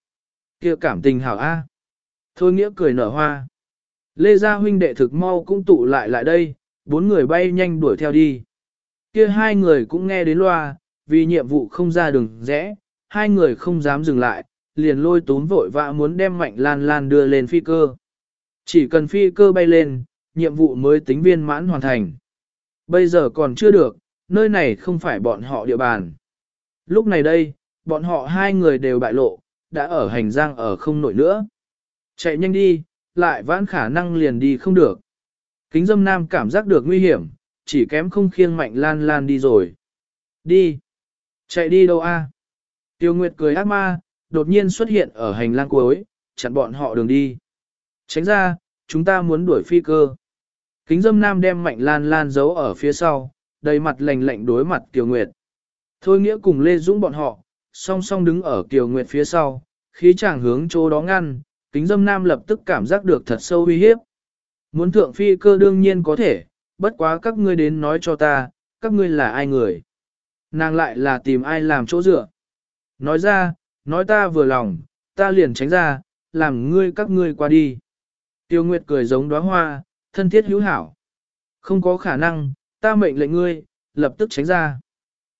kia cảm tình hảo A. Thôi nghĩa cười nở hoa. Lê Gia huynh đệ thực mau cũng tụ lại lại đây, bốn người bay nhanh đuổi theo đi. Kia hai người cũng nghe đến loa, vì nhiệm vụ không ra đường rẽ, hai người không dám dừng lại, liền lôi tốn vội vã muốn đem mạnh lan lan đưa lên phi cơ. Chỉ cần phi cơ bay lên, nhiệm vụ mới tính viên mãn hoàn thành. Bây giờ còn chưa được, nơi này không phải bọn họ địa bàn. Lúc này đây, bọn họ hai người đều bại lộ, đã ở hành giang ở không nổi nữa. Chạy nhanh đi, lại vãn khả năng liền đi không được. Kính dâm nam cảm giác được nguy hiểm, chỉ kém không khiêng mạnh lan lan đi rồi. Đi. Chạy đi đâu a? Tiêu Nguyệt cười ác ma, đột nhiên xuất hiện ở hành lang cuối, chặn bọn họ đường đi. Tránh ra, chúng ta muốn đuổi phi cơ. Kính dâm nam đem mạnh lan lan giấu ở phía sau, đầy mặt lạnh lạnh đối mặt Kiều Nguyệt. Thôi nghĩa cùng Lê Dũng bọn họ, song song đứng ở Kiều Nguyệt phía sau, khí chàng hướng chỗ đó ngăn, kính dâm nam lập tức cảm giác được thật sâu uy hiếp. Muốn thượng phi cơ đương nhiên có thể, bất quá các ngươi đến nói cho ta, các ngươi là ai người. Nàng lại là tìm ai làm chỗ dựa. Nói ra, nói ta vừa lòng, ta liền tránh ra, làm ngươi các ngươi qua đi. Tiêu Nguyệt cười giống đóa hoa, thân thiết hữu hảo. Không có khả năng, ta mệnh lệnh ngươi, lập tức tránh ra.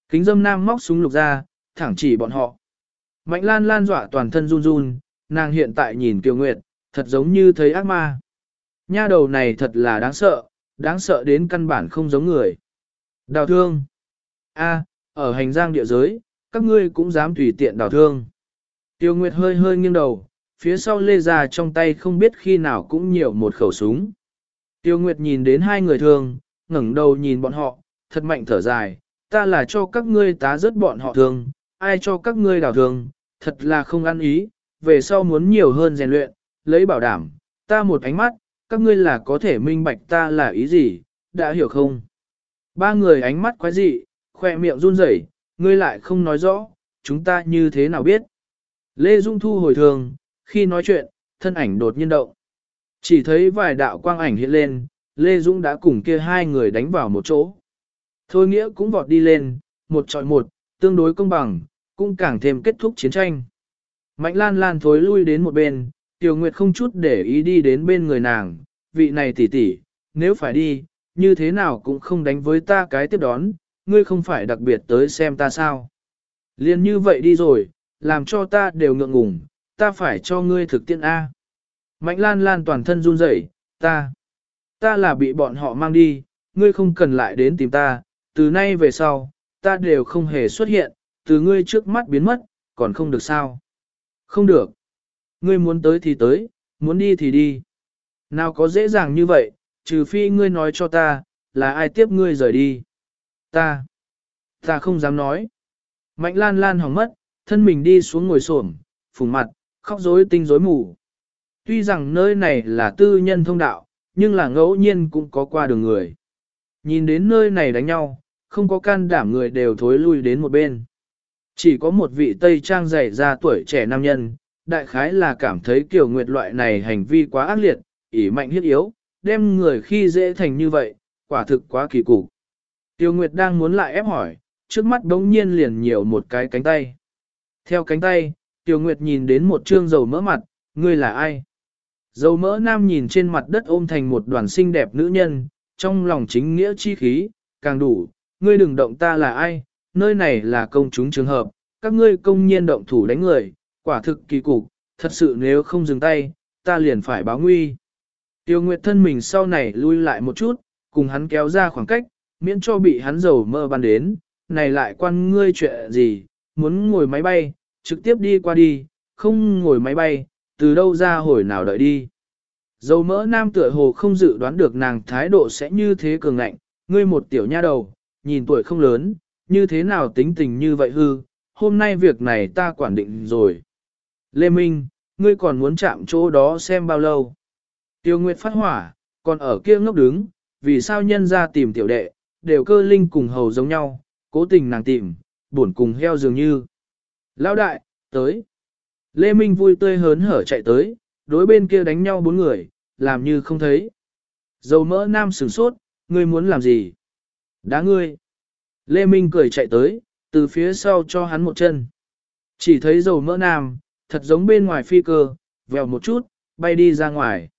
Kính dâm nam móc súng lục ra, thẳng chỉ bọn họ. Mạnh lan lan dọa toàn thân run run, nàng hiện tại nhìn Tiêu Nguyệt, thật giống như thấy ác ma. Nha đầu này thật là đáng sợ, đáng sợ đến căn bản không giống người. Đào thương. A, ở hành giang địa giới, các ngươi cũng dám tùy tiện đào thương. Tiêu Nguyệt hơi hơi nghiêng đầu, phía sau lê ra trong tay không biết khi nào cũng nhiều một khẩu súng. Tiêu Nguyệt nhìn đến hai người thường, ngẩng đầu nhìn bọn họ, thật mạnh thở dài, ta là cho các ngươi tá rớt bọn họ thường, ai cho các ngươi đào thường, thật là không ăn ý, về sau muốn nhiều hơn rèn luyện, lấy bảo đảm, ta một ánh mắt, các ngươi là có thể minh bạch ta là ý gì, đã hiểu không? Ba người ánh mắt quái dị, khoe miệng run rẩy, ngươi lại không nói rõ, chúng ta như thế nào biết? Lê Dung Thu hồi thường, khi nói chuyện, thân ảnh đột nhiên động. Chỉ thấy vài đạo quang ảnh hiện lên, Lê Dũng đã cùng kia hai người đánh vào một chỗ. Thôi nghĩa cũng vọt đi lên, một trọi một, tương đối công bằng, cũng càng thêm kết thúc chiến tranh. Mạnh lan lan thối lui đến một bên, Tiểu Nguyệt không chút để ý đi đến bên người nàng, vị này tỷ tỷ, nếu phải đi, như thế nào cũng không đánh với ta cái tiếp đón, ngươi không phải đặc biệt tới xem ta sao. Liên như vậy đi rồi, làm cho ta đều ngượng ngùng, ta phải cho ngươi thực tiễn A. Mạnh lan lan toàn thân run rẩy, ta, ta là bị bọn họ mang đi, ngươi không cần lại đến tìm ta, từ nay về sau, ta đều không hề xuất hiện, từ ngươi trước mắt biến mất, còn không được sao. Không được. Ngươi muốn tới thì tới, muốn đi thì đi. Nào có dễ dàng như vậy, trừ phi ngươi nói cho ta, là ai tiếp ngươi rời đi. Ta, ta không dám nói. Mạnh lan lan hỏng mất, thân mình đi xuống ngồi xổm, phùng mặt, khóc rối tinh rối mù. Tuy rằng nơi này là tư nhân thông đạo, nhưng là ngẫu nhiên cũng có qua đường người. Nhìn đến nơi này đánh nhau, không có can đảm người đều thối lui đến một bên. Chỉ có một vị Tây Trang dày ra tuổi trẻ nam nhân, đại khái là cảm thấy kiểu Nguyệt loại này hành vi quá ác liệt, ỉ mạnh hiết yếu, đem người khi dễ thành như vậy, quả thực quá kỳ cục. Tiêu Nguyệt đang muốn lại ép hỏi, trước mắt đống nhiên liền nhiều một cái cánh tay. Theo cánh tay, Tiêu Nguyệt nhìn đến một trương dầu mỡ mặt, ngươi là ai? Dầu mỡ nam nhìn trên mặt đất ôm thành một đoàn xinh đẹp nữ nhân, trong lòng chính nghĩa chi khí, càng đủ, ngươi đừng động ta là ai, nơi này là công chúng trường hợp, các ngươi công nhiên động thủ đánh người, quả thực kỳ cục, thật sự nếu không dừng tay, ta liền phải báo nguy. Tiêu Nguyệt thân mình sau này lui lại một chút, cùng hắn kéo ra khoảng cách, miễn cho bị hắn dầu mơ ban đến, này lại quan ngươi chuyện gì, muốn ngồi máy bay, trực tiếp đi qua đi, không ngồi máy bay, từ đâu ra hồi nào đợi đi. Dầu mỡ nam tựa hồ không dự đoán được nàng thái độ sẽ như thế cường ngạnh, ngươi một tiểu nha đầu, nhìn tuổi không lớn, như thế nào tính tình như vậy hư, hôm nay việc này ta quản định rồi. Lê Minh, ngươi còn muốn chạm chỗ đó xem bao lâu? Tiêu Nguyệt phát hỏa, còn ở kia ngốc đứng, vì sao nhân ra tìm tiểu đệ, đều cơ linh cùng hầu giống nhau, cố tình nàng tìm, buồn cùng heo dường như. Lão đại, tới. Lê Minh vui tươi hớn hở chạy tới, đối bên kia đánh nhau bốn người, làm như không thấy. Dầu mỡ nam sửng sốt, ngươi muốn làm gì? Đá ngươi. Lê Minh cười chạy tới, từ phía sau cho hắn một chân. Chỉ thấy dầu mỡ nam, thật giống bên ngoài phi cơ, vèo một chút, bay đi ra ngoài.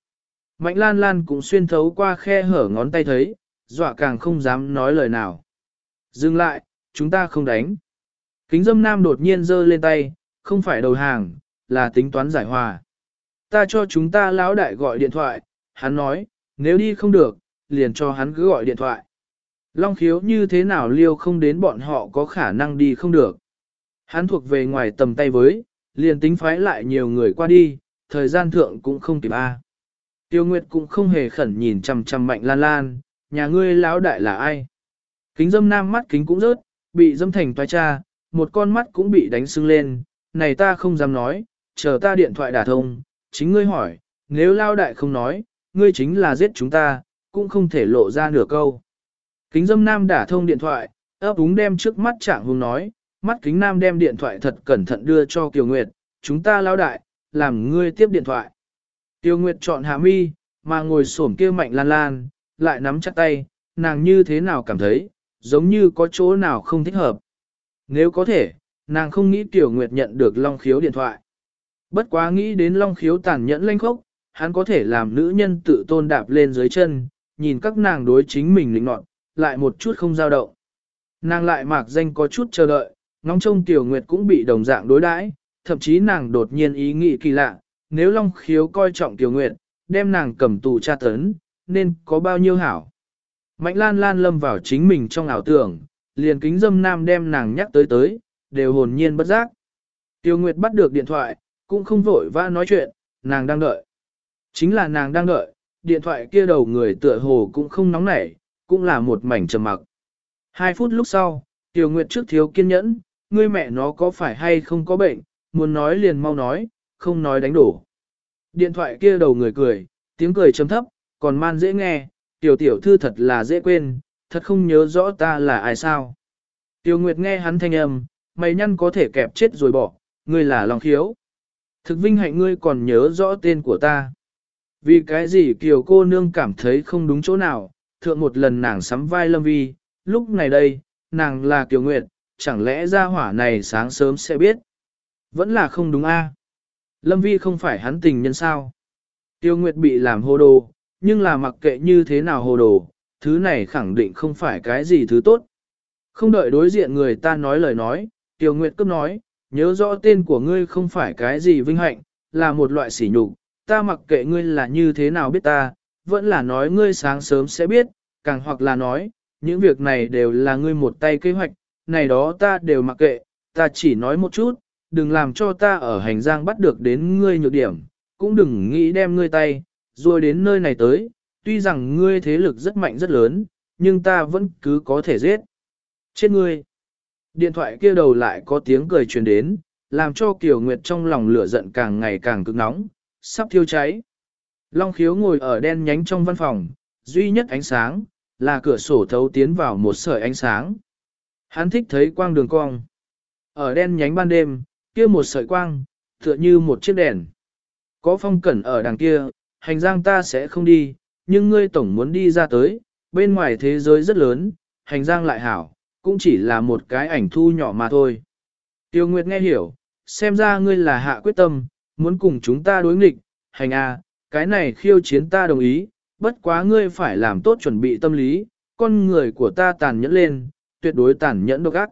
Mạnh lan lan cũng xuyên thấu qua khe hở ngón tay thấy, dọa càng không dám nói lời nào. Dừng lại, chúng ta không đánh. Kính dâm nam đột nhiên giơ lên tay, không phải đầu hàng, là tính toán giải hòa. Ta cho chúng ta lão đại gọi điện thoại, hắn nói, nếu đi không được, liền cho hắn cứ gọi điện thoại. Long khiếu như thế nào liêu không đến bọn họ có khả năng đi không được. Hắn thuộc về ngoài tầm tay với, liền tính phái lại nhiều người qua đi, thời gian thượng cũng không kịp A. Tiêu Nguyệt cũng không hề khẩn nhìn chằm chằm mạnh lan lan, nhà ngươi lão đại là ai? Kính dâm nam mắt kính cũng rớt, bị dâm thành toái cha, một con mắt cũng bị đánh sưng lên, này ta không dám nói, chờ ta điện thoại đả thông, chính ngươi hỏi, nếu lao đại không nói, ngươi chính là giết chúng ta, cũng không thể lộ ra nửa câu. Kính dâm nam đả thông điện thoại, ấp úng đem trước mắt trạng hùng nói, mắt kính nam đem điện thoại thật cẩn thận đưa cho Kiều Nguyệt, chúng ta lao đại, làm ngươi tiếp điện thoại. Tiêu Nguyệt chọn hạ mi, mà ngồi xổm kia mạnh lan lan, lại nắm chặt tay, nàng như thế nào cảm thấy, giống như có chỗ nào không thích hợp. Nếu có thể, nàng không nghĩ Tiểu Nguyệt nhận được Long Khiếu điện thoại. Bất quá nghĩ đến Long Khiếu tàn nhẫn lanh khốc, hắn có thể làm nữ nhân tự tôn đạp lên dưới chân, nhìn các nàng đối chính mình lĩnh nọt, lại một chút không dao động. Nàng lại mạc danh có chút chờ đợi, ngóng trông Tiểu Nguyệt cũng bị đồng dạng đối đãi, thậm chí nàng đột nhiên ý nghĩ kỳ lạ, nếu Long Khiếu coi trọng Tiểu Nguyệt, đem nàng cầm tù tra tấn, nên có bao nhiêu hảo. Mạnh lan lan lâm vào chính mình trong ảo tưởng, liền kính dâm nam đem nàng nhắc tới tới, đều hồn nhiên bất giác. Tiêu Nguyệt bắt được điện thoại, cũng không vội vã nói chuyện, nàng đang đợi. Chính là nàng đang đợi, điện thoại kia đầu người tựa hồ cũng không nóng nảy, cũng là một mảnh trầm mặc. Hai phút lúc sau, Tiêu Nguyệt trước thiếu kiên nhẫn, ngươi mẹ nó có phải hay không có bệnh, muốn nói liền mau nói, không nói đánh đổ. Điện thoại kia đầu người cười, tiếng cười chấm thấp, còn man dễ nghe, tiểu tiểu thư thật là dễ quên, thật không nhớ rõ ta là ai sao. Tiêu Nguyệt nghe hắn thanh âm, mày nhăn có thể kẹp chết rồi bỏ, ngươi là lòng khiếu. Thực vinh hạnh ngươi còn nhớ rõ tên của ta. Vì cái gì kiều cô nương cảm thấy không đúng chỗ nào, thượng một lần nàng sắm vai lâm vi, lúc này đây, nàng là kiều nguyệt, chẳng lẽ ra hỏa này sáng sớm sẽ biết. Vẫn là không đúng a. Lâm vi không phải hắn tình nhân sao. Tiêu Nguyệt bị làm hồ đồ, nhưng là mặc kệ như thế nào hồ đồ, thứ này khẳng định không phải cái gì thứ tốt. Không đợi đối diện người ta nói lời nói, Tiêu Nguyệt cấp nói, nhớ rõ tên của ngươi không phải cái gì vinh hạnh, là một loại sỉ nhục, ta mặc kệ ngươi là như thế nào biết ta, vẫn là nói ngươi sáng sớm sẽ biết, càng hoặc là nói, những việc này đều là ngươi một tay kế hoạch, này đó ta đều mặc kệ, ta chỉ nói một chút, đừng làm cho ta ở hành giang bắt được đến ngươi nhược điểm, cũng đừng nghĩ đem ngươi tay, rồi đến nơi này tới, tuy rằng ngươi thế lực rất mạnh rất lớn, nhưng ta vẫn cứ có thể giết. Chết ngươi! Điện thoại kia đầu lại có tiếng cười truyền đến, làm cho Kiều Nguyệt trong lòng lửa giận càng ngày càng cực nóng, sắp thiêu cháy. Long khiếu ngồi ở đen nhánh trong văn phòng, duy nhất ánh sáng, là cửa sổ thấu tiến vào một sợi ánh sáng. Hắn thích thấy quang đường cong. Ở đen nhánh ban đêm, kia một sợi quang, tựa như một chiếc đèn. Có phong cẩn ở đằng kia, hành giang ta sẽ không đi, nhưng ngươi tổng muốn đi ra tới, bên ngoài thế giới rất lớn, hành giang lại hảo, cũng chỉ là một cái ảnh thu nhỏ mà thôi. Tiêu Nguyệt nghe hiểu, xem ra ngươi là hạ quyết tâm, muốn cùng chúng ta đối nghịch, hành a, à, cái này khiêu chiến ta đồng ý, bất quá ngươi phải làm tốt chuẩn bị tâm lý, con người của ta tàn nhẫn lên, tuyệt đối tàn nhẫn độc ác.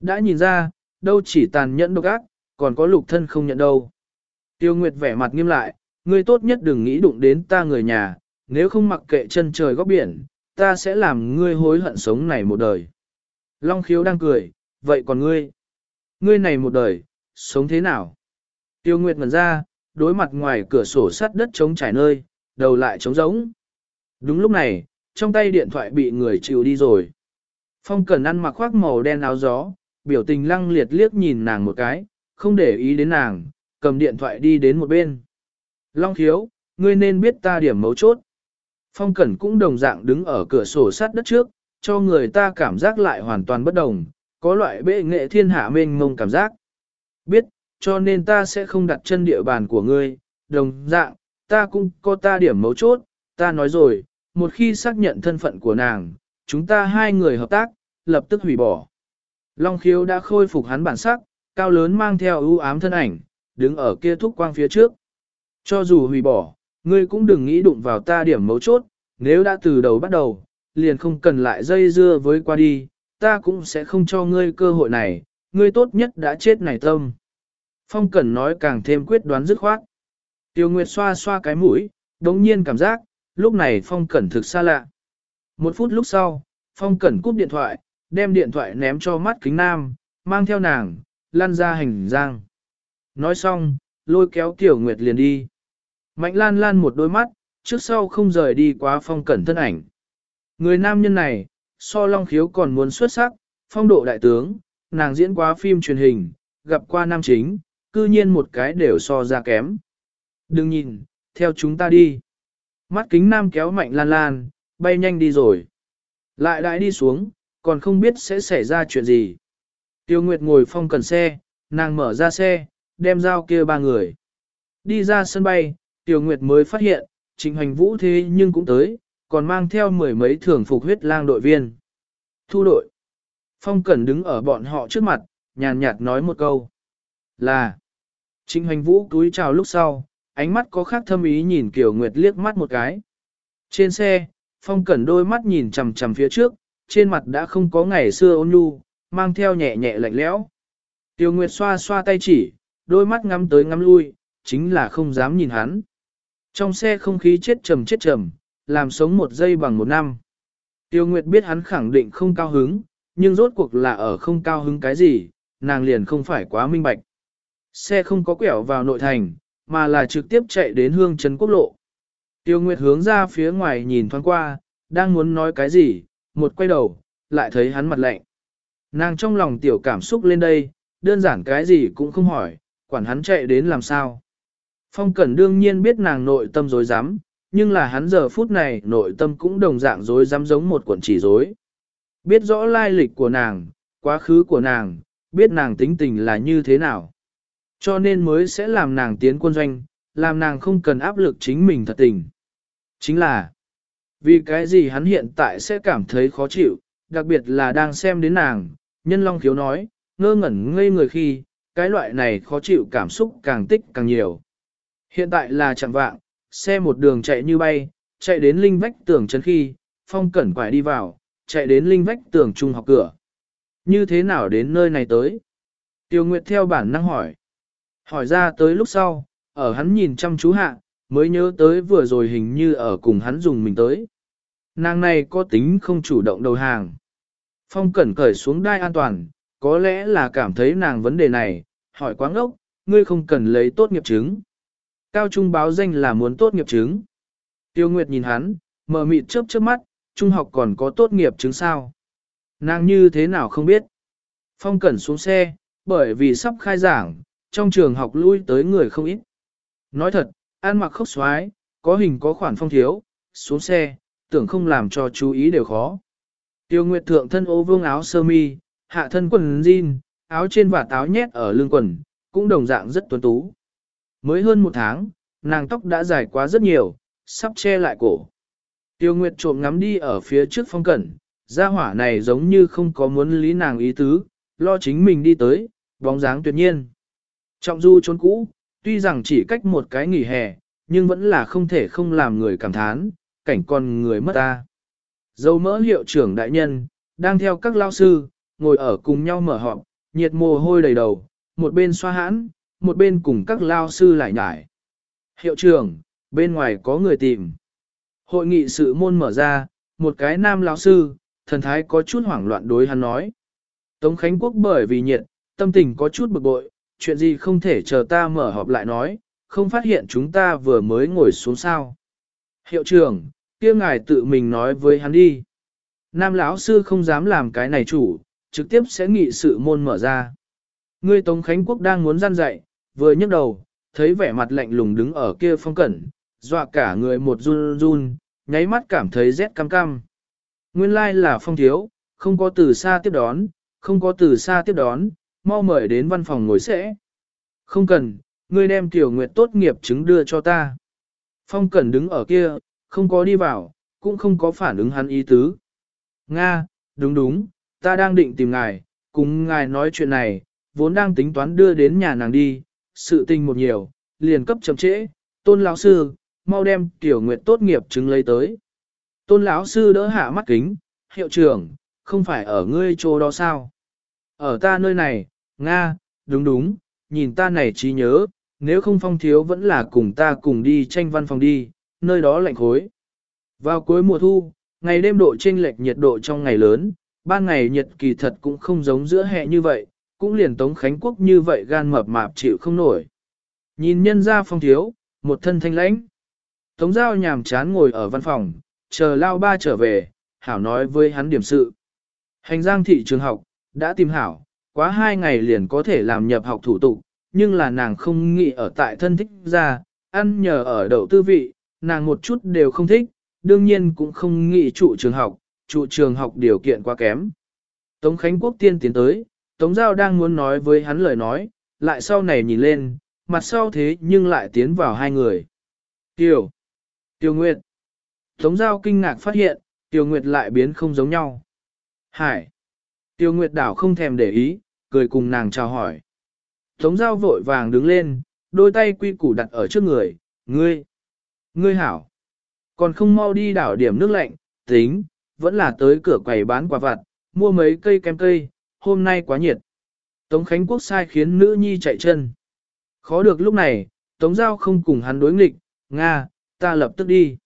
Đã nhìn ra, đâu chỉ tàn nhẫn độc ác, còn có lục thân không nhận đâu. Tiêu Nguyệt vẻ mặt nghiêm lại, ngươi tốt nhất đừng nghĩ đụng đến ta người nhà, nếu không mặc kệ chân trời góc biển, ta sẽ làm ngươi hối hận sống này một đời. Long khiếu đang cười, vậy còn ngươi? Ngươi này một đời, sống thế nào? Tiêu Nguyệt ngẩn ra, đối mặt ngoài cửa sổ sắt đất trống trải nơi, đầu lại trống rỗng. Đúng lúc này, trong tay điện thoại bị người chịu đi rồi. Phong Cẩn ăn mặc khoác màu đen áo gió, biểu tình lăng liệt liếc nhìn nàng một cái, không để ý đến nàng, cầm điện thoại đi đến một bên. Long thiếu, ngươi nên biết ta điểm mấu chốt. Phong Cẩn cũng đồng dạng đứng ở cửa sổ sát đất trước, cho người ta cảm giác lại hoàn toàn bất đồng, có loại bệ nghệ thiên hạ mênh mông cảm giác. Biết, cho nên ta sẽ không đặt chân địa bàn của ngươi, đồng dạng, ta cũng có ta điểm mấu chốt, ta nói rồi, một khi xác nhận thân phận của nàng, chúng ta hai người hợp tác, lập tức hủy bỏ. Long khiếu đã khôi phục hắn bản sắc, cao lớn mang theo ưu ám thân ảnh, đứng ở kia thúc quang phía trước. Cho dù hủy bỏ, ngươi cũng đừng nghĩ đụng vào ta điểm mấu chốt, nếu đã từ đầu bắt đầu, liền không cần lại dây dưa với qua đi, ta cũng sẽ không cho ngươi cơ hội này, ngươi tốt nhất đã chết này tâm. Phong Cẩn nói càng thêm quyết đoán dứt khoát. Tiêu Nguyệt xoa xoa cái mũi, đống nhiên cảm giác, lúc này Phong Cẩn thực xa lạ. Một phút lúc sau, Phong Cẩn cúp điện thoại, đem điện thoại ném cho mắt kính nam, mang theo nàng, lăn ra hành giang. Nói xong, lôi kéo Tiểu Nguyệt liền đi. Mạnh lan lan một đôi mắt, trước sau không rời đi quá Phong Cẩn thân ảnh. Người nam nhân này, so long khiếu còn muốn xuất sắc, phong độ đại tướng, nàng diễn quá phim truyền hình, gặp qua nam chính, cư nhiên một cái đều so ra kém. Đừng nhìn, theo chúng ta đi. Mắt kính nam kéo mạnh lan lan, bay nhanh đi rồi. Lại đại đi xuống, còn không biết sẽ xảy ra chuyện gì. Tiêu Nguyệt ngồi phong cần xe, nàng mở ra xe, đem dao kia ba người. Đi ra sân bay, Tiểu Nguyệt mới phát hiện, Trịnh Hoành Vũ thế nhưng cũng tới, còn mang theo mười mấy thường phục huyết lang đội viên. Thu đội. Phong Cẩn đứng ở bọn họ trước mặt, nhàn nhạt nói một câu. Là. Trịnh Hoành Vũ túi chào lúc sau, ánh mắt có khác thâm ý nhìn Kiều Nguyệt liếc mắt một cái. Trên xe, Phong Cẩn đôi mắt nhìn chằm chằm phía trước, trên mặt đã không có ngày xưa ôn nhu, mang theo nhẹ nhẹ lạnh lẽo. Tiêu Nguyệt xoa xoa tay chỉ, đôi mắt ngắm tới ngắm lui, chính là không dám nhìn hắn. Trong xe không khí chết trầm chết trầm, làm sống một giây bằng một năm. Tiêu Nguyệt biết hắn khẳng định không cao hứng, nhưng rốt cuộc là ở không cao hứng cái gì, nàng liền không phải quá minh bạch. Xe không có quẹo vào nội thành, mà là trực tiếp chạy đến hương trấn quốc lộ. Tiêu Nguyệt hướng ra phía ngoài nhìn thoáng qua, đang muốn nói cái gì, một quay đầu, lại thấy hắn mặt lạnh. Nàng trong lòng tiểu cảm xúc lên đây, đơn giản cái gì cũng không hỏi, quản hắn chạy đến làm sao. Phong Cẩn đương nhiên biết nàng nội tâm dối rắm nhưng là hắn giờ phút này nội tâm cũng đồng dạng dối rắm giống một cuộn chỉ dối. Biết rõ lai lịch của nàng, quá khứ của nàng, biết nàng tính tình là như thế nào. Cho nên mới sẽ làm nàng tiến quân doanh, làm nàng không cần áp lực chính mình thật tình. Chính là, vì cái gì hắn hiện tại sẽ cảm thấy khó chịu, đặc biệt là đang xem đến nàng, nhân long thiếu nói, ngơ ngẩn ngây người khi, cái loại này khó chịu cảm xúc càng tích càng nhiều. Hiện tại là chạm vạng, xe một đường chạy như bay, chạy đến linh vách tường chân khi, phong cẩn quải đi vào, chạy đến linh vách tường trung học cửa. Như thế nào đến nơi này tới? Tiêu Nguyệt theo bản năng hỏi. Hỏi ra tới lúc sau, ở hắn nhìn chăm chú hạ, mới nhớ tới vừa rồi hình như ở cùng hắn dùng mình tới. Nàng này có tính không chủ động đầu hàng. Phong cẩn cởi xuống đai an toàn, có lẽ là cảm thấy nàng vấn đề này, hỏi quá ngốc, ngươi không cần lấy tốt nghiệp chứng. Cao trung báo danh là muốn tốt nghiệp chứng. Tiêu Nguyệt nhìn hắn, mở mịt chớp chớp mắt, trung học còn có tốt nghiệp chứng sao. Nàng như thế nào không biết. Phong cẩn xuống xe, bởi vì sắp khai giảng, trong trường học lui tới người không ít. Nói thật, ăn mặc khốc xoái, có hình có khoản phong thiếu, xuống xe, tưởng không làm cho chú ý đều khó. Tiêu Nguyệt thượng thân ô vương áo sơ mi, hạ thân quần jean, áo trên và táo nhét ở lưng quần, cũng đồng dạng rất tuấn tú. Mới hơn một tháng, nàng tóc đã dài quá rất nhiều, sắp che lại cổ. Tiêu Nguyệt trộm ngắm đi ở phía trước phong cẩn, gia hỏa này giống như không có muốn lý nàng ý tứ, lo chính mình đi tới, bóng dáng tuyệt nhiên. Trọng du trốn cũ, tuy rằng chỉ cách một cái nghỉ hè, nhưng vẫn là không thể không làm người cảm thán, cảnh con người mất ta. Dâu mỡ hiệu trưởng đại nhân, đang theo các lao sư, ngồi ở cùng nhau mở họp, nhiệt mồ hôi đầy đầu, một bên xoa hãn, một bên cùng các lao sư lại nhải. Hiệu trưởng, bên ngoài có người tìm. Hội nghị sự môn mở ra, một cái nam lao sư, thần thái có chút hoảng loạn đối hắn nói. Tống Khánh Quốc bởi vì nhiệt, tâm tình có chút bực bội, chuyện gì không thể chờ ta mở họp lại nói, không phát hiện chúng ta vừa mới ngồi xuống sao. Hiệu trưởng, kia ngài tự mình nói với hắn đi. Nam lão sư không dám làm cái này chủ, trực tiếp sẽ nghị sự môn mở ra. Ngươi Tống Khánh Quốc đang muốn gian dạy, vừa nhấc đầu, thấy vẻ mặt lạnh lùng đứng ở kia phong cẩn, dọa cả người một run run, nháy mắt cảm thấy rét cam cam. Nguyên lai là phong thiếu, không có từ xa tiếp đón, không có từ xa tiếp đón, mau mời đến văn phòng ngồi sẽ. Không cần, ngươi đem tiểu nguyệt tốt nghiệp chứng đưa cho ta. Phong cẩn đứng ở kia, không có đi vào, cũng không có phản ứng hắn ý tứ. Nga, đúng đúng, ta đang định tìm ngài, cùng ngài nói chuyện này, vốn đang tính toán đưa đến nhà nàng đi, sự tình một nhiều, liền cấp chậm trễ, tôn lão sư, mau đem tiểu nguyệt tốt nghiệp chứng lấy tới. Tôn lão sư đỡ hạ mắt kính, hiệu trưởng, không phải ở ngươi chỗ đó sao? Ở ta nơi này, Nga, đúng đúng, nhìn ta này trí nhớ, nếu không phong thiếu vẫn là cùng ta cùng đi tranh văn phòng đi, nơi đó lạnh khối. Vào cuối mùa thu, ngày đêm độ chênh lệch nhiệt độ trong ngày lớn, ban ngày nhiệt kỳ thật cũng không giống giữa hè như vậy, cũng liền Tống Khánh Quốc như vậy gan mập mạp chịu không nổi. Nhìn nhân ra phong thiếu, một thân thanh lãnh. Tống Giao nhàm chán ngồi ở văn phòng, chờ lao ba trở về, hảo nói với hắn điểm sự. Hành giang thị trường học, đã tìm hảo, quá hai ngày liền có thể làm nhập học thủ tục, nhưng là nàng không nghĩ ở tại thân thích ra, ăn nhờ ở đậu tư vị, nàng một chút đều không thích, đương nhiên cũng không nghĩ trụ trường học, trụ trường học điều kiện quá kém. Tống Khánh Quốc tiên tiến tới, Tống Giao đang muốn nói với hắn lời nói, lại sau này nhìn lên, mặt sau thế nhưng lại tiến vào hai người. Tiêu, Tiêu Nguyệt. Tống Giao kinh ngạc phát hiện, Tiêu Nguyệt lại biến không giống nhau. Hải. Tiêu Nguyệt đảo không thèm để ý, cười cùng nàng chào hỏi. Tống Giao vội vàng đứng lên, đôi tay quy củ đặt ở trước người, ngươi. Ngươi hảo. Còn không mau đi đảo điểm nước lạnh, tính, vẫn là tới cửa quầy bán quà vặt, mua mấy cây kem cây, hôm nay quá nhiệt. Tống Khánh Quốc sai khiến nữ nhi chạy chân. Khó được lúc này, Tống Giao không cùng hắn đối nghịch, Nga, ta lập tức đi.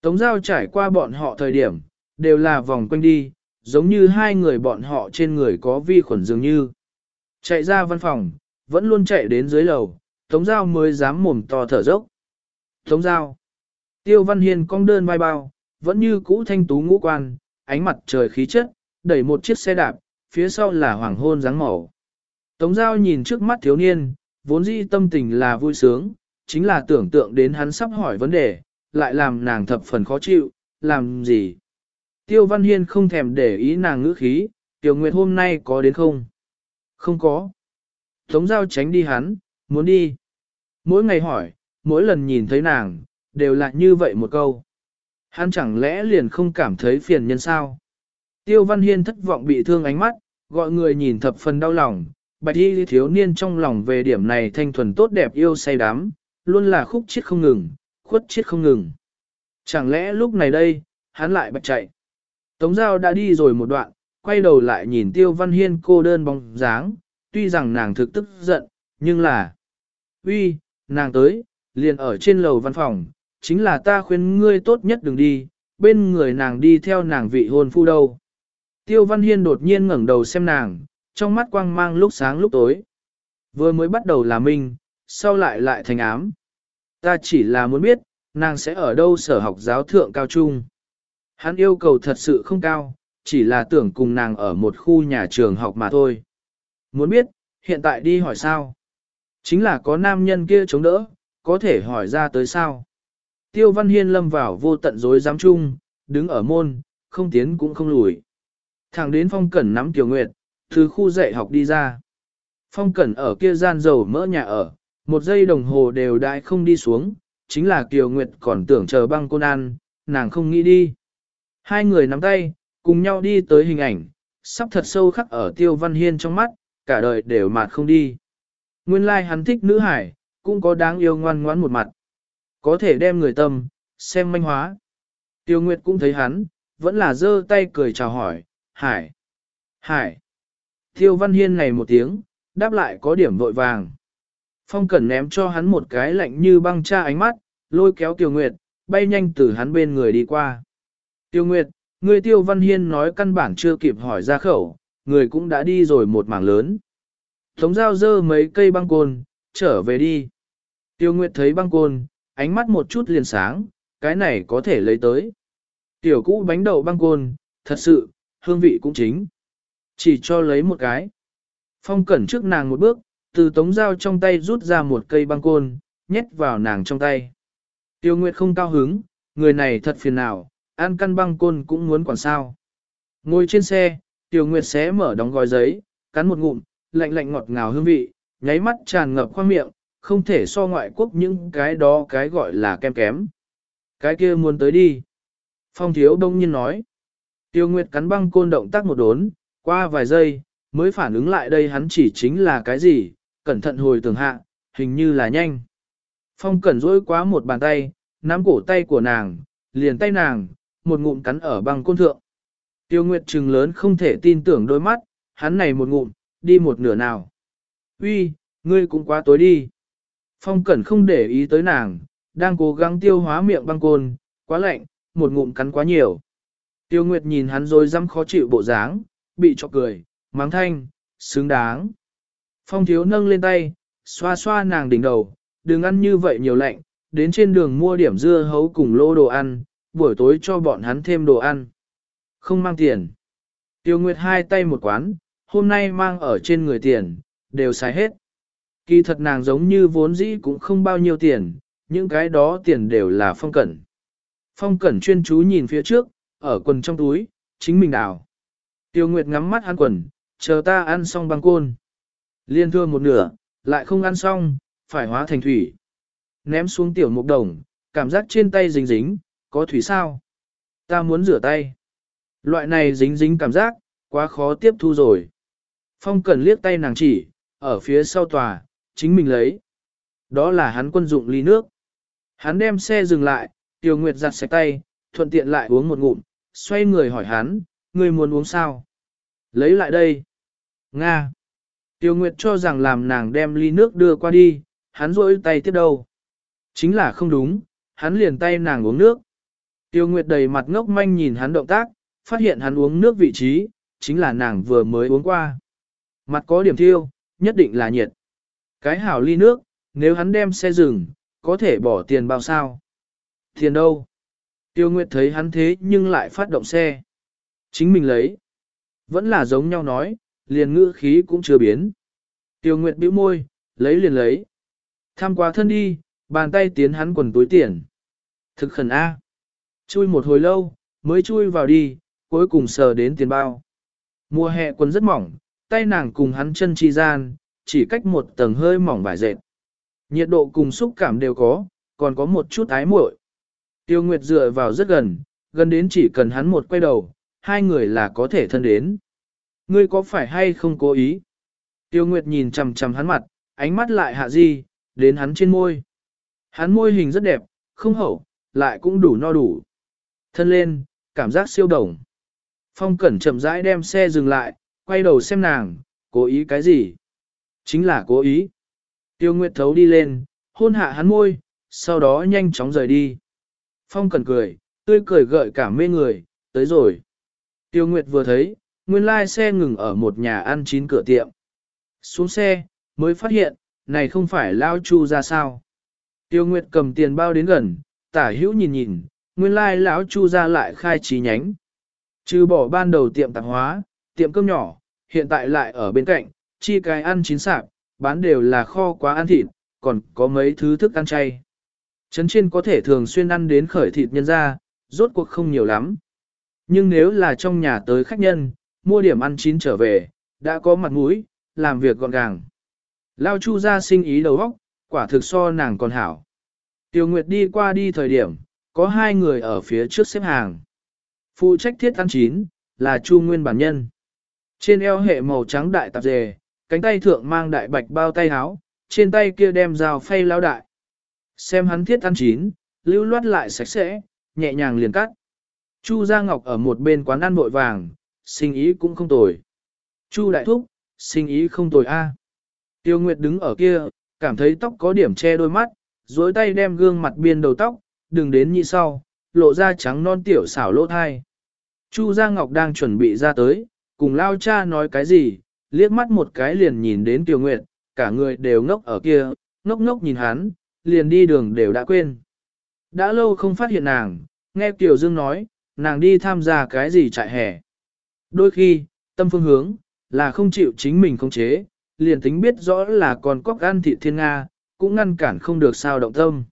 Tống Giao trải qua bọn họ thời điểm, đều là vòng quanh đi, giống như hai người bọn họ trên người có vi khuẩn dường như. Chạy ra văn phòng, vẫn luôn chạy đến dưới lầu, Tống Giao mới dám mồm to thở dốc. Tống Giao. Tiêu Văn Hiên cong đơn vai bao, vẫn như cũ thanh tú ngũ quan, ánh mặt trời khí chất, đẩy một chiếc xe đạp, phía sau là hoàng hôn dáng màu. Tống Giao nhìn trước mắt thiếu niên, vốn dĩ tâm tình là vui sướng, chính là tưởng tượng đến hắn sắp hỏi vấn đề, lại làm nàng thập phần khó chịu, làm gì? Tiêu Văn Hiên không thèm để ý nàng ngữ khí, Tiểu Nguyệt hôm nay có đến không? Không có. Tống Giao tránh đi hắn, muốn đi. Mỗi ngày hỏi, mỗi lần nhìn thấy nàng, đều là như vậy một câu. Hắn chẳng lẽ liền không cảm thấy phiền nhân sao? Tiêu Văn Hiên thất vọng bị thương ánh mắt, gọi người nhìn thập phần đau lòng, bạch y thiếu niên trong lòng về điểm này thanh thuần tốt đẹp yêu say đắm, luôn là khúc chết không ngừng, khuất chết không ngừng. Chẳng lẽ lúc này đây, hắn lại bạch chạy. Tống Giao đã đi rồi một đoạn, quay đầu lại nhìn Tiêu Văn Hiên cô đơn bóng dáng, tuy rằng nàng thực tức giận, nhưng là... uy, nàng tới, liền ở trên lầu văn phòng, chính là ta khuyên ngươi tốt nhất đừng đi, bên người nàng đi theo nàng vị hôn phu đâu. Tiêu Văn Hiên đột nhiên ngẩng đầu xem nàng, trong mắt quang mang lúc sáng lúc tối. Vừa mới bắt đầu là minh, sau lại lại thành ám. Ta chỉ là muốn biết, nàng sẽ ở đâu sở học giáo thượng cao trung. Hắn yêu cầu thật sự không cao, chỉ là tưởng cùng nàng ở một khu nhà trường học mà thôi. Muốn biết, hiện tại đi hỏi sao? Chính là có nam nhân kia chống đỡ, có thể hỏi ra tới sao? Tiêu Văn Hiên lâm vào vô tận rối giám chung, đứng ở môn, không tiến cũng không lùi. Thẳng đến Phong Cẩn nắm Tiểu Nguyệt, từ khu dạy học đi ra. Phong Cẩn ở kia gian dầu mỡ nhà ở, một giây đồng hồ đều đại không đi xuống, chính là Kiều Nguyệt còn tưởng chờ băng côn ăn, nàng không nghĩ đi. Hai người nắm tay, cùng nhau đi tới hình ảnh, sắp thật sâu khắc ở Tiêu Văn Hiên trong mắt, cả đời đều mạt không đi. Nguyên lai like hắn thích nữ hải, cũng có đáng yêu ngoan ngoãn một mặt. Có thể đem người tâm, xem manh hóa. Tiêu Nguyệt cũng thấy hắn, vẫn là giơ tay cười chào hỏi, hải, hải. Tiêu Văn Hiên này một tiếng, đáp lại có điểm vội vàng. Phong Cẩn ném cho hắn một cái lạnh như băng cha ánh mắt, lôi kéo Tiêu Nguyệt, bay nhanh từ hắn bên người đi qua. Tiêu Nguyệt, người Tiêu Văn Hiên nói căn bản chưa kịp hỏi ra khẩu, người cũng đã đi rồi một mảng lớn. Tống giao dơ mấy cây băng côn, trở về đi. Tiêu Nguyệt thấy băng côn, ánh mắt một chút liền sáng, cái này có thể lấy tới. Tiểu cũ bánh đậu băng côn, thật sự, hương vị cũng chính. Chỉ cho lấy một cái. Phong cẩn trước nàng một bước, từ tống dao trong tay rút ra một cây băng côn, nhét vào nàng trong tay. Tiêu Nguyệt không cao hứng, người này thật phiền nào, ăn căn băng côn cũng muốn quản sao. Ngồi trên xe, Tiêu Nguyệt xé mở đóng gói giấy, cắn một ngụm, lạnh lạnh ngọt ngào hương vị, nháy mắt tràn ngập khoang miệng, không thể so ngoại quốc những cái đó cái gọi là kem kém. Cái kia muốn tới đi. Phong thiếu đông nhiên nói. Tiêu Nguyệt cắn băng côn động tác một đốn, qua vài giây, mới phản ứng lại đây hắn chỉ chính là cái gì, cẩn thận hồi tưởng hạ, hình như là nhanh. Phong cẩn rỗi quá một bàn tay, nắm cổ tay của nàng, liền tay nàng, một ngụm cắn ở băng côn thượng. Tiêu Nguyệt trừng lớn không thể tin tưởng đôi mắt, hắn này một ngụm, đi một nửa nào. Uy, ngươi cũng quá tối đi. Phong cẩn không để ý tới nàng, đang cố gắng tiêu hóa miệng băng côn, quá lạnh, một ngụm cắn quá nhiều. Tiêu Nguyệt nhìn hắn rồi dăm khó chịu bộ dáng, bị cho cười, mắng thanh, xứng đáng. Phong thiếu nâng lên tay, xoa xoa nàng đỉnh đầu, đừng ăn như vậy nhiều lạnh, đến trên đường mua điểm dưa hấu cùng lô đồ ăn, buổi tối cho bọn hắn thêm đồ ăn. Không mang tiền. Tiêu Nguyệt hai tay một quán, hôm nay mang ở trên người tiền, đều xài hết. Kỳ thật nàng giống như vốn dĩ cũng không bao nhiêu tiền, những cái đó tiền đều là phong cẩn. Phong cẩn chuyên chú nhìn phía trước, ở quần trong túi, chính mình đào. Tiêu Nguyệt ngắm mắt ăn quần, chờ ta ăn xong băng côn. Liên thưa một nửa, lại không ăn xong, phải hóa thành thủy. Ném xuống tiểu mục đồng, cảm giác trên tay dính dính, có thủy sao? Ta muốn rửa tay. Loại này dính dính cảm giác, quá khó tiếp thu rồi. Phong cần liếc tay nàng chỉ, ở phía sau tòa, chính mình lấy. Đó là hắn quân dụng ly nước. Hắn đem xe dừng lại, Tiêu Nguyệt giặt sạch tay, thuận tiện lại uống một ngụm, xoay người hỏi hắn, ngươi muốn uống sao? Lấy lại đây. Nga. Tiêu Nguyệt cho rằng làm nàng đem ly nước đưa qua đi, hắn rỗi tay tiếp đâu. Chính là không đúng, hắn liền tay nàng uống nước. Tiêu Nguyệt đầy mặt ngốc manh nhìn hắn động tác, phát hiện hắn uống nước vị trí, chính là nàng vừa mới uống qua. Mặt có điểm thiêu, nhất định là nhiệt. Cái hảo ly nước, nếu hắn đem xe dừng, có thể bỏ tiền bao sao? Tiền đâu? Tiêu Nguyệt thấy hắn thế nhưng lại phát động xe. Chính mình lấy. Vẫn là giống nhau nói, liền ngữ khí cũng chưa biến. Tiêu Nguyệt bĩu môi, lấy liền lấy. Tham quá thân đi, bàn tay tiến hắn quần túi tiền. Thực khẩn A. Chui một hồi lâu, mới chui vào đi, cuối cùng sờ đến tiền bao. Mùa hè quần rất mỏng, tay nàng cùng hắn chân chi gian, chỉ cách một tầng hơi mỏng vải dệt. Nhiệt độ cùng xúc cảm đều có, còn có một chút ái muội. Tiêu Nguyệt dựa vào rất gần, gần đến chỉ cần hắn một quay đầu, hai người là có thể thân đến. Ngươi có phải hay không cố ý? Tiêu Nguyệt nhìn chằm chằm hắn mặt, ánh mắt lại hạ di, đến hắn trên môi. Hắn môi hình rất đẹp, không hậu, lại cũng đủ no đủ. Thân lên, cảm giác siêu đồng. Phong Cẩn chậm rãi đem xe dừng lại, quay đầu xem nàng, cố ý cái gì? Chính là cố ý. Tiêu Nguyệt thấu đi lên, hôn hạ hắn môi, sau đó nhanh chóng rời đi. Phong Cẩn cười, tươi cười gợi cả mê người, tới rồi. Tiêu Nguyệt vừa thấy, nguyên lai xe ngừng ở một nhà ăn chín cửa tiệm. Xuống xe, mới phát hiện, này không phải lao chu ra sao. Tiêu Nguyệt cầm tiền bao đến gần, tả hữu nhìn nhìn, nguyên lai lão chu ra lại khai trí nhánh. Trừ bỏ ban đầu tiệm tạp hóa, tiệm cơm nhỏ, hiện tại lại ở bên cạnh, chi cái ăn chín sạp, bán đều là kho quá ăn thịt, còn có mấy thứ thức ăn chay. Trấn trên có thể thường xuyên ăn đến khởi thịt nhân ra, rốt cuộc không nhiều lắm. Nhưng nếu là trong nhà tới khách nhân, mua điểm ăn chín trở về, đã có mặt mũi, làm việc gọn gàng. Lao chu ra sinh ý đầu óc, quả thực so nàng còn hảo. Tiêu Nguyệt đi qua đi thời điểm, có hai người ở phía trước xếp hàng. Phụ trách thiết ăn chín, là Chu Nguyên bản nhân. Trên eo hệ màu trắng đại tạp dề, cánh tay thượng mang đại bạch bao tay áo, trên tay kia đem dao phay lao đại. Xem hắn thiết ăn chín, lưu loát lại sạch sẽ, nhẹ nhàng liền cắt. Chu Gia Ngọc ở một bên quán ăn bội vàng, sinh ý cũng không tồi. Chu Đại Thúc, sinh ý không tồi a. Tiêu Nguyệt đứng ở kia, cảm thấy tóc có điểm che đôi mắt, dối tay đem gương mặt biên đầu tóc, đừng đến như sau, lộ ra trắng non tiểu xảo lỗ thai. Chu Gia Ngọc đang chuẩn bị ra tới, cùng lao cha nói cái gì, liếc mắt một cái liền nhìn đến Tiêu Nguyệt, cả người đều ngốc ở kia, ngốc ngốc nhìn hắn, liền đi đường đều đã quên. Đã lâu không phát hiện nàng, nghe Tiểu Dương nói, nàng đi tham gia cái gì trại hè. Đôi khi, tâm phương hướng, là không chịu chính mình khống chế, liền tính biết rõ là còn có gan thị thiên Nga, cũng ngăn cản không được sao động tâm.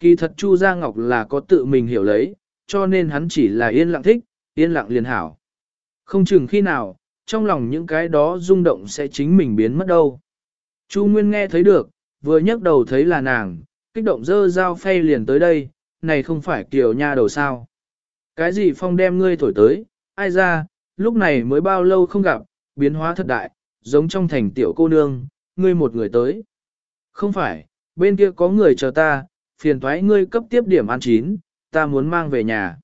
Kỳ thật Chu Gia Ngọc là có tự mình hiểu lấy, cho nên hắn chỉ là yên lặng thích, yên lặng liền hảo. Không chừng khi nào, trong lòng những cái đó rung động sẽ chính mình biến mất đâu. Chu Nguyên nghe thấy được, vừa nhấc đầu thấy là nàng, kích động dơ dao phay liền tới đây, này không phải kiểu nha đầu sao. Cái gì phong đem ngươi thổi tới, ai ra, lúc này mới bao lâu không gặp, biến hóa thật đại, giống trong thành tiểu cô nương, ngươi một người tới. Không phải, bên kia có người chờ ta, phiền thoái ngươi cấp tiếp điểm ăn chín, ta muốn mang về nhà.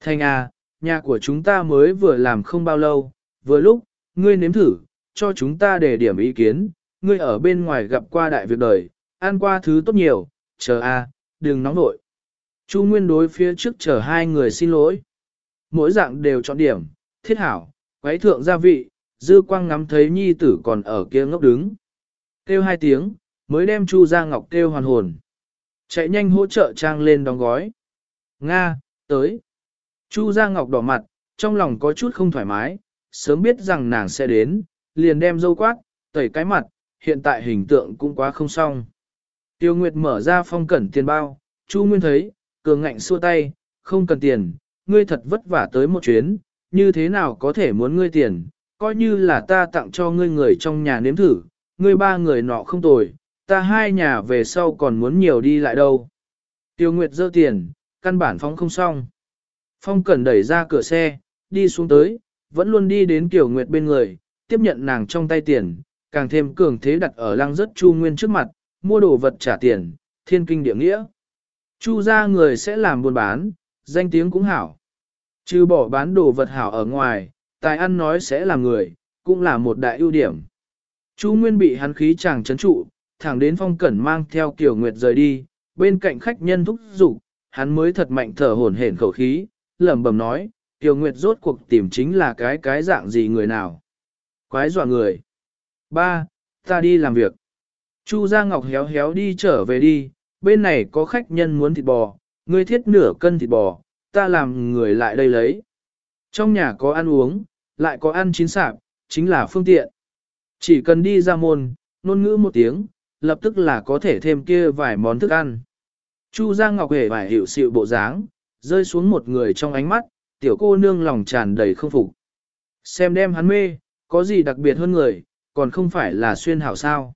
Thành à, nhà của chúng ta mới vừa làm không bao lâu, vừa lúc, ngươi nếm thử, cho chúng ta để điểm ý kiến, ngươi ở bên ngoài gặp qua đại việc đời, ăn qua thứ tốt nhiều, chờ a, à, đừng nóng nội. Chu Nguyên đối phía trước chờ hai người xin lỗi. Mỗi dạng đều chọn điểm, thiết hảo, quấy thượng gia vị, dư quang ngắm thấy nhi tử còn ở kia ngốc đứng. Kêu hai tiếng, mới đem Chu Gia Ngọc kêu hoàn hồn. Chạy nhanh hỗ trợ trang lên đóng gói. Nga, tới. Chu Gia Ngọc đỏ mặt, trong lòng có chút không thoải mái, sớm biết rằng nàng sẽ đến, liền đem dâu quát, tẩy cái mặt, hiện tại hình tượng cũng quá không xong. Tiêu Nguyệt mở ra phong cẩn tiền bao, Chu Nguyên thấy, cường ngạnh xua tay, không cần tiền, ngươi thật vất vả tới một chuyến, như thế nào có thể muốn ngươi tiền, coi như là ta tặng cho ngươi người trong nhà nếm thử, ngươi ba người nọ không tồi, ta hai nhà về sau còn muốn nhiều đi lại đâu. Tiêu Nguyệt dơ tiền, căn bản phóng không xong. Phong Cẩn đẩy ra cửa xe, đi xuống tới, vẫn luôn đi đến Tiểu Nguyệt bên người, tiếp nhận nàng trong tay tiền, càng thêm cường thế đặt ở lăng rất Chu Nguyên trước mặt, mua đồ vật trả tiền, thiên kinh địa nghĩa. Chu ra người sẽ làm buôn bán, danh tiếng cũng hảo. Trừ bỏ bán đồ vật hảo ở ngoài, tài ăn nói sẽ là người, cũng là một đại ưu điểm. Chu Nguyên bị hắn khí chàng chấn trụ, thẳng đến phong cẩn mang theo Kiều Nguyệt rời đi, bên cạnh khách nhân thúc giục, hắn mới thật mạnh thở hổn hển khẩu khí, lẩm bẩm nói, Kiều Nguyệt rốt cuộc tìm chính là cái cái dạng gì người nào. Quái dọa người. Ba, ta đi làm việc. Chu Gia Ngọc héo héo đi trở về đi, bên này có khách nhân muốn thịt bò, ngươi thiết nửa cân thịt bò, ta làm người lại đây lấy. Trong nhà có ăn uống, lại có ăn chín sạp, chính là phương tiện. Chỉ cần đi ra môn, nôn ngữ một tiếng, lập tức là có thể thêm kia vài món thức ăn. Chu Giang Ngọc hề vải hiểu sự bộ dáng, rơi xuống một người trong ánh mắt, tiểu cô nương lòng tràn đầy không phục. Xem đem hắn mê, có gì đặc biệt hơn người, còn không phải là xuyên hảo sao.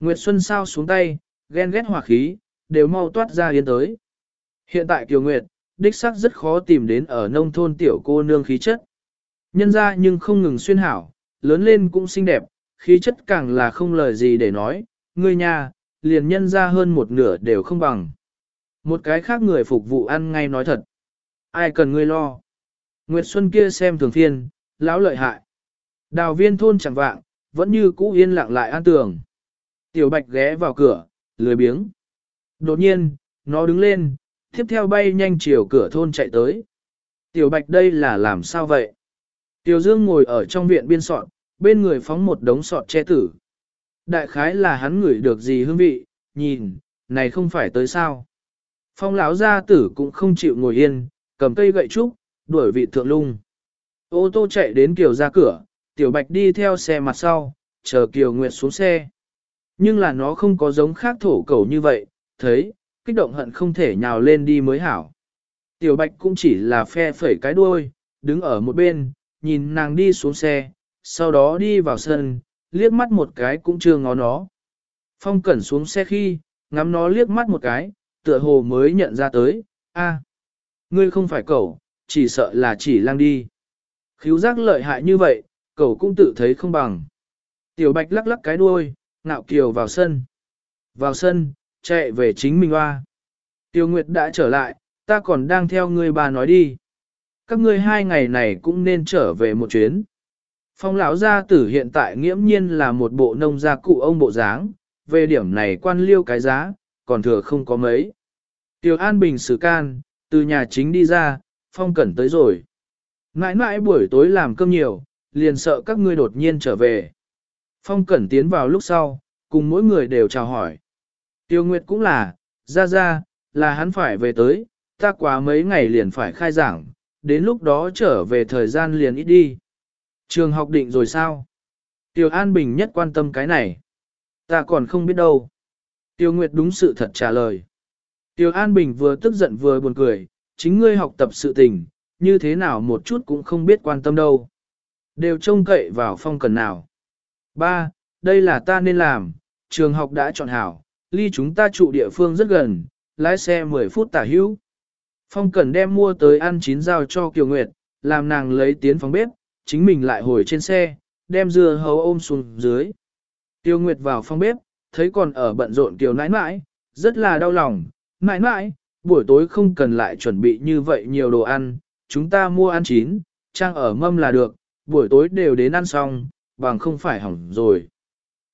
Nguyệt Xuân sao xuống tay, ghen ghét hỏa khí, đều mau toát ra yên tới. Hiện tại Kiều Nguyệt, đích xác rất khó tìm đến ở nông thôn tiểu cô nương khí chất. Nhân ra nhưng không ngừng xuyên hảo, lớn lên cũng xinh đẹp, khí chất càng là không lời gì để nói, người nhà, liền nhân ra hơn một nửa đều không bằng. Một cái khác người phục vụ ăn ngay nói thật. Ai cần ngươi lo. Nguyệt Xuân kia xem thường thiên, lão lợi hại. Đào viên thôn chẳng vạng, vẫn như cũ yên lặng lại an tường. Tiểu bạch ghé vào cửa, lười biếng. Đột nhiên, nó đứng lên, tiếp theo bay nhanh chiều cửa thôn chạy tới. Tiểu bạch đây là làm sao vậy? Tiểu dương ngồi ở trong viện biên sọt, bên người phóng một đống sọt che tử. Đại khái là hắn ngửi được gì hương vị, nhìn, này không phải tới sao. Phong lão gia tử cũng không chịu ngồi yên, cầm cây gậy trúc, đuổi vị thượng lung. Ô tô chạy đến kiểu ra cửa, Tiểu Bạch đi theo xe mặt sau, chờ Kiều Nguyệt xuống xe. Nhưng là nó không có giống khác thổ cầu như vậy, thấy, kích động hận không thể nhào lên đi mới hảo. Tiểu Bạch cũng chỉ là phe phẩy cái đuôi, đứng ở một bên, nhìn nàng đi xuống xe, sau đó đi vào sân, liếc mắt một cái cũng chưa ngó nó. Phong cẩn xuống xe khi, ngắm nó liếc mắt một cái, tựa hồ mới nhận ra tới, a, ngươi không phải cậu, chỉ sợ là chỉ lang đi. Khíu giác lợi hại như vậy, cậu cũng tự thấy không bằng. Tiểu bạch lắc lắc cái đuôi, ngạo kiều vào sân. Vào sân, chạy về chính mình hoa. Tiêu Nguyệt đã trở lại, ta còn đang theo ngươi bà nói đi. Các ngươi hai ngày này cũng nên trở về một chuyến. Phong lão gia tử hiện tại nghiễm nhiên là một bộ nông gia cụ ông bộ dáng, về điểm này quan liêu cái giá, còn thừa không có mấy. tiểu An Bình xử can, từ nhà chính đi ra, Phong Cẩn tới rồi. Mãi mãi buổi tối làm cơm nhiều, liền sợ các ngươi đột nhiên trở về. Phong Cẩn tiến vào lúc sau, cùng mỗi người đều chào hỏi. Tiêu Nguyệt cũng là, ra ra, là hắn phải về tới, ta quá mấy ngày liền phải khai giảng, đến lúc đó trở về thời gian liền ít đi. Trường học định rồi sao? Tiêu An Bình nhất quan tâm cái này. Ta còn không biết đâu. Tiêu Nguyệt đúng sự thật trả lời. Tiêu An Bình vừa tức giận vừa buồn cười, chính ngươi học tập sự tình, như thế nào một chút cũng không biết quan tâm đâu. Đều trông cậy vào phong cần nào. Ba, đây là ta nên làm, trường học đã chọn hảo, ly chúng ta trụ địa phương rất gần, lái xe 10 phút tả hữu. Phong cần đem mua tới ăn chín rau cho Kiều Nguyệt, làm nàng lấy tiến phòng bếp, chính mình lại hồi trên xe, đem dưa hấu ôm xuống dưới. Tiêu Nguyệt vào phòng bếp, thấy còn ở bận rộn Kiều nãi nãi, rất là đau lòng, nãi nãi, buổi tối không cần lại chuẩn bị như vậy nhiều đồ ăn, chúng ta mua ăn chín, trang ở mâm là được, buổi tối đều đến ăn xong, bằng không phải hỏng rồi.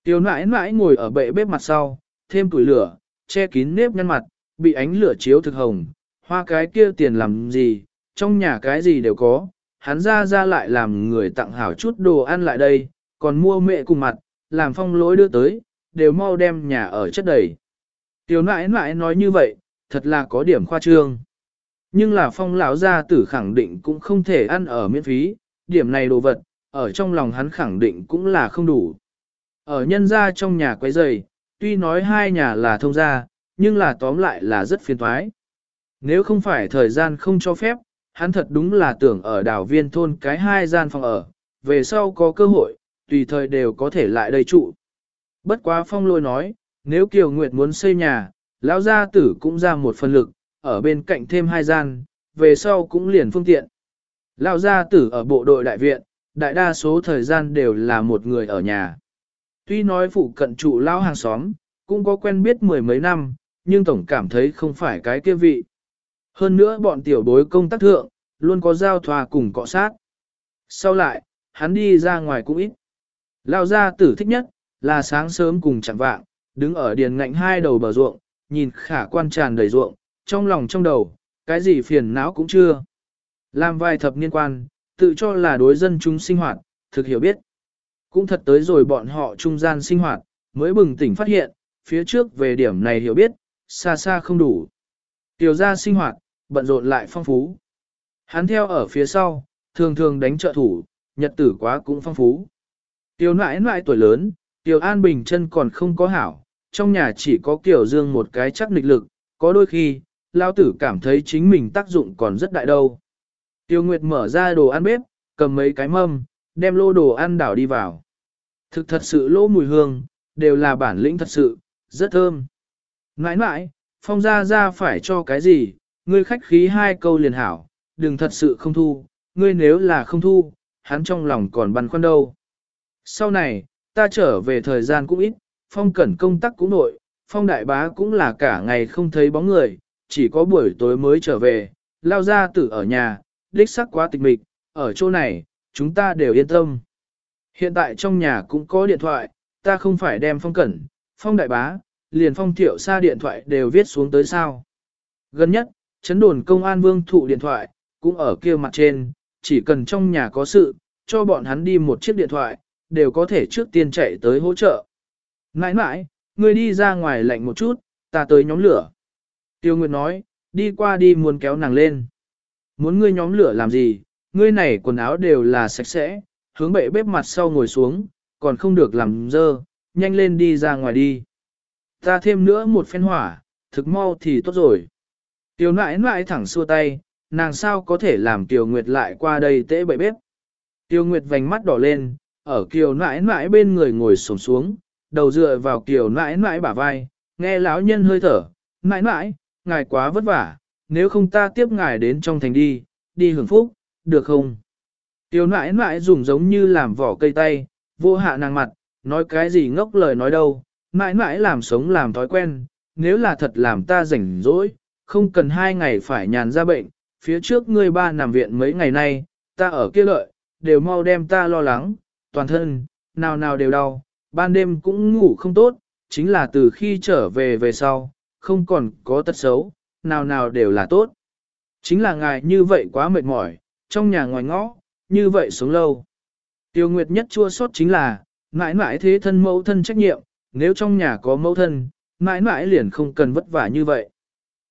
Tiêu nãi nãi ngồi ở bệ bếp mặt sau, thêm củi lửa, che kín nếp nhăn mặt, bị ánh lửa chiếu thực hồng, hoa cái kia tiền làm gì, trong nhà cái gì đều có, hắn ra ra lại làm người tặng hảo chút đồ ăn lại đây, còn mua mẹ cùng mặt, làm phong lối đưa tới, đều mau đem nhà ở chất đầy. Tiểu nãi nãi nói như vậy, thật là có điểm khoa trương. Nhưng là phong lão gia tử khẳng định cũng không thể ăn ở miễn phí, điểm này đồ vật, ở trong lòng hắn khẳng định cũng là không đủ. Ở nhân gia trong nhà quấy rầy, tuy nói hai nhà là thông gia, nhưng là tóm lại là rất phiền toái Nếu không phải thời gian không cho phép, hắn thật đúng là tưởng ở đảo viên thôn cái hai gian phòng ở, về sau có cơ hội, tùy thời đều có thể lại đây trụ. Bất quá phong lôi nói, nếu Kiều Nguyệt muốn xây nhà, lão gia tử cũng ra một phần lực, ở bên cạnh thêm hai gian, về sau cũng liền phương tiện. Lão gia tử ở bộ đội đại viện, đại đa số thời gian đều là một người ở nhà. Tuy nói phụ cận trụ lão hàng xóm, cũng có quen biết mười mấy năm, nhưng tổng cảm thấy không phải cái kia vị. Hơn nữa bọn tiểu bối công tác thượng, luôn có giao thoa cùng cọ sát. Sau lại, hắn đi ra ngoài cũng ít. Lão gia tử thích nhất, là sáng sớm cùng chẳng vạng, đứng ở điền ngạnh hai đầu bờ ruộng, nhìn khả quan tràn đầy ruộng, trong lòng trong đầu, cái gì phiền não cũng chưa. Làm vài thập niên quan, tự cho là đối dân chúng sinh hoạt, thực hiểu biết. Cũng thật tới rồi bọn họ trung gian sinh hoạt, mới bừng tỉnh phát hiện, phía trước về điểm này hiểu biết, xa xa không đủ. Tiểu gia sinh hoạt, bận rộn lại phong phú. Hắn theo ở phía sau, thường thường đánh trợ thủ, nhật tử quá cũng phong phú. Tiểu nãi nãi tuổi lớn, Tiểu An Bình chân còn không có hảo, trong nhà chỉ có Kiều Dương một cái chắc nghịch lực, có đôi khi, lao tử cảm thấy chính mình tác dụng còn rất đại đâu. Tiêu Nguyệt mở ra đồ ăn bếp, cầm mấy cái mâm, đem lô đồ ăn đảo đi vào. Thực thật sự lỗ mùi hương, đều là bản lĩnh thật sự, rất thơm. Nãi nãi, phong ra ra phải cho cái gì, ngươi khách khí hai câu liền hảo, đừng thật sự không thu, ngươi nếu là không thu, hắn trong lòng còn băn khoăn đâu. Sau này, ta trở về thời gian cũng ít, phong cẩn công tác cũng nội, phong đại bá cũng là cả ngày không thấy bóng người, chỉ có buổi tối mới trở về, lao ra tử ở nhà, đích sắc quá tịch mịch, ở chỗ này, chúng ta đều yên tâm. Hiện tại trong nhà cũng có điện thoại, ta không phải đem phong cẩn, phong đại bá, liền phong thiệu xa điện thoại đều viết xuống tới sao. Gần nhất, chấn đồn công an vương thụ điện thoại, cũng ở kia mặt trên, chỉ cần trong nhà có sự, cho bọn hắn đi một chiếc điện thoại, đều có thể trước tiên chạy tới hỗ trợ. Nãi nãi, ngươi đi ra ngoài lạnh một chút, ta tới nhóm lửa. Tiêu Nguyệt nói, đi qua đi muốn kéo nàng lên. Muốn ngươi nhóm lửa làm gì, ngươi này quần áo đều là sạch sẽ, hướng bệ bếp mặt sau ngồi xuống, còn không được làm dơ, nhanh lên đi ra ngoài đi. Ta thêm nữa một phen hỏa, thực mau thì tốt rồi. Tiểu nãi nãi thẳng xua tay, nàng sao có thể làm Tiểu Nguyệt lại qua đây tễ bậy bếp. Tiểu Nguyệt vành mắt đỏ lên, ở Kiều nãi nãi bên người ngồi sổng xuống, đầu dựa vào Kiều nãi nãi bả vai, nghe lão nhân hơi thở, nãi nãi, ngài quá vất vả, nếu không ta tiếp ngài đến trong thành đi, đi hưởng phúc, được không? Tiểu nãi nãi dùng giống như làm vỏ cây tay, vô hạ nàng mặt, nói cái gì ngốc lời nói đâu, nãi nãi làm sống làm thói quen, nếu là thật làm ta rảnh rỗi, không cần hai ngày phải nhàn ra bệnh, phía trước ngươi ba nằm viện mấy ngày nay, ta ở kia lợi, đều mau đem ta lo lắng, toàn thân, nào nào đều đau, ban đêm cũng ngủ không tốt, chính là từ khi trở về về sau, không còn có tật xấu, nào nào đều là tốt. Chính là ngài như vậy quá mệt mỏi, trong nhà ngoài ngõ, như vậy sống lâu. Tiêu Nguyệt nhất chua sót chính là, mãi mãi thế thân mẫu thân trách nhiệm, nếu trong nhà có mẫu thân, mãi mãi liền không cần vất vả như vậy.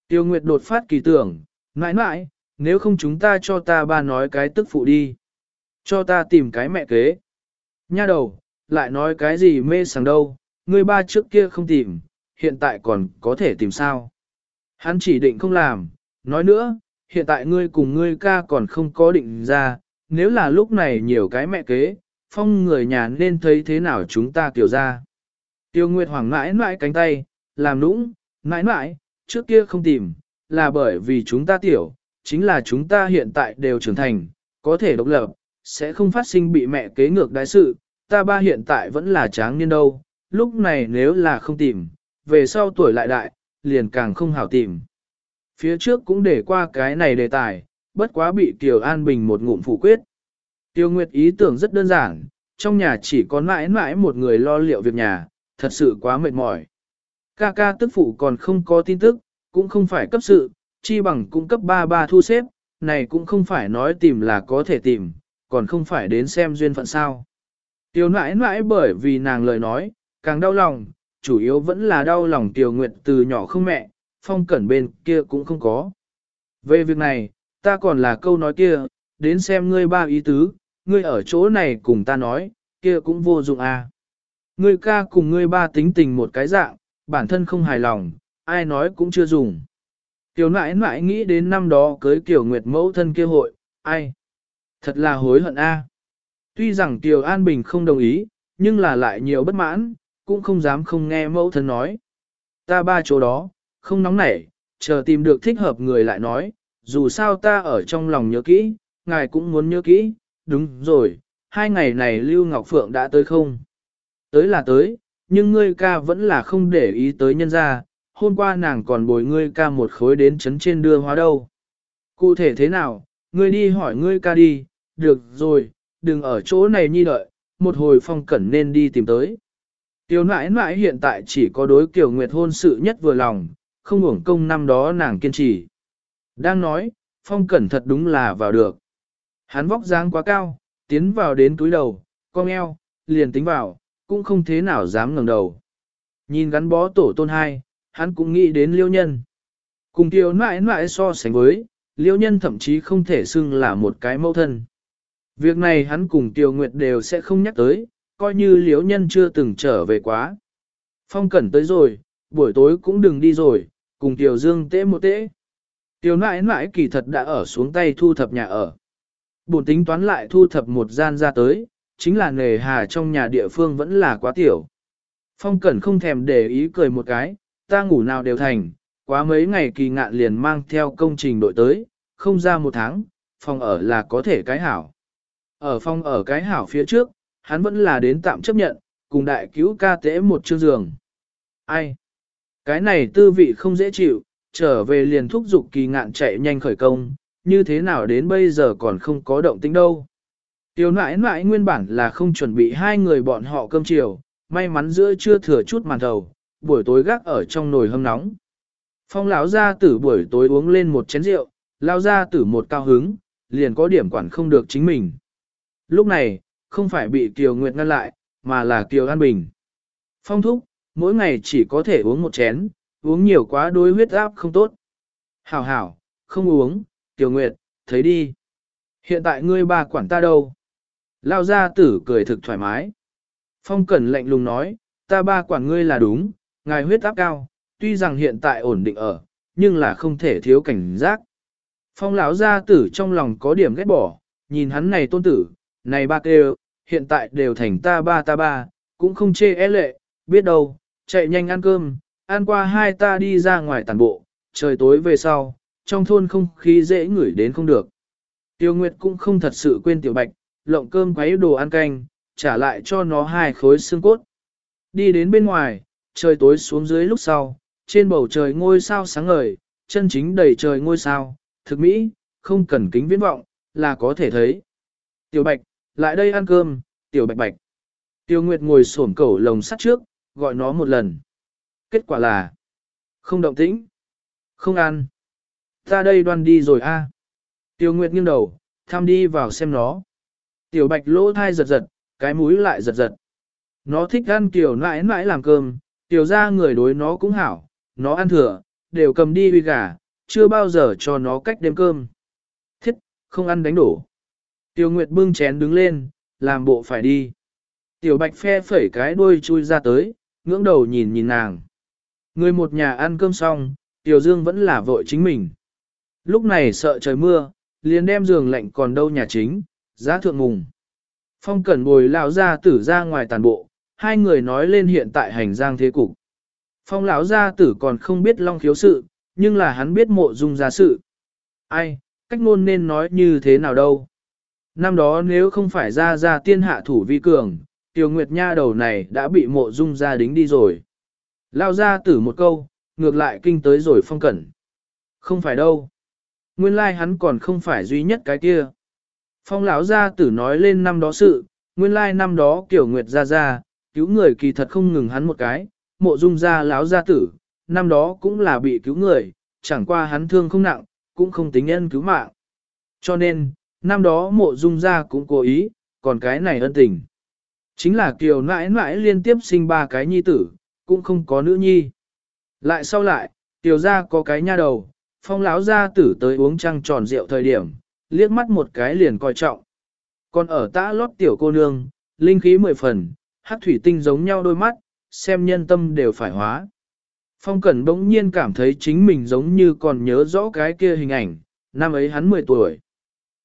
Tiêu Nguyệt đột phát kỳ tưởng, mãi mãi, nếu không chúng ta cho ta ba nói cái tức phụ đi. Cho ta tìm cái mẹ kế. Nha đầu, lại nói cái gì mê sảng đâu, người ba trước kia không tìm, hiện tại còn có thể tìm sao. Hắn chỉ định không làm, nói nữa, hiện tại ngươi cùng ngươi ca còn không có định ra, nếu là lúc này nhiều cái mẹ kế, phong người nhà nên thấy thế nào chúng ta kiểu ra. Tiêu Nguyệt Hoàng mãi mãi cánh tay, làm nũng, mãi mãi, trước kia không tìm, là bởi vì chúng ta tiểu, chính là chúng ta hiện tại đều trưởng thành, có thể độc lập, sẽ không phát sinh bị mẹ kế ngược đại sự, ta ba hiện tại vẫn là tráng niên đâu, lúc này nếu là không tìm, về sau tuổi lại đại, liền càng không hảo tìm. Phía trước cũng để qua cái này đề tài, bất quá bị Kiều An Bình một ngụm phủ quyết. Tiêu Nguyệt ý tưởng rất đơn giản, trong nhà chỉ có mãi mãi một người lo liệu việc nhà, thật sự quá mệt mỏi. Ca ca tức phụ còn không có tin tức, cũng không phải cấp sự, chi bằng cung cấp ba ba thu xếp, này cũng không phải nói tìm là có thể tìm, còn không phải đến xem duyên phận sao. Tiêu nãi nãi bởi vì nàng lời nói, càng đau lòng, chủ yếu vẫn là đau lòng Tiêu Nguyệt từ nhỏ không mẹ, phong cẩn bên kia cũng không có. Về việc này, ta còn là câu nói kia, đến xem ngươi ba ý tứ, ngươi ở chỗ này cùng ta nói, kia cũng vô dụng à. Ngươi ca cùng ngươi ba tính tình một cái dạng, bản thân không hài lòng, ai nói cũng chưa dùng. Tiểu nãi nãi nghĩ đến năm đó cưới Tiểu nguyệt mẫu thân kia hội, ai? Thật là hối hận a. Tuy rằng Tiểu An Bình không đồng ý, nhưng là lại nhiều bất mãn, cũng không dám không nghe mẫu thân nói. Ta ba chỗ đó, không nóng nảy, chờ tìm được thích hợp người lại nói, dù sao ta ở trong lòng nhớ kỹ, ngài cũng muốn nhớ kỹ, đúng rồi, hai ngày này Lưu Ngọc Phượng đã tới không? Tới là tới, nhưng ngươi ca vẫn là không để ý tới nhân ra, hôm qua nàng còn bồi ngươi ca một khối đến chấn trên đưa hóa đâu. Cụ thể thế nào, ngươi đi hỏi ngươi ca đi, được rồi, đừng ở chỗ này nhi đợi, một hồi phong cẩn nên đi tìm tới. Tiểu nãi nãi hiện tại chỉ có đối kiểu nguyệt hôn sự nhất vừa lòng, không uổng công năm đó nàng kiên trì. Đang nói, phong cẩn thật đúng là vào được. Hắn vóc dáng quá cao, tiến vào đến túi đầu, cong eo, liền tính vào, cũng không thế nào dám ngẩng đầu. Nhìn gắn bó tổ tôn hai, hắn cũng nghĩ đến liêu nhân. Cùng tiểu nãi nãi so sánh với, liêu nhân thậm chí không thể xưng là một cái mẫu thân. Việc này hắn cùng tiểu nguyệt đều sẽ không nhắc tới, coi như liếu nhân chưa từng trở về quá. Phong cẩn tới rồi, buổi tối cũng đừng đi rồi, cùng tiểu dương tễ một tễ. Tiểu nãi nãi kỳ thật đã ở xuống tay thu thập nhà ở. Bổn tính toán lại thu thập một gian ra tới, chính là nề hà trong nhà địa phương vẫn là quá tiểu. Phong Cẩn không thèm để ý cười một cái, ta ngủ nào đều thành, quá mấy ngày kỳ ngạn liền mang theo công trình đội tới, không ra một tháng, phòng ở là có thể cái hảo. Ở phòng ở cái hảo phía trước, hắn vẫn là đến tạm chấp nhận, cùng đại cứu ca tế một chương giường. Ai? Cái này tư vị không dễ chịu, trở về liền thúc giục kỳ ngạn chạy nhanh khởi công, như thế nào đến bây giờ còn không có động tính đâu. Tiểu nãi nãi nguyên bản là không chuẩn bị hai người bọn họ cơm chiều, may mắn giữa chưa thừa chút màn thầu, buổi tối gác ở trong nồi hâm nóng. Phong lão ra tử buổi tối uống lên một chén rượu, lao ra tử một cao hứng, liền có điểm quản không được chính mình. Lúc này, không phải bị Kiều Nguyệt ngăn lại, mà là Kiều An Bình. Phong thúc, mỗi ngày chỉ có thể uống một chén, uống nhiều quá đối huyết áp không tốt. Hảo hảo, không uống, Kiều Nguyệt, thấy đi. Hiện tại ngươi bà quản ta đâu? Lao gia tử cười thực thoải mái. Phong Cẩn lạnh lùng nói, ta ba quản ngươi là đúng, ngài huyết áp cao, tuy rằng hiện tại ổn định ở, nhưng là không thể thiếu cảnh giác. Phong lão gia tử trong lòng có điểm ghét bỏ, nhìn hắn này tôn tử, này ba kêu, hiện tại đều thành ta ba ta ba, cũng không chê é e lệ, biết đâu, chạy nhanh ăn cơm, ăn qua hai ta đi ra ngoài tàn bộ, trời tối về sau, trong thôn không khí dễ ngửi đến không được. Tiêu Nguyệt cũng không thật sự quên Tiểu Bạch, lộng cơm quấy đồ ăn canh, trả lại cho nó hai khối xương cốt. Đi đến bên ngoài, trời tối xuống dưới lúc sau, trên bầu trời ngôi sao sáng ngời, chân chính đầy trời ngôi sao, thực mỹ, không cần kính viễn vọng, là có thể thấy. Tiểu Bạch, lại đây ăn cơm, Tiểu Bạch Bạch. Tiêu Nguyệt ngồi xổm cẩu lồng sắt trước, gọi nó một lần. Kết quả là, không động tĩnh, không ăn. Ta đây đoan đi rồi a. Tiêu Nguyệt nghiêng đầu, tham đi vào xem nó. Tiểu Bạch lỗ thai giật giật, cái mũi lại giật giật. Nó thích ăn kiểu nãi nãi làm cơm, tiểu ra người đối nó cũng hảo, nó ăn thừa, đều cầm đi uy gà, chưa bao giờ cho nó cách đêm cơm. Thiết, không ăn đánh đổ. Tiểu Nguyệt bưng chén đứng lên, làm bộ phải đi. Tiểu Bạch phe phẩy cái đuôi chui ra tới, ngưỡng đầu nhìn nhìn nàng. Người một nhà ăn cơm xong, Tiểu Dương vẫn là vội chính mình. Lúc này sợ trời mưa, liền đem giường lạnh còn đâu nhà chính, giá thượng mùng. Phong cẩn bồi lão gia tử ra ngoài tàn bộ, hai người nói lên hiện tại hành giang thế cục. Phong lão gia tử còn không biết long khiếu sự, nhưng là hắn biết mộ dung gia sự. Ai, cách ngôn nên nói như thế nào đâu. Năm đó nếu không phải ra ra tiên hạ thủ vi cường, tiểu nguyệt nha đầu này đã bị mộ dung gia đính đi rồi. Lao gia tử một câu, ngược lại kinh tới rồi phong cẩn. Không phải đâu. Nguyên lai hắn còn không phải duy nhất cái kia. Phong lão gia tử nói lên năm đó sự, nguyên lai năm đó kiểu nguyệt gia gia, cứu người kỳ thật không ngừng hắn một cái, mộ dung gia lão gia tử, năm đó cũng là bị cứu người, chẳng qua hắn thương không nặng, cũng không tính nhân cứu mạng. Cho nên, năm đó mộ dung gia cũng cố ý, còn cái này ân tình. Chính là kiều nãi nãi liên tiếp sinh ba cái nhi tử, cũng không có nữ nhi. Lại sau lại, tiểu gia có cái nha đầu, phong láo gia tử tới uống trăng tròn rượu thời điểm, liếc mắt một cái liền coi trọng. Còn ở tã lót tiểu cô nương, linh khí mười phần, hát thủy tinh giống nhau đôi mắt, xem nhân tâm đều phải hóa. Phong Cẩn bỗng nhiên cảm thấy chính mình giống như còn nhớ rõ cái kia hình ảnh, năm ấy hắn 10 tuổi.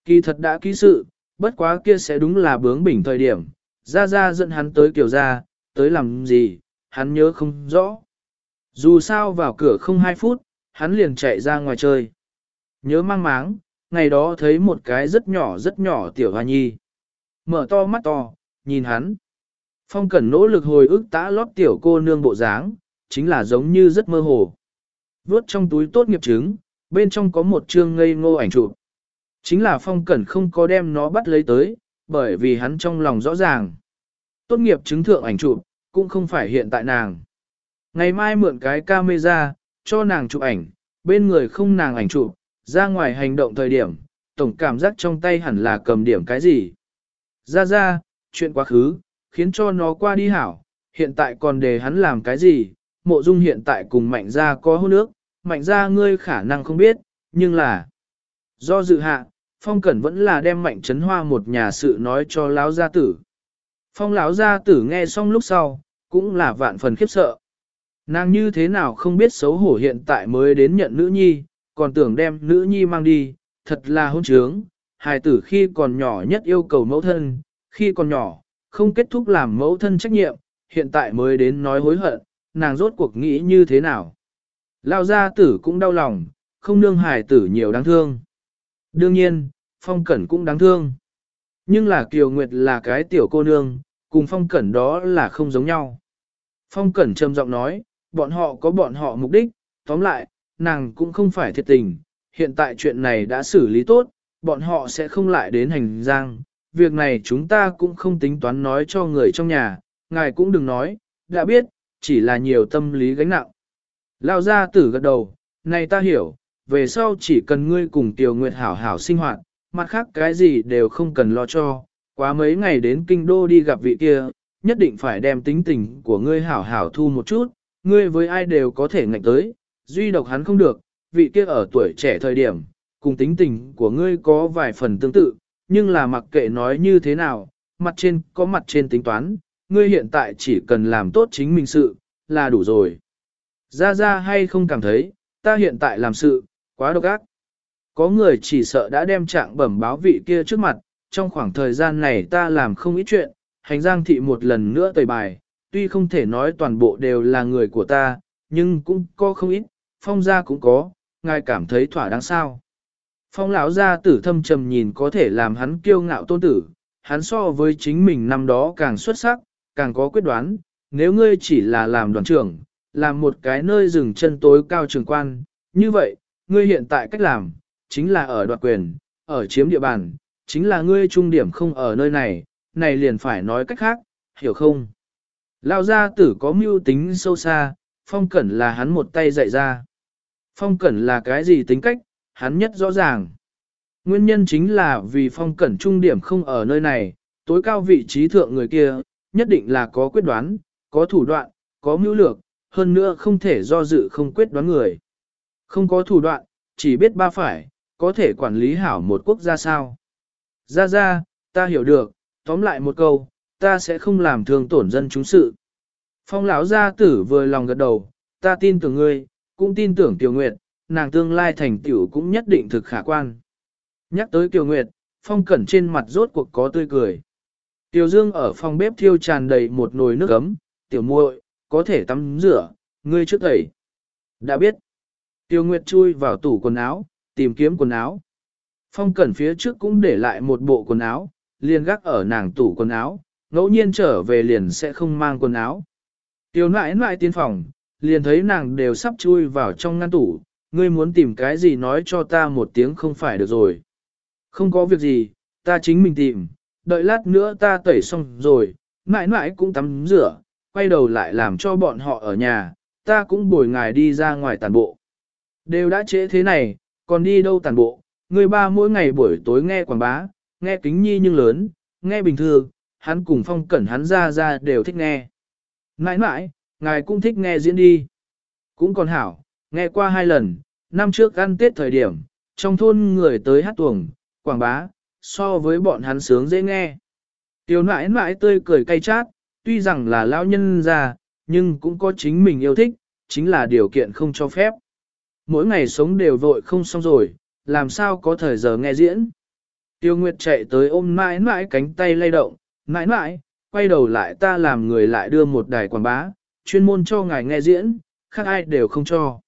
Kỳ thật đã ký sự, bất quá kia sẽ đúng là bướng bỉnh thời điểm, ra ra dẫn hắn tới kiểu ra, tới làm gì, hắn nhớ không rõ. Dù sao vào cửa không 2 phút, hắn liền chạy ra ngoài chơi. Nhớ mang máng, ngày đó thấy một cái rất nhỏ rất nhỏ tiểu hoa nhi. Mở to mắt to, nhìn hắn. Phong Cẩn nỗ lực hồi ức tã lót tiểu cô nương bộ dáng, chính là giống như rất mơ hồ. Vốt trong túi tốt nghiệp chứng, bên trong có một chương ngây ngô ảnh chụp. Chính là Phong Cẩn không có đem nó bắt lấy tới, bởi vì hắn trong lòng rõ ràng. Tốt nghiệp chứng thượng ảnh chụp, cũng không phải hiện tại nàng. Ngày mai mượn cái camera, cho nàng chụp ảnh, bên người không nàng ảnh chụp, ra ngoài hành động thời điểm, tổng cảm giác trong tay hẳn là cầm điểm cái gì. Ra ra, chuyện quá khứ, khiến cho nó qua đi hảo, hiện tại còn để hắn làm cái gì, mộ dung hiện tại cùng mạnh gia có hôn nước, mạnh gia ngươi khả năng không biết, nhưng là do dự hạ, phong cẩn vẫn là đem mạnh trấn hoa một nhà sự nói cho lão gia tử. Phong lão gia tử nghe xong lúc sau, cũng là vạn phần khiếp sợ. Nàng như thế nào không biết xấu hổ hiện tại mới đến nhận nữ nhi, còn tưởng đem nữ nhi mang đi, thật là hôn trướng. Hài tử khi còn nhỏ nhất yêu cầu mẫu thân, khi còn nhỏ, không kết thúc làm mẫu thân trách nhiệm, hiện tại mới đến nói hối hận, nàng rốt cuộc nghĩ như thế nào. Lao gia tử cũng đau lòng, không nương hài tử nhiều đáng thương. Đương nhiên, phong cẩn cũng đáng thương. Nhưng là Kiều Nguyệt là cái tiểu cô nương, cùng phong cẩn đó là không giống nhau. Phong cẩn trầm giọng nói, bọn họ có bọn họ mục đích, tóm lại, nàng cũng không phải thiệt tình, hiện tại chuyện này đã xử lý tốt, bọn họ sẽ không lại đến hành giang, việc này chúng ta cũng không tính toán nói cho người trong nhà, ngài cũng đừng nói, đã biết, chỉ là nhiều tâm lý gánh nặng. Lao ra tử gật đầu, này ta hiểu, về sau chỉ cần ngươi cùng Tiểu Nguyệt hảo hảo sinh hoạt, mặt khác cái gì đều không cần lo cho, quá mấy ngày đến kinh đô đi gặp vị kia, nhất định phải đem tính tình của ngươi hảo hảo thu một chút, ngươi với ai đều có thể ngạnh tới, duy độc hắn không được, vị kia ở tuổi trẻ thời điểm, cùng tính tình của ngươi có vài phần tương tự, nhưng là mặc kệ nói như thế nào, mặt trên có mặt trên tính toán, ngươi hiện tại chỉ cần làm tốt chính mình sự, là đủ rồi. Ra ra hay không cảm thấy, ta hiện tại làm sự, quá độc ác. Có người chỉ sợ đã đem trạng bẩm báo vị kia trước mặt, trong khoảng thời gian này ta làm không ít chuyện, hành giang thị một lần nữa tẩy bài, tuy không thể nói toàn bộ đều là người của ta, nhưng cũng có không ít, phong gia cũng có, ngài cảm thấy thỏa đáng sao. Phong lão gia tử thâm trầm nhìn có thể làm hắn kiêu ngạo tôn tử, hắn so với chính mình năm đó càng xuất sắc, càng có quyết đoán, nếu ngươi chỉ là làm đoàn trưởng, làm một cái nơi dừng chân tối cao trường quan, như vậy, ngươi hiện tại cách làm, chính là ở đoạt quyền, ở chiếm địa bàn, chính là ngươi trung điểm không ở nơi này, này liền phải nói cách khác, hiểu không? Lao gia tử có mưu tính sâu xa, phong cẩn là hắn một tay dạy ra. Phong cẩn là cái gì tính cách, hắn nhất rõ ràng. Nguyên nhân chính là vì phong cẩn trung điểm không ở nơi này, tối cao vị trí thượng người kia, nhất định là có quyết đoán, có thủ đoạn, có mưu lược, hơn nữa không thể do dự không quyết đoán người. Không có thủ đoạn, chỉ biết ba phải, có thể quản lý hảo một quốc gia sao. Ra ra, ta hiểu được, tóm lại một câu, ta sẽ không làm thương tổn dân chúng sự. Phong lão gia tử vừa lòng gật đầu, ta tin tưởng ngươi, cũng tin tưởng Tiểu Nguyệt, nàng tương lai thành tiểu cũng nhất định thực khả quan. Nhắc tới Tiểu Nguyệt, Phong Cẩn trên mặt rốt cuộc có tươi cười. Tiểu Dương ở phòng bếp thiêu tràn đầy một nồi nước ấm, tiểu muội có thể tắm rửa, ngươi trước tẩy. Đã biết. Tiêu Nguyệt chui vào tủ quần áo, tìm kiếm quần áo. Phong Cẩn phía trước cũng để lại một bộ quần áo, liền gác ở nàng tủ quần áo, ngẫu nhiên trở về liền sẽ không mang quần áo. Tiêu nãi nãi tiến phòng, liền thấy nàng đều sắp chui vào trong ngăn tủ, ngươi muốn tìm cái gì nói cho ta một tiếng không phải được rồi. Không có việc gì, ta chính mình tìm, đợi lát nữa ta tẩy xong rồi, Nại Nại cũng tắm rửa, quay đầu lại làm cho bọn họ ở nhà, ta cũng bồi ngài đi ra ngoài tàn bộ. Đều đã trễ thế này, còn đi đâu tàn bộ, người ba mỗi ngày buổi tối nghe quảng bá, nghe kính nhi nhưng lớn, nghe bình thường, hắn cùng phong cẩn hắn ra ra đều thích nghe. Mãi mãi, ngài cũng thích nghe diễn đi. Cũng còn hảo, nghe qua hai lần, năm trước ăn tết thời điểm, trong thôn người tới hát tuồng, quảng bá, so với bọn hắn sướng dễ nghe. Tiểu nãi nãi tươi cười cay chát, tuy rằng là lão nhân già, nhưng cũng có chính mình yêu thích, chính là điều kiện không cho phép. Mỗi ngày sống đều vội không xong rồi, làm sao có thời giờ nghe diễn. Tiêu Nguyệt chạy tới ôm mãi mãi cánh tay lay động, mãi mãi, quay đầu lại ta làm người lại đưa một đài quảng bá, chuyên môn cho ngài nghe diễn, khác ai đều không cho.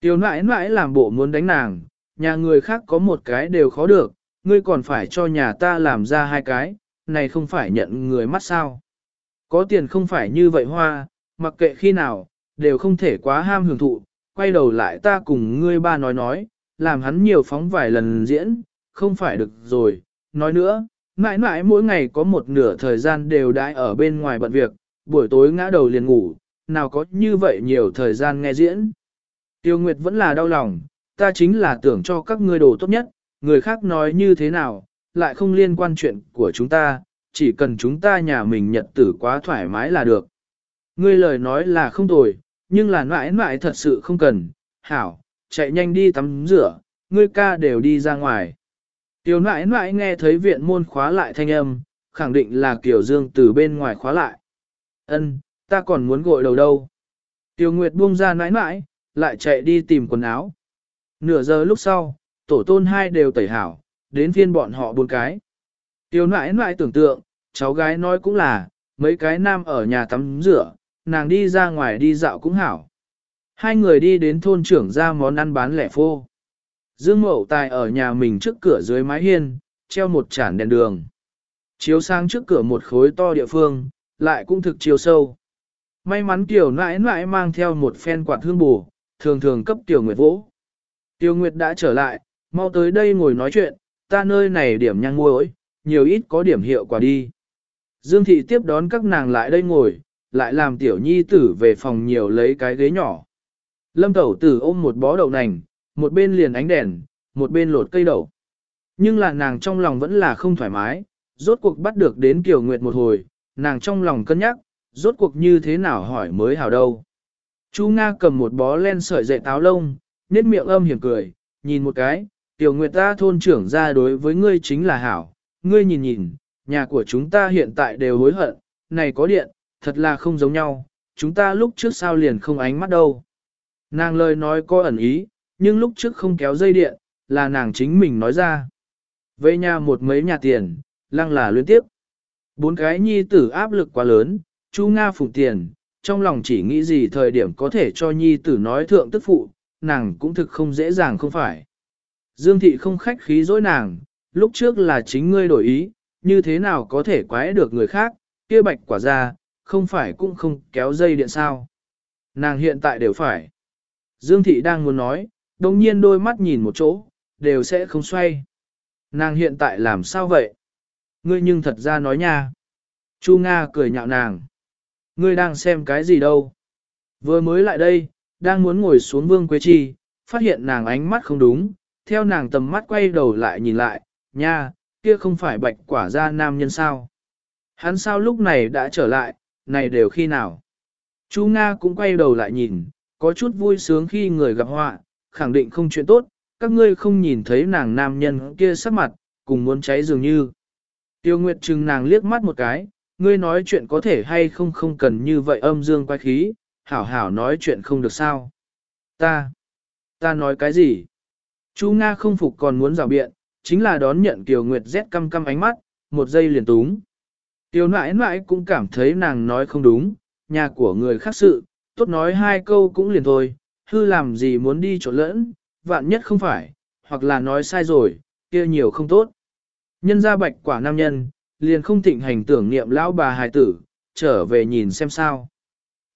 Tiêu mãi mãi làm bộ muốn đánh nàng, nhà người khác có một cái đều khó được, ngươi còn phải cho nhà ta làm ra hai cái, này không phải nhận người mắt sao. Có tiền không phải như vậy hoa, mặc kệ khi nào, đều không thể quá ham hưởng thụ, quay đầu lại ta cùng ngươi ba nói nói, làm hắn nhiều phóng vài lần diễn, không phải được rồi, nói nữa, mãi mãi mỗi ngày có một nửa thời gian đều đãi ở bên ngoài bận việc, buổi tối ngã đầu liền ngủ, nào có như vậy nhiều thời gian nghe diễn. Tiêu Nguyệt vẫn là đau lòng, ta chính là tưởng cho các ngươi đồ tốt nhất, người khác nói như thế nào, lại không liên quan chuyện của chúng ta, chỉ cần chúng ta nhà mình nhật tử quá thoải mái là được. Ngươi lời nói là không tồi, nhưng là mãi mãi thật sự không cần, hảo, chạy nhanh đi tắm rửa, ngươi ca đều đi ra ngoài. Tiểu nãi nãi nghe thấy viện môn khóa lại thanh âm, khẳng định là Kiều Dương từ bên ngoài khóa lại. Ân, ta còn muốn gội đầu đâu. Tiểu Nguyệt buông ra nãi nãi, lại chạy đi tìm quần áo. Nửa giờ lúc sau, tổ tôn hai đều tẩy hảo, đến phiên bọn họ bốn cái. Tiểu nãi nãi tưởng tượng, cháu gái nói cũng là, mấy cái nam ở nhà tắm rửa, nàng đi ra ngoài đi dạo cũng hảo. Hai người đi đến thôn trưởng ra món ăn bán lẻ phô. Dương Mậu Tài ở nhà mình trước cửa dưới mái hiên, treo một chản đèn đường. Chiếu sang trước cửa một khối to địa phương, lại cũng thực chiều sâu. May mắn Tiểu nãi nãi mang theo một phen quạt hương bù, thường thường cấp Tiểu Nguyệt vỗ. Tiểu Nguyệt đã trở lại, mau tới đây ngồi nói chuyện, ta nơi này điểm nhang muối, nhiều ít có điểm hiệu quả đi. Dương Thị tiếp đón các nàng lại đây ngồi, lại làm Tiểu Nhi tử về phòng nhiều lấy cái ghế nhỏ. Lâm Tẩu Tử ôm một bó đậu nành, một bên liền ánh đèn, một bên lột cây đậu. Nhưng là nàng trong lòng vẫn là không thoải mái, rốt cuộc bắt được đến Kiều Nguyệt một hồi, nàng trong lòng cân nhắc, rốt cuộc như thế nào hỏi mới hảo đâu. Chu Nga cầm một bó len sợi dậy táo lông, nét miệng âm hiểm cười, nhìn một cái, Tiểu Nguyệt ta thôn trưởng ra đối với ngươi chính là hảo, ngươi nhìn nhìn, nhà của chúng ta hiện tại đều hối hận, này có điện, thật là không giống nhau, chúng ta lúc trước sao liền không ánh mắt đâu. Nàng lời nói có ẩn ý, nhưng lúc trước không kéo dây điện, là nàng chính mình nói ra. Về nhà một mấy nhà tiền, lăng là liên tiếp. Bốn cái nhi tử áp lực quá lớn, chú Nga phụng tiền, trong lòng chỉ nghĩ gì thời điểm có thể cho nhi tử nói thượng tức phụ, nàng cũng thực không dễ dàng không phải. Dương thị không khách khí dối nàng, lúc trước là chính ngươi đổi ý, như thế nào có thể quái được người khác, kia bạch quả ra, không phải cũng không kéo dây điện sao. Nàng hiện tại đều phải. Dương thị đang muốn nói, đồng nhiên đôi mắt nhìn một chỗ, đều sẽ không xoay. Nàng hiện tại làm sao vậy? Ngươi nhưng thật ra nói nha. Chu Nga cười nhạo nàng. Ngươi đang xem cái gì đâu? Vừa mới lại đây, đang muốn ngồi xuống vương quế chi, phát hiện nàng ánh mắt không đúng, theo nàng tầm mắt quay đầu lại nhìn lại, nha, kia không phải bạch quả ra nam nhân sao. Hắn sao lúc này đã trở lại, này đều khi nào. Chu Nga cũng quay đầu lại nhìn, có chút vui sướng khi người gặp họa, khẳng định không chuyện tốt, các ngươi không nhìn thấy nàng nam nhân kia sắc mặt, cùng muốn cháy dường như. Tiêu Nguyệt trừng nàng liếc mắt một cái, ngươi nói chuyện có thể hay không không cần như vậy âm dương quay khí, hảo hảo nói chuyện không được sao. Ta, ta nói cái gì? Chu Nga không phục còn muốn rào biện, chính là đón nhận Tiêu Nguyệt rét căm căm ánh mắt, một giây liền túng. Tiêu nãi nãi cũng cảm thấy nàng nói không đúng, nhà của người khác sự, tốt nói hai câu cũng liền thôi, hư làm gì muốn đi chỗ lẫn, vạn nhất không phải, hoặc là nói sai rồi, kia nhiều không tốt. Nhân ra bạch quả nam nhân, liền không thịnh hành tưởng niệm lão bà hài tử, trở về nhìn xem sao.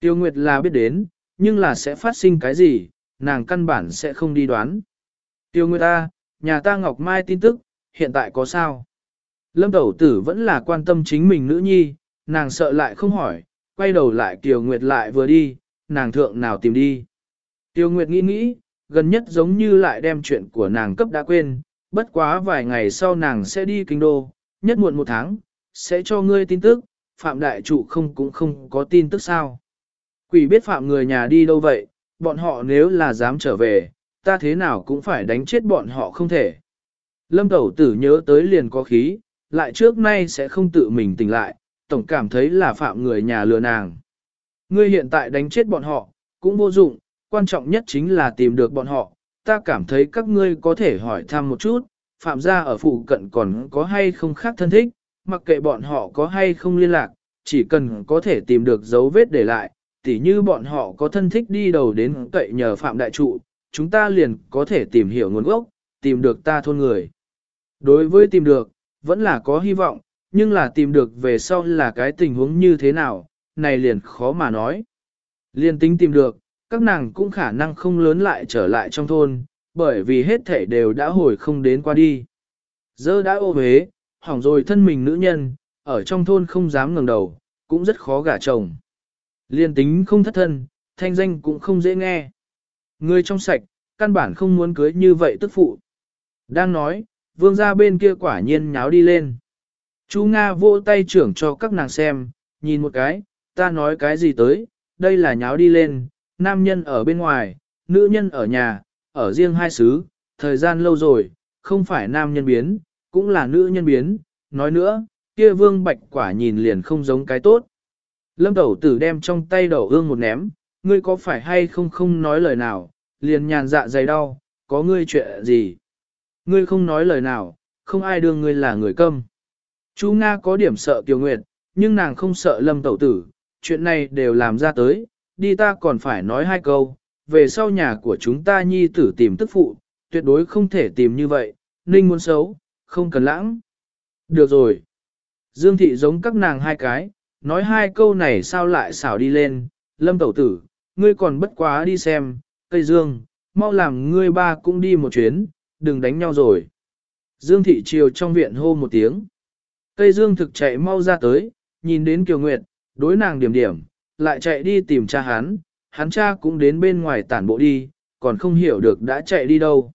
Tiêu Nguyệt là biết đến, nhưng là sẽ phát sinh cái gì, nàng căn bản sẽ không đi đoán. Tiêu Nguyệt ta, nhà ta Ngọc Mai tin tức, hiện tại có sao? Lâm Tẩu Tử vẫn là quan tâm chính mình nữ nhi, nàng sợ lại không hỏi, quay đầu lại Kiều Nguyệt lại vừa đi, nàng thượng nào tìm đi. Tiêu Nguyệt nghĩ nghĩ, gần nhất giống như lại đem chuyện của nàng cấp đã quên, bất quá vài ngày sau nàng sẽ đi kinh đô, nhất muộn một tháng, sẽ cho ngươi tin tức, Phạm Đại Trụ không cũng không có tin tức sao. Quỷ biết Phạm người nhà đi đâu vậy, bọn họ nếu là dám trở về, ta thế nào cũng phải đánh chết bọn họ không thể. Lâm Tẩu Tử nhớ tới liền có khí, lại trước nay sẽ không tự mình tỉnh lại, tổng cảm thấy là Phạm người nhà lừa nàng. Ngươi hiện tại đánh chết bọn họ, cũng vô dụng, quan trọng nhất chính là tìm được bọn họ, ta cảm thấy các ngươi có thể hỏi thăm một chút, phạm gia ở phụ cận còn có hay không khác thân thích, mặc kệ bọn họ có hay không liên lạc, chỉ cần có thể tìm được dấu vết để lại, tỉ như bọn họ có thân thích đi đầu đến cậy nhờ phạm đại trụ, chúng ta liền có thể tìm hiểu nguồn gốc, tìm được ta thôn người. Đối với tìm được, vẫn là có hy vọng, nhưng là tìm được về sau là cái tình huống như thế nào, này liền khó mà nói. Liên tính tìm được, các nàng cũng khả năng không lớn lại trở lại trong thôn, bởi vì hết thể đều đã hồi không đến qua đi. Dơ đã ô huế, hỏng rồi thân mình nữ nhân, ở trong thôn không dám ngẩng đầu, cũng rất khó gả chồng. Liên tính không thất thân, thanh danh cũng không dễ nghe. Người trong sạch, căn bản không muốn cưới như vậy tức phụ. Đang nói, vương gia bên kia quả nhiên nháo đi lên. Chú Nga vỗ tay trưởng cho các nàng xem, nhìn một cái, ta nói cái gì tới, đây là nháo đi lên, nam nhân ở bên ngoài, nữ nhân ở nhà, ở riêng hai xứ, thời gian lâu rồi, không phải nam nhân biến, cũng là nữ nhân biến, nói nữa, kia vương bạch quả nhìn liền không giống cái tốt. Lâm tẩu tử đem trong tay đầu ương một ném, ngươi có phải hay không không nói lời nào, liền nhàn dạ dày đau, có ngươi chuyện gì. Ngươi không nói lời nào, không ai đương ngươi là người câm. Chú Nga có điểm sợ Kiều Nguyệt, nhưng nàng không sợ lâm tẩu tử, chuyện này đều làm ra tới, đi ta còn phải nói hai câu, về sau nhà của chúng ta nhi tử tìm tức phụ, tuyệt đối không thể tìm như vậy, ninh muốn xấu, không cần lãng. Được rồi. Dương thị giống các nàng hai cái, nói hai câu này sao lại xảo đi lên, lâm tẩu tử, ngươi còn bất quá đi xem, cây dương, mau làm ngươi ba cũng đi một chuyến, đừng đánh nhau rồi. Dương thị Triều trong viện hô một tiếng. Cây dương thực chạy mau ra tới, nhìn đến Kiều Nguyệt, đối nàng điểm điểm, lại chạy đi tìm cha hắn, hắn cha cũng đến bên ngoài tản bộ đi, còn không hiểu được đã chạy đi đâu.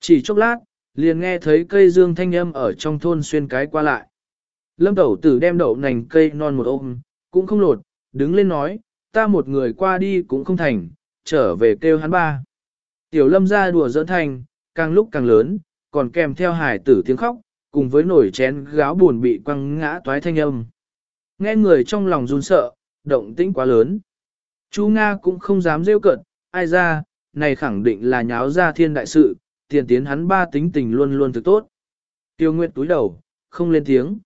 Chỉ chốc lát, liền nghe thấy cây dương thanh âm ở trong thôn xuyên cái qua lại. Lâm tẩu tử đem đậu nành cây non một ôm, cũng không lột, đứng lên nói, ta một người qua đi cũng không thành, trở về kêu hắn ba. Tiểu lâm ra đùa giỡn thành, càng lúc càng lớn, còn kèm theo hải tử tiếng khóc, cùng với nổi chén gáo buồn bị quăng ngã toái thanh âm. Nghe người trong lòng run sợ, động tĩnh quá lớn. Chú Nga cũng không dám rêu cận, ai ra, này khẳng định là nháo ra thiên đại sự, tiền tiến hắn ba tính tình luôn luôn thực tốt. Tiêu Nguyệt túi đầu, không lên tiếng.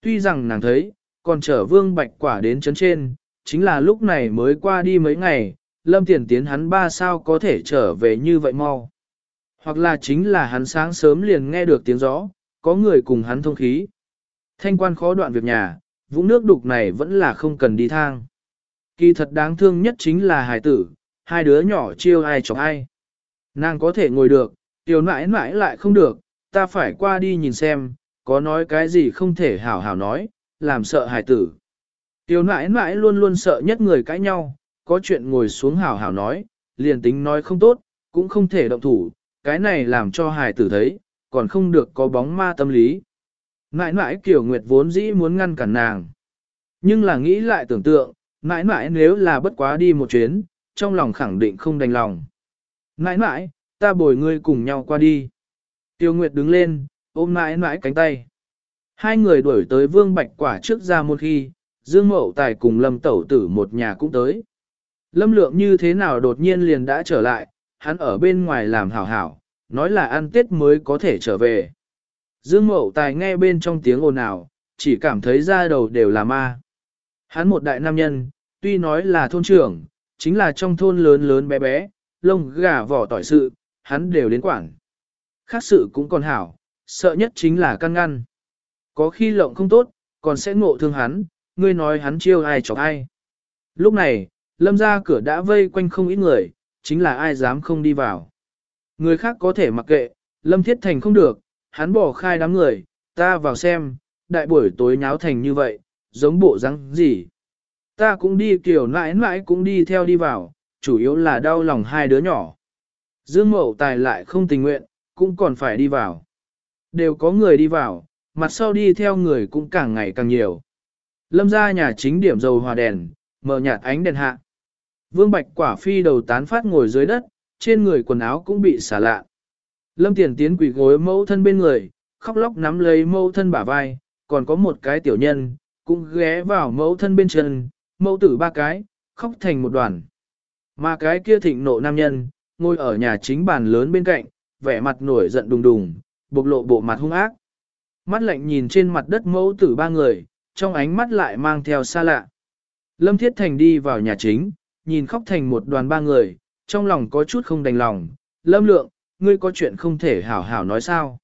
Tuy rằng nàng thấy, còn chở vương bạch quả đến chấn trên, chính là lúc này mới qua đi mấy ngày, lâm tiền tiến hắn ba sao có thể trở về như vậy mau. Hoặc là chính là hắn sáng sớm liền nghe được tiếng gió, có người cùng hắn thông khí. Thanh quan khó đoạn việc nhà, vũng nước đục này vẫn là không cần đi thang. Kỳ thật đáng thương nhất chính là hài tử, hai đứa nhỏ chiêu ai chọc ai. Nàng có thể ngồi được, tiểu nãi nãi lại không được, ta phải qua đi nhìn xem, có nói cái gì không thể hảo hảo nói, làm sợ hài tử. Tiểu nãi nãi luôn luôn sợ nhất người cãi nhau, có chuyện ngồi xuống hảo hảo nói, liền tính nói không tốt, cũng không thể động thủ, cái này làm cho hài tử thấy, còn không được có bóng ma tâm lý. Nãi nãi kiểu nguyệt vốn dĩ muốn ngăn cản nàng. Nhưng là nghĩ lại tưởng tượng, nãi nãi nếu là bất quá đi một chuyến, trong lòng khẳng định không đành lòng. Nãi nãi, ta bồi ngươi cùng nhau qua đi. Tiêu Nguyệt đứng lên, ôm nãi nãi cánh tay. Hai người đuổi tới vương bạch quả trước ra một khi, Dương Mậu Tài cùng Lâm Tẩu Tử một nhà cũng tới. Lâm Lượng như thế nào đột nhiên liền đã trở lại, hắn ở bên ngoài làm hảo hảo, nói là ăn Tết mới có thể trở về. Dương Mậu Tài nghe bên trong tiếng ồn ào, chỉ cảm thấy da đầu đều là ma. Hắn một đại nam nhân, tuy nói là thôn trưởng, chính là trong thôn lớn lớn bé bé, lông gà vỏ tỏi sự, hắn đều đến quản. Khác sự cũng còn hảo, sợ nhất chính là căn ngăn. Có khi lộng không tốt, còn sẽ ngộ thương hắn, ngươi nói hắn chiêu ai chọc ai. Lúc này, lâm ra cửa đã vây quanh không ít người, chính là ai dám không đi vào. Người khác có thể mặc kệ, lâm thiết thành không được, hắn bỏ khai đám người, ta vào xem, đại buổi tối nháo thành như vậy, giống bộ răng gì. Ta cũng đi kiểu nãi nãi cũng đi theo đi vào, chủ yếu là đau lòng hai đứa nhỏ. Dương mậu tài lại không tình nguyện, cũng còn phải đi vào. Đều có người đi vào, mặt sau đi theo người cũng càng ngày càng nhiều. Lâm ra nhà chính điểm dầu hòa đèn, mở nhạt ánh đèn hạ. Vương Bạch quả phi đầu tán phát ngồi dưới đất, trên người quần áo cũng bị xả lạ. Lâm Tiền Tiến quỷ gối mẫu thân bên người, khóc lóc nắm lấy mẫu thân bả vai, còn có một cái tiểu nhân, cũng ghé vào mẫu thân bên chân, mẫu tử ba cái, khóc thành một đoàn. Mà cái kia thịnh nộ nam nhân, ngồi ở nhà chính bàn lớn bên cạnh, vẻ mặt nổi giận đùng đùng, bộc lộ bộ mặt hung ác. Mắt lạnh nhìn trên mặt đất mẫu tử ba người, trong ánh mắt lại mang theo xa lạ. Lâm Thiết Thành đi vào nhà chính, nhìn khóc thành một đoàn ba người, trong lòng có chút không đành lòng. Lâm Lượng, ngươi có chuyện không thể hảo hảo nói sao?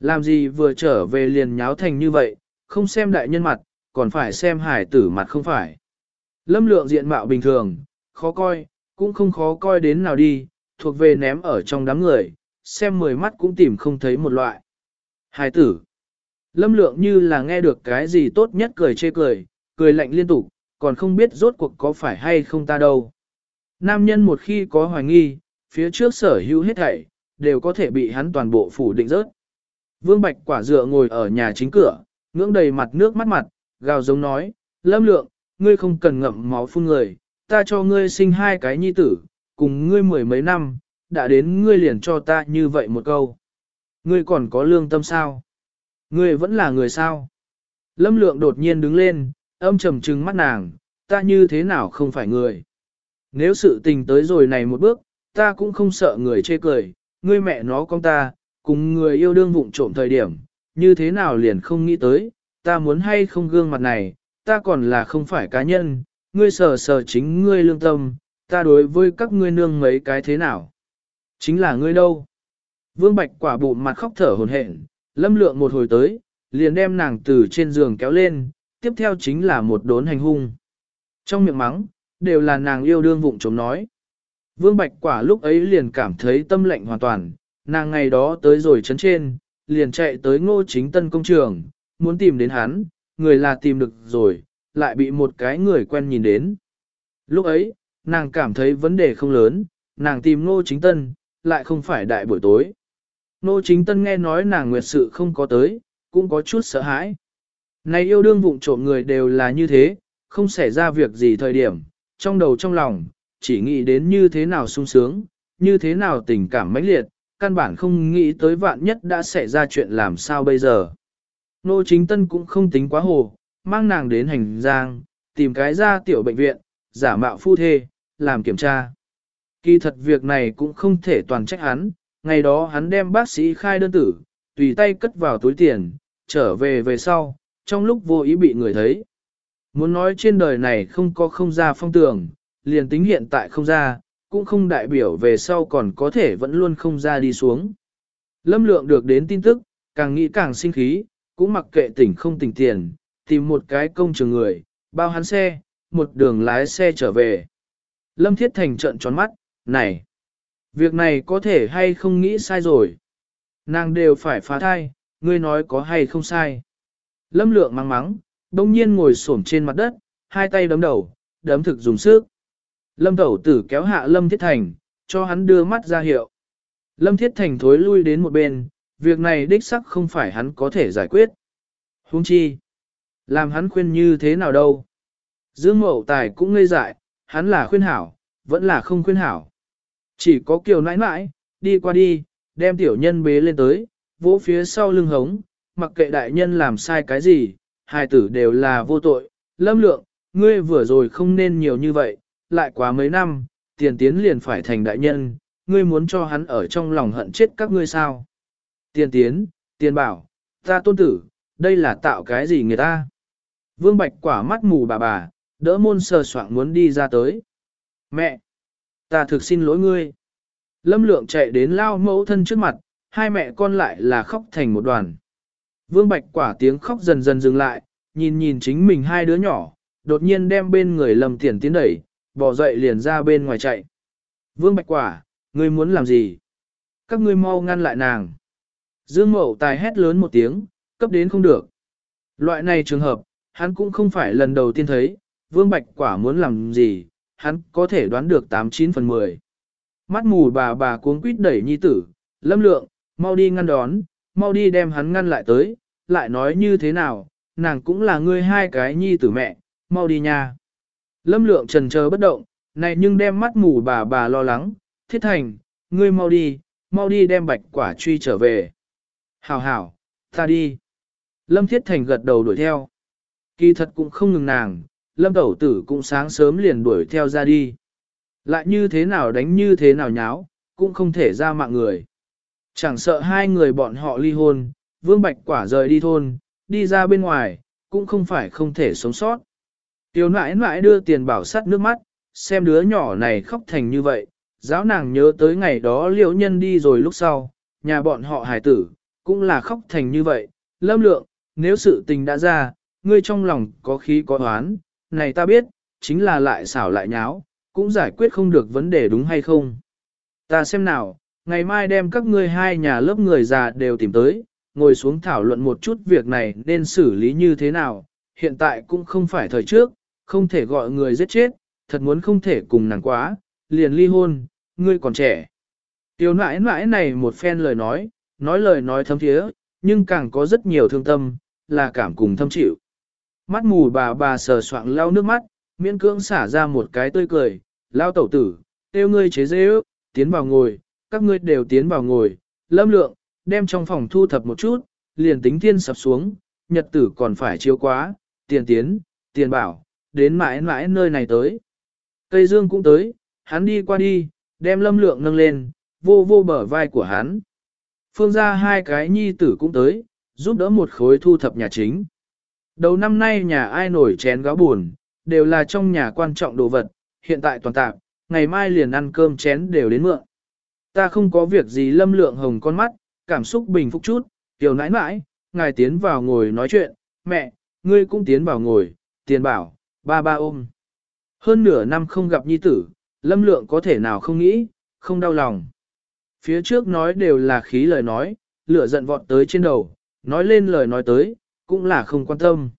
Làm gì vừa trở về liền nháo thành như vậy, không xem đại nhân mặt, còn phải xem hải tử mặt không phải. Lâm Lượng diện mạo bình thường, khó coi, cũng không khó coi đến nào đi, thuộc về ném ở trong đám người, xem mười mắt cũng tìm không thấy một loại. Hải tử. Lâm lượng như là nghe được cái gì tốt nhất cười chê cười, cười lạnh liên tục, còn không biết rốt cuộc có phải hay không ta đâu. Nam nhân một khi có hoài nghi, phía trước sở hữu hết thảy, đều có thể bị hắn toàn bộ phủ định rớt. Vương Bạch quả dựa ngồi ở nhà chính cửa, ngưỡng đầy mặt nước mắt mặt, gào giống nói, lâm lượng, ngươi không cần ngậm máu phun người, ta cho ngươi sinh hai cái nhi tử, cùng ngươi mười mấy năm, đã đến ngươi liền cho ta như vậy một câu. Ngươi còn có lương tâm sao? Ngươi vẫn là người sao? Lâm lượng đột nhiên đứng lên, âm trầm trừng mắt nàng, ta như thế nào không phải người? Nếu sự tình tới rồi này một bước, ta cũng không sợ người chê cười, ngươi mẹ nó con ta, cùng người yêu đương vụng trộm thời điểm, như thế nào liền không nghĩ tới, ta muốn hay không gương mặt này, ta còn là không phải cá nhân, ngươi sờ sờ chính ngươi lương tâm, ta đối với các ngươi nương mấy cái thế nào? Chính là ngươi đâu? Vương Bạch quả bụng mặt khóc thở hồn hển, lâm lượng một hồi tới, liền đem nàng từ trên giường kéo lên, tiếp theo chính là một đốn hành hung. Trong miệng mắng, đều là nàng yêu đương vụng chống nói. Vương Bạch quả lúc ấy liền cảm thấy tâm lệnh hoàn toàn, nàng ngày đó tới rồi chấn trên, liền chạy tới ngô chính tân công trường, muốn tìm đến hắn, người là tìm được rồi, lại bị một cái người quen nhìn đến. Lúc ấy, nàng cảm thấy vấn đề không lớn, nàng tìm ngô chính tân, lại không phải đại buổi tối. Ngô chính tân nghe nói nàng nguyệt sự không có tới, cũng có chút sợ hãi. Này yêu đương vụng trộm người đều là như thế, không xảy ra việc gì thời điểm, trong đầu trong lòng, chỉ nghĩ đến như thế nào sung sướng, như thế nào tình cảm mãnh liệt, căn bản không nghĩ tới vạn nhất đã xảy ra chuyện làm sao bây giờ. Nô chính tân cũng không tính quá hồ, mang nàng đến hành giang, tìm cái ra tiểu bệnh viện, giả mạo phu thê, làm kiểm tra. Kỳ thật việc này cũng không thể toàn trách hắn, ngày đó hắn đem bác sĩ khai đơn tử, tùy tay cất vào túi tiền, trở về về sau, trong lúc vô ý bị người thấy. Muốn nói trên đời này không có không ra phong tường, liền tính hiện tại không ra, cũng không đại biểu về sau còn có thể vẫn luôn không ra đi xuống. Lâm lượng được đến tin tức, càng nghĩ càng sinh khí, cũng mặc kệ tỉnh không tỉnh tiền, tìm một cái công trường người, bao hắn xe, một đường lái xe trở về. Lâm Thiết Thành trợn tròn mắt, này, việc này có thể hay không nghĩ sai rồi. Nàng đều phải phá thai, ngươi nói có hay không sai. Lâm lượng mắng mắng, đông nhiên ngồi xổm trên mặt đất, hai tay đấm đầu, đấm thực dùng sức. Lâm Tẩu Tử kéo hạ Lâm Thiết Thành, cho hắn đưa mắt ra hiệu. Lâm Thiết Thành thối lui đến một bên, việc này đích sắc không phải hắn có thể giải quyết. Huống chi, làm hắn khuyên như thế nào đâu. Dương Mậu Tài cũng ngây dại, hắn là khuyên hảo, vẫn là không khuyên hảo. Chỉ có kiều nãi nãi, đi qua đi, đem tiểu nhân bế lên tới, vỗ phía sau lưng hống, mặc kệ đại nhân làm sai cái gì, hai tử đều là vô tội. Lâm lượng, ngươi vừa rồi không nên nhiều như vậy, lại quá mấy năm, tiền tiến liền phải thành đại nhân, ngươi muốn cho hắn ở trong lòng hận chết các ngươi sao. Tiền tiến, tiền bảo, ta tôn tử, đây là tạo cái gì người ta. Vương Bạch quả mắt mù bà bà, đỡ môn sờ soạng muốn đi ra tới. Mẹ! Ta thực xin lỗi ngươi. Lâm lượng chạy đến lao mẫu thân trước mặt, hai mẹ con lại là khóc thành một đoàn. Vương Bạch quả tiếng khóc dần dần dừng lại, nhìn nhìn chính mình hai đứa nhỏ, đột nhiên đem bên người lầm tiền tiến đẩy, bỏ dậy liền ra bên ngoài chạy. Vương Bạch quả, ngươi muốn làm gì? Các ngươi mau ngăn lại nàng. Dương Mậu Tài hét lớn một tiếng, cấp đến không được. Loại này trường hợp, hắn cũng không phải lần đầu tiên thấy, Vương Bạch quả muốn làm gì, hắn có thể đoán được 89 phần 10. Mắt mù bà bà cuống quýt đẩy nhi tử, lâm lượng, mau đi ngăn đón, mau đi đem hắn ngăn lại tới, lại nói như thế nào, nàng cũng là ngươi hai cái nhi tử mẹ, mau đi nha. Lâm lượng trần chờ bất động, này nhưng đem mắt mù bà bà lo lắng, thiết thành, ngươi mau đi, mau đi đem bạch quả truy trở về. Hảo hảo, ta đi. Lâm thiết thành gật đầu đuổi theo. Kỳ thật cũng không ngừng nàng, lâm tẩu tử cũng sáng sớm liền đuổi theo ra đi. Lại như thế nào đánh như thế nào nháo, cũng không thể ra mạng người. Chẳng sợ hai người bọn họ ly hôn, vương bạch quả rời đi thôn, đi ra bên ngoài, cũng không phải không thể sống sót. Tiểu nãi nãi đưa tiền bảo sắt nước mắt, xem đứa nhỏ này khóc thành như vậy, giáo nàng nhớ tới ngày đó liễu nhân đi rồi lúc sau, nhà bọn họ hài tử, cũng là khóc thành như vậy. Lâm lượng, nếu sự tình đã ra, ngươi trong lòng có khí có oán, này ta biết, chính là lại xảo lại nháo, cũng giải quyết không được vấn đề đúng hay không. Ta xem nào, ngày mai đem các ngươi hai nhà lớp người già đều tìm tới, ngồi xuống thảo luận một chút việc này nên xử lý như thế nào, hiện tại cũng không phải thời trước, không thể gọi người giết chết, thật muốn không thể cùng nàng quá, liền ly hôn, ngươi còn trẻ. Tiểu nãi nãi này một phen lời nói, nói lời nói thâm thiế, nhưng càng có rất nhiều thương tâm, là cảm cùng thâm chịu. Mắt mù bà bà sờ soạng lau nước mắt, miễn cưỡng xả ra một cái tươi cười, lao tẩu tử, tiêu ngươi chế dễ ước, tiến vào ngồi, các ngươi đều tiến vào ngồi, lâm lượng, đem trong phòng thu thập một chút, liền tính thiên sập xuống, nhật tử còn phải chiếu quá, tiền tiến, tiền bảo, đến mãi mãi nơi này tới. Cây dương cũng tới, hắn đi qua đi, đem lâm lượng nâng lên, vô vô bờ vai của hắn. Phương ra hai cái nhi tử cũng tới, giúp đỡ một khối thu thập nhà chính. Đầu năm nay nhà ai nổi chén gáo buồn, đều là trong nhà quan trọng đồ vật, hiện tại toàn tạp, ngày mai liền ăn cơm chén đều đến mượn. Ta không có việc gì lâm lượng hồng con mắt, cảm xúc bình phục chút, tiểu nãi nãi, ngài tiến vào ngồi nói chuyện, mẹ, ngươi cũng tiến vào ngồi, tiền bảo, ba ba ôm. Hơn nửa năm không gặp nhi tử, lâm lượng có thể nào không nghĩ, không đau lòng. Phía trước nói đều là khí lời nói, lửa giận vọt tới trên đầu, nói lên lời nói tới, cũng là không quan tâm.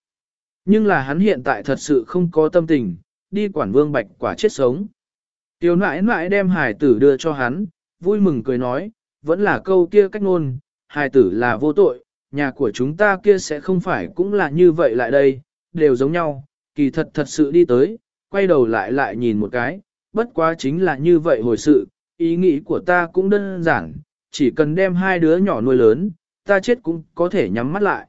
Nhưng là hắn hiện tại thật sự không có tâm tình, đi quản vương bạch quả chết sống. Tiểu nãi nãi đem hải tử đưa cho hắn, vui mừng cười nói, vẫn là câu kia cách ngôn, hài tử là vô tội, nhà của chúng ta kia sẽ không phải cũng là như vậy lại đây, đều giống nhau, kỳ thật thật sự đi tới, quay đầu lại lại nhìn một cái, bất quá chính là như vậy hồi sự, ý nghĩ của ta cũng đơn giản, chỉ cần đem hai đứa nhỏ nuôi lớn, ta chết cũng có thể nhắm mắt lại.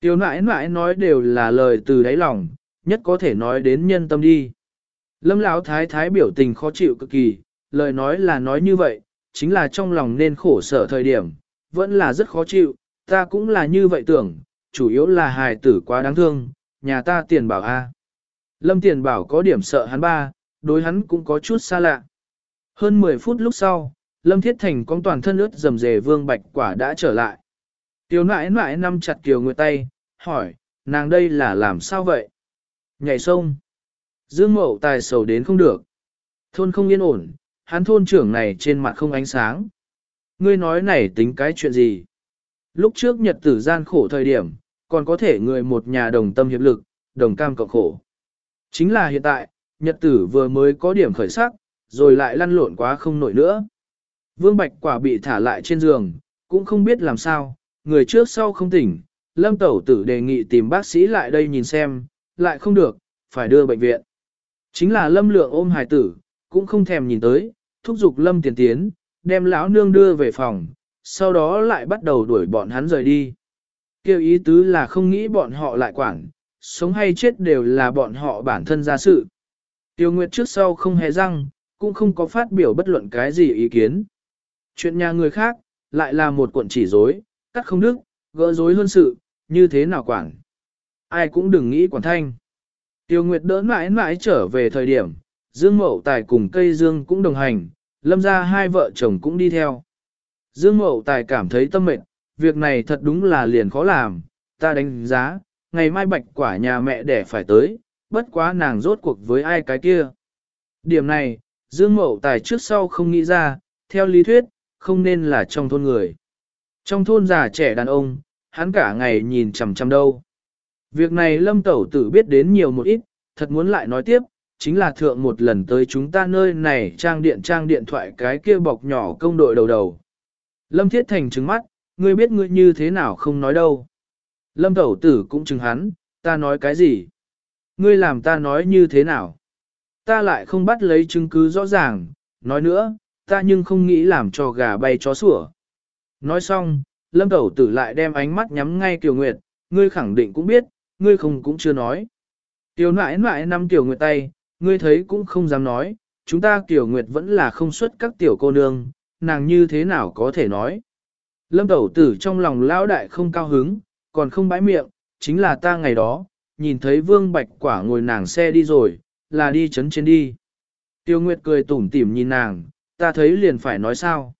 Tiểu nãi nãi nói đều là lời từ đáy lòng, nhất có thể nói đến nhân tâm đi. Lâm Lão thái thái biểu tình khó chịu cực kỳ, lời nói là nói như vậy, chính là trong lòng nên khổ sở thời điểm, vẫn là rất khó chịu, ta cũng là như vậy tưởng, chủ yếu là hài tử quá đáng thương, nhà ta tiền bảo a. Lâm tiền bảo có điểm sợ hắn ba, đối hắn cũng có chút xa lạ. Hơn 10 phút lúc sau, Lâm Thiết Thành con toàn thân ướt dầm dề vương bạch quả đã trở lại. Tiểu nãi nãi nắm chặt Kiều Nguyệt tay, hỏi, nàng đây là làm sao vậy? Nhảy sông. Dương mậu tài sầu đến không được. Thôn không yên ổn, hắn thôn trưởng này trên mặt không ánh sáng. Ngươi nói này tính cái chuyện gì? Lúc trước nhật tử gian khổ thời điểm, còn có thể người một nhà đồng tâm hiệp lực, đồng cam cộng khổ. Chính là hiện tại, nhật tử vừa mới có điểm khởi sắc, rồi lại lăn lộn quá không nổi nữa. Vương Bạch quả bị thả lại trên giường, cũng không biết làm sao, người trước sau không tỉnh, Lâm Tẩu Tử đề nghị tìm bác sĩ lại đây nhìn xem, lại không được, phải đưa bệnh viện. Chính là Lâm Lượng ôm hài tử, cũng không thèm nhìn tới, thúc giục Lâm tiền tiến, đem lão nương đưa về phòng, sau đó lại bắt đầu đuổi bọn hắn rời đi. Kêu ý tứ là không nghĩ bọn họ lại quản, sống hay chết đều là bọn họ bản thân ra sự. Tiêu Nguyệt trước sau không hề răng, cũng không có phát biểu bất luận cái gì ý kiến. Chuyện nhà người khác, lại là một cuộn chỉ rối, cắt không đức, gỡ rối hơn sự, như thế nào quản. Ai cũng đừng nghĩ quản thanh. Tiêu Nguyệt đỡ mãi mãi trở về thời điểm, Dương Mậu Tài cùng cây Dương cũng đồng hành, lâm ra hai vợ chồng cũng đi theo. Dương Mậu Tài cảm thấy tâm mệnh, việc này thật đúng là liền khó làm, ta đánh giá, ngày mai bạch quả nhà mẹ đẻ phải tới, bất quá nàng rốt cuộc với ai cái kia. Điểm này, Dương Mậu Tài trước sau không nghĩ ra, theo lý thuyết, không nên là trong thôn người. Trong thôn già trẻ đàn ông, hắn cả ngày nhìn chằm chằm đâu. Việc này lâm tẩu tử biết đến nhiều một ít, thật muốn lại nói tiếp, chính là thượng một lần tới chúng ta nơi này trang điện trang điện thoại cái kia bọc nhỏ công đội đầu đầu. Lâm thiết thành trừng mắt, ngươi biết ngươi như thế nào không nói đâu. Lâm tẩu tử cũng chừng hắn, ta nói cái gì? Ngươi làm ta nói như thế nào? Ta lại không bắt lấy chứng cứ rõ ràng, nói nữa, ta nhưng không nghĩ làm cho gà bay chó sủa. Nói xong, lâm tẩu tử lại đem ánh mắt nhắm ngay Kiều Nguyệt, ngươi khẳng định cũng biết, ngươi không cũng chưa nói. Tiểu nãi nãi năm Tiểu Nguyệt tay, ngươi thấy cũng không dám nói, chúng ta Tiểu Nguyệt vẫn là không xuất các tiểu cô nương, nàng như thế nào có thể nói. Lâm tẩu tử trong lòng lão đại không cao hứng, còn không bãi miệng, chính là ta ngày đó, nhìn thấy vương bạch quả ngồi nàng xe đi rồi, là đi chấn trên đi. Tiêu Nguyệt cười tủm tỉm nhìn nàng, ta thấy liền phải nói sao.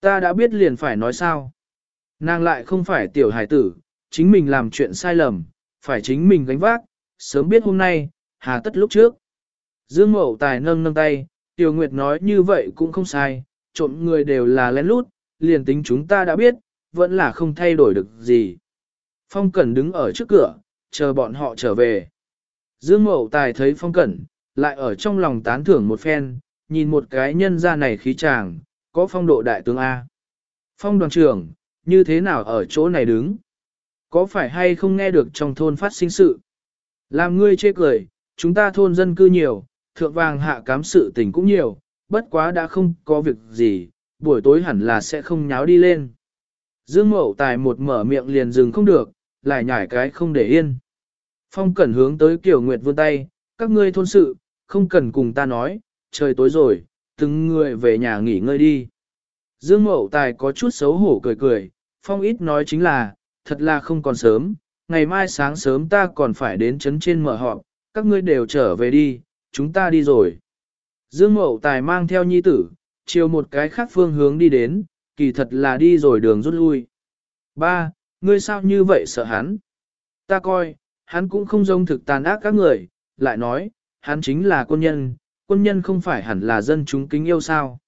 Ta đã biết liền phải nói sao. Nàng lại không phải tiểu hải tử, chính mình làm chuyện sai lầm, phải chính mình gánh vác, sớm biết hôm nay, hà tất lúc trước. Dương Mậu Tài nâng nâng tay, Tiêu Nguyệt nói như vậy cũng không sai, trộm người đều là lén lút, liền tính chúng ta đã biết, vẫn là không thay đổi được gì. Phong Cẩn đứng ở trước cửa, chờ bọn họ trở về. Dương Mậu Tài thấy Phong Cẩn, lại ở trong lòng tán thưởng một phen, nhìn một cái nhân ra này khí chàng, có phong độ đại tướng A. Phong đoàn trưởng, như thế nào ở chỗ này đứng? Có phải hay không nghe được trong thôn phát sinh sự? Làm ngươi chê cười, chúng ta thôn dân cư nhiều, thượng vàng hạ cám sự tình cũng nhiều, bất quá đã không có việc gì, buổi tối hẳn là sẽ không nháo đi lên. Dương mậu tài một mở miệng liền dừng không được, lại nhảy cái không để yên. Phong cẩn hướng tới Kiều Nguyệt vươn tay, các ngươi thôn sự, không cần cùng ta nói, trời tối rồi, từng người về nhà nghỉ ngơi đi. Dương mậu tài có chút xấu hổ cười cười, Phong ít nói chính là, thật là không còn sớm, ngày mai sáng sớm ta còn phải đến chấn trên mở họp, các ngươi đều trở về đi, chúng ta đi rồi. Dương Mậu Tài mang theo nhi tử, chiều một cái khác phương hướng đi đến, kỳ thật là đi rồi đường rút lui. Ba, ngươi sao như vậy sợ hắn? Ta coi, hắn cũng không giống thực tàn ác các người, lại nói, hắn chính là quân nhân, quân nhân không phải hẳn là dân chúng kính yêu sao.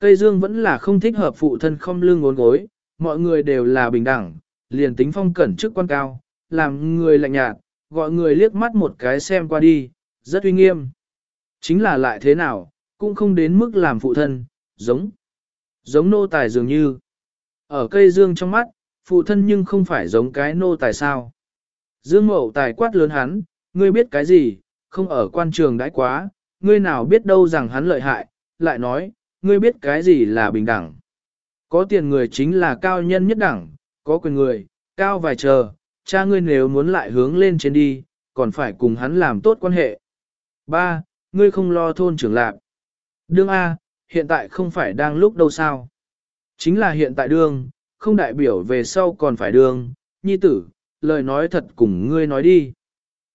Cây dương vẫn là không thích hợp phụ thân không lương ngốn gối, mọi người đều là bình đẳng, liền tính phong cẩn chức quan cao, làm người lạnh nhạt, gọi người liếc mắt một cái xem qua đi, rất uy nghiêm. Chính là lại thế nào, cũng không đến mức làm phụ thân, giống, giống nô tài dường như. Ở cây dương trong mắt, phụ thân nhưng không phải giống cái nô tài sao. Dương mậu tài quát lớn hắn, ngươi biết cái gì, không ở quan trường đãi quá, ngươi nào biết đâu rằng hắn lợi hại, lại nói, ngươi biết cái gì là bình đẳng. Có tiền người chính là cao nhân nhất đẳng, có quyền người, cao vài chờ, cha ngươi nếu muốn lại hướng lên trên đi, còn phải cùng hắn làm tốt quan hệ. Ba, ngươi không lo thôn trưởng lạc. Đương A, hiện tại không phải đang lúc đâu sao. Chính là hiện tại đương, không đại biểu về sau còn phải đương, nhi tử, lời nói thật cùng ngươi nói đi.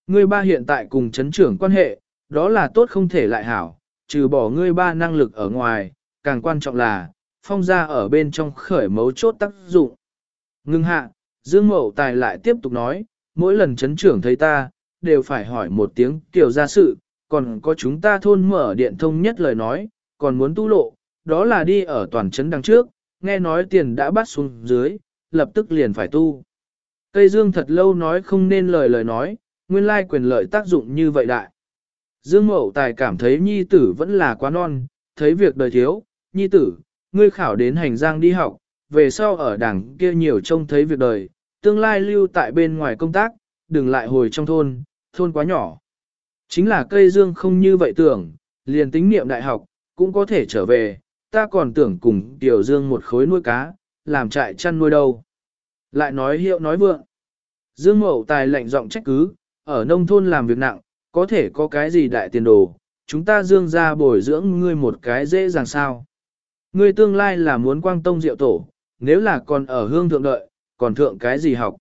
Ngươi ba hiện tại cùng chấn trưởng quan hệ, đó là tốt không thể lại hảo, trừ bỏ ngươi ba năng lực ở ngoài, càng quan trọng là, phong gia ở bên trong khởi mấu chốt tác dụng. Ngưng hạ, Dương Mậu Tài lại tiếp tục nói, mỗi lần chấn trưởng thấy ta, đều phải hỏi một tiếng tiểu ra sự, còn có chúng ta thôn mở điện thông nhất lời nói, còn muốn tu lộ, đó là đi ở toàn trấn đằng trước, nghe nói tiền đã bắt xuống dưới, lập tức liền phải tu. Cây Dương thật lâu nói không nên lời lời nói, nguyên lai quyền lợi tác dụng như vậy đại. Dương Mậu Tài cảm thấy nhi tử vẫn là quá non, thấy việc đời thiếu, nhi tử, ngươi khảo đến hành giang đi học, về sau ở đảng kia nhiều trông thấy việc đời, tương lai lưu tại bên ngoài công tác, đừng lại hồi trong thôn, thôn quá nhỏ. Chính là cây dương không như vậy tưởng, liền tính niệm đại học, cũng có thể trở về, ta còn tưởng cùng tiểu dương một khối nuôi cá, làm trại chăn nuôi đâu. Lại nói hiệu nói vượng. Dương mậu tài lệnh giọng trách cứ, ở nông thôn làm việc nặng, có thể có cái gì đại tiền đồ, chúng ta dương ra bồi dưỡng ngươi một cái dễ dàng sao. Ngươi tương lai là muốn quang tông diệu tổ, nếu là còn ở hương thượng đợi, còn thượng cái gì học.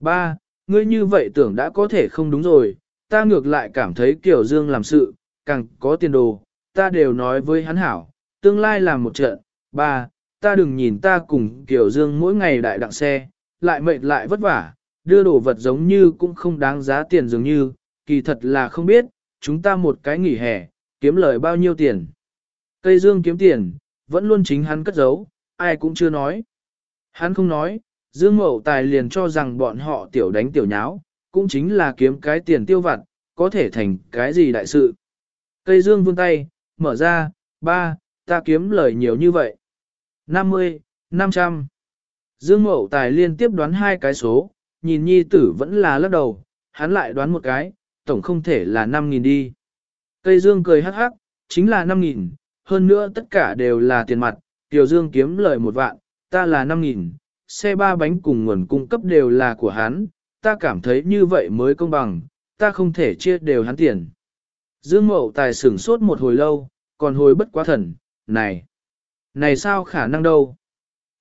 Ba, ngươi như vậy tưởng đã có thể không đúng rồi, ta ngược lại cảm thấy Kiều Dương làm sự, càng có tiền đồ, ta đều nói với hắn hảo, tương lai làm một trận. Ba, ta đừng nhìn ta cùng Kiều Dương mỗi ngày đại đặng xe, lại mệt lại vất vả, đưa đồ vật giống như cũng không đáng giá tiền dường như, kỳ thật là không biết, chúng ta một cái nghỉ hè, kiếm lời bao nhiêu tiền. Cây Dương kiếm tiền, vẫn luôn chính hắn cất giấu, ai cũng chưa nói. Hắn không nói, Dương Mậu Tài liền cho rằng bọn họ tiểu đánh tiểu nháo, cũng chính là kiếm cái tiền tiêu vặt, có thể thành cái gì đại sự. Cây Dương vươn tay, mở ra, ba, ta kiếm lời nhiều như vậy. 50, 500. Dương Mậu Tài liên tiếp đoán hai cái số, nhìn nhi tử vẫn là lắc đầu, hắn lại đoán một cái, tổng không thể là 5.000 đi. Cây Dương cười hắc hắc, chính là 5.000, hơn nữa tất cả đều là tiền mặt, Tiểu Dương kiếm lời một vạn, ta là 5.000, xe ba bánh cùng nguồn cung cấp đều là của hắn, ta cảm thấy như vậy mới công bằng, ta không thể chia đều hắn tiền. Dương Mậu Tài sửng sốt một hồi lâu, còn hồi bất quá thần, này, này sao khả năng đâu?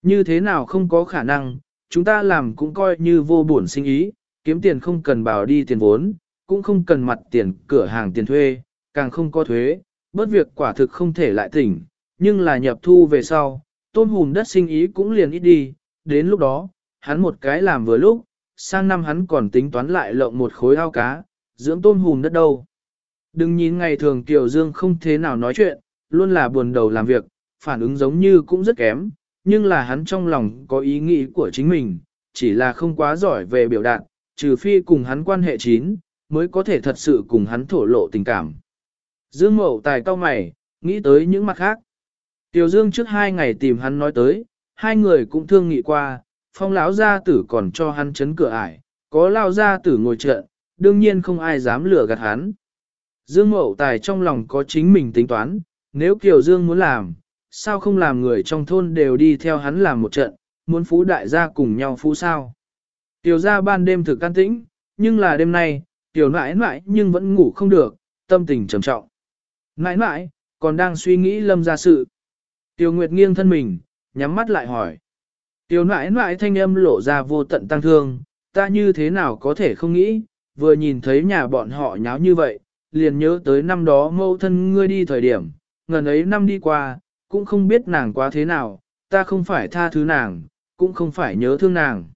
Như thế nào không có khả năng, chúng ta làm cũng coi như vô bổn sinh ý, kiếm tiền không cần bảo đi tiền vốn, cũng không cần mặt tiền cửa hàng tiền thuê, càng không có thuế, bớt việc quả thực không thể lại tỉnh, nhưng là nhập thu về sau, tôm hùm đất sinh ý cũng liền ít đi, đến lúc đó, hắn một cái làm vừa lúc, sang năm hắn còn tính toán lại lộng một khối ao cá, dưỡng tôm hùm đất đâu. Đừng nhìn ngày thường Kiều Dương không thế nào nói chuyện, luôn là buồn đầu làm việc, phản ứng giống như cũng rất kém, nhưng là hắn trong lòng có ý nghĩ của chính mình, chỉ là không quá giỏi về biểu đạt, trừ phi cùng hắn quan hệ chín, mới có thể thật sự cùng hắn thổ lộ tình cảm. Dương Mậu tài cao mày, nghĩ tới những mặt khác. Tiểu Dương trước hai ngày tìm hắn nói tới, hai người cũng thương nghị qua, phong lão gia tử còn cho hắn chấn cửa ải, có lao gia tử ngồi trận, đương nhiên không ai dám lừa gạt hắn. Dương Mậu Tài trong lòng có chính mình tính toán, nếu Kiều Dương muốn làm, sao không làm người trong thôn đều đi theo hắn làm một trận, muốn phú đại gia cùng nhau phú sao. Tiểu gia ban đêm thực can tĩnh, nhưng là đêm nay, tiểu nãi nãi nhưng vẫn ngủ không được, tâm tình trầm trọng. Nãi nãi, còn đang suy nghĩ lâm ra sự. Tiểu Nguyệt nghiêng thân mình, nhắm mắt lại hỏi. Tiểu nãi nãi thanh âm lộ ra vô tận tăng thương, ta như thế nào có thể không nghĩ, vừa nhìn thấy nhà bọn họ nháo như vậy, liền nhớ tới năm đó mâu thân ngươi đi thời điểm, ngần ấy năm đi qua, cũng không biết nàng quá thế nào, ta không phải tha thứ nàng, cũng không phải nhớ thương nàng.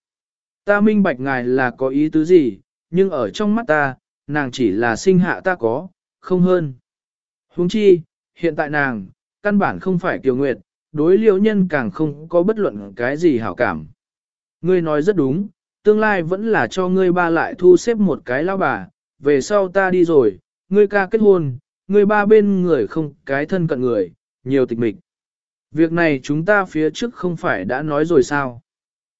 Ta minh bạch ngài là có ý tứ gì, nhưng ở trong mắt ta, nàng chỉ là sinh hạ ta có, không hơn. huống chi, hiện tại nàng, căn bản không phải kiều nguyệt, đối liễu nhân càng không có bất luận cái gì hảo cảm. Ngươi nói rất đúng, tương lai vẫn là cho ngươi ba lại thu xếp một cái lao bà, về sau ta đi rồi, ngươi ca kết hôn, ngươi ba bên người không cái thân cận người, nhiều tịch mịch. Việc này chúng ta phía trước không phải đã nói rồi sao?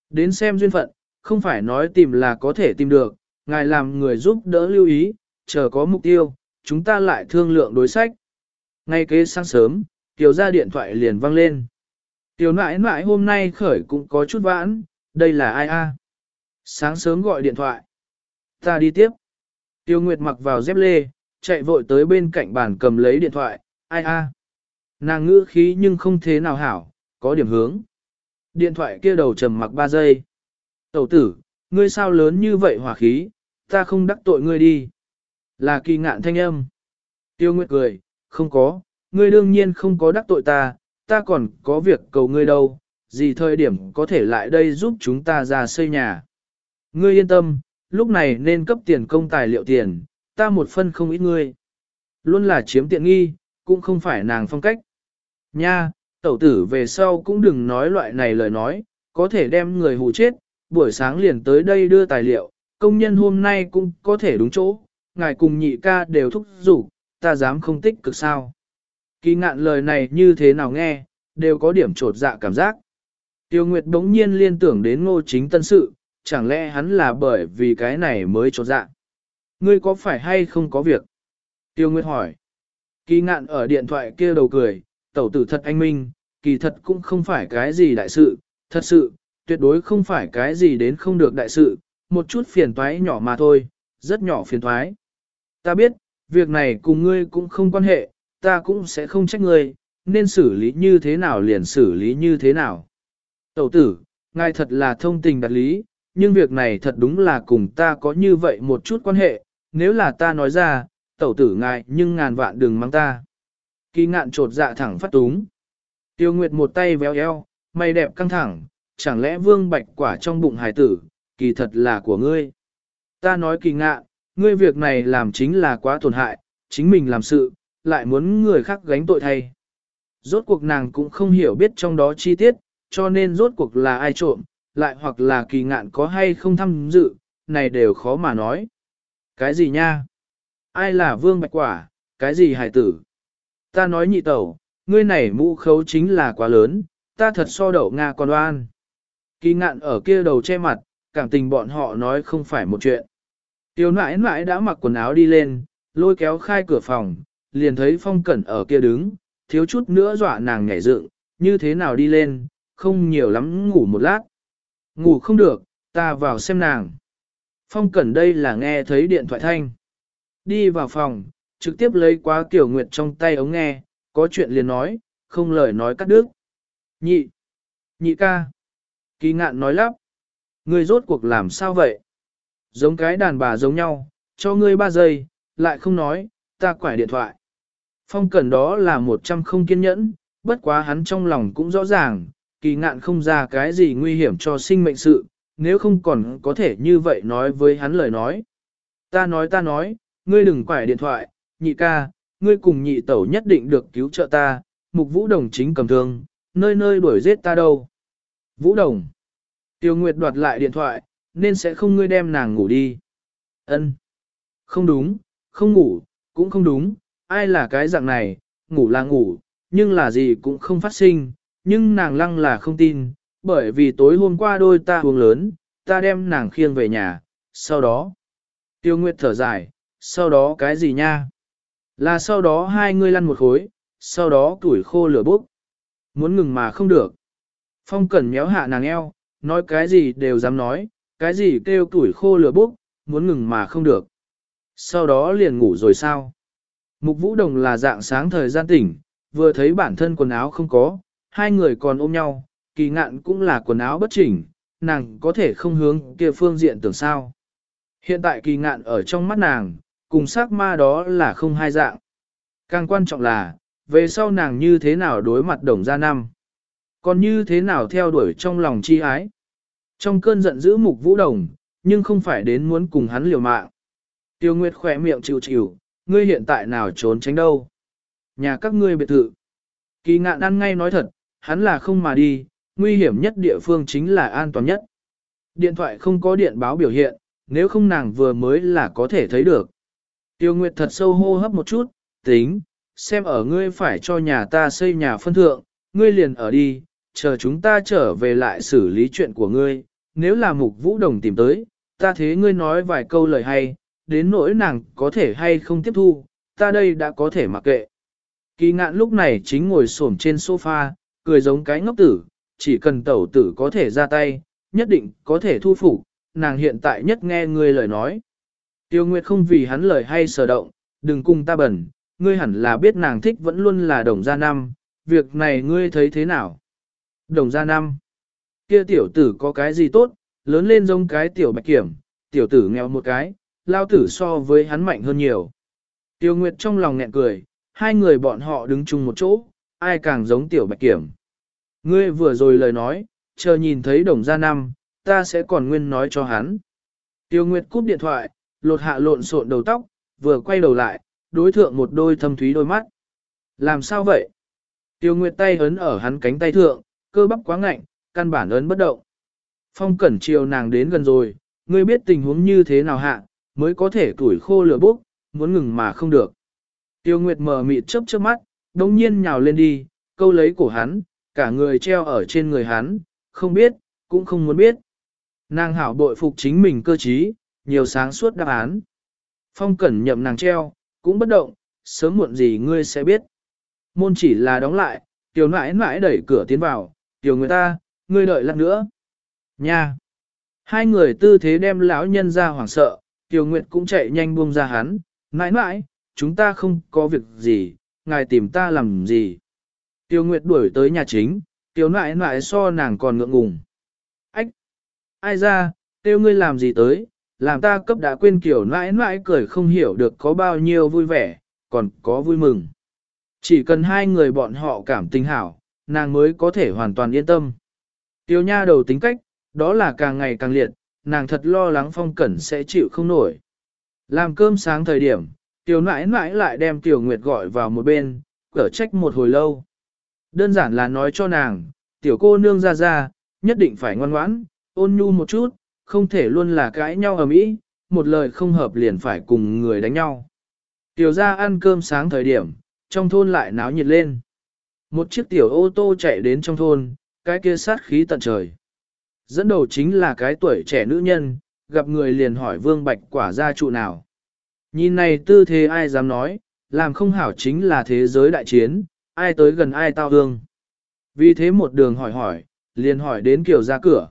Đến xem duyên phận, không phải nói tìm là có thể tìm được, ngài làm người giúp đỡ lưu ý, chờ có mục tiêu, chúng ta lại thương lượng đối sách. Ngay kế sáng sớm, Tiểu ra điện thoại liền vang lên. Tiểu nãi nãi hôm nay khởi cũng có chút vãn, đây là ai a? Sáng sớm gọi điện thoại. Ta đi tiếp. Tiêu Nguyệt mặc vào dép lê, chạy vội tới bên cạnh bàn cầm lấy điện thoại, ai a? Nàng ngữ khí nhưng không thế nào hảo, có điểm hướng. Điện thoại kia đầu trầm mặc 3 giây. Tẩu tử, ngươi sao lớn như vậy hỏa khí, ta không đắc tội ngươi đi. Là kỳ ngạn thanh âm. Tiêu Nguyệt cười, không có, ngươi đương nhiên không có đắc tội ta, ta còn có việc cầu ngươi đâu, gì thời điểm có thể lại đây giúp chúng ta ra xây nhà. Ngươi yên tâm, lúc này nên cấp tiền công tài liệu tiền, ta một phân không ít ngươi. Luôn là chiếm tiện nghi, cũng không phải nàng phong cách. Nha, tẩu tử về sau cũng đừng nói loại này lời nói, có thể đem người hù chết, buổi sáng liền tới đây đưa tài liệu, công nhân hôm nay cũng có thể đúng chỗ, ngài cùng nhị ca đều thúc giục, ta dám không tích cực sao. Kỳ ngạn lời này như thế nào nghe, đều có điểm trột dạ cảm giác. Tiêu Nguyệt đống nhiên liên tưởng đến ngô chính tân sự, chẳng lẽ hắn là bởi vì cái này mới trột dạ. Ngươi có phải hay không có việc? Tiêu Nguyệt hỏi. Kỳ ngạn ở điện thoại kia đầu cười, tẩu tử thật anh minh, kỳ thật cũng không phải cái gì đại sự, thật sự, tuyệt đối không phải cái gì đến không được đại sự, một chút phiền toái nhỏ mà thôi, rất nhỏ phiền toái. Ta biết, việc này cùng ngươi cũng không quan hệ, ta cũng sẽ không trách ngươi, nên xử lý như thế nào liền xử lý như thế nào. Tẩu tử, ngài thật là thông tình đặt lý, nhưng việc này thật đúng là cùng ta có như vậy một chút quan hệ, nếu là ta nói ra, tẩu tử ngài nhưng ngàn vạn đừng mang ta. Kỳ ngạn trột dạ thẳng phát túng. Tiêu Nguyệt một tay véo eo, mày đẹp căng thẳng, chẳng lẽ vương bạch quả trong bụng hải tử, kỳ thật là của ngươi. Ta nói kỳ ngạn, ngươi việc này làm chính là quá tổn hại, chính mình làm sự, lại muốn người khác gánh tội thay. Rốt cuộc nàng cũng không hiểu biết trong đó chi tiết, cho nên rốt cuộc là ai trộm, lại hoặc là kỳ ngạn có hay không tham dự, này đều khó mà nói. Cái gì nha? Ai là vương bạch quả, cái gì hài tử? Ta nói nhị tẩu, ngươi này mũ khấu chính là quá lớn, ta thật so đậu Nga con oan. Kỳ ngạn ở kia đầu che mặt, cảm tình bọn họ nói không phải một chuyện. Tiêu nãi nãi đã mặc quần áo đi lên, lôi kéo khai cửa phòng, liền thấy phong cẩn ở kia đứng, thiếu chút nữa dọa nàng nhảy dựng, như thế nào đi lên, không nhiều lắm ngủ một lát. Ngủ không được, ta vào xem nàng. Phong cẩn đây là nghe thấy điện thoại thanh. Đi vào phòng, trực tiếp lấy quá kiểu nguyệt trong tay ống nghe, có chuyện liền nói, không lời nói cắt đứt. Nhị, nhị ca. Kỳ ngạn nói lắp. Ngươi rốt cuộc làm sao vậy? Giống cái đàn bà giống nhau, cho ngươi ba giây, lại không nói, ta quải điện thoại. Phong cẩn đó là một trăm không kiên nhẫn, bất quá hắn trong lòng cũng rõ ràng, kỳ ngạn không ra cái gì nguy hiểm cho sinh mệnh sự, nếu không còn có thể như vậy nói với hắn lời nói. Ta nói ta nói, ngươi đừng quải điện thoại, nhị ca, ngươi cùng nhị tẩu nhất định được cứu trợ ta, mục vũ đồng chính cầm thương, nơi nơi đuổi giết ta đâu. Vũ đồng. Tiêu Nguyệt đoạt lại điện thoại, nên sẽ không ngươi đem nàng ngủ đi. Ân. Không đúng, không ngủ, cũng không đúng, ai là cái dạng này, ngủ là ngủ, nhưng là gì cũng không phát sinh, nhưng nàng lăng là không tin, bởi vì tối hôm qua đôi ta uống lớn, ta đem nàng khiêng về nhà, sau đó, Tiêu Nguyệt thở dài, sau đó cái gì nha? Là sau đó hai người lăn một khối, sau đó tuổi khô lửa bốc. Muốn ngừng mà không được. Phong Cẩn méo hạ nàng eo, nói cái gì đều dám nói, cái gì kêu tuổi khô lửa bốc, muốn ngừng mà không được. Sau đó liền ngủ rồi sao? Mục Vũ Đồng là dạng sáng thời gian tỉnh, vừa thấy bản thân quần áo không có, hai người còn ôm nhau, kỳ ngạn cũng là quần áo bất chỉnh, nàng có thể không hướng kia phương diện tưởng sao. Hiện tại kỳ ngạn ở trong mắt nàng, cùng sắc ma đó là không hai dạng. Càng quan trọng là, về sau nàng như thế nào đối mặt đồng gia năm. Còn như thế nào theo đuổi trong lòng chi ái. Trong cơn giận dữ mục vũ đồng, nhưng không phải đến muốn cùng hắn liều mạng. Tiêu Nguyệt khỏe miệng chịu chịu, ngươi hiện tại nào trốn tránh đâu. Nhà các ngươi biệt thự. Kỳ ngạn ăn ngay nói thật, hắn là không mà đi, nguy hiểm nhất địa phương chính là an toàn nhất. Điện thoại không có điện báo biểu hiện, nếu không nàng vừa mới là có thể thấy được. Tiêu Nguyệt thật sâu hô hấp một chút, tính, xem ở ngươi phải cho nhà ta xây nhà phân thượng, ngươi liền ở đi, chờ chúng ta trở về lại xử lý chuyện của ngươi, nếu là mục vũ đồng tìm tới, ta thế ngươi nói vài câu lời hay, đến nỗi nàng có thể hay không tiếp thu, ta đây đã có thể mặc kệ. Kỳ ngạn lúc này chính ngồi xổm trên sofa, cười giống cái ngốc tử, chỉ cần tẩu tử có thể ra tay, nhất định có thể thu phục, nàng hiện tại nhất nghe ngươi lời nói. Tiêu Nguyệt không vì hắn lời hay sở động, đừng cùng ta bẩn, ngươi hẳn là biết nàng thích vẫn luôn là đồng gia năm, việc này ngươi thấy thế nào? Đồng gia năm, kia tiểu tử có cái gì tốt, lớn lên giống cái tiểu bạch kiểm, tiểu tử nghèo một cái, lao tử so với hắn mạnh hơn nhiều. Tiêu Nguyệt trong lòng nghẹn cười, hai người bọn họ đứng chung một chỗ, ai càng giống tiểu bạch kiểm. Ngươi vừa rồi lời nói, chờ nhìn thấy đồng gia năm, ta sẽ còn nguyên nói cho hắn. Tiêu Nguyệt cúp điện thoại, lột hạ lộn xộn đầu tóc, vừa quay đầu lại, đối thượng một đôi thâm thúy đôi mắt. Làm sao vậy? Tiêu Nguyệt tay ấn ở hắn cánh tay thượng, cơ bắp quá ngạnh, căn bản ấn bất động. Phong cẩn chiều nàng đến gần rồi, ngươi biết tình huống như thế nào hạ, mới có thể tuổi khô lửa bốc, muốn ngừng mà không được. Tiêu Nguyệt mở mịt chớp chớp mắt, đống nhiên nhào lên đi, câu lấy cổ hắn, cả người treo ở trên người hắn, không biết, cũng không muốn biết. Nàng hảo bội phục chính mình cơ trí, nhiều sáng suốt đáp án. Phong cẩn nhậm nàng treo, cũng bất động, sớm muộn gì ngươi sẽ biết. Môn chỉ là đóng lại, tiểu nãi nãi đẩy cửa tiến vào, tiểu người ta, ngươi đợi lát nữa. Nha! Hai người tư thế đem lão nhân ra hoảng sợ, tiểu nguyệt cũng chạy nhanh buông ra hắn, nãi nãi, chúng ta không có việc gì, ngài tìm ta làm gì. Tiểu nguyệt đuổi tới nhà chính, tiểu nãi nãi so nàng còn ngượng ngùng. Ách! Ai ra, tiêu ngươi làm gì tới, làm ta cấp đã quên kiểu nãi nãi cười không hiểu được có bao nhiêu vui vẻ, còn có vui mừng. Chỉ cần hai người bọn họ cảm tình hảo, nàng mới có thể hoàn toàn yên tâm. Tiêu nha đầu tính cách, đó là càng ngày càng liệt, nàng thật lo lắng phong cẩn sẽ chịu không nổi. Làm cơm sáng thời điểm, tiểu nãi nãi lại đem tiểu nguyệt gọi vào một bên, cở trách một hồi lâu. Đơn giản là nói cho nàng, tiểu cô nương ra ra, nhất định phải ngoan ngoãn, ôn nhu một chút, không thể luôn là cãi nhau ở mỹ, một lời không hợp liền phải cùng người đánh nhau. Tiểu ra ăn cơm sáng thời điểm, trong thôn lại náo nhiệt lên. Một chiếc tiểu ô tô chạy đến trong thôn, cái kia sát khí tận trời. Dẫn đầu chính là cái tuổi trẻ nữ nhân, gặp người liền hỏi vương bạch quả ra trụ nào. Nhìn này tư thế ai dám nói, làm không hảo chính là thế giới đại chiến, ai tới gần ai tao hương. Vì thế một đường hỏi hỏi, liền hỏi đến kiểu ra cửa.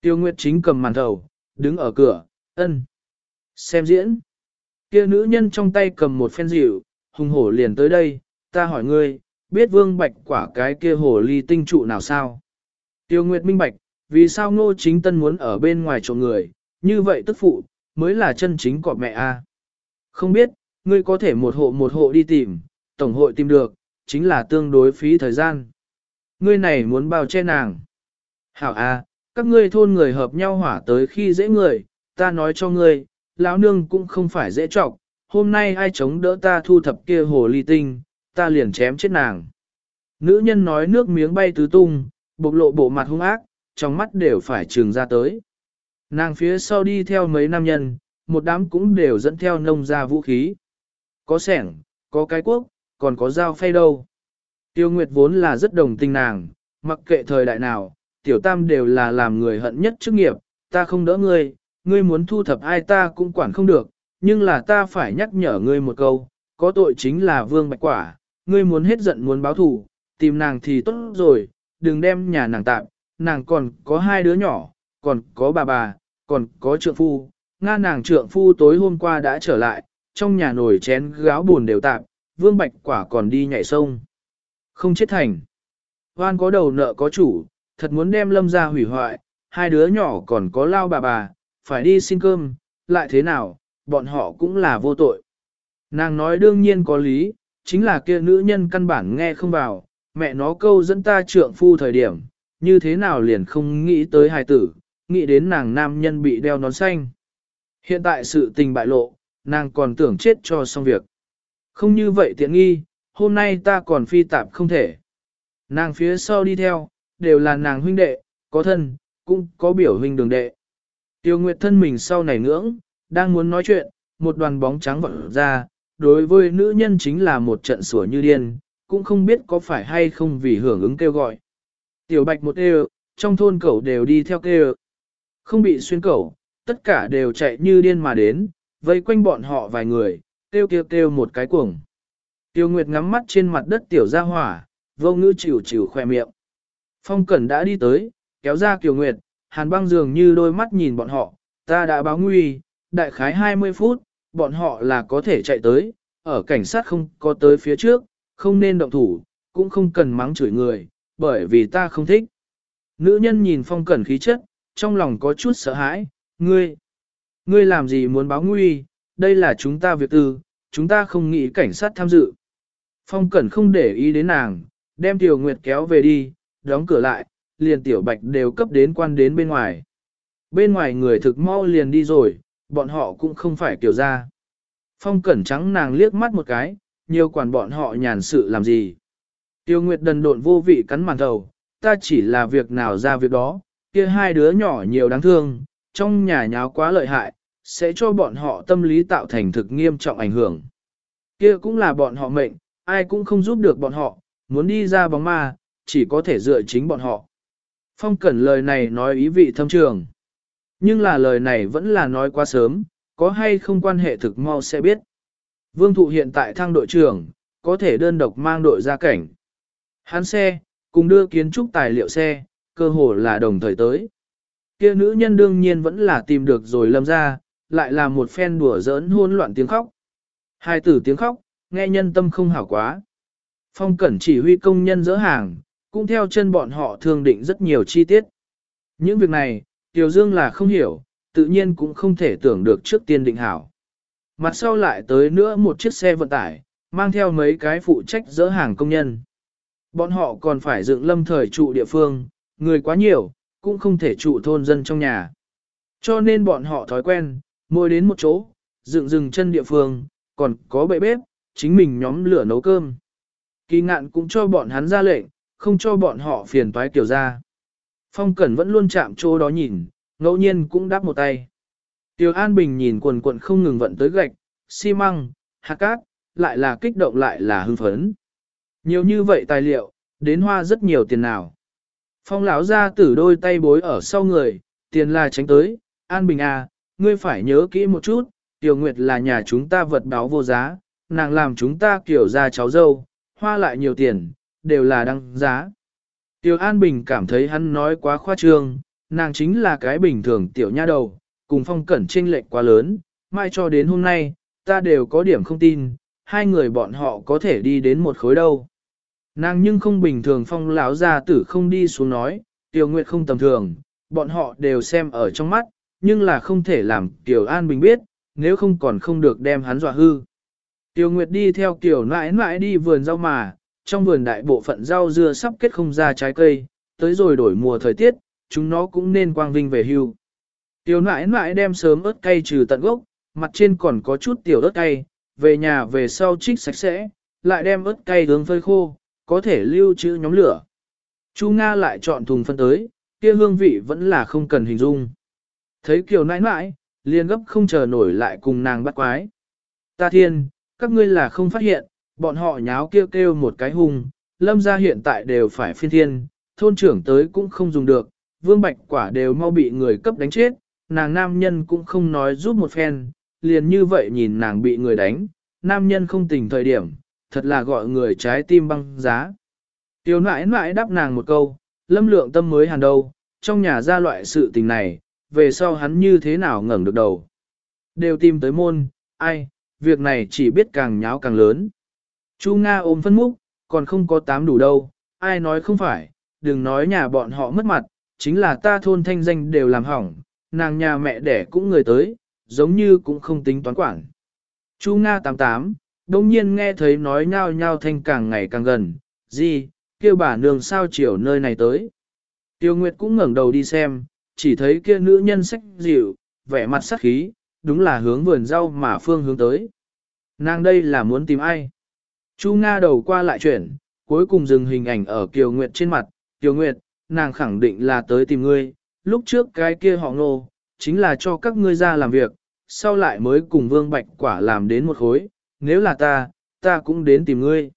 Tiêu Nguyệt chính cầm màn thầu, đứng ở cửa, ân. Xem diễn. Kia nữ nhân trong tay cầm một phen rượu, hùng hổ liền tới đây, ta hỏi ngươi, biết vương bạch quả cái kia hồ ly tinh trụ nào sao? Tiêu Nguyệt minh bạch, vì sao ngô chính tân muốn ở bên ngoài chỗ người, như vậy tức phụ, mới là chân chính của mẹ a. Không biết, ngươi có thể một hộ một hộ đi tìm, tổng hội tìm được, chính là tương đối phí thời gian. Ngươi này muốn bao che nàng. Hảo a, các ngươi thôn người hợp nhau hỏa tới khi dễ người, ta nói cho ngươi, lão nương cũng không phải dễ trọng, hôm nay ai chống đỡ ta thu thập kia hồ ly tinh, ta liền chém chết nàng. Nữ nhân nói nước miếng bay tứ tung, bộc lộ bộ mặt hung ác, trong mắt đều phải trường ra tới. Nàng phía sau đi theo mấy nam nhân, một đám cũng đều dẫn theo nông ra vũ khí. Có sẻng, có cái quốc, còn có dao phay đâu. Tiêu Nguyệt vốn là rất đồng tình nàng, mặc kệ thời đại nào, tiểu tam đều là làm người hận nhất chức nghiệp, ta không đỡ ngươi, ngươi muốn thu thập ai ta cũng quản không được, nhưng là ta phải nhắc nhở ngươi một câu, có tội chính là vương bạch quả, ngươi muốn hết giận muốn báo thù, tìm nàng thì tốt rồi, đừng đem nhà nàng tạm, nàng còn có hai đứa nhỏ, còn có bà bà, còn có trượng phu, nga nàng trượng phu tối hôm qua đã trở lại, trong nhà nồi chén gáo buồn đều tạm, vương bạch quả còn đi nhảy sông. Không chết thành. Hoan có đầu nợ có chủ, thật muốn đem lâm ra hủy hoại, hai đứa nhỏ còn có lao bà bà, phải đi xin cơm, lại thế nào, bọn họ cũng là vô tội. Nàng nói đương nhiên có lý, chính là kia nữ nhân căn bản nghe không vào, mẹ nó câu dẫn ta trượng phu thời điểm, như thế nào liền không nghĩ tới hài tử, nghĩ đến nàng nam nhân bị đeo nón xanh. Hiện tại sự tình bại lộ, nàng còn tưởng chết cho xong việc. Không như vậy tiện nghi, hôm nay ta còn phi tạp không thể. Nàng phía sau đi theo, đều là nàng huynh đệ, có thân, cũng có biểu huynh đường đệ. Tiêu Nguyệt thân mình sau này ngưỡng, đang muốn nói chuyện, một đoàn bóng trắng vọt ra, đối với nữ nhân chính là một trận sủa như điên, cũng không biết có phải hay không vì hưởng ứng kêu gọi. Tiểu bạch một đều, trong thôn cẩu đều đi theo kêu. Không bị xuyên cẩu, tất cả đều chạy như điên mà đến, vây quanh bọn họ vài người, kêu kêu kêu một cái cuồng. Tiêu Nguyệt ngắm mắt trên mặt đất tiểu gia hỏa, vô ngữ chịu chịu khoe miệng. Phong Cẩn đã đi tới, kéo ra Kiều Nguyệt, hàn băng dường như đôi mắt nhìn bọn họ, ta đã báo nguy, đại khái 20 phút, bọn họ là có thể chạy tới, ở cảnh sát không có tới phía trước, không nên động thủ, cũng không cần mắng chửi người, bởi vì ta không thích. Nữ nhân nhìn phong cẩn khí chất, trong lòng có chút sợ hãi, ngươi, ngươi làm gì muốn báo nguy, đây là chúng ta việc tư, chúng ta không nghĩ cảnh sát tham dự. Phong cẩn không để ý đến nàng, đem tiểu nguyệt kéo về đi, đóng cửa lại, liền tiểu bạch đều cấp đến quan đến bên ngoài. Bên ngoài người thực mau liền đi rồi, bọn họ cũng không phải kiểu ra. Phong cẩn trắng nàng liếc mắt một cái, nhiều quản bọn họ nhàn sự làm gì. Tiêu Nguyệt đần độn vô vị cắn màn đầu, ta chỉ là việc nào ra việc đó, kia hai đứa nhỏ nhiều đáng thương, trong nhà nháo quá lợi hại, sẽ cho bọn họ tâm lý tạo thành thực nghiêm trọng ảnh hưởng. Kia cũng là bọn họ mệnh, ai cũng không giúp được bọn họ, muốn đi ra bóng ma, chỉ có thể dựa chính bọn họ. Phong Cẩn lời này nói ý vị thâm trường. Nhưng là lời này vẫn là nói quá sớm, có hay không quan hệ thực mau sẽ biết. Vương Thụ hiện tại thăng đội trưởng, có thể đơn độc mang đội ra cảnh. Hắn xe, cùng đưa kiến trúc tài liệu xe, cơ hồ là đồng thời tới. Kia nữ nhân đương nhiên vẫn là tìm được rồi lâm ra, lại là một phen đùa giỡn hôn loạn tiếng khóc. Hai tử tiếng khóc, nghe nhân tâm không hảo quá. Phong cẩn chỉ huy công nhân dỡ hàng, cũng theo chân bọn họ thường định rất nhiều chi tiết. Những việc này, Tiểu Dương là không hiểu, tự nhiên cũng không thể tưởng được trước tiên định hảo. Mặt sau lại tới nữa một chiếc xe vận tải, mang theo mấy cái phụ trách dỡ hàng công nhân. Bọn họ còn phải dựng lâm thời trụ địa phương, người quá nhiều, cũng không thể trụ thôn dân trong nhà. Cho nên bọn họ thói quen, mỗi đến một chỗ, dựng dừng chân địa phương, còn có bệ bếp, chính mình nhóm lửa nấu cơm. Kỳ ngạn cũng cho bọn hắn ra lệnh, không cho bọn họ phiền toái kiểu ra. Phong Cẩn vẫn luôn chạm chỗ đó nhìn, ngẫu nhiên cũng đáp một tay. Tiêu An Bình nhìn quần quần không ngừng vận tới gạch, xi măng, hạt cát, lại là kích động lại là hưng phấn. Nhiều như vậy tài liệu, đến hoa rất nhiều tiền nào. Phong lão ra tử đôi tay bối ở sau người, tiền là tránh tới, An Bình à, ngươi phải nhớ kỹ một chút, Tiểu Nguyệt là nhà chúng ta vật báo vô giá, nàng làm chúng ta kiểu ra cháu dâu, hoa lại nhiều tiền, đều là đăng giá. Tiểu An Bình cảm thấy hắn nói quá khoa trương, nàng chính là cái bình thường tiểu nha đầu, cùng phong cẩn chênh lệch quá lớn, mai cho đến hôm nay, ta đều có điểm không tin, hai người bọn họ có thể đi đến một khối đâu. Nàng nhưng không bình thường phong lão gia tử không đi xuống nói, Tiểu Nguyệt không tầm thường, bọn họ đều xem ở trong mắt, nhưng là không thể làm Tiểu An Bình biết, nếu không còn không được đem hắn dọa hư. Tiểu Nguyệt đi theo Tiểu nãi nãi đi vườn rau mà, trong vườn đại bộ phận rau dưa sắp kết không ra trái cây, tới rồi đổi mùa thời tiết, chúng nó cũng nên quang vinh về hưu. Tiểu nãi nãi đem sớm ớt cay trừ tận gốc, mặt trên còn có chút tiểu ớt cay, về nhà về sau trích sạch sẽ, lại đem ớt cay hướng phơi khô, có thể lưu trữ nhóm lửa. Chu Nga lại chọn thùng phân tới, kia hương vị vẫn là không cần hình dung. Thấy kiều nãi nãi, liền gấp không chờ nổi lại cùng nàng bắt quái. Ta thiên, các ngươi là không phát hiện, bọn họ nháo kêu kêu một cái hung, lâm gia hiện tại đều phải phiên thiên, thôn trưởng tới cũng không dùng được, vương bạch quả đều mau bị người cấp đánh chết, nàng nam nhân cũng không nói giúp một phen, liền như vậy nhìn nàng bị người đánh, nam nhân không tình thời điểm, thật là gọi người trái tim băng giá. Tiêu nãi nãi đáp nàng một câu, lâm lượng tâm mới hàn đâu, trong nhà ra loại sự tình này, về sau hắn như thế nào ngẩng được đầu. Đều tìm tới môn, ai, việc này chỉ biết càng nháo càng lớn. Chu Nga ôm phân múc, còn không có tám đủ đâu, ai nói không phải, đừng nói nhà bọn họ mất mặt, chính là ta thôn thanh danh đều làm hỏng, nàng nhà mẹ đẻ cũng người tới, giống như cũng không tính toán quản. Chu Nga 88, đông nhiên nghe thấy nói nhao nhao thanh càng ngày càng gần, gì, kêu bà nương sao chiều nơi này tới. Tiêu Nguyệt cũng ngẩng đầu đi xem, chỉ thấy kia nữ nhân sách dịu, vẻ mặt sắc khí, đúng là hướng vườn rau mà phương hướng tới. Nàng đây là muốn tìm ai? Chu Nga đầu qua lại chuyển, cuối cùng dừng hình ảnh ở Kiều Nguyệt trên mặt. Kiều Nguyệt, nàng khẳng định là tới tìm ngươi, lúc trước cái kia họ ngô, chính là cho các ngươi ra làm việc, sau lại mới cùng Vương Bạch Quả làm đến một khối, nếu là ta, ta cũng đến tìm ngươi.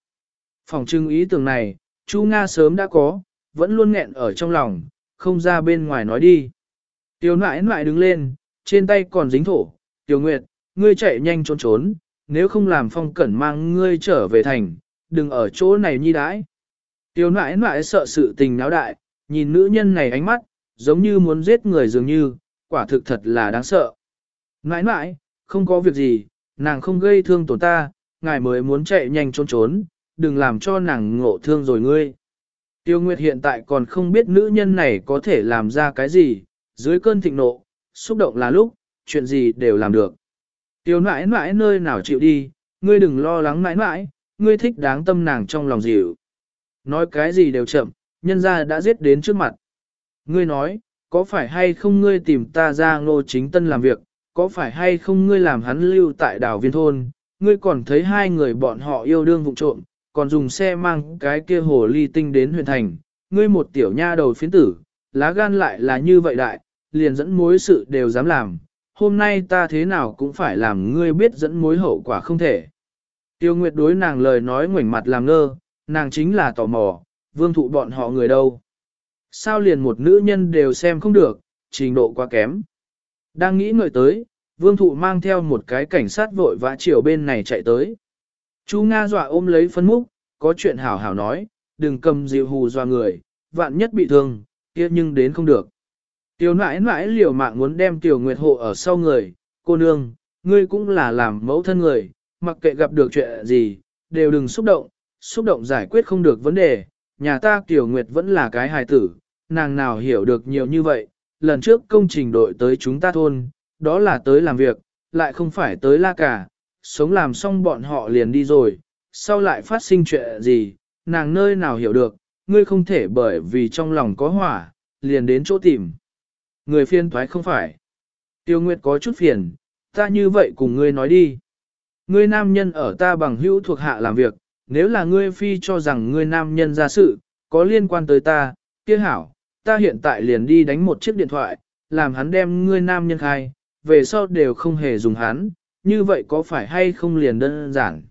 Phòng trưng ý tưởng này, chú Nga sớm đã có, vẫn luôn nghẹn ở trong lòng, không ra bên ngoài nói đi. tiểu nãi nãi đứng lên, trên tay còn dính thổ, tiểu Nguyệt, ngươi chạy nhanh trốn trốn, nếu không làm phong cẩn mang ngươi trở về thành, đừng ở chỗ này nhi đãi. tiểu nãi nãi sợ sự tình náo đại, nhìn nữ nhân này ánh mắt, giống như muốn giết người dường như, quả thực thật là đáng sợ. Nãi nãi, không có việc gì, nàng không gây thương tổn ta, ngài mới muốn chạy nhanh trốn trốn, đừng làm cho nàng ngộ thương rồi ngươi. Tiêu Nguyệt hiện tại còn không biết nữ nhân này có thể làm ra cái gì, dưới cơn thịnh nộ, xúc động là lúc, chuyện gì đều làm được. Tiêu nãi nãi nơi nào chịu đi, ngươi đừng lo lắng nãi nãi, ngươi thích đáng tâm nàng trong lòng dịu. Nói cái gì đều chậm, nhân ra đã giết đến trước mặt. Ngươi nói, có phải hay không ngươi tìm ta ra ngô chính tân làm việc, có phải hay không ngươi làm hắn lưu tại đảo viên thôn, ngươi còn thấy hai người bọn họ yêu đương vụ trộm, còn dùng xe mang cái kia hồ ly tinh đến huyện thành, ngươi một tiểu nha đầu phiến tử, lá gan lại là như vậy đại, liền dẫn mối sự đều dám làm, hôm nay ta thế nào cũng phải làm ngươi biết dẫn mối hậu quả không thể. Tiêu Nguyệt đối nàng lời nói ngoảnh mặt làm ngơ, nàng chính là tò mò, vương thụ bọn họ người đâu. Sao liền một nữ nhân đều xem không được, trình độ quá kém. Đang nghĩ ngợi tới, vương thụ mang theo một cái cảnh sát vội vã chiều bên này chạy tới. Chú Nga dọa ôm lấy phân múc, có chuyện hảo hảo nói, đừng cầm dịu hù dọa người, vạn nhất bị thương, kia nhưng đến không được. Tiểu nãi nãi liều mạng muốn đem Tiểu Nguyệt hộ ở sau người, cô nương, ngươi cũng là làm mẫu thân người, mặc kệ gặp được chuyện gì, đều đừng xúc động, xúc động giải quyết không được vấn đề, nhà ta Tiểu Nguyệt vẫn là cái hài tử, nàng nào hiểu được nhiều như vậy, lần trước công trình đội tới chúng ta thôn, đó là tới làm việc, lại không phải tới la cả, sống làm xong bọn họ liền đi rồi, sau lại phát sinh chuyện gì, nàng nơi nào hiểu được, ngươi không thể bởi vì trong lòng có hỏa, liền đến chỗ tìm. Người phiên thoái không phải. Tiêu Nguyệt có chút phiền, ta như vậy cùng ngươi nói đi. Ngươi nam nhân ở ta bằng hữu thuộc hạ làm việc, nếu là ngươi phi cho rằng ngươi nam nhân ra sự, có liên quan tới ta, kia hảo, ta hiện tại liền đi đánh một chiếc điện thoại, làm hắn đem ngươi nam nhân khai, về sau đều không hề dùng hắn, như vậy có phải hay không liền đơn giản.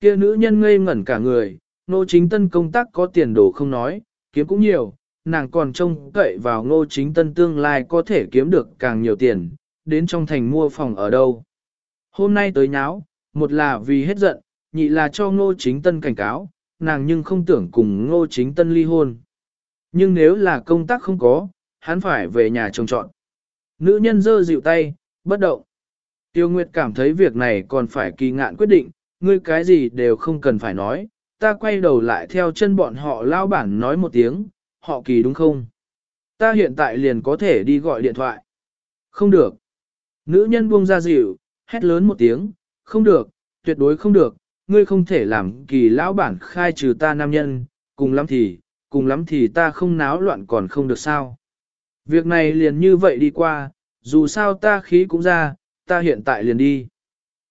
Kia nữ nhân ngây ngẩn cả người, nô chính tân công tác có tiền đồ không nói, kiếm cũng nhiều, nàng còn trông cậy vào ngô chính tân tương lai có thể kiếm được càng nhiều tiền, đến trong thành mua phòng ở đâu. Hôm nay tới nháo, một là vì hết giận, nhị là cho ngô chính tân cảnh cáo, nàng nhưng không tưởng cùng ngô chính tân ly hôn. Nhưng nếu là công tác không có, hắn phải về nhà trông trọn. Nữ nhân dơ dịu tay, bất động. Tiêu Nguyệt cảm thấy việc này còn phải kỳ ngạn quyết định, ngươi cái gì đều không cần phải nói, ta quay đầu lại theo chân bọn họ lao bản nói một tiếng, họ kỳ đúng không? Ta hiện tại liền có thể đi gọi điện thoại. Không được. Nữ nhân buông ra dịu, hét lớn một tiếng, không được, tuyệt đối không được, ngươi không thể làm kỳ lão bản khai trừ ta nam nhân, cùng lắm thì, cùng lắm thì ta không náo loạn còn không được sao. Việc này liền như vậy đi qua, dù sao ta khí cũng ra, ta hiện tại liền đi.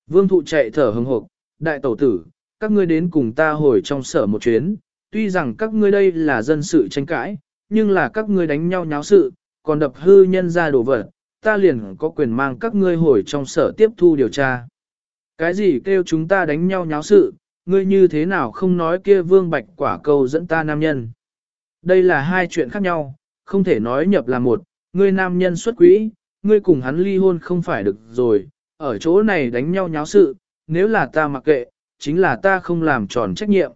Vương thụ chạy thở hừng hộp, đại tẩu tử, các ngươi đến cùng ta hồi trong sở một chuyến, tuy rằng các ngươi đây là dân sự tranh cãi, nhưng là các ngươi đánh nhau nháo sự, còn đập hư nhân ra đồ vật, ta liền có quyền mang các ngươi hồi trong sở tiếp thu điều tra. Cái gì kêu chúng ta đánh nhau nháo sự, ngươi như thế nào không nói kia vương bạch quả cầu dẫn ta nam nhân. Đây là hai chuyện khác nhau, không thể nói nhập là một, ngươi nam nhân xuất quỹ, ngươi cùng hắn ly hôn không phải được rồi, ở chỗ này đánh nhau nháo sự, nếu là ta mặc kệ, chính là ta không làm tròn trách nhiệm.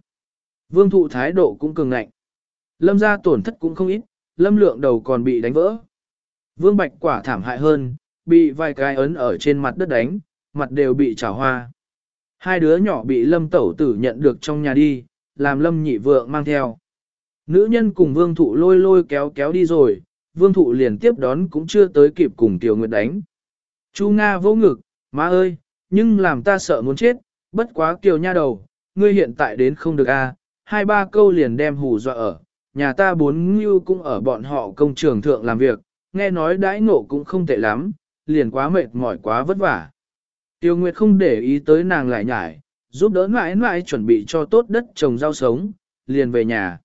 Vương thụ thái độ cũng cường ngạnh. Lâm ra tổn thất cũng không ít, lâm lượng đầu còn bị đánh vỡ. Vương bạch quả thảm hại hơn, bị vài cái ấn ở trên mặt đất đánh, mặt đều bị trào hoa. Hai đứa nhỏ bị lâm tẩu tử nhận được trong nhà đi, làm lâm nhị vượng mang theo. Nữ nhân cùng vương thụ lôi lôi kéo kéo đi rồi, vương thụ liền tiếp đón cũng chưa tới kịp cùng tiểu nguyệt đánh. Chu Nga vô ngực, má ơi, nhưng làm ta sợ muốn chết, bất quá kiều nha đầu, ngươi hiện tại đến không được a, hai ba câu liền đem hù dọa ở, nhà ta bốn ngưu cũng ở bọn họ công trường thượng làm việc, nghe nói đãi ngộ cũng không tệ lắm, liền quá mệt mỏi quá vất vả. Tiêu Nguyệt không để ý tới nàng lại nhải, giúp đỡ mãi mãi chuẩn bị cho tốt đất trồng rau sống, liền về nhà.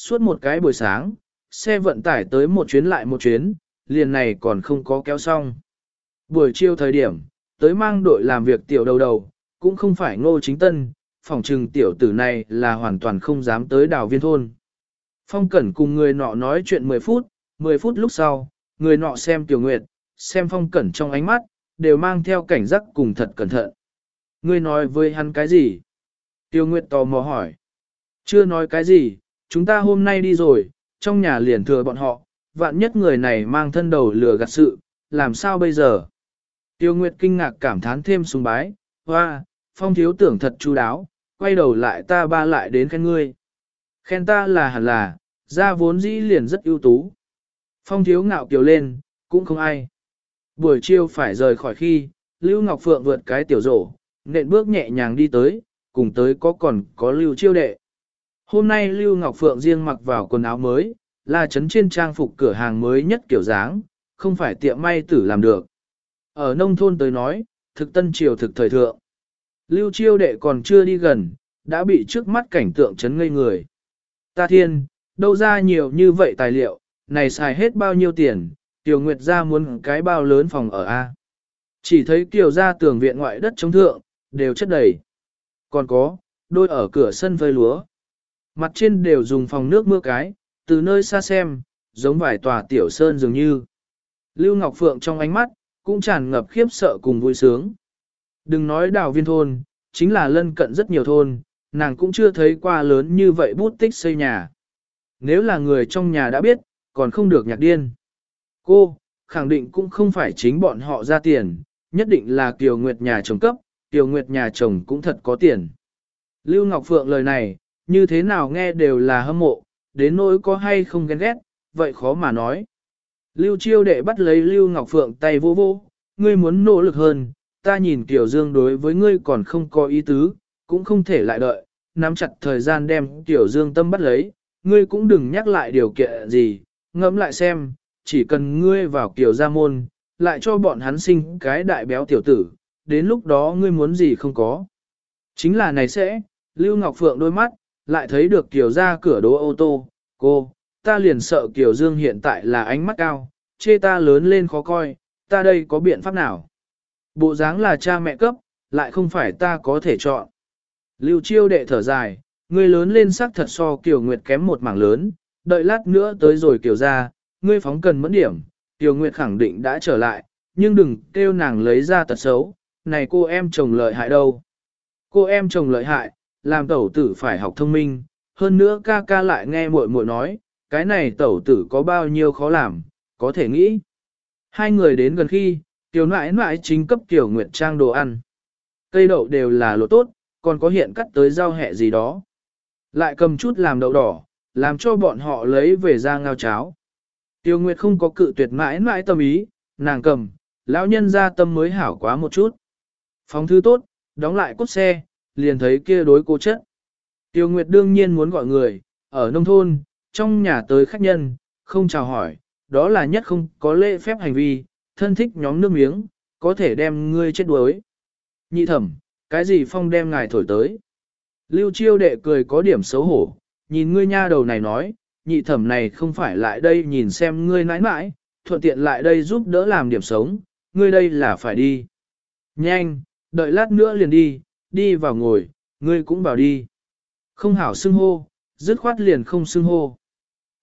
Suốt một cái buổi sáng, xe vận tải tới một chuyến lại một chuyến, liền này còn không có kéo xong. Buổi chiều thời điểm, tới mang đội làm việc tiểu đầu đầu, cũng không phải ngô chính tân, phòng trừng tiểu tử này là hoàn toàn không dám tới đảo viên thôn. Phong Cẩn cùng người nọ nói chuyện 10 phút, 10 phút lúc sau, người nọ xem Tiểu Nguyệt, xem Phong Cẩn trong ánh mắt, đều mang theo cảnh giác cùng thật cẩn thận. Ngươi nói với hắn cái gì? Tiêu Nguyệt tò mò hỏi. Chưa nói cái gì, chúng ta hôm nay đi rồi, trong nhà liền thừa bọn họ, vạn nhất người này mang thân đầu lừa gạt sự, làm sao bây giờ? Tiêu Nguyệt kinh ngạc cảm thán thêm sùng bái, hoa, phong thiếu tưởng thật chu đáo, quay đầu lại ta ba lại đến khen ngươi. Khen ta là hẳn là, ra vốn dĩ liền rất ưu tú. Phong thiếu ngạo kiều lên, cũng không ai. Buổi chiều phải rời khỏi khi, Lưu Ngọc Phượng vượt cái tiểu rổ, nện bước nhẹ nhàng đi tới, cùng tới có còn có Lưu Chiêu Đệ. Hôm nay Lưu Ngọc Phượng riêng mặc vào quần áo mới, là chấn trên trang phục cửa hàng mới nhất kiểu dáng, không phải tiệm may tử làm được. Ở nông thôn tới nói, thực tân triều thực thời thượng. Lưu Chiêu Đệ còn chưa đi gần, đã bị trước mắt cảnh tượng chấn ngây người. Ta thiên, đâu ra nhiều như vậy tài liệu, này xài hết bao nhiêu tiền, Tiểu Nguyệt ra muốn cái bao lớn phòng ở A. Chỉ thấy Kiều ra tường viện ngoại đất chống thượng, đều chất đầy. Còn có, đôi ở cửa sân vơi lúa. Mặt trên đều dùng phòng nước mưa cái, từ nơi xa xem, giống vài tòa tiểu sơn dường như. Lưu Ngọc Phượng trong ánh mắt, cũng tràn ngập khiếp sợ cùng vui sướng. Đừng nói đào viên thôn, chính là lân cận rất nhiều thôn, nàng cũng chưa thấy qua lớn như vậy bút tích xây nhà. Nếu là người trong nhà đã biết, còn không được nhạc điên. Cô, khẳng định cũng không phải chính bọn họ ra tiền, nhất định là Kiều Nguyệt nhà chồng cấp, Kiều Nguyệt nhà chồng cũng thật có tiền. Lưu Ngọc Phượng lời này, như thế nào nghe đều là hâm mộ, đến nỗi có hay không ghen ghét, vậy khó mà nói. Lưu Chiêu đệ bắt lấy Lưu Ngọc Phượng tay vô vô, ngươi muốn nỗ lực hơn, ta nhìn Tiểu Dương đối với ngươi còn không có ý tứ, cũng không thể lại đợi, nắm chặt thời gian đem Tiểu Dương tâm bắt lấy, ngươi cũng đừng nhắc lại điều kiện gì, ngẫm lại xem, chỉ cần ngươi vào Kiều gia môn, lại cho bọn hắn sinh cái đại béo tiểu tử, đến lúc đó ngươi muốn gì không có. Chính là này sẽ, Lưu Ngọc Phượng đôi mắt, lại thấy được Kiều ra cửa đỗ ô tô, cô, ta liền sợ Kiều Dương hiện tại là ánh mắt cao, chê ta lớn lên khó coi, ta đây có biện pháp nào? Bộ dáng là cha mẹ cấp, lại không phải ta có thể chọn. Lưu chiêu đệ thở dài, ngươi lớn lên sắc thật so Kiều Nguyệt kém một mảng lớn, đợi lát nữa tới rồi Kiều ra, ngươi phóng cần mẫn điểm, Kiều Nguyệt khẳng định đã trở lại, nhưng đừng kêu nàng lấy ra tật xấu, này cô em chồng lợi hại đâu. Cô em chồng lợi hại, làm tẩu tử phải học thông minh, hơn nữa ca ca lại nghe muội muội nói, cái này tẩu tử có bao nhiêu khó làm, có thể nghĩ. Hai người đến gần khi, tiểu nãi nãi chính cấp tiểu nguyệt trang đồ ăn. Cây đậu đều là lỗ tốt, còn có hiện cắt tới rau hẹ gì đó. Lại cầm chút làm đậu đỏ, làm cho bọn họ lấy về ra ngao cháo. Tiêu Nguyệt không có cự tuyệt mãi mãi tâm ý, nàng cầm, lão nhân ra tâm mới hảo quá một chút. Phóng thứ tốt, đóng lại cốt xe, liền thấy kia đối cô chất. Tiêu Nguyệt đương nhiên muốn gọi người, ở nông thôn, trong nhà tới khách nhân, không chào hỏi, đó là nhất không có lễ phép hành vi, thân thích nhóm nước miếng, có thể đem ngươi chết đuối. Nhị thẩm, cái gì phong đem ngài thổi tới? Lưu chiêu đệ cười có điểm xấu hổ, nhìn ngươi nha đầu này nói, nhị thẩm này không phải lại đây nhìn xem ngươi nãi nãi, thuận tiện lại đây giúp đỡ làm điểm sống, ngươi đây là phải đi. Nhanh, đợi lát nữa liền đi, đi vào ngồi, ngươi cũng vào đi. Không hảo xưng hô, dứt khoát liền không xưng hô.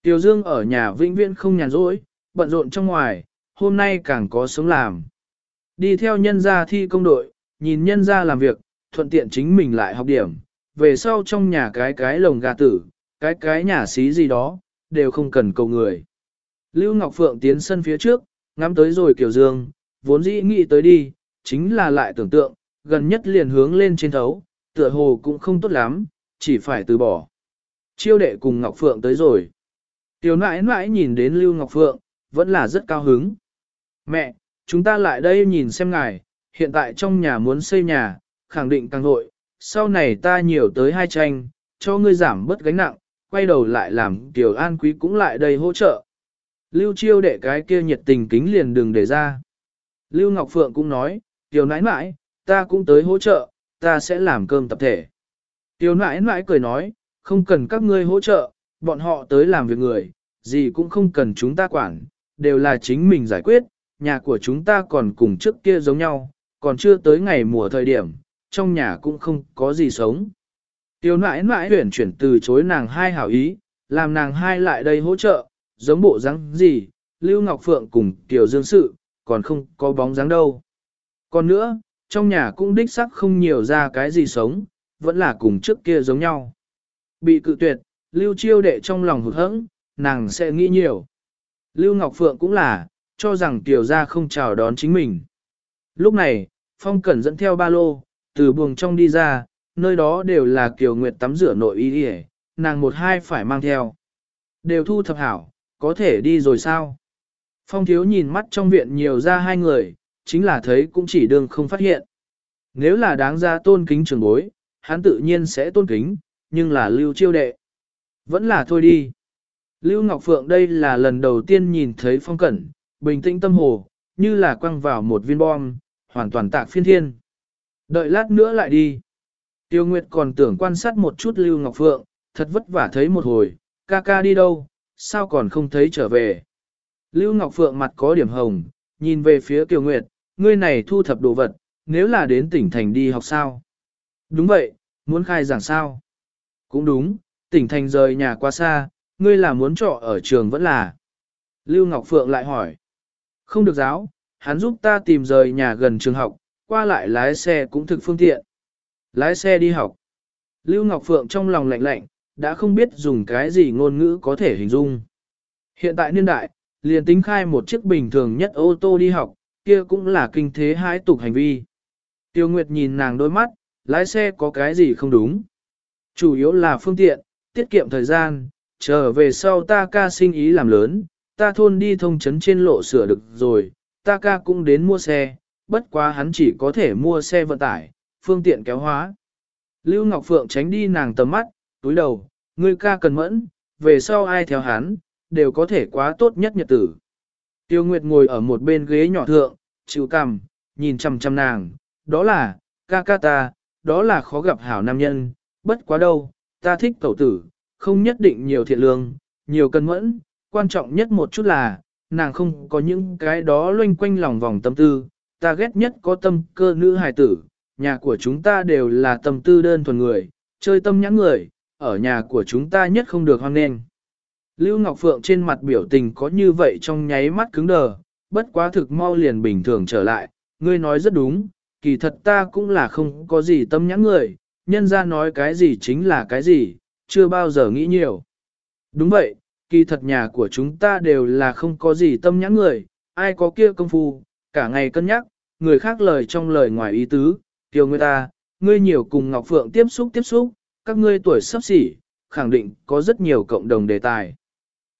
Tiểu Dương ở nhà vĩnh viễn không nhàn rỗi, bận rộn trong ngoài, hôm nay càng có sống làm. Đi theo nhân gia thi công đội, nhìn nhân gia làm việc, thuận tiện chính mình lại học điểm, về sau trong nhà cái cái lồng gà tử, cái cái nhà xí gì đó, đều không cần cầu người. Lưu Ngọc Phượng tiến sân phía trước, ngắm tới rồi Kiều Dương, vốn dĩ nghĩ tới đi, chính là lại tưởng tượng, gần nhất liền hướng lên trên thấu, tựa hồ cũng không tốt lắm, chỉ phải từ bỏ. Chiêu đệ cùng Ngọc Phượng tới rồi. Tiểu nãi nãi nhìn đến Lưu Ngọc Phượng, vẫn là rất cao hứng. Mẹ, chúng ta lại đây nhìn xem ngài, hiện tại trong nhà muốn xây nhà, khẳng định càng nội, sau này ta nhiều tới hai tranh, cho ngươi giảm bớt gánh nặng, quay đầu lại làm Tiểu An Quý cũng lại đây hỗ trợ. Lưu chiêu đệ cái kia nhiệt tình kính liền đừng để ra. Lưu Ngọc Phượng cũng nói, Tiểu nãi nãi, ta cũng tới hỗ trợ, ta sẽ làm cơm tập thể. Tiểu nãi nãi cười nói, không cần các ngươi hỗ trợ, bọn họ tới làm việc người, gì cũng không cần chúng ta quản, đều là chính mình giải quyết, nhà của chúng ta còn cùng trước kia giống nhau, còn chưa tới ngày mùa thời điểm, trong nhà cũng không có gì sống. Tiểu nãi nãi huyển chuyển từ chối nàng hai hảo ý, làm nàng hai lại đây hỗ trợ, giống bộ dáng gì, Lưu Ngọc Phượng cùng Tiểu Dương Sự, còn không có bóng dáng đâu. Còn nữa, trong nhà cũng đích sắc không nhiều ra cái gì sống, vẫn là cùng trước kia giống nhau. Bị cự tuyệt, Lưu Chiêu đệ trong lòng hụt hẫng, nàng sẽ nghĩ nhiều. Lưu Ngọc Phượng cũng là, cho rằng Tiểu gia không chào đón chính mình. Lúc này, Phong Cẩn dẫn theo ba lô, từ buồng trong đi ra, nơi đó đều là Kiều Nguyệt tắm rửa nội y yể, nàng một hai phải mang theo. Đều thu thập hảo, có thể đi rồi sao? Phong thiếu nhìn mắt trong viện nhiều ra hai người, chính là thấy cũng chỉ đương không phát hiện. Nếu là đáng ra tôn kính trường bối, hắn tự nhiên sẽ tôn kính, nhưng là lưu chiêu đệ. Vẫn là thôi đi. Lưu Ngọc Phượng đây là lần đầu tiên nhìn thấy phong cẩn, bình tĩnh tâm hồ, như là quăng vào một viên bom, hoàn toàn tạc phiên thiên. Đợi lát nữa lại đi. Tiêu Nguyệt còn tưởng quan sát một chút Lưu Ngọc Phượng, thật vất vả thấy một hồi, ca ca đi đâu, sao còn không thấy trở về. Lưu Ngọc Phượng mặt có điểm hồng, nhìn về phía tiêu Nguyệt, ngươi này thu thập đồ vật, nếu là đến tỉnh thành đi học sao? Đúng vậy, muốn khai giảng sao? Cũng đúng, tỉnh thành rời nhà quá xa, ngươi là muốn trọ ở trường vẫn là. Lưu Ngọc Phượng lại hỏi. Không được giáo, hắn giúp ta tìm rời nhà gần trường học, qua lại lái xe cũng thực phương tiện. Lái xe đi học. Lưu Ngọc Phượng trong lòng lạnh lạnh, đã không biết dùng cái gì ngôn ngữ có thể hình dung. Hiện tại niên đại, liền tính khai một chiếc bình thường nhất ô tô đi học, kia cũng là kinh thế hãi tục hành vi. Tiêu Nguyệt nhìn nàng đôi mắt, lái xe có cái gì không đúng. Chủ yếu là phương tiện, tiết kiệm thời gian, trở về sau ta ca sinh ý làm lớn, ta thôn đi thông chấn trên lộ sửa được rồi, ta ca cũng đến mua xe, bất quá hắn chỉ có thể mua xe vận tải, phương tiện kéo hóa. Lưu Ngọc Phượng tránh đi nàng tầm mắt, túi đầu, ngươi ca cần mẫn, về sau ai theo hắn, đều có thể quá tốt nhất nhật tử. Tiêu Nguyệt ngồi ở một bên ghế nhỏ thượng, chịu cằm, nhìn chăm chăm nàng, đó là, ca ca ta, đó là khó gặp hảo nam nhân, bất quá đâu, ta thích tẩu tử, không nhất định nhiều thiện lương, nhiều cân mẫn, quan trọng nhất một chút là, nàng không có những cái đó loanh quanh lòng vòng tâm tư, ta ghét nhất có tâm cơ nữ hài tử, nhà của chúng ta đều là tâm tư đơn thuần người, chơi tâm nhãn người, ở nhà của chúng ta nhất không được hoang nên. Lưu Ngọc Phượng trên mặt biểu tình có như vậy trong nháy mắt cứng đờ, bất quá thực mau liền bình thường trở lại, ngươi nói rất đúng, kỳ thật ta cũng là không có gì tâm nhãn người, nhân ra nói cái gì chính là cái gì, chưa bao giờ nghĩ nhiều. Đúng vậy, kỳ thật nhà của chúng ta đều là không có gì tâm nhãn người, ai có kia công phu, cả ngày cân nhắc, người khác lời trong lời ngoài ý tứ, tiêu người ta, ngươi nhiều cùng Ngọc Phượng tiếp xúc tiếp xúc, các ngươi tuổi sắp xỉ, khẳng định có rất nhiều cộng đồng đề tài.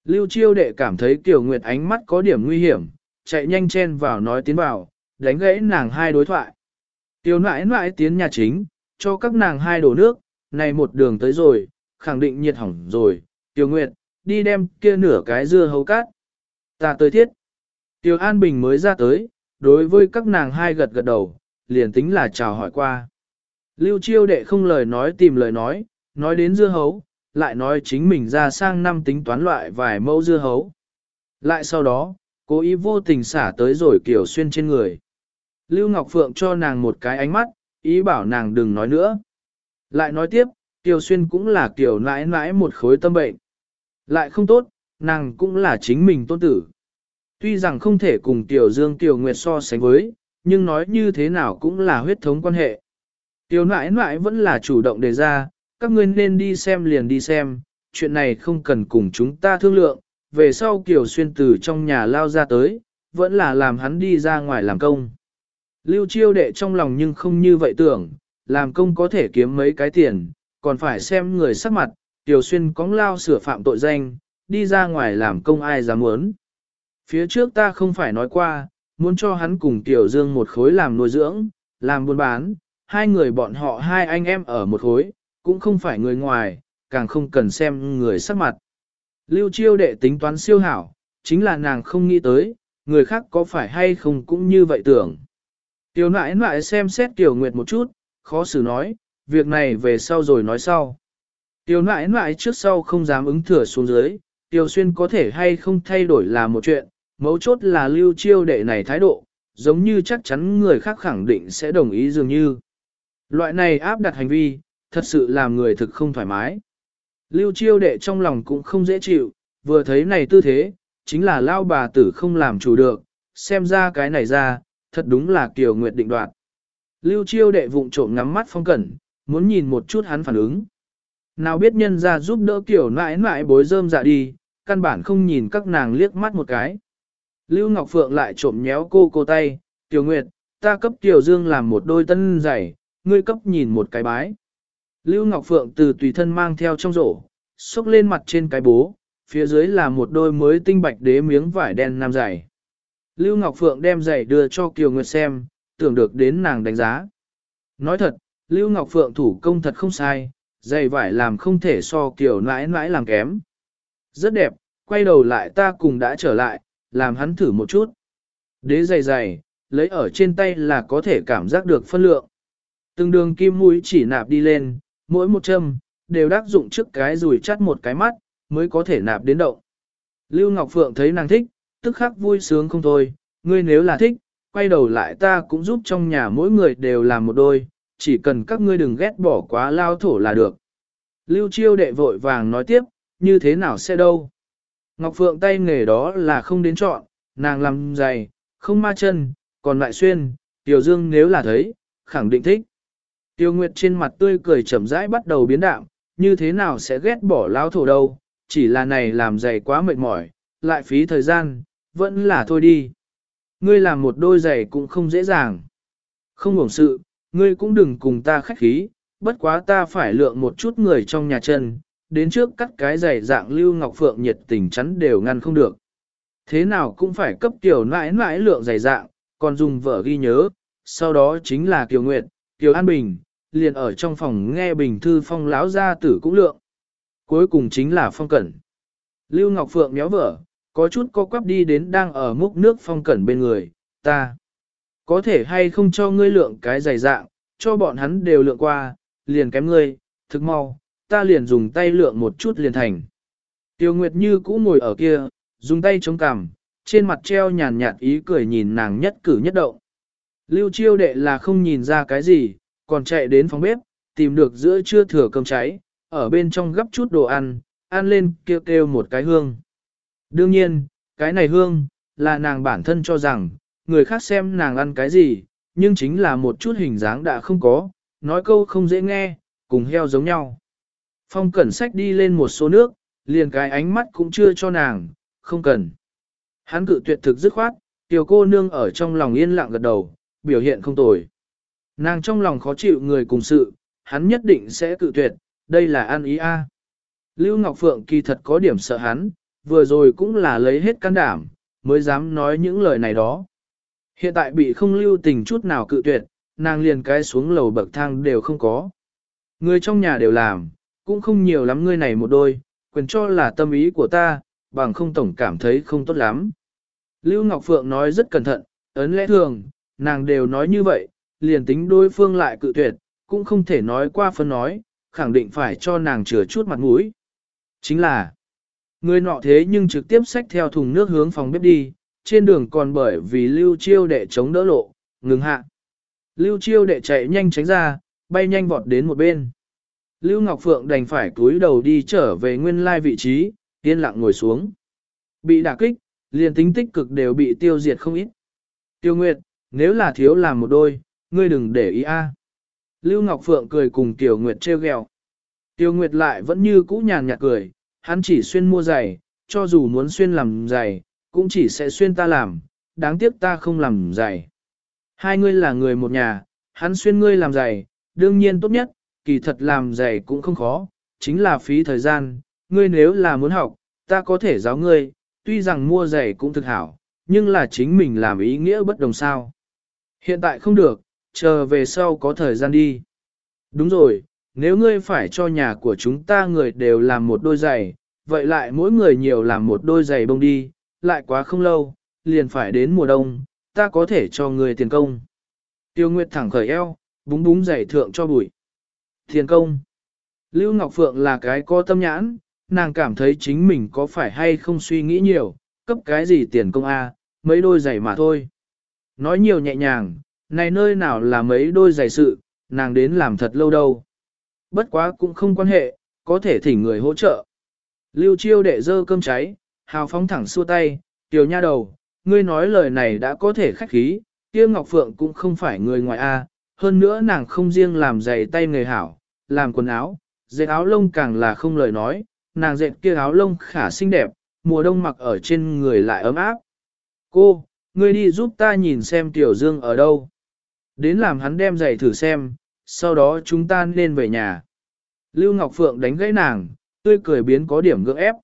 Lưu chiêu đệ cảm thấy Kiều Nguyệt ánh mắt có điểm nguy hiểm, chạy nhanh chen vào nói tiến vào, đánh gãy nàng hai đối thoại. Tiêu nãi nãi tiến nhà chính, cho các nàng hai đổ nước, này một đường tới rồi, khẳng định nhiệt hỏng rồi, Tiêu Nguyệt, đi đem kia nửa cái dưa hấu cát. Ta tới thiết. Tiêu An Bình mới ra tới, đối với các nàng hai gật gật đầu, liền tính là chào hỏi qua. Lưu chiêu đệ không lời nói tìm lời nói, nói đến dưa hấu, lại nói chính mình ra sang năm tính toán loại vài mẫu dưa hấu. Lại sau đó, cố ý vô tình xả tới rồi kiểu xuyên trên người. Lưu Ngọc Phượng cho nàng một cái ánh mắt, ý bảo nàng đừng nói nữa. Lại nói tiếp, Kiều Xuyên cũng là kiểu nãi nãi một khối tâm bệnh. Lại không tốt, nàng cũng là chính mình tôn tử. Tuy rằng không thể cùng Tiểu Dương Tiểu Nguyệt so sánh với, nhưng nói như thế nào cũng là huyết thống quan hệ. Tiểu nãi nãi vẫn là chủ động đề ra, các ngươi nên đi xem liền đi xem, chuyện này không cần cùng chúng ta thương lượng, về sau Kiều Xuyên từ trong nhà lao ra tới, vẫn là làm hắn đi ra ngoài làm công. Lưu chiêu đệ trong lòng nhưng không như vậy tưởng, làm công có thể kiếm mấy cái tiền, còn phải xem người sắc mặt, Tiểu Xuyên cóng lao sửa phạm tội danh, đi ra ngoài làm công ai dám muốn. Phía trước ta không phải nói qua, muốn cho hắn cùng Tiểu Dương một khối làm nuôi dưỡng, làm buôn bán, hai người bọn họ hai anh em ở một khối, cũng không phải người ngoài, càng không cần xem người sắc mặt. Lưu chiêu đệ tính toán siêu hảo, chính là nàng không nghĩ tới, người khác có phải hay không cũng như vậy tưởng. Tiểu nãi nãi xem xét Tiểu Nguyệt một chút, khó xử nói, việc này về sau rồi nói sau. Tiểu nãi nãi trước sau không dám ứng thừa xuống dưới, Tiểu xuyên có thể hay không thay đổi là một chuyện, mấu chốt là lưu chiêu đệ này thái độ, giống như chắc chắn người khác khẳng định sẽ đồng ý dường như. Loại này áp đặt hành vi, thật sự làm người thực không thoải mái. Lưu chiêu đệ trong lòng cũng không dễ chịu, vừa thấy này tư thế, chính là lao bà tử không làm chủ được, xem ra cái này ra, thật đúng là kiều nguyệt định đoạt. Lưu chiêu đệ vụng trộm ngắm mắt phong cẩn, muốn nhìn một chút hắn phản ứng. Nào biết nhân ra giúp đỡ kiểu nãi nãi bối rơm dạ đi, căn bản không nhìn các nàng liếc mắt một cái. Lưu Ngọc Phượng lại trộm nhéo cô cô tay, Tiểu Nguyệt, ta cấp Tiểu Dương làm một đôi tân giày, ngươi cấp nhìn một cái bái. Lưu Ngọc Phượng từ tùy thân mang theo trong rổ, xúc lên mặt trên cái bố, phía dưới là một đôi mới tinh bạch đế miếng vải đen nam dày. Lưu Ngọc Phượng đem giày đưa cho Kiều Nguyệt xem, tưởng được đến nàng đánh giá. Nói thật, Lưu Ngọc Phượng thủ công thật không sai, giày vải làm không thể so Kiều nãi nãi làm kém. Rất đẹp, quay đầu lại ta cùng đã trở lại, làm hắn thử một chút. Đế giày giày, lấy ở trên tay là có thể cảm giác được phân lượng. Từng đường kim mũi chỉ nạp đi lên, mỗi một châm, đều đắc dụng trước cái rùi chắt một cái mắt, mới có thể nạp đến động. Lưu Ngọc Phượng thấy nàng thích, tức khắc vui sướng không thôi, ngươi nếu là thích, quay đầu lại ta cũng giúp trong nhà mỗi người đều làm một đôi, chỉ cần các ngươi đừng ghét bỏ quá lao thổ là được. Lưu Chiêu đệ vội vàng nói tiếp, như thế nào sẽ đâu. Ngọc Phượng tay nghề đó là không đến chọn, nàng làm dày, không ma chân, còn lại xuyên, Tiểu Dương nếu là thấy, khẳng định thích. Tiêu Nguyệt trên mặt tươi cười chậm rãi bắt đầu biến đạm, như thế nào sẽ ghét bỏ lao thổ đâu, chỉ là này làm giày quá mệt mỏi, lại phí thời gian, vẫn là thôi đi. Ngươi làm một đôi giày cũng không dễ dàng. Không hưởng sự, ngươi cũng đừng cùng ta khách khí, bất quá ta phải lượng một chút người trong nhà chân, đến trước cắt cái giày dạng Lưu Ngọc Phượng nhiệt tình chắn đều ngăn không được. Thế nào cũng phải cấp tiểu nãi nãi lượng giày dạng, còn dùng vợ ghi nhớ, sau đó chính là Kiều Nguyệt, Kiều An Bình, liền ở trong phòng nghe bình thư phong láo gia tử cũng lượng. Cuối cùng chính là phong cẩn. Lưu Ngọc Phượng méo vở, có chút co quắp đi đến đang ở múc nước phong cẩn bên người, ta. Có thể hay không cho ngươi lượng cái dày dạng, cho bọn hắn đều lượng qua, liền kém ngươi, thực mau, ta liền dùng tay lượng một chút liền thành. Tiêu Nguyệt Như cũ ngồi ở kia, dùng tay chống cằm, trên mặt treo nhàn nhạt ý cười nhìn nàng nhất cử nhất động. Lưu chiêu đệ là không nhìn ra cái gì, còn chạy đến phòng bếp, tìm được giữa trưa thừa cơm cháy, ở bên trong gấp chút đồ ăn, ăn lên kêu kêu một cái hương. Đương nhiên, cái này hương, là nàng bản thân cho rằng, người khác xem nàng ăn cái gì, nhưng chính là một chút hình dáng đã không có, nói câu không dễ nghe, cùng heo giống nhau. Phong cẩn sách đi lên một số nước, liền cái ánh mắt cũng chưa cho nàng, không cần. Hắn cự tuyệt thực dứt khoát, tiểu cô nương ở trong lòng yên lặng gật đầu, biểu hiện không tồi. Nàng trong lòng khó chịu người cùng sự, hắn nhất định sẽ cự tuyệt, đây là an ý a. Lưu Ngọc Phượng kỳ thật có điểm sợ hắn, vừa rồi cũng là lấy hết can đảm, mới dám nói những lời này đó. Hiện tại bị không lưu tình chút nào cự tuyệt, nàng liền cái xuống lầu bậc thang đều không có. Người trong nhà đều làm, cũng không nhiều lắm ngươi này một đôi, quyền cho là tâm ý của ta, bằng không tổng cảm thấy không tốt lắm. Lưu Ngọc Phượng nói rất cẩn thận, ấn lẽ thường, nàng đều nói như vậy, liền tính đối phương lại cự tuyệt, cũng không thể nói qua phân nói, khẳng định phải cho nàng chừa chút mặt mũi. Chính là, người nọ thế nhưng trực tiếp xách theo thùng nước hướng phòng bếp đi, trên đường còn bởi vì lưu chiêu đệ chống đỡ lộ, ngừng hạ. Lưu chiêu đệ chạy nhanh tránh ra, bay nhanh vọt đến một bên. Lưu Ngọc Phượng đành phải cúi đầu đi trở về nguyên lai vị trí, yên lặng ngồi xuống. Bị đả kích, liền tính tích cực đều bị tiêu diệt không ít. Tiêu Nguyệt, nếu là thiếu làm một đôi, ngươi đừng để ý a. À. Lưu Ngọc Phượng cười cùng Tiêu Nguyệt treo ghẹo. Tiêu Nguyệt lại vẫn như cũ nhàn nhạt cười, hắn chỉ xuyên mua giày, cho dù muốn xuyên làm giày, cũng chỉ sẽ xuyên ta làm, đáng tiếc ta không làm giày. Hai ngươi là người một nhà, hắn xuyên ngươi làm giày, đương nhiên tốt nhất, kỳ thật làm giày cũng không khó, chính là phí thời gian, ngươi nếu là muốn học, ta có thể giáo ngươi, tuy rằng mua giày cũng thực hảo, nhưng là chính mình làm ý nghĩa bất đồng sao. Hiện tại không được, chờ về sau có thời gian đi. Đúng rồi, nếu ngươi phải cho nhà của chúng ta người đều làm một đôi giày, vậy lại mỗi người nhiều làm một đôi giày bông đi, lại quá không lâu, liền phải đến mùa đông, ta có thể cho ngươi tiền công. Tiêu Nguyệt thẳng khởi eo, búng búng giày thượng cho bụi. Tiền công. Lưu Ngọc Phượng là cái có tâm nhãn, nàng cảm thấy chính mình có phải hay không suy nghĩ nhiều, cấp cái gì tiền công A, mấy đôi giày mà thôi. Nói nhiều nhẹ nhàng, này nơi nào là mấy đôi giày sự, nàng đến làm thật lâu đâu. Bất quá cũng không quan hệ, có thể thỉnh người hỗ trợ. Lưu chiêu đệ dơ cơm cháy, hào phóng thẳng xua tay, tiểu nha đầu, ngươi nói lời này đã có thể khách khí, kia Ngọc Phượng cũng không phải người ngoài A, hơn nữa nàng không riêng làm giày tay nghề hảo, làm quần áo, dệt áo lông càng là không lời nói, nàng dệt kia áo lông khả xinh đẹp, mùa đông mặc ở trên người lại ấm áp. Cô, ngươi đi giúp ta nhìn xem Tiểu Dương ở đâu. Đến làm hắn đem giày thử xem, sau đó chúng ta nên về nhà. Lưu Ngọc Phượng đánh gãy nàng, tươi cười biến có điểm gượng ép.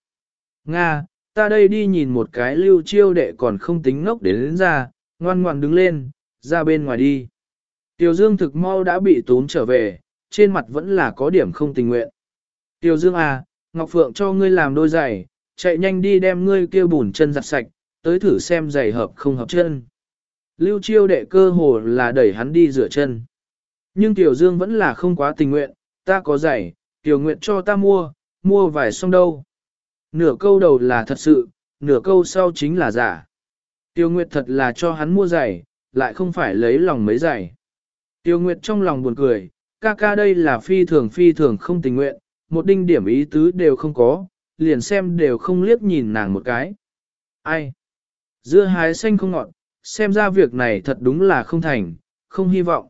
Nga, ta đây đi nhìn một cái lưu chiêu đệ còn không tính ngốc đến, đến ra, ngoan ngoan đứng lên, ra bên ngoài đi. Tiểu Dương thực mau đã bị tốn trở về, trên mặt vẫn là có điểm không tình nguyện. Tiểu Dương à, Ngọc Phượng cho ngươi làm đôi giày, chạy nhanh đi đem ngươi kia bùn chân giặt sạch, tới thử xem giày hợp không hợp chân. Lưu chiêu đệ cơ hồ là đẩy hắn đi rửa chân. Nhưng Tiểu Dương vẫn là không quá tình nguyện, ta có giày, Tiểu Nguyệt cho ta mua, mua vài xong đâu. Nửa câu đầu là thật sự, nửa câu sau chính là giả. Tiêu Nguyệt thật là cho hắn mua giày, lại không phải lấy lòng mấy giày. Tiêu Nguyệt trong lòng buồn cười, ca ca đây là phi thường phi thường không tình nguyện, một đinh điểm ý tứ đều không có, liền xem đều không liếc nhìn nàng một cái. Ai? Dưa hái xanh không ngọt, xem ra việc này thật đúng là không thành, không hy vọng.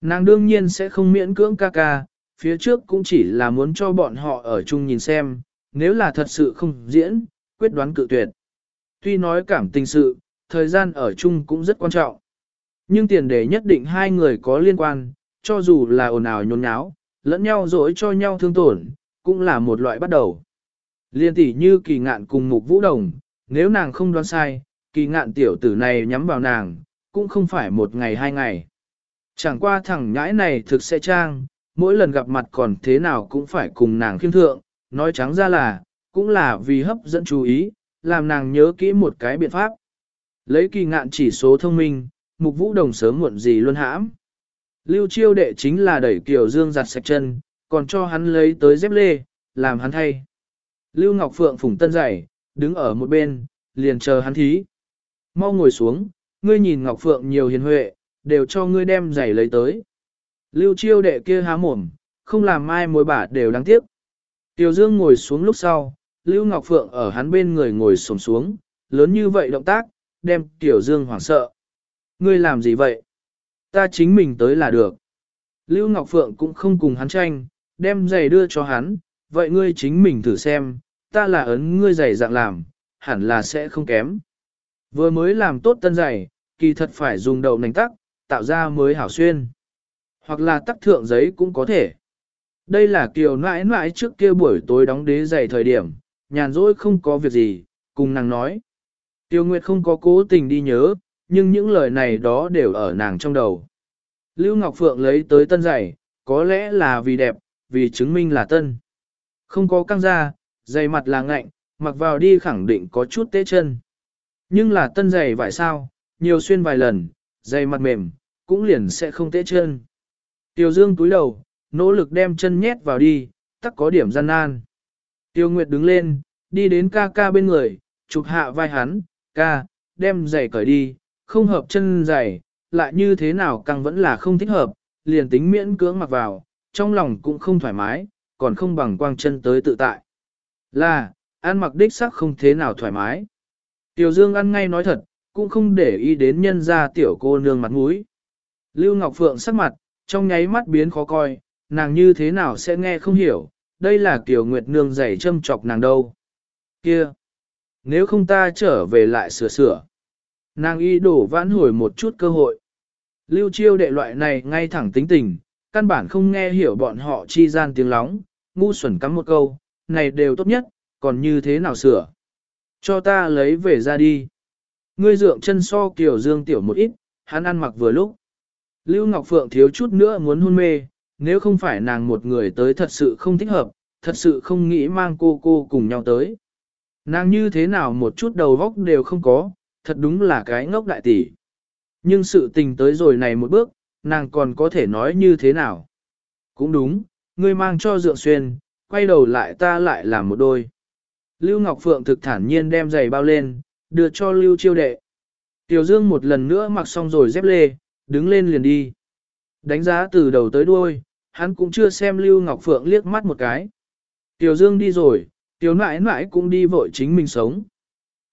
Nàng đương nhiên sẽ không miễn cưỡng ca ca, phía trước cũng chỉ là muốn cho bọn họ ở chung nhìn xem, nếu là thật sự không diễn, quyết đoán cự tuyệt. Tuy nói cảm tình sự, thời gian ở chung cũng rất quan trọng. Nhưng tiền đề nhất định hai người có liên quan, cho dù là ồn ào nhốn nháo, lẫn nhau dỗi cho nhau thương tổn, cũng là một loại bắt đầu. Liên tỷ như kỳ ngạn cùng mục vũ đồng, nếu nàng không đoán sai, kỳ ngạn tiểu tử này nhắm vào nàng, cũng không phải một ngày hai ngày. Chẳng qua thằng nhãi này thực sẽ trang, mỗi lần gặp mặt còn thế nào cũng phải cùng nàng khiêm thượng, nói trắng ra là, cũng là vì hấp dẫn chú ý, làm nàng nhớ kỹ một cái biện pháp. Lấy kỳ ngạn chỉ số thông minh, mục vũ đồng sớm muộn gì luôn hãm. Lưu chiêu đệ chính là đẩy Kiều Dương giặt sạch chân, còn cho hắn lấy tới dép lê, làm hắn thay. Lưu Ngọc Phượng phủng tân giày, đứng ở một bên, liền chờ hắn thí. Mau ngồi xuống, ngươi nhìn Ngọc Phượng nhiều hiền huệ, đều cho ngươi đem giày lấy tới. Lưu chiêu đệ kia há mồm, không làm mai mối bả đều đáng tiếc. Tiểu Dương ngồi xuống lúc sau, Lưu Ngọc Phượng ở hắn bên người ngồi sổm xuống, lớn như vậy động tác, đem Tiểu Dương hoảng sợ. Ngươi làm gì vậy? Ta chính mình tới là được. Lưu Ngọc Phượng cũng không cùng hắn tranh, đem giày đưa cho hắn, vậy ngươi chính mình thử xem, ta là ấn ngươi giày dạng làm, hẳn là sẽ không kém. Vừa mới làm tốt tân giày, kỳ thật phải dùng đầu nành tắc, tạo ra mới hảo xuyên. Hoặc là tắc thượng giấy cũng có thể. Đây là kiều nãi nãi trước kia buổi tối đóng đế giày thời điểm, nhàn rỗi không có việc gì, cùng nàng nói. Tiêu Nguyệt không có cố tình đi nhớ, nhưng những lời này đó đều ở nàng trong đầu. Lưu Ngọc Phượng lấy tới tân giày, có lẽ là vì đẹp, vì chứng minh là tân. Không có căng da, giày mặt là ngạnh, mặc vào đi khẳng định có chút tế chân. Nhưng là tân giày vải sao, nhiều xuyên vài lần, giày mặt mềm, cũng liền sẽ không tế chân. Tiêu Dương túi đầu, nỗ lực đem chân nhét vào đi, tắc có điểm gian nan. Tiêu Nguyệt đứng lên, đi đến ca ca bên người, chụp hạ vai hắn, ca, đem giày cởi đi, không hợp chân giày, lại như thế nào càng vẫn là không thích hợp, liền tính miễn cưỡng mặc vào, trong lòng cũng không thoải mái, còn không bằng quang chân tới tự tại. Là, ăn mặc đích sắc không thế nào thoải mái. Tiểu Dương ăn ngay nói thật, cũng không để ý đến nhân ra tiểu cô nương mặt mũi. Lưu Ngọc Phượng sắc mặt, trong nháy mắt biến khó coi, nàng như thế nào sẽ nghe không hiểu, đây là Kiều Nguyệt Nương dạy châm chọc nàng đâu. Kia! Nếu không ta trở về lại sửa sửa. Nàng y đổ vãn hồi một chút cơ hội. Lưu chiêu đệ loại này ngay thẳng tính tình, căn bản không nghe hiểu bọn họ chi gian tiếng lóng, ngu xuẩn cắm một câu, này đều tốt nhất, còn như thế nào sửa. Cho ta lấy về ra đi. Ngươi dượng chân so kiểu dương tiểu một ít, hắn ăn mặc vừa lúc. Lưu Ngọc Phượng thiếu chút nữa muốn hôn mê, nếu không phải nàng một người tới thật sự không thích hợp, thật sự không nghĩ mang cô cô cùng nhau tới. Nàng như thế nào một chút đầu vóc đều không có, thật đúng là cái ngốc đại tỷ. Nhưng sự tình tới rồi này một bước, nàng còn có thể nói như thế nào? Cũng đúng, ngươi mang cho dượng xuyên, quay đầu lại ta lại làm một đôi. Lưu Ngọc Phượng thực thản nhiên đem giày bao lên, đưa cho Lưu Chiêu Đệ. Tiểu Dương một lần nữa mặc xong rồi dép lê, đứng lên liền đi. Đánh giá từ đầu tới đuôi, hắn cũng chưa xem Lưu Ngọc Phượng liếc mắt một cái. Tiểu Dương đi rồi, Tiểu nãi nãi cũng đi vội chính mình sống.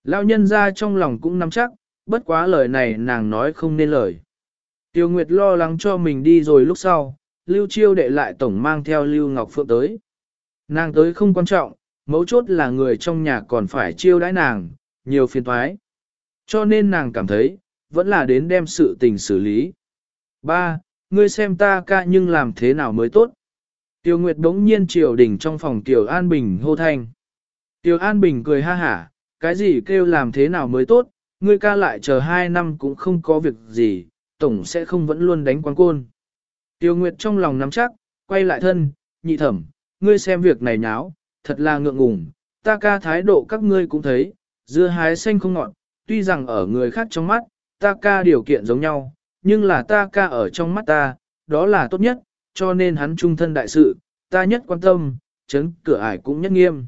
Lão nhân ra trong lòng cũng nắm chắc, bất quá lời này nàng nói không nên lời. Tiêu Nguyệt lo lắng cho mình đi rồi lúc sau, Lưu Chiêu đệ lại tổng mang theo Lưu Ngọc Phượng tới. Nàng tới không quan trọng, mấu chốt là người trong nhà còn phải chiêu đãi nàng, nhiều phiền toái. Cho nên nàng cảm thấy, vẫn là đến đem sự tình xử lý. Ba, ngươi xem ta ca nhưng làm thế nào mới tốt. Tiêu Nguyệt đống nhiên triều đỉnh trong phòng Tiểu An Bình hô thanh. Tiểu An Bình cười ha hả, cái gì kêu làm thế nào mới tốt, ngươi ca lại chờ hai năm cũng không có việc gì, tổng sẽ không vẫn luôn đánh quán côn. Tiêu Nguyệt trong lòng nắm chắc, quay lại thân, nhị thẩm, ngươi xem việc này nháo, thật là ngượng ngùng, ta ca thái độ các ngươi cũng thấy, dưa hái xanh không ngọt, tuy rằng ở người khác trong mắt, ta ca điều kiện giống nhau, nhưng là ta ca ở trong mắt ta, đó là tốt nhất, cho nên hắn trung thân đại sự, ta nhất quan tâm, chấn cửa ải cũng nhất nghiêm.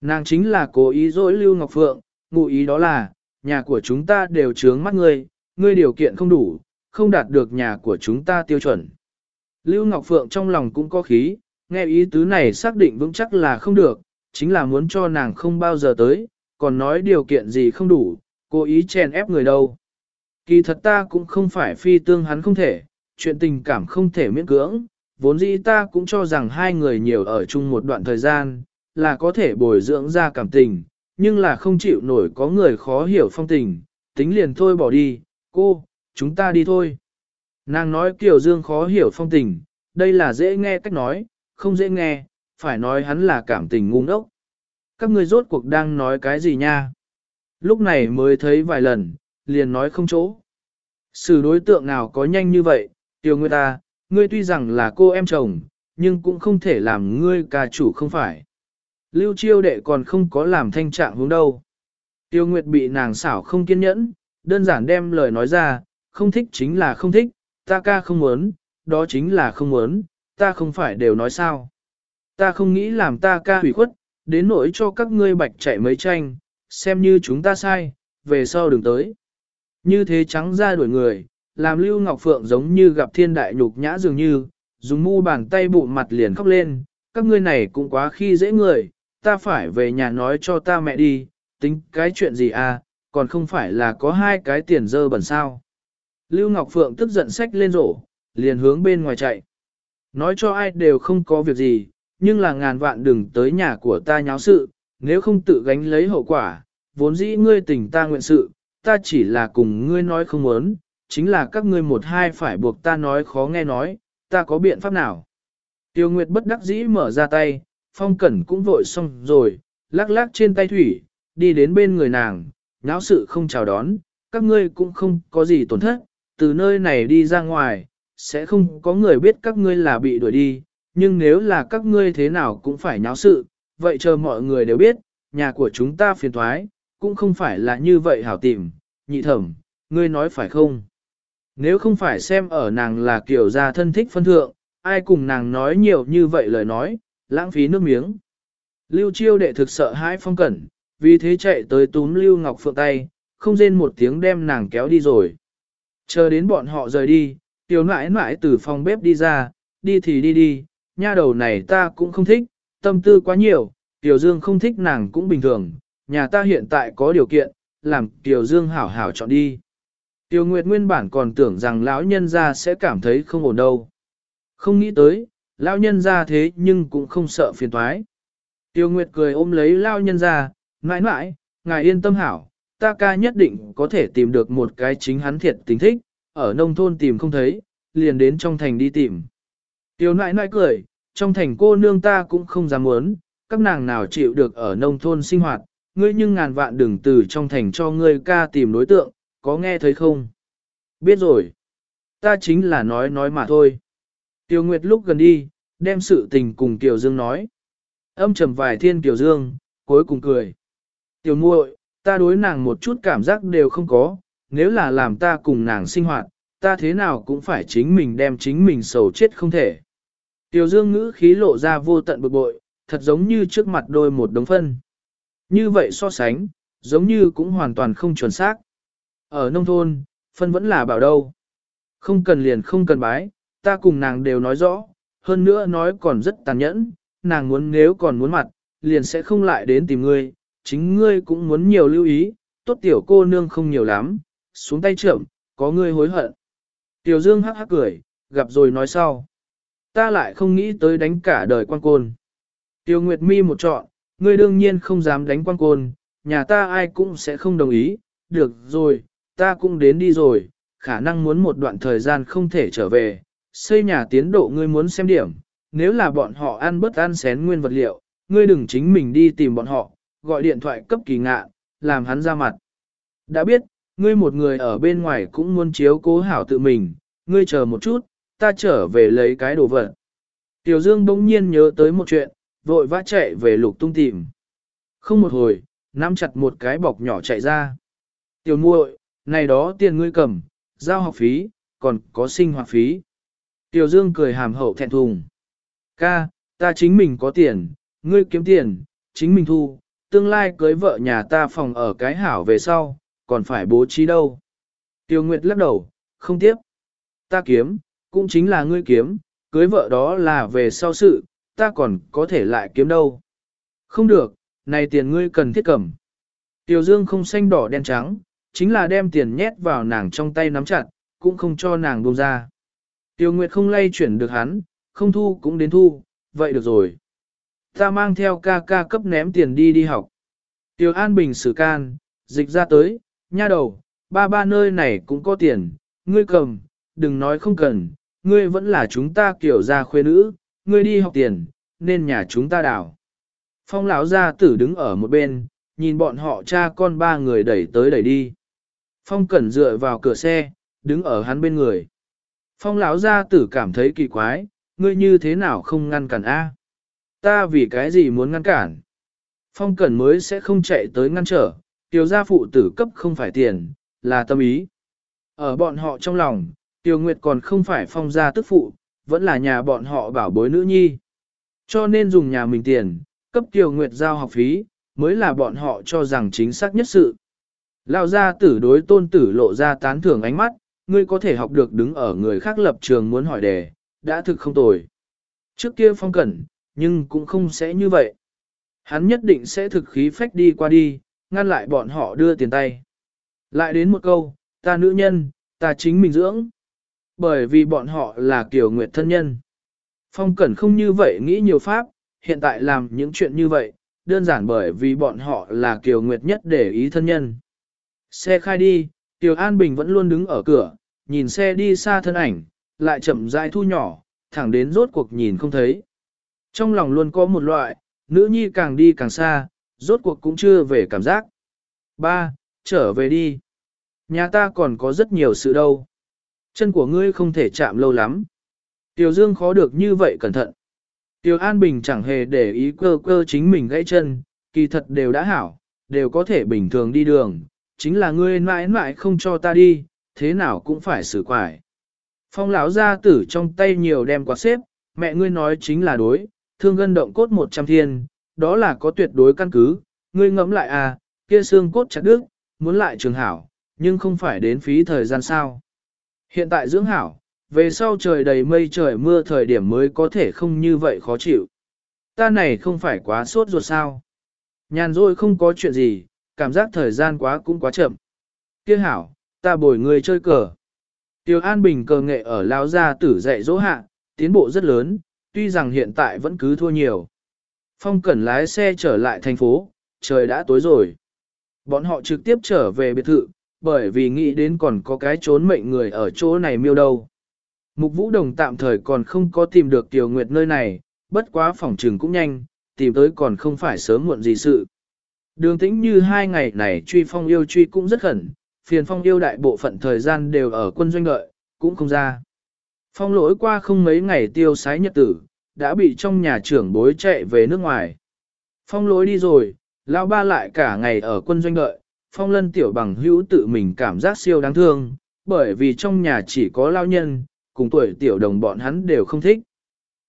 Nàng chính là cố ý dỗi Lưu Ngọc Phượng, ngụ ý đó là, nhà của chúng ta đều trướng mắt ngươi, ngươi điều kiện không đủ, không đạt được nhà của chúng ta tiêu chuẩn. Lưu Ngọc Phượng trong lòng cũng có khí, nghe ý tứ này xác định vững chắc là không được, chính là muốn cho nàng không bao giờ tới, còn nói điều kiện gì không đủ, cố ý chèn ép người đâu. Kỳ thật ta cũng không phải phi tương hắn không thể, chuyện tình cảm không thể miễn cưỡng, vốn dĩ ta cũng cho rằng hai người nhiều ở chung một đoạn thời gian, là có thể bồi dưỡng ra cảm tình, nhưng là không chịu nổi có người khó hiểu phong tình, tính liền thôi bỏ đi, cô, chúng ta đi thôi. Nàng nói Kiều Dương khó hiểu phong tình, đây là dễ nghe cách nói, không dễ nghe, phải nói hắn là cảm tình ngu ngốc. Các ngươi rốt cuộc đang nói cái gì nha? Lúc này mới thấy vài lần, liền nói không chỗ. Sự đối tượng nào có nhanh như vậy, Tiêu người ta, à, ngươi tuy rằng là cô em chồng, nhưng cũng không thể làm ngươi ca chủ không phải. Lưu chiêu đệ còn không có làm thanh trạng hướng đâu. Tiêu Nguyệt bị nàng xảo không kiên nhẫn, đơn giản đem lời nói ra, không thích chính là không thích, ta ca không muốn, đó chính là không muốn, ta không phải đều nói sao. Ta không nghĩ làm ta ca hủy khuất, đến nỗi cho các ngươi bạch chạy mấy tranh, xem như chúng ta sai, về sau đừng tới. Như thế trắng ra đuổi người, làm Lưu Ngọc Phượng giống như gặp thiên đại nhục nhã dường như, dùng mu bàn tay bụng mặt liền khóc lên, các ngươi này cũng quá khi dễ người, ta phải về nhà nói cho ta mẹ đi, tính cái chuyện gì à, còn không phải là có hai cái tiền dơ bẩn sao. Lưu Ngọc Phượng tức giận sách lên rổ, liền hướng bên ngoài chạy. Nói cho ai đều không có việc gì, nhưng là ngàn vạn đừng tới nhà của ta nháo sự, nếu không tự gánh lấy hậu quả, vốn dĩ ngươi tình ta nguyện sự, ta chỉ là cùng ngươi nói không muốn, chính là các ngươi một hai phải buộc ta nói khó nghe nói, ta có biện pháp nào. Tiêu Nguyệt bất đắc dĩ mở ra tay, phong cẩn cũng vội xong rồi, lắc lắc trên tay thủy, đi đến bên người nàng, nháo sự không chào đón, các ngươi cũng không có gì tổn thất, từ nơi này đi ra ngoài, sẽ không có người biết các ngươi là bị đuổi đi, nhưng nếu là các ngươi thế nào cũng phải nháo sự, vậy chờ mọi người đều biết, nhà của chúng ta phiền thoái, cũng không phải là như vậy hảo tìm, nhị thẩm, ngươi nói phải không? Nếu không phải xem ở nàng là kiểu gia thân thích phân thượng, ai cùng nàng nói nhiều như vậy lời nói, lãng phí nước miếng. Lưu chiêu đệ thực sợ hãi phong cẩn, vì thế chạy tới túm Lưu Ngọc Phượng tay, không rên một tiếng đem nàng kéo đi rồi. Chờ đến bọn họ rời đi, tiểu nãi nãi từ phòng bếp đi ra, đi thì đi đi, nha đầu này ta cũng không thích, tâm tư quá nhiều, tiểu dương không thích nàng cũng bình thường, nhà ta hiện tại có điều kiện, làm Tiểu Dương hảo hảo chọn đi. Tiểu Nguyệt nguyên bản còn tưởng rằng lão nhân gia sẽ cảm thấy không ổn đâu. Không nghĩ tới, lão nhân gia thế nhưng cũng không sợ phiền toái. Tiêu Nguyệt cười ôm lấy lão nhân gia, mãi mãi, ngài yên tâm hảo, ta ca nhất định có thể tìm được một cái chính hắn thiệt tình thích, ở nông thôn tìm không thấy, liền đến trong thành đi tìm. Tiểu nãi nãi cười, trong thành cô nương ta cũng không dám muốn, các nàng nào chịu được ở nông thôn sinh hoạt, ngươi nhưng ngàn vạn đừng từ trong thành cho ngươi ca tìm đối tượng, có nghe thấy không? Biết rồi. Ta chính là nói nói mà thôi. Tiêu Nguyệt lúc gần đi, đem sự tình cùng Tiểu Dương nói. Âm trầm vài thiên Tiểu Dương, cuối cùng cười. Tiểu muội, ta đối nàng một chút cảm giác đều không có, nếu là làm ta cùng nàng sinh hoạt, ta thế nào cũng phải chính mình đem chính mình sầu chết không thể. Tiểu Dương ngữ khí lộ ra vô tận bực bội, thật giống như trước mặt đôi một đống phân. Như vậy so sánh, giống như cũng hoàn toàn không chuẩn xác. Ở nông thôn, phân vẫn là bảo đâu. Không cần liền không cần bái, ta cùng nàng đều nói rõ, hơn nữa nói còn rất tàn nhẫn, nàng muốn nếu còn muốn mặt, liền sẽ không lại đến tìm ngươi, chính ngươi cũng muốn nhiều lưu ý, tốt tiểu cô nương không nhiều lắm, xuống tay trưởng, có ngươi hối hận. Tiểu Dương hắc hắc cười, gặp rồi nói sau. Ta lại không nghĩ tới đánh cả đời quan côn. Tiêu Nguyệt Mi một trọn, ngươi đương nhiên không dám đánh quan côn, nhà ta ai cũng sẽ không đồng ý, được rồi, ta cũng đến đi rồi, khả năng muốn một đoạn thời gian không thể trở về, xây nhà tiến độ ngươi muốn xem điểm, nếu là bọn họ ăn bất ăn xén nguyên vật liệu, ngươi đừng chính mình đi tìm bọn họ, gọi điện thoại cấp kỳ ngạ, làm hắn ra mặt. Đã biết, ngươi một người ở bên ngoài cũng muốn chiếu cố hảo tự mình, ngươi chờ một chút, ta trở về lấy cái đồ vật. Tiểu Dương bỗng nhiên nhớ tới một chuyện, vội vã chạy về lục tung tìm. Không một hồi, nắm chặt một cái bọc nhỏ chạy ra. Tiểu muội, này đó tiền ngươi cầm, giao học phí, còn có sinh hoạt phí. Tiểu Dương cười hàm hậu thẹn thùng. Ca, ta chính mình có tiền, ngươi kiếm tiền, chính mình thu, tương lai cưới vợ nhà ta phòng ở cái hảo về sau, còn phải bố trí đâu. Tiêu Nguyệt lắc đầu, không tiếp. Ta kiếm, cũng chính là ngươi kiếm, cưới vợ đó là về sau sự, ta còn có thể lại kiếm đâu. Không được, này tiền ngươi cần thiết cầm. Tiểu Dương không xanh đỏ đen trắng, chính là đem tiền nhét vào nàng trong tay nắm chặt, cũng không cho nàng buông ra. Tiêu Nguyệt không lay chuyển được hắn, không thu cũng đến thu, vậy được rồi. Ta mang theo ca ca cấp ném tiền đi đi học. Tiêu An Bình xử can, dịch ra tới, nha đầu, ba ba nơi này cũng có tiền, ngươi cầm, đừng nói không cần, ngươi vẫn là chúng ta kiểu gia khuê nữ, ngươi đi học tiền, nên nhà chúng ta đảo. Phong lão gia tử đứng ở một bên, nhìn bọn họ cha con ba người đẩy tới đẩy đi. Phong cẩn dựa vào cửa xe, đứng ở hắn bên người. Phong lão gia tử cảm thấy kỳ quái, ngươi như thế nào không ngăn cản a? Ta vì cái gì muốn ngăn cản? Phong cẩn mới sẽ không chạy tới ngăn trở, tiểu gia phụ tử cấp không phải tiền, là tâm ý. Ở bọn họ trong lòng, tiểu nguyệt còn không phải phong gia tức phụ, vẫn là nhà bọn họ bảo bối nữ nhi. Cho nên dùng nhà mình tiền, cấp tiểu nguyệt giao học phí, mới là bọn họ cho rằng chính xác nhất sự. Lao gia tử đối tôn tử lộ ra tán thưởng ánh mắt, ngươi có thể học được đứng ở người khác lập trường muốn hỏi đề, đã thực không tồi. Trước kia phong cẩn, nhưng cũng không sẽ như vậy. Hắn nhất định sẽ thực khí phách đi qua đi, ngăn lại bọn họ đưa tiền tay. Lại đến một câu, ta nữ nhân, ta chính mình dưỡng. Bởi vì bọn họ là kiểu nguyệt thân nhân. Phong Cẩn không như vậy nghĩ nhiều pháp, hiện tại làm những chuyện như vậy, đơn giản bởi vì bọn họ là kiều nguyệt nhất để ý thân nhân. Xe khai đi, Tiểu An Bình vẫn luôn đứng ở cửa, nhìn xe đi xa thân ảnh, lại chậm rãi thu nhỏ, thẳng đến rốt cuộc nhìn không thấy. Trong lòng luôn có một loại, nữ nhi càng đi càng xa, rốt cuộc cũng chưa về cảm giác. Ba, trở về đi. Nhà ta còn có rất nhiều sự đâu. Chân của ngươi không thể chạm lâu lắm. Tiểu Dương khó được như vậy cẩn thận. Tiểu An Bình chẳng hề để ý cơ cơ chính mình gãy chân, kỳ thật đều đã hảo, đều có thể bình thường đi đường, chính là ngươi mãi mãi không cho ta đi, thế nào cũng phải xử quải. Phong lão gia tử trong tay nhiều đem quạt xếp, mẹ ngươi nói chính là đối, thương gân động cốt một trăm thiên, đó là có tuyệt đối căn cứ, ngươi ngẫm lại à, kia xương cốt chặt đứt, muốn lại trường hảo, nhưng không phải đến phí thời gian sao. Hiện tại dưỡng hảo, về sau trời đầy mây trời mưa thời điểm mới có thể không như vậy khó chịu. Ta này không phải quá sốt ruột sao. Nhàn rồi không có chuyện gì, cảm giác thời gian quá cũng quá chậm. Kia hảo, ta bồi người chơi cờ. Tiêu An Bình cờ nghệ ở lao gia tử dạy dỗ hạ, tiến bộ rất lớn, tuy rằng hiện tại vẫn cứ thua nhiều. Phong Cẩn lái xe trở lại thành phố, trời đã tối rồi. Bọn họ trực tiếp trở về biệt thự, bởi vì nghĩ đến còn có cái trốn mệnh người ở chỗ này miêu đâu. Mục Vũ Đồng tạm thời còn không có tìm được Tiểu Nguyệt nơi này, bất quá phòng trừng cũng nhanh, tìm tới còn không phải sớm muộn gì sự. Đường tĩnh như hai ngày này truy phong yêu truy cũng rất khẩn, phiền phong yêu đại bộ phận thời gian đều ở quân doanh đợi, cũng không ra. Phong lỗi qua không mấy ngày tiêu sái nhật tử, đã bị trong nhà trưởng bối chạy về nước ngoài. Phong lỗi đi rồi, lão ba lại cả ngày ở quân doanh đợi, phong lân tiểu bằng hữu tự mình cảm giác siêu đáng thương, bởi vì trong nhà chỉ có lao nhân, cùng tuổi tiểu đồng bọn hắn đều không thích.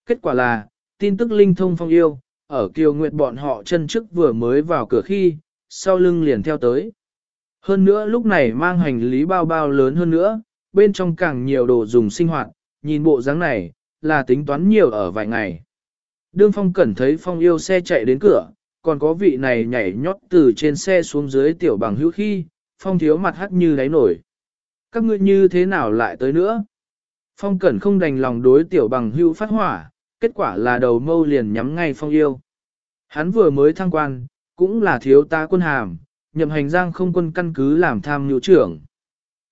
Kết quả là, tin tức linh thông phong yêu, ở kiều nguyệt bọn họ chân trước vừa mới vào cửa khi, sau lưng liền theo tới. Hơn nữa lúc này mang hành lý bao bao lớn hơn nữa, bên trong càng nhiều đồ dùng sinh hoạt, nhìn bộ dáng này, là tính toán nhiều ở vài ngày. Đương phong cẩn thấy phong yêu xe chạy đến cửa, còn có vị này nhảy nhót từ trên xe xuống dưới tiểu bằng hữu khi, phong thiếu mặt hắt như đáy nổi. Các ngươi như thế nào lại tới nữa? Phong cẩn không đành lòng đối tiểu bằng hữu phát hỏa, kết quả là đầu mâu liền nhắm ngay phong yêu. Hắn vừa mới thăng quan, cũng là thiếu tá quân hàm, nhậm hành giang không quân căn cứ làm tham nhu trưởng.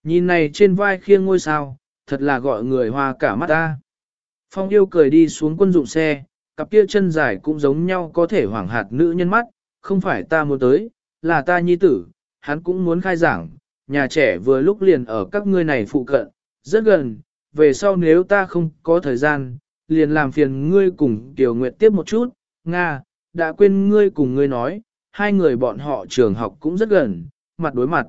Nhìn này trên vai khiêng ngôi sao, thật là gọi người hoa cả mắt ta. Phong yêu cười đi xuống quân dụng xe, cặp kia chân dài cũng giống nhau có thể hoảng hạt nữ nhân mắt, không phải ta muốn tới, là ta nhi tử, hắn cũng muốn khai giảng, nhà trẻ vừa lúc liền ở các ngươi này phụ cận, rất gần, về sau nếu ta không có thời gian, liền làm phiền ngươi cùng Kiều Nguyệt tiếp một chút, Nga, đã quên ngươi cùng ngươi nói, hai người bọn họ trường học cũng rất gần, mặt đối mặt.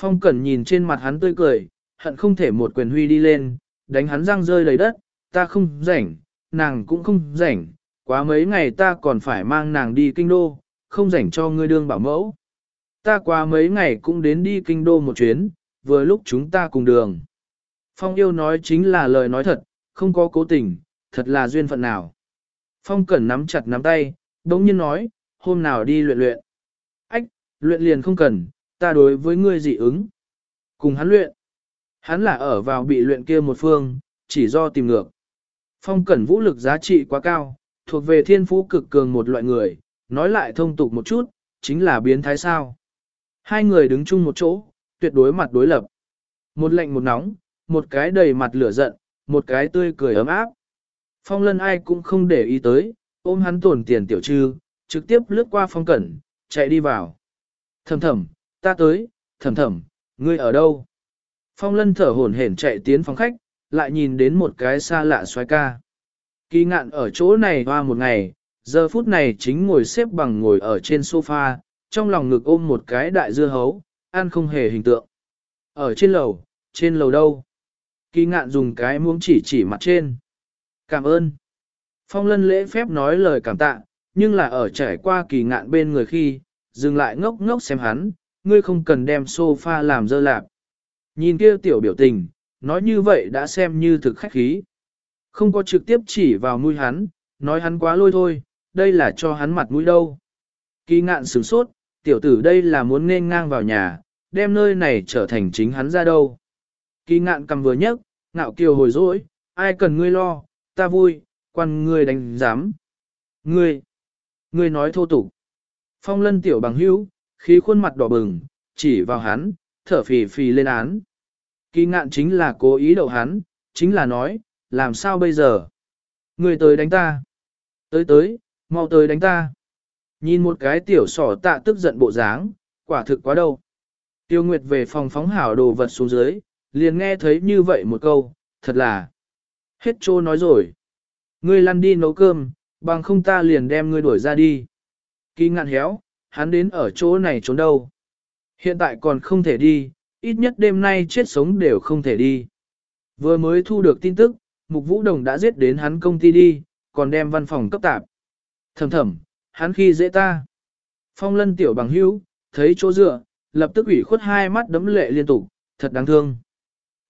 Phong Cẩn nhìn trên mặt hắn tươi cười, hận không thể một quyền huy đi lên, đánh hắn răng rơi đầy đất, ta không rảnh, nàng cũng không rảnh, quá mấy ngày ta còn phải mang nàng đi kinh đô, không rảnh cho ngươi đương bảo mẫu. Ta qua mấy ngày cũng đến đi kinh đô một chuyến, vừa lúc chúng ta cùng đường. Phong yêu nói chính là lời nói thật, không có cố tình, thật là duyên phận nào. Phong cẩn nắm chặt nắm tay, đống nhiên nói, hôm nào đi luyện luyện. Ách, luyện liền không cần, ta đối với ngươi dị ứng. Cùng hắn luyện. Hắn là ở vào bị luyện kia một phương, chỉ do tìm ngược. Phong cẩn vũ lực giá trị quá cao, thuộc về thiên phú cực cường một loại người, nói lại thông tục một chút, chính là biến thái sao. Hai người đứng chung một chỗ, tuyệt đối mặt đối lập. Một lạnh một nóng, một cái đầy mặt lửa giận, một cái tươi cười ấm áp. Phong lân ai cũng không để ý tới, ôm hắn tổn tiền tiểu trư, trực tiếp lướt qua phong cẩn, chạy đi vào. Thầm thầm, ta tới, thầm thầm, ngươi ở đâu? Phong lân thở hổn hển chạy tiến phòng khách, lại nhìn đến một cái xa lạ xoái ca. Kỳ ngạn ở chỗ này hoa một ngày, giờ phút này chính ngồi xếp bằng ngồi ở trên sofa, trong lòng ngực ôm một cái đại dưa hấu, ăn không hề hình tượng. Ở trên lầu, trên lầu đâu? Kỳ ngạn dùng cái muỗng chỉ chỉ mặt trên. Cảm ơn. Phong lân lễ phép nói lời cảm tạ, nhưng là ở trải qua kỳ ngạn bên người khi, dừng lại ngốc ngốc xem hắn, ngươi không cần đem sofa làm dơ lạp. Nhìn kia tiểu biểu tình, nói như vậy đã xem như thực khách khí. Không có trực tiếp chỉ vào mũi hắn, nói hắn quá lôi thôi, đây là cho hắn mặt mũi đâu. Kỳ ngạn sửng sốt, tiểu tử đây là muốn nên ngang vào nhà, đem nơi này trở thành chính hắn ra đâu. Kỳ ngạn cầm vừa nhấc, ngạo kiều hồi dỗi, ai cần ngươi lo, ta vui, quan ngươi đánh giám. Ngươi, ngươi nói thô tục. Phong lân tiểu bằng hữu, khí khuôn mặt đỏ bừng, chỉ vào hắn, thở phì phì lên án. Kỳ ngạn chính là cố ý đậu hắn, chính là nói, làm sao bây giờ? Người tới đánh ta. Tới tới, mau tới đánh ta. Nhìn một cái tiểu sỏ tạ tức giận bộ dáng, quả thực quá đâu. Tiêu Nguyệt về phòng phóng hảo đồ vật xuống dưới, liền nghe thấy như vậy một câu, thật là. Hết trô nói rồi. Ngươi lăn đi nấu cơm, bằng không ta liền đem ngươi đuổi ra đi. Kỳ ngạn héo, hắn đến ở chỗ này trốn đâu. Hiện tại còn không thể đi, ít nhất đêm nay chết sống đều không thể đi. Vừa mới thu được tin tức, Mục Vũ Đồng đã giết đến hắn công ty đi, còn đem văn phòng cấp tạp. Thầm thầm, hắn khi dễ ta. Phong lân tiểu bằng hữu, thấy chỗ dựa, lập tức ủy khuất hai mắt đấm lệ liên tục, thật đáng thương.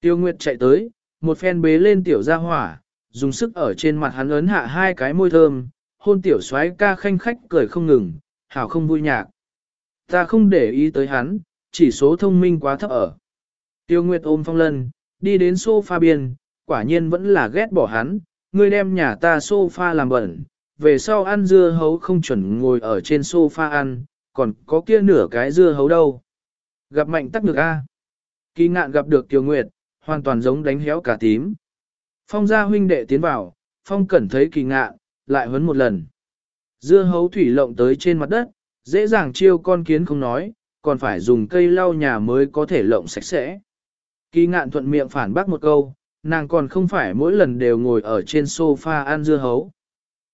Tiêu Nguyệt chạy tới, một phen bế lên tiểu gia hỏa, dùng sức ở trên mặt hắn ấn hạ hai cái môi thơm, hôn tiểu xoáy ca khanh khách cười không ngừng, hảo không vui nhạc. Ta không để ý tới hắn, chỉ số thông minh quá thấp ở. Tiêu Nguyệt ôm phong lân, đi đến sofa biên, quả nhiên vẫn là ghét bỏ hắn, ngươi đem nhà ta sofa làm bẩn, về sau ăn dưa hấu không chuẩn ngồi ở trên sofa ăn, còn có kia nửa cái dưa hấu đâu. Gặp mạnh tắc được a. Kỳ ngạn gặp được Tiêu Nguyệt, hoàn toàn giống đánh héo cả tím. Phong gia huynh đệ tiến vào, Phong cẩn thấy kỳ ngạn, lại huấn một lần. Dưa hấu thủy lộng tới trên mặt đất, dễ dàng chiêu con kiến không nói, còn phải dùng cây lau nhà mới có thể lộng sạch sẽ. Kỳ ngạn thuận miệng phản bác một câu, nàng còn không phải mỗi lần đều ngồi ở trên sofa ăn dưa hấu.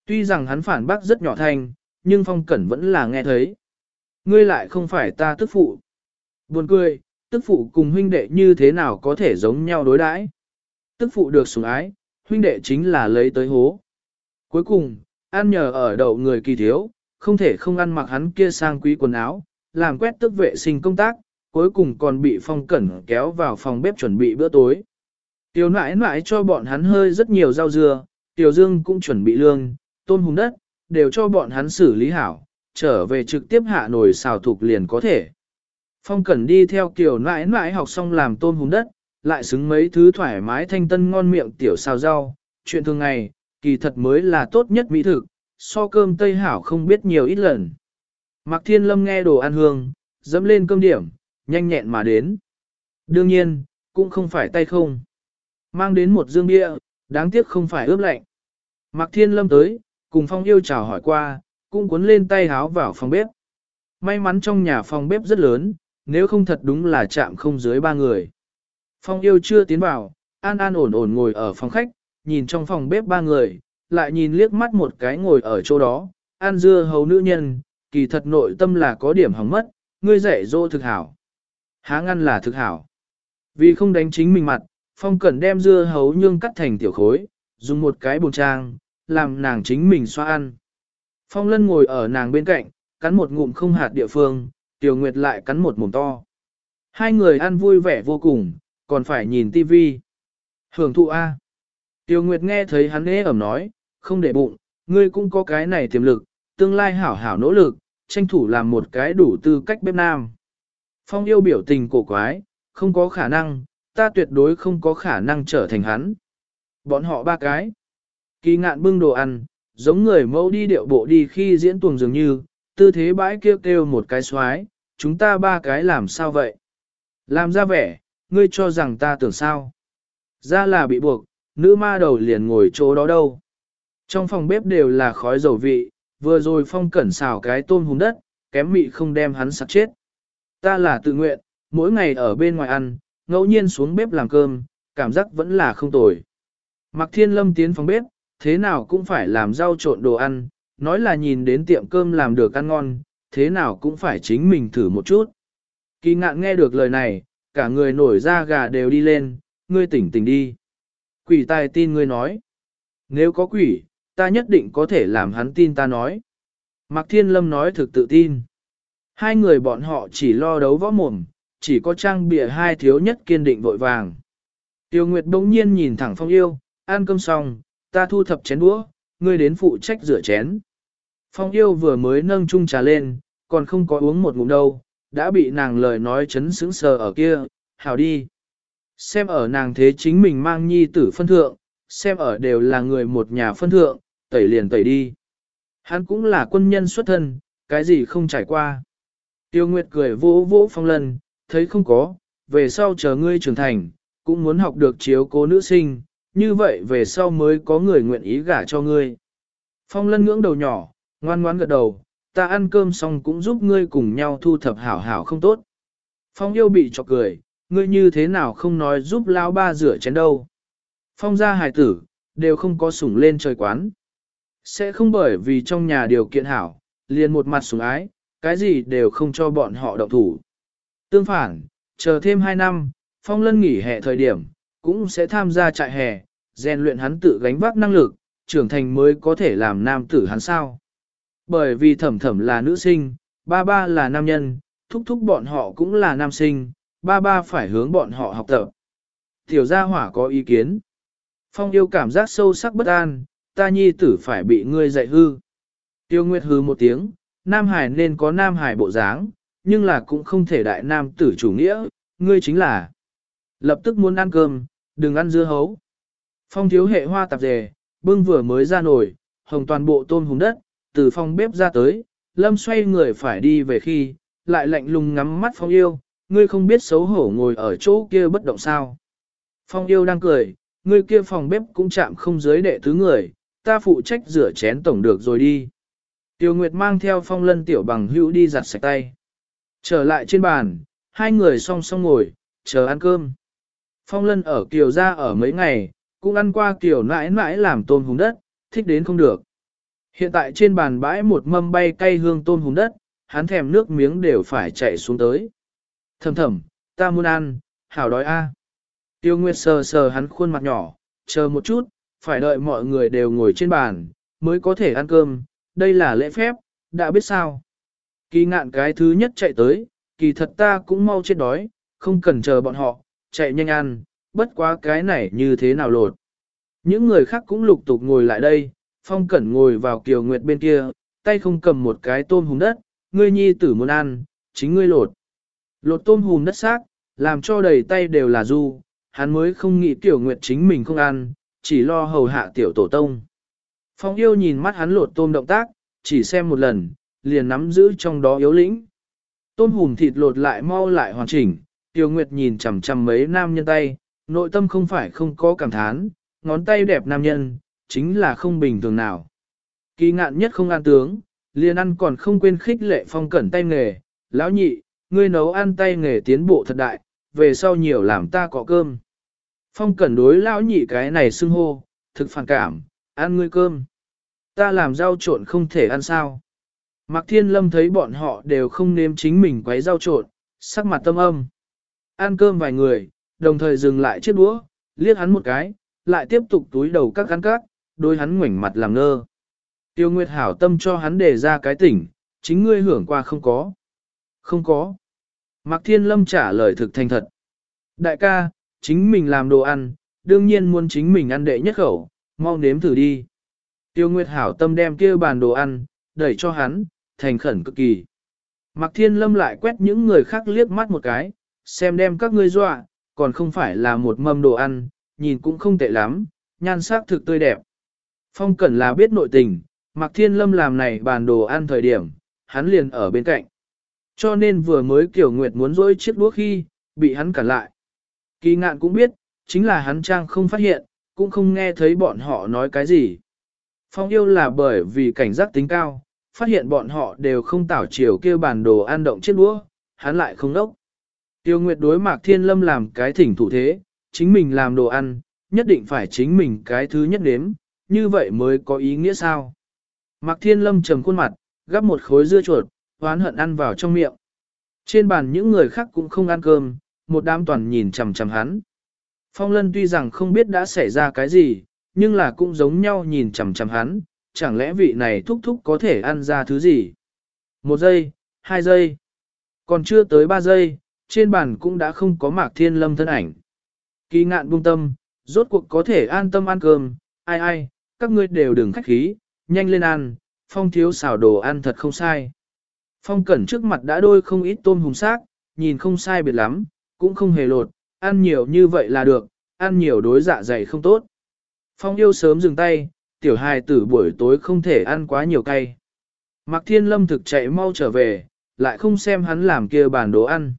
Tuy rằng hắn phản bác rất nhỏ thanh, nhưng phong cẩn vẫn là nghe thấy. Ngươi lại không phải ta tức phụ. Buồn cười, tức phụ cùng huynh đệ như thế nào có thể giống nhau đối đãi? Tức phụ được sủng ái, huynh đệ chính là lấy tới hố. Cuối cùng, ăn nhờ ở đậu người kỳ thiếu, không thể không ăn mặc hắn kia sang quý quần áo, làm quét tức vệ sinh công tác, cuối cùng còn bị phong cẩn kéo vào phòng bếp chuẩn bị bữa tối. Tiểu nãi nãi cho bọn hắn hơi rất nhiều rau dưa, Tiểu Dương cũng chuẩn bị lương, tôm hùng đất, đều cho bọn hắn xử lý hảo, trở về trực tiếp hạ nồi xào thục liền có thể. Phong Cẩn đi theo kiểu nãi nãi học xong làm tôm hùng đất, lại xứng mấy thứ thoải mái thanh tân ngon miệng tiểu xào rau, chuyện thường ngày, kỳ thật mới là tốt nhất mỹ thực, so cơm tây hảo không biết nhiều ít lần. Mạc Thiên Lâm nghe đồ ăn hương, dẫm lên cơm điểm, nhanh nhẹn mà đến. Đương nhiên, cũng không phải tay không. Mang đến một dương bia, đáng tiếc không phải ướp lạnh. Mạc Thiên Lâm tới, cùng Phong yêu chào hỏi qua, cũng cuốn lên tay háo vào phòng bếp. May mắn trong nhà phòng bếp rất lớn, nếu không thật đúng là chạm không dưới ba người. Phong yêu chưa tiến vào, an an ổn ổn ngồi ở phòng khách, nhìn trong phòng bếp ba người, lại nhìn liếc mắt một cái ngồi ở chỗ đó, An dưa hầu nữ nhân, kỳ thật nội tâm là có điểm hỏng mất, ngươi dạy dỗ thực hảo. Há ngăn là thực hảo. Vì không đánh chính mình mặt, Phong Cẩn đem dưa hấu nhương cắt thành tiểu khối, dùng một cái bồn trang, làm nàng chính mình xoa ăn. Phong Lân ngồi ở nàng bên cạnh, cắn một ngụm không hạt địa phương, Tiểu Nguyệt lại cắn một mồm to. Hai người ăn vui vẻ vô cùng, còn phải nhìn tivi. Hưởng thụ A. Tiểu Nguyệt nghe thấy hắn ế ẩm nói, không để bụng, ngươi cũng có cái này tiềm lực, tương lai hảo hảo nỗ lực, tranh thủ làm một cái đủ tư cách bếp nam. Phong yêu biểu tình cổ quái, không có khả năng, ta tuyệt đối không có khả năng trở thành hắn. Bọn họ ba cái. Kỳ ngạn bưng đồ ăn, giống người mẫu đi điệu bộ đi khi diễn tuồng dường như, tư thế bãi kêu kêu một cái xoái, chúng ta ba cái làm sao vậy? Làm ra vẻ, ngươi cho rằng ta tưởng sao? Ra là bị buộc, nữ ma đầu liền ngồi chỗ đó đâu. Trong phòng bếp đều là khói dầu vị, vừa rồi phong cẩn xào cái tôm hùm đất, kém mị không đem hắn sạc chết. Ta là tự nguyện, mỗi ngày ở bên ngoài ăn, ngẫu nhiên xuống bếp làm cơm, cảm giác vẫn là không tồi. Mạc Thiên Lâm tiến phòng bếp, thế nào cũng phải làm rau trộn đồ ăn, nói là nhìn đến tiệm cơm làm được ăn ngon, thế nào cũng phải chính mình thử một chút. Kỳ ngạn nghe được lời này, cả người nổi da gà đều đi lên, ngươi tỉnh tỉnh đi. Quỷ tài tin ngươi nói. Nếu có quỷ, ta nhất định có thể làm hắn tin ta nói. Mạc Thiên Lâm nói thực tự tin. Hai người bọn họ chỉ lo đấu võ mồm, chỉ có trang bịa hai thiếu nhất kiên định vội vàng. Tiêu Nguyệt bỗng nhiên nhìn thẳng Phong Yêu, ăn cơm xong, ta thu thập chén đũa, ngươi đến phụ trách rửa chén. Phong Yêu vừa mới nâng chung trà lên, còn không có uống một ngụm đâu, đã bị nàng lời nói chấn sững sờ ở kia, hào đi. Xem ở nàng thế chính mình mang nhi tử phân thượng, xem ở đều là người một nhà phân thượng, tẩy liền tẩy đi. Hắn cũng là quân nhân xuất thân, cái gì không trải qua. Tiêu Nguyệt cười vỗ vỗ phong lần, thấy không có, về sau chờ ngươi trưởng thành, cũng muốn học được chiếu cố nữ sinh, như vậy về sau mới có người nguyện ý gả cho ngươi. Phong lân ngưỡng đầu nhỏ, ngoan ngoan gật đầu, ta ăn cơm xong cũng giúp ngươi cùng nhau thu thập hảo hảo không tốt. Phong yêu bị chọc cười, ngươi như thế nào không nói giúp lao ba rửa chén đâu. Phong gia hài tử, đều không có sủng lên trời quán. Sẽ không bởi vì trong nhà điều kiện hảo, liền một mặt sủng ái, cái gì đều không cho bọn họ động thủ. Tương phản, chờ thêm 2 năm, Phong Lân nghỉ hè thời điểm, cũng sẽ tham gia trại hè, rèn luyện hắn tự gánh vác năng lực, trưởng thành mới có thể làm nam tử hắn sao. Bởi vì thẩm thẩm là nữ sinh, ba ba là nam nhân, thúc thúc bọn họ cũng là nam sinh, ba ba phải hướng bọn họ học tập. Tiểu gia hỏa có ý kiến. Phong yêu cảm giác sâu sắc bất an, ta nhi tử phải bị ngươi dạy hư. Tiêu Nguyệt hư một tiếng, Nam Hải nên có Nam Hải bộ dáng, nhưng là cũng không thể đại nam tử chủ nghĩa, ngươi chính là lập tức muốn ăn cơm, đừng ăn dưa hấu. Phong thiếu hệ hoa tạp dề, bưng vừa mới ra nồi, hồng toàn bộ tôm hùng đất, từ phòng bếp ra tới, lâm xoay người phải đi về khi, lại lạnh lùng ngắm mắt phong yêu, ngươi không biết xấu hổ ngồi ở chỗ kia bất động sao. Phong yêu đang cười, ngươi kia phòng bếp cũng chạm không dưới đệ tứ người, ta phụ trách rửa chén tổng được rồi đi. Tiêu Nguyệt mang theo phong lân tiểu bằng hữu đi giặt sạch tay. Trở lại trên bàn, hai người song song ngồi, chờ ăn cơm. Phong lân ở kiều ra ở mấy ngày, cũng ăn qua kiều nãi nãi làm tôm hùng đất, thích đến không được. Hiện tại trên bàn bãi một mâm bay cay hương tôm hùng đất, hắn thèm nước miếng đều phải chạy xuống tới. Thầm thầm, ta muốn ăn, hảo đói a. Tiêu Nguyệt sờ sờ hắn khuôn mặt nhỏ, chờ một chút, phải đợi mọi người đều ngồi trên bàn, mới có thể ăn cơm, đây là lễ phép, đã biết sao. Kỳ ngạn cái thứ nhất chạy tới, kỳ thật ta cũng mau chết đói, không cần chờ bọn họ, chạy nhanh ăn, bất quá cái này như thế nào lột. Những người khác cũng lục tục ngồi lại đây, phong cẩn ngồi vào kiều nguyệt bên kia, tay không cầm một cái tôm hùm đất, ngươi nhi tử muốn ăn, chính ngươi lột. Lột tôm hùm đất xác, làm cho đầy tay đều là du, hắn mới không nghĩ tiểu nguyệt chính mình không ăn, chỉ lo hầu hạ tiểu tổ tông. Phong yêu nhìn mắt hắn lột tôm động tác, chỉ xem một lần, liền nắm giữ trong đó yếu lĩnh. Tôm hùm thịt lột lại mau lại hoàn chỉnh, Tiêu Nguyệt nhìn chằm chằm mấy nam nhân tay, nội tâm không phải không có cảm thán, ngón tay đẹp nam nhân, chính là không bình thường nào. Kỳ ngạn nhất không ăn tướng, liền ăn còn không quên khích lệ phong cẩn tay nghề, lão nhị, ngươi nấu ăn tay nghề tiến bộ thật đại, về sau nhiều làm ta có cơm. Phong cẩn đối lão nhị cái này xưng hô, thực phản cảm, ăn ngươi cơm. Ta làm rau trộn không thể ăn sao. Mạc Thiên Lâm thấy bọn họ đều không nếm chính mình quấy rau trộn, sắc mặt tâm âm. Ăn cơm vài người, đồng thời dừng lại chiếc đũa, liếc hắn một cái, lại tiếp tục túi đầu các cắn cát, đôi hắn ngoảnh mặt làm ngơ. Tiêu Nguyệt hảo tâm cho hắn đề ra cái tỉnh, chính ngươi hưởng qua không có. Không có. Mạc Thiên Lâm trả lời thực thành thật. Đại ca, chính mình làm đồ ăn, đương nhiên muốn chính mình ăn đệ nhất khẩu, mau nếm thử đi. Tiêu Nguyệt hảo tâm đem kia bàn đồ ăn, đẩy cho hắn, thành khẩn cực kỳ. Mạc Thiên Lâm lại quét những người khác liếc mắt một cái, xem đem các ngươi dọa, còn không phải là một mâm đồ ăn, nhìn cũng không tệ lắm, nhan sắc thực tươi đẹp. Phong Cẩn là biết nội tình, Mạc Thiên Lâm làm này bàn đồ ăn thời điểm, hắn liền ở bên cạnh. Cho nên vừa mới Kiều Nguyệt muốn dỗi chiếc đũa khi, bị hắn cản lại. Kỳ ngạn cũng biết, chính là hắn trang không phát hiện, cũng không nghe thấy bọn họ nói cái gì. Phong yêu là bởi vì cảnh giác tính cao, phát hiện bọn họ đều không tảo chiều kêu bàn đồ ăn động chiếc đũa, hắn lại không đốc. Tiêu Nguyệt đối Mạc Thiên Lâm làm cái thỉnh thủ thế, chính mình làm đồ ăn, nhất định phải chính mình cái thứ nhất đếm, như vậy mới có ý nghĩa sao. Mạc Thiên Lâm trầm khuôn mặt, gắp một khối dưa chuột, hoán hận ăn vào trong miệng. Trên bàn những người khác cũng không ăn cơm, một đám toàn nhìn chằm chằm hắn. Phong Lân tuy rằng không biết đã xảy ra cái gì, nhưng là cũng giống nhau nhìn chằm chằm hắn, chẳng lẽ vị này thúc thúc có thể ăn ra thứ gì? Một giây, hai giây, còn chưa tới ba giây, trên bàn cũng đã không có Mạc Thiên Lâm thân ảnh. Kỳ ngạn buông tâm, rốt cuộc có thể an tâm ăn cơm, ai ai, các ngươi đều đừng khách khí, nhanh lên ăn, phong thiếu xào đồ ăn thật không sai. Phong cẩn trước mặt đã đôi không ít tôm hùng xác, nhìn không sai biệt lắm, cũng không hề lột, ăn nhiều như vậy là được, ăn nhiều đối dạ dày không tốt. Phong yêu sớm dừng tay, tiểu hài tử buổi tối không thể ăn quá nhiều cay. Mạc Thiên Lâm thực chạy mau trở về, lại không xem hắn làm kia bàn đồ ăn.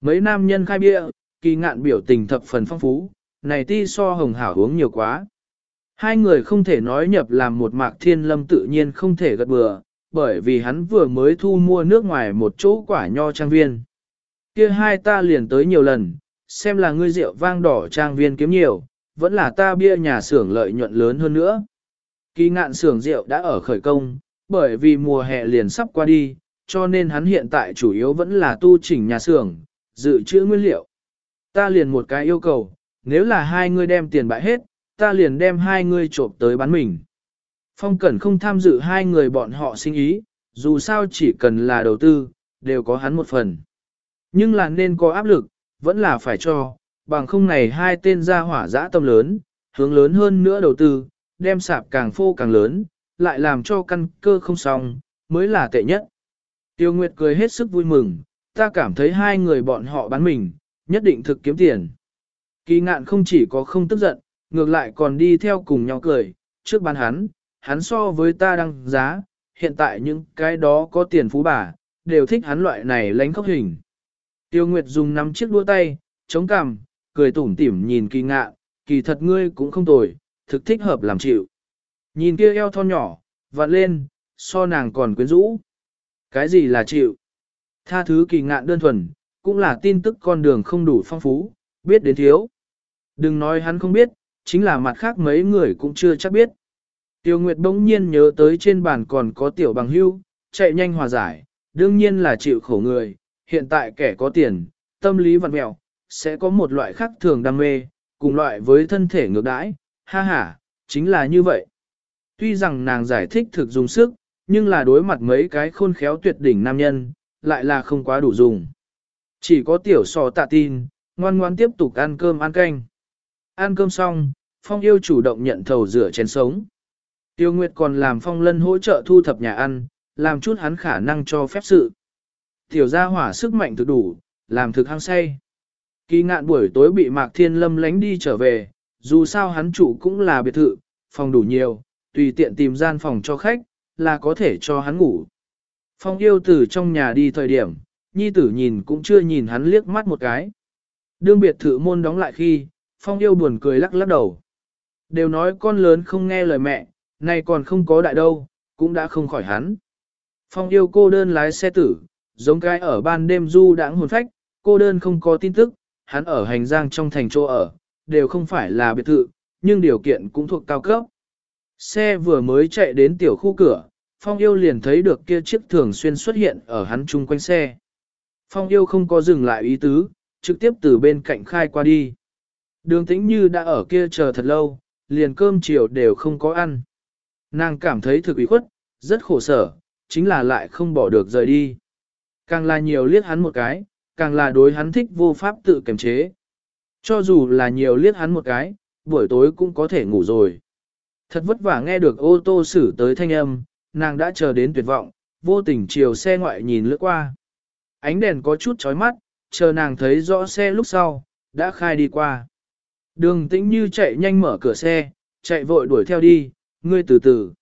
Mấy nam nhân khai bia, kỳ ngạn biểu tình thập phần phong phú, này ti so hồng hảo uống nhiều quá. Hai người không thể nói nhập làm một mạc thiên lâm tự nhiên không thể gật bừa, bởi vì hắn vừa mới thu mua nước ngoài một chỗ quả nho trang viên. Kia hai ta liền tới nhiều lần, xem là ngươi rượu vang đỏ trang viên kiếm nhiều, vẫn là ta bia nhà xưởng lợi nhuận lớn hơn nữa. Kỳ ngạn xưởng rượu đã ở khởi công, bởi vì mùa hè liền sắp qua đi, cho nên hắn hiện tại chủ yếu vẫn là tu chỉnh nhà xưởng, dự trữ nguyên liệu. Ta liền một cái yêu cầu, nếu là hai ngươi đem tiền bại hết, ta liền đem hai ngươi trộm tới bán mình. Phong Cẩn không tham dự hai người bọn họ sinh ý, dù sao chỉ cần là đầu tư, đều có hắn một phần. Nhưng là nên có áp lực, vẫn là phải cho, bằng không này hai tên ra hỏa dã tâm lớn, hướng lớn hơn nữa đầu tư, đem sạp càng phô càng lớn, lại làm cho căn cơ không xong, mới là tệ nhất. Tiêu Nguyệt cười hết sức vui mừng, ta cảm thấy hai người bọn họ bán mình, nhất định thực kiếm tiền. Kỳ ngạn không chỉ có không tức giận, ngược lại còn đi theo cùng nhau cười, trước bán hắn, hắn so với ta đăng giá, hiện tại những cái đó có tiền phú bà, đều thích hắn loại này lánh khóc hình. Tiêu Nguyệt dùng nắm chiếc đua tay, chống cằm, cười tủm tỉm nhìn kỳ ngạ, kỳ thật ngươi cũng không tồi, thực thích hợp làm chịu. Nhìn kia eo thon nhỏ, vặn lên, so nàng còn quyến rũ. Cái gì là chịu? Tha thứ kỳ ngạn đơn thuần, cũng là tin tức con đường không đủ phong phú, biết đến thiếu. Đừng nói hắn không biết, chính là mặt khác mấy người cũng chưa chắc biết. Tiêu Nguyệt bỗng nhiên nhớ tới trên bàn còn có tiểu bằng hưu, chạy nhanh hòa giải, đương nhiên là chịu khổ người, hiện tại kẻ có tiền, tâm lý vặn mẹo, sẽ có một loại khác thường đam mê, cùng loại với thân thể ngược đãi, ha ha, chính là như vậy. Tuy rằng nàng giải thích thực dùng sức, nhưng là đối mặt mấy cái khôn khéo tuyệt đỉnh nam nhân, lại là không quá đủ dùng. Chỉ có tiểu sò tạ tin, ngoan ngoan tiếp tục ăn cơm ăn canh. Ăn cơm xong, Phong yêu chủ động nhận thầu rửa chén sống. Tiêu Nguyệt còn làm Phong Lân hỗ trợ thu thập nhà ăn, làm chút hắn khả năng cho phép sự. Tiểu gia hỏa sức mạnh thực đủ, làm thực hăng say. Kỳ ngạn buổi tối bị Mạc Thiên Lâm lánh đi trở về, dù sao hắn chủ cũng là biệt thự, phòng đủ nhiều, tùy tiện tìm gian phòng cho khách, là có thể cho hắn ngủ. Phong yêu tử trong nhà đi thời điểm, nhi tử nhìn cũng chưa nhìn hắn liếc mắt một cái. Đương biệt thự môn đóng lại khi, Phong yêu buồn cười lắc lắc đầu. Đều nói con lớn không nghe lời mẹ, nay còn không có đại đâu, cũng đã không khỏi hắn. Phong yêu cô đơn lái xe tử, giống cái ở ban đêm du đãng hồn phách, cô đơn không có tin tức, hắn ở hành giang trong thành chỗ ở, đều không phải là biệt thự, nhưng điều kiện cũng thuộc cao cấp. Xe vừa mới chạy đến tiểu khu cửa, Phong yêu liền thấy được kia chiếc thường xuyên xuất hiện ở hắn chung quanh xe. Phong yêu không có dừng lại ý tứ, trực tiếp từ bên cạnh khai qua đi. Đường tĩnh như đã ở kia chờ thật lâu, liền cơm chiều đều không có ăn. Nàng cảm thấy thực ý khuất, rất khổ sở, chính là lại không bỏ được rời đi. Càng là nhiều liếc hắn một cái, càng là đối hắn thích vô pháp tự kiềm chế. Cho dù là nhiều liếc hắn một cái, buổi tối cũng có thể ngủ rồi. Thật vất vả nghe được ô tô xử tới thanh âm, nàng đã chờ đến tuyệt vọng, vô tình chiều xe ngoại nhìn lướt qua. Ánh đèn có chút chói mắt, chờ nàng thấy rõ xe lúc sau, đã khai đi qua. Đường tĩnh như chạy nhanh mở cửa xe, chạy vội đuổi theo đi, ngươi từ từ.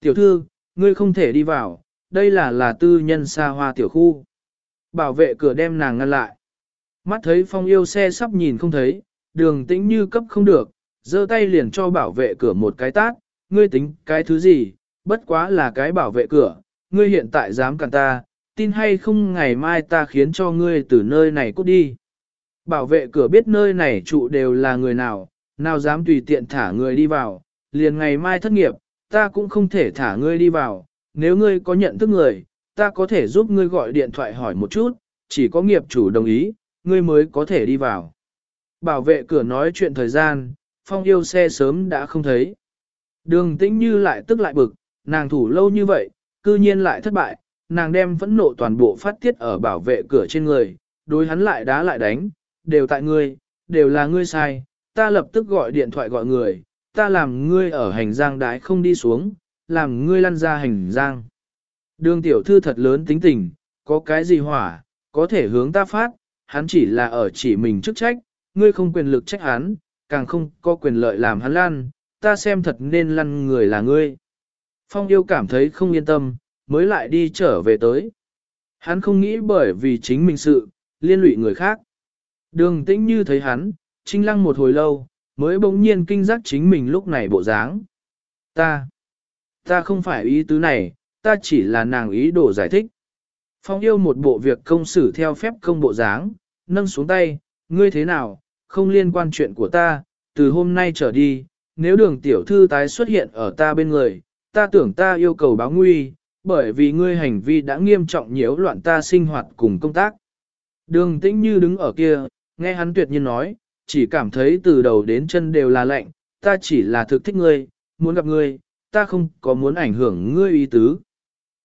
Tiểu thư, ngươi không thể đi vào, đây là là tư nhân xa hoa tiểu khu. Bảo vệ cửa đem nàng ngăn lại. Mắt thấy phong yêu xe sắp nhìn không thấy, đường tĩnh như cấp không được, giơ tay liền cho bảo vệ cửa một cái tát, ngươi tính cái thứ gì, bất quá là cái bảo vệ cửa, ngươi hiện tại dám cản ta, tin hay không ngày mai ta khiến cho ngươi từ nơi này cút đi. Bảo vệ cửa biết nơi này trụ đều là người nào, nào dám tùy tiện thả người đi vào, liền ngày mai thất nghiệp, ta cũng không thể thả ngươi đi vào, nếu ngươi có nhận thức người, ta có thể giúp ngươi gọi điện thoại hỏi một chút, chỉ có nghiệp chủ đồng ý, ngươi mới có thể đi vào. Bảo vệ cửa nói chuyện thời gian, phong yêu xe sớm đã không thấy. Đường tĩnh như lại tức lại bực, nàng thủ lâu như vậy, cư nhiên lại thất bại, nàng đem phẫn nộ toàn bộ phát tiết ở bảo vệ cửa trên người, đối hắn lại đá lại đánh, đều tại ngươi, đều là ngươi sai, ta lập tức gọi điện thoại gọi người, ta làm ngươi ở hành giang đái không đi xuống, làm ngươi lăn ra hành giang. Đường tiểu thư thật lớn tính tình, có cái gì hỏa, có thể hướng ta phát, hắn chỉ là ở chỉ mình chức trách, ngươi không quyền lực trách hắn, càng không có quyền lợi làm hắn lăn, ta xem thật nên lăn người là ngươi. Phong yêu cảm thấy không yên tâm, mới lại đi trở về tới. Hắn không nghĩ bởi vì chính mình sự, liên lụy người khác. Đường tĩnh như thấy hắn, trinh lăng một hồi lâu, mới bỗng nhiên kinh giác chính mình lúc này bộ dáng. Ta, ta không phải ý tứ này, ta chỉ là nàng ý đồ giải thích. Phong yêu một bộ việc công xử theo phép công bộ dáng, nâng xuống tay, ngươi thế nào, không liên quan chuyện của ta, từ hôm nay trở đi, nếu đường tiểu thư tái xuất hiện ở ta bên người, ta tưởng ta yêu cầu báo nguy, bởi vì ngươi hành vi đã nghiêm trọng nhiễu loạn ta sinh hoạt cùng công tác. Đường tĩnh như đứng ở kia, nghe hắn tuyệt nhiên nói, chỉ cảm thấy từ đầu đến chân đều là lạnh, ta chỉ là thực thích ngươi, muốn gặp ngươi, ta không có muốn ảnh hưởng ngươi ý tứ.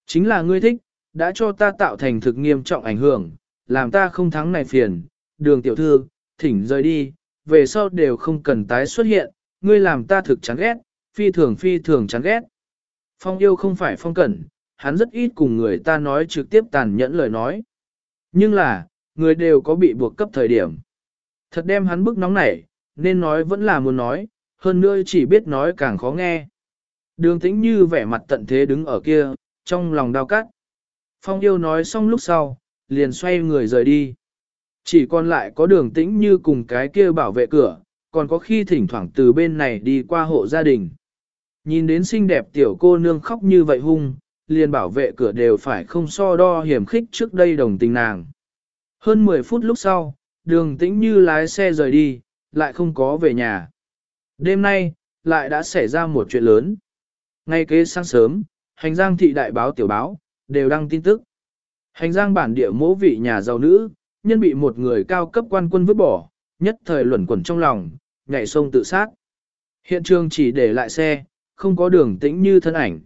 Chính là ngươi thích, đã cho ta tạo thành thực nghiêm trọng ảnh hưởng, làm ta không thắng này phiền, đường tiểu thư, thỉnh rời đi, về sau đều không cần tái xuất hiện, ngươi làm ta thực chán ghét, phi thường phi thường chán ghét. Phong yêu không phải phong cẩn, hắn rất ít cùng người ta nói trực tiếp tàn nhẫn lời nói. Nhưng là, người đều có bị buộc cấp thời điểm. Thật đem hắn bức nóng nảy, nên nói vẫn là muốn nói, hơn nữa chỉ biết nói càng khó nghe. Đường tĩnh như vẻ mặt tận thế đứng ở kia, trong lòng đau cắt. Phong yêu nói xong lúc sau, liền xoay người rời đi. Chỉ còn lại có đường tĩnh như cùng cái kia bảo vệ cửa, còn có khi thỉnh thoảng từ bên này đi qua hộ gia đình. Nhìn đến xinh đẹp tiểu cô nương khóc như vậy hung, liền bảo vệ cửa đều phải không so đo hiểm khích trước đây đồng tình nàng. Hơn 10 phút lúc sau, đường tĩnh như lái xe rời đi, lại không có về nhà. Đêm nay, lại đã xảy ra một chuyện lớn. Ngay kế sáng sớm, hành giang thị đại báo tiểu báo, đều đăng tin tức. Hành giang bản địa mỗ vị nhà giàu nữ, nhân bị một người cao cấp quan quân vứt bỏ, nhất thời luẩn quẩn trong lòng, nhảy sông tự sát. Hiện trường chỉ để lại xe, không có đường tĩnh như thân ảnh.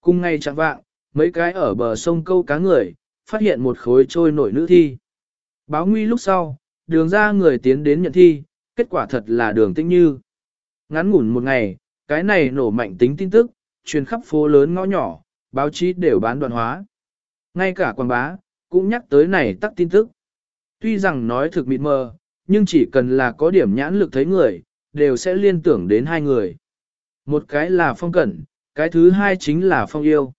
Cùng ngay chẳng vạng, mấy cái ở bờ sông câu cá người, phát hiện một khối trôi nổi nữ thi. Báo nguy lúc sau, đường ra người tiến đến nhận thi, kết quả thật là đường tĩnh như. Ngắn ngủn một ngày, cái này nổ mạnh tính tin tức, truyền khắp phố lớn ngõ nhỏ, báo chí đều bán đoạn hóa. Ngay cả quảng bá, cũng nhắc tới này tắt tin tức. Tuy rằng nói thực mịt mờ, nhưng chỉ cần là có điểm nhãn lực thấy người, đều sẽ liên tưởng đến hai người. Một cái là phong cẩn, cái thứ hai chính là phong yêu.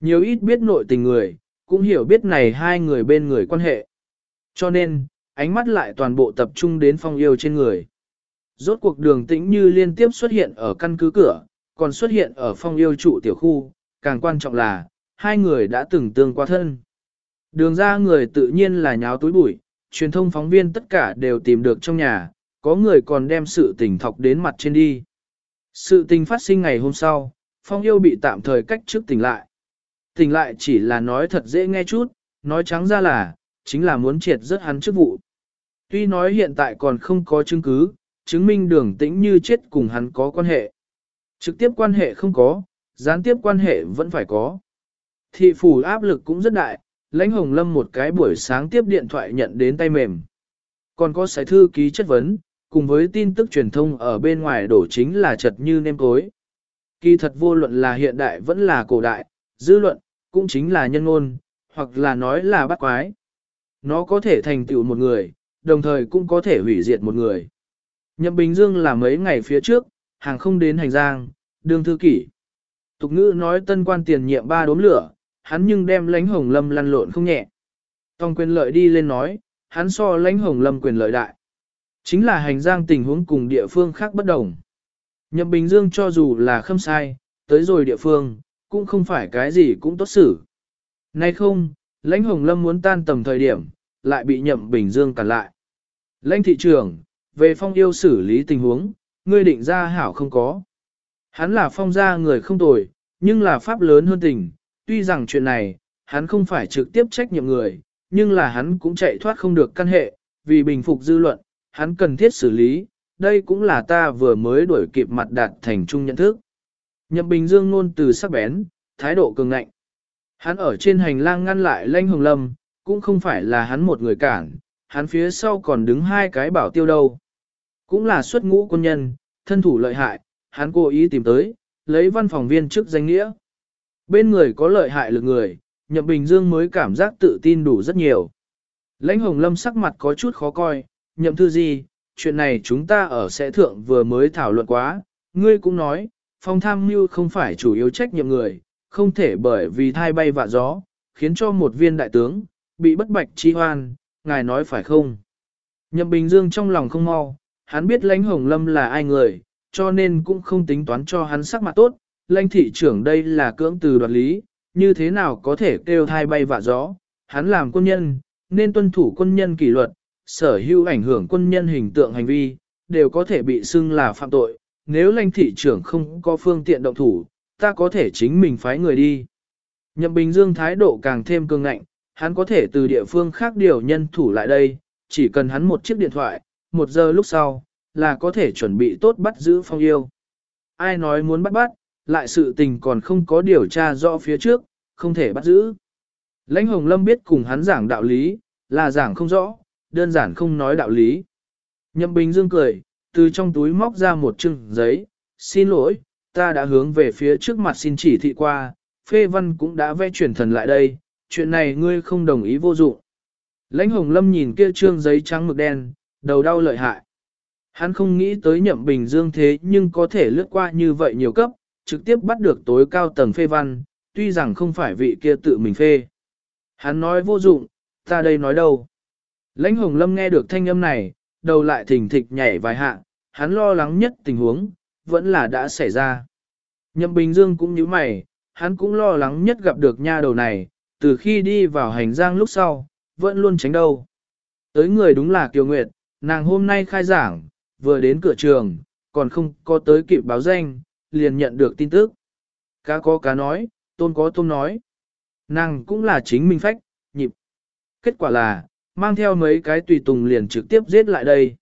Nhiều ít biết nội tình người, cũng hiểu biết này hai người bên người quan hệ. Cho nên, ánh mắt lại toàn bộ tập trung đến phong yêu trên người. Rốt cuộc đường tĩnh như liên tiếp xuất hiện ở căn cứ cửa, còn xuất hiện ở phong yêu trụ tiểu khu, càng quan trọng là, hai người đã từng tương qua thân. Đường ra người tự nhiên là nháo túi bụi, truyền thông phóng viên tất cả đều tìm được trong nhà, có người còn đem sự tình thọc đến mặt trên đi. Sự tình phát sinh ngày hôm sau, phong yêu bị tạm thời cách trước tỉnh lại. Tỉnh lại chỉ là nói thật dễ nghe chút, nói trắng ra là, chính là muốn triệt rất hắn chức vụ. Tuy nói hiện tại còn không có chứng cứ, chứng minh đường tĩnh như chết cùng hắn có quan hệ. Trực tiếp quan hệ không có, gián tiếp quan hệ vẫn phải có. Thị phủ áp lực cũng rất đại, lãnh hồng lâm một cái buổi sáng tiếp điện thoại nhận đến tay mềm. Còn có sải thư ký chất vấn, cùng với tin tức truyền thông ở bên ngoài đổ chính là chật như nêm cối. Kỳ thật vô luận là hiện đại vẫn là cổ đại, dư luận, cũng chính là nhân ngôn, hoặc là nói là bắt quái. Nó có thể thành tựu một người, đồng thời cũng có thể hủy diệt một người. Nhậm Bình Dương là mấy ngày phía trước, hàng không đến hành giang, đương thư kỷ. Tục ngữ nói tân quan tiền nhiệm ba đốm lửa, hắn nhưng đem lãnh hồng lâm lăn lộn không nhẹ. Tòng quyền lợi đi lên nói, hắn so lãnh hồng lâm quyền lợi đại. Chính là hành giang tình huống cùng địa phương khác bất đồng. Nhậm Bình Dương cho dù là khâm sai, tới rồi địa phương, cũng không phải cái gì cũng tốt xử. Nay không, lãnh hồng lâm muốn tan tầm thời điểm, lại bị nhậm Bình Dương cản lại. Lãnh thị trưởng, về phong yêu xử lý tình huống, ngươi định ra hảo không có. Hắn là phong gia người không tồi, nhưng là pháp lớn hơn tình, tuy rằng chuyện này, hắn không phải trực tiếp trách nhiệm người, nhưng là hắn cũng chạy thoát không được căn hệ, vì bình phục dư luận, hắn cần thiết xử lý, đây cũng là ta vừa mới đuổi kịp mặt đạt thành chung nhận thức. Nhậm Bình Dương luôn từ sắc bén, thái độ cường ngạnh. Hắn ở trên hành lang ngăn lại Lanh Hồng Lâm, cũng không phải là hắn một người cản, hắn phía sau còn đứng hai cái bảo tiêu đâu. Cũng là xuất ngũ quân nhân, thân thủ lợi hại, hắn cố ý tìm tới, lấy văn phòng viên chức danh nghĩa. Bên người có lợi hại lực người, Nhậm Bình Dương mới cảm giác tự tin đủ rất nhiều. Lãnh Hồng Lâm sắc mặt có chút khó coi, nhậm thư gì, chuyện này chúng ta ở sẽ thượng vừa mới thảo luận quá, ngươi cũng nói, phong tham mưu không phải chủ yếu trách nhiệm người, không thể bởi vì thai bay vạ gió, khiến cho một viên đại tướng, bị bất bạch chi hoan, ngài nói phải không? Nhậm Bình Dương trong lòng không mau, hắn biết lãnh hồng lâm là ai người, cho nên cũng không tính toán cho hắn sắc mặt tốt, lãnh thị trưởng đây là cưỡng từ đoạt lý, như thế nào có thể kêu thai bay vạ gió, hắn làm quân nhân, nên tuân thủ quân nhân kỷ luật, sở hữu ảnh hưởng quân nhân hình tượng hành vi, đều có thể bị xưng là phạm tội, nếu lãnh thị trưởng không có phương tiện động thủ, ta có thể chính mình phái người đi. Nhậm Bình Dương thái độ càng thêm cương ngạnh, hắn có thể từ địa phương khác điều nhân thủ lại đây, chỉ cần hắn một chiếc điện thoại, một giờ lúc sau, là có thể chuẩn bị tốt bắt giữ phong yêu. Ai nói muốn bắt bắt, lại sự tình còn không có điều tra rõ phía trước, không thể bắt giữ. Lãnh Hồng Lâm biết cùng hắn giảng đạo lý, là giảng không rõ, đơn giản không nói đạo lý. Nhậm Bình Dương cười, từ trong túi móc ra một chừng giấy, xin lỗi, ta đã hướng về phía trước mặt xin chỉ thị qua, phê văn cũng đã vẽ chuyển thần lại đây, chuyện này ngươi không đồng ý vô dụng. Lãnh hồng lâm nhìn kia trương giấy trắng mực đen, đầu đau lợi hại. Hắn không nghĩ tới nhậm bình dương thế nhưng có thể lướt qua như vậy nhiều cấp, trực tiếp bắt được tối cao tầng phê văn, tuy rằng không phải vị kia tự mình phê. Hắn nói vô dụng, ta đây nói đâu. Lãnh hồng lâm nghe được thanh âm này, đầu lại thình thịch nhảy vài hạ, hắn lo lắng nhất tình huống, vẫn là đã xảy ra. Nhậm Bình Dương cũng như mày, hắn cũng lo lắng nhất gặp được nha đầu này, từ khi đi vào hành giang lúc sau, vẫn luôn tránh đâu. Tới người đúng là Kiều Nguyệt, nàng hôm nay khai giảng, vừa đến cửa trường, còn không có tới kịp báo danh, liền nhận được tin tức. Cá có cá nói, tôn có tôn nói. Nàng cũng là chính mình phách, nhịp. Kết quả là, mang theo mấy cái tùy tùng liền trực tiếp giết lại đây.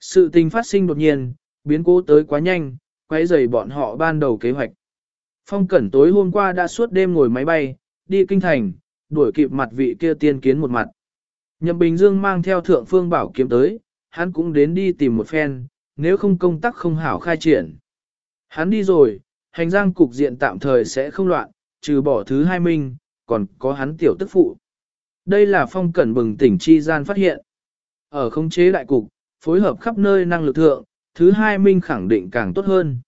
Sự tình phát sinh đột nhiên, biến cố tới quá nhanh, quấy rầy bọn họ ban đầu kế hoạch. Phong Cẩn tối hôm qua đã suốt đêm ngồi máy bay, đi kinh thành, đuổi kịp mặt vị kia tiên kiến một mặt. Nhậm Bình Dương mang theo thượng phương bảo kiếm tới, hắn cũng đến đi tìm một phen, nếu không công tác không hảo khai triển. Hắn đi rồi, hành giang cục diện tạm thời sẽ không loạn, trừ bỏ thứ hai minh, còn có hắn tiểu tức phụ. Đây là phong cẩn bừng tỉnh chi gian phát hiện. Ở khống chế đại cục, phối hợp khắp nơi năng lực thượng, thứ hai minh khẳng định càng tốt hơn.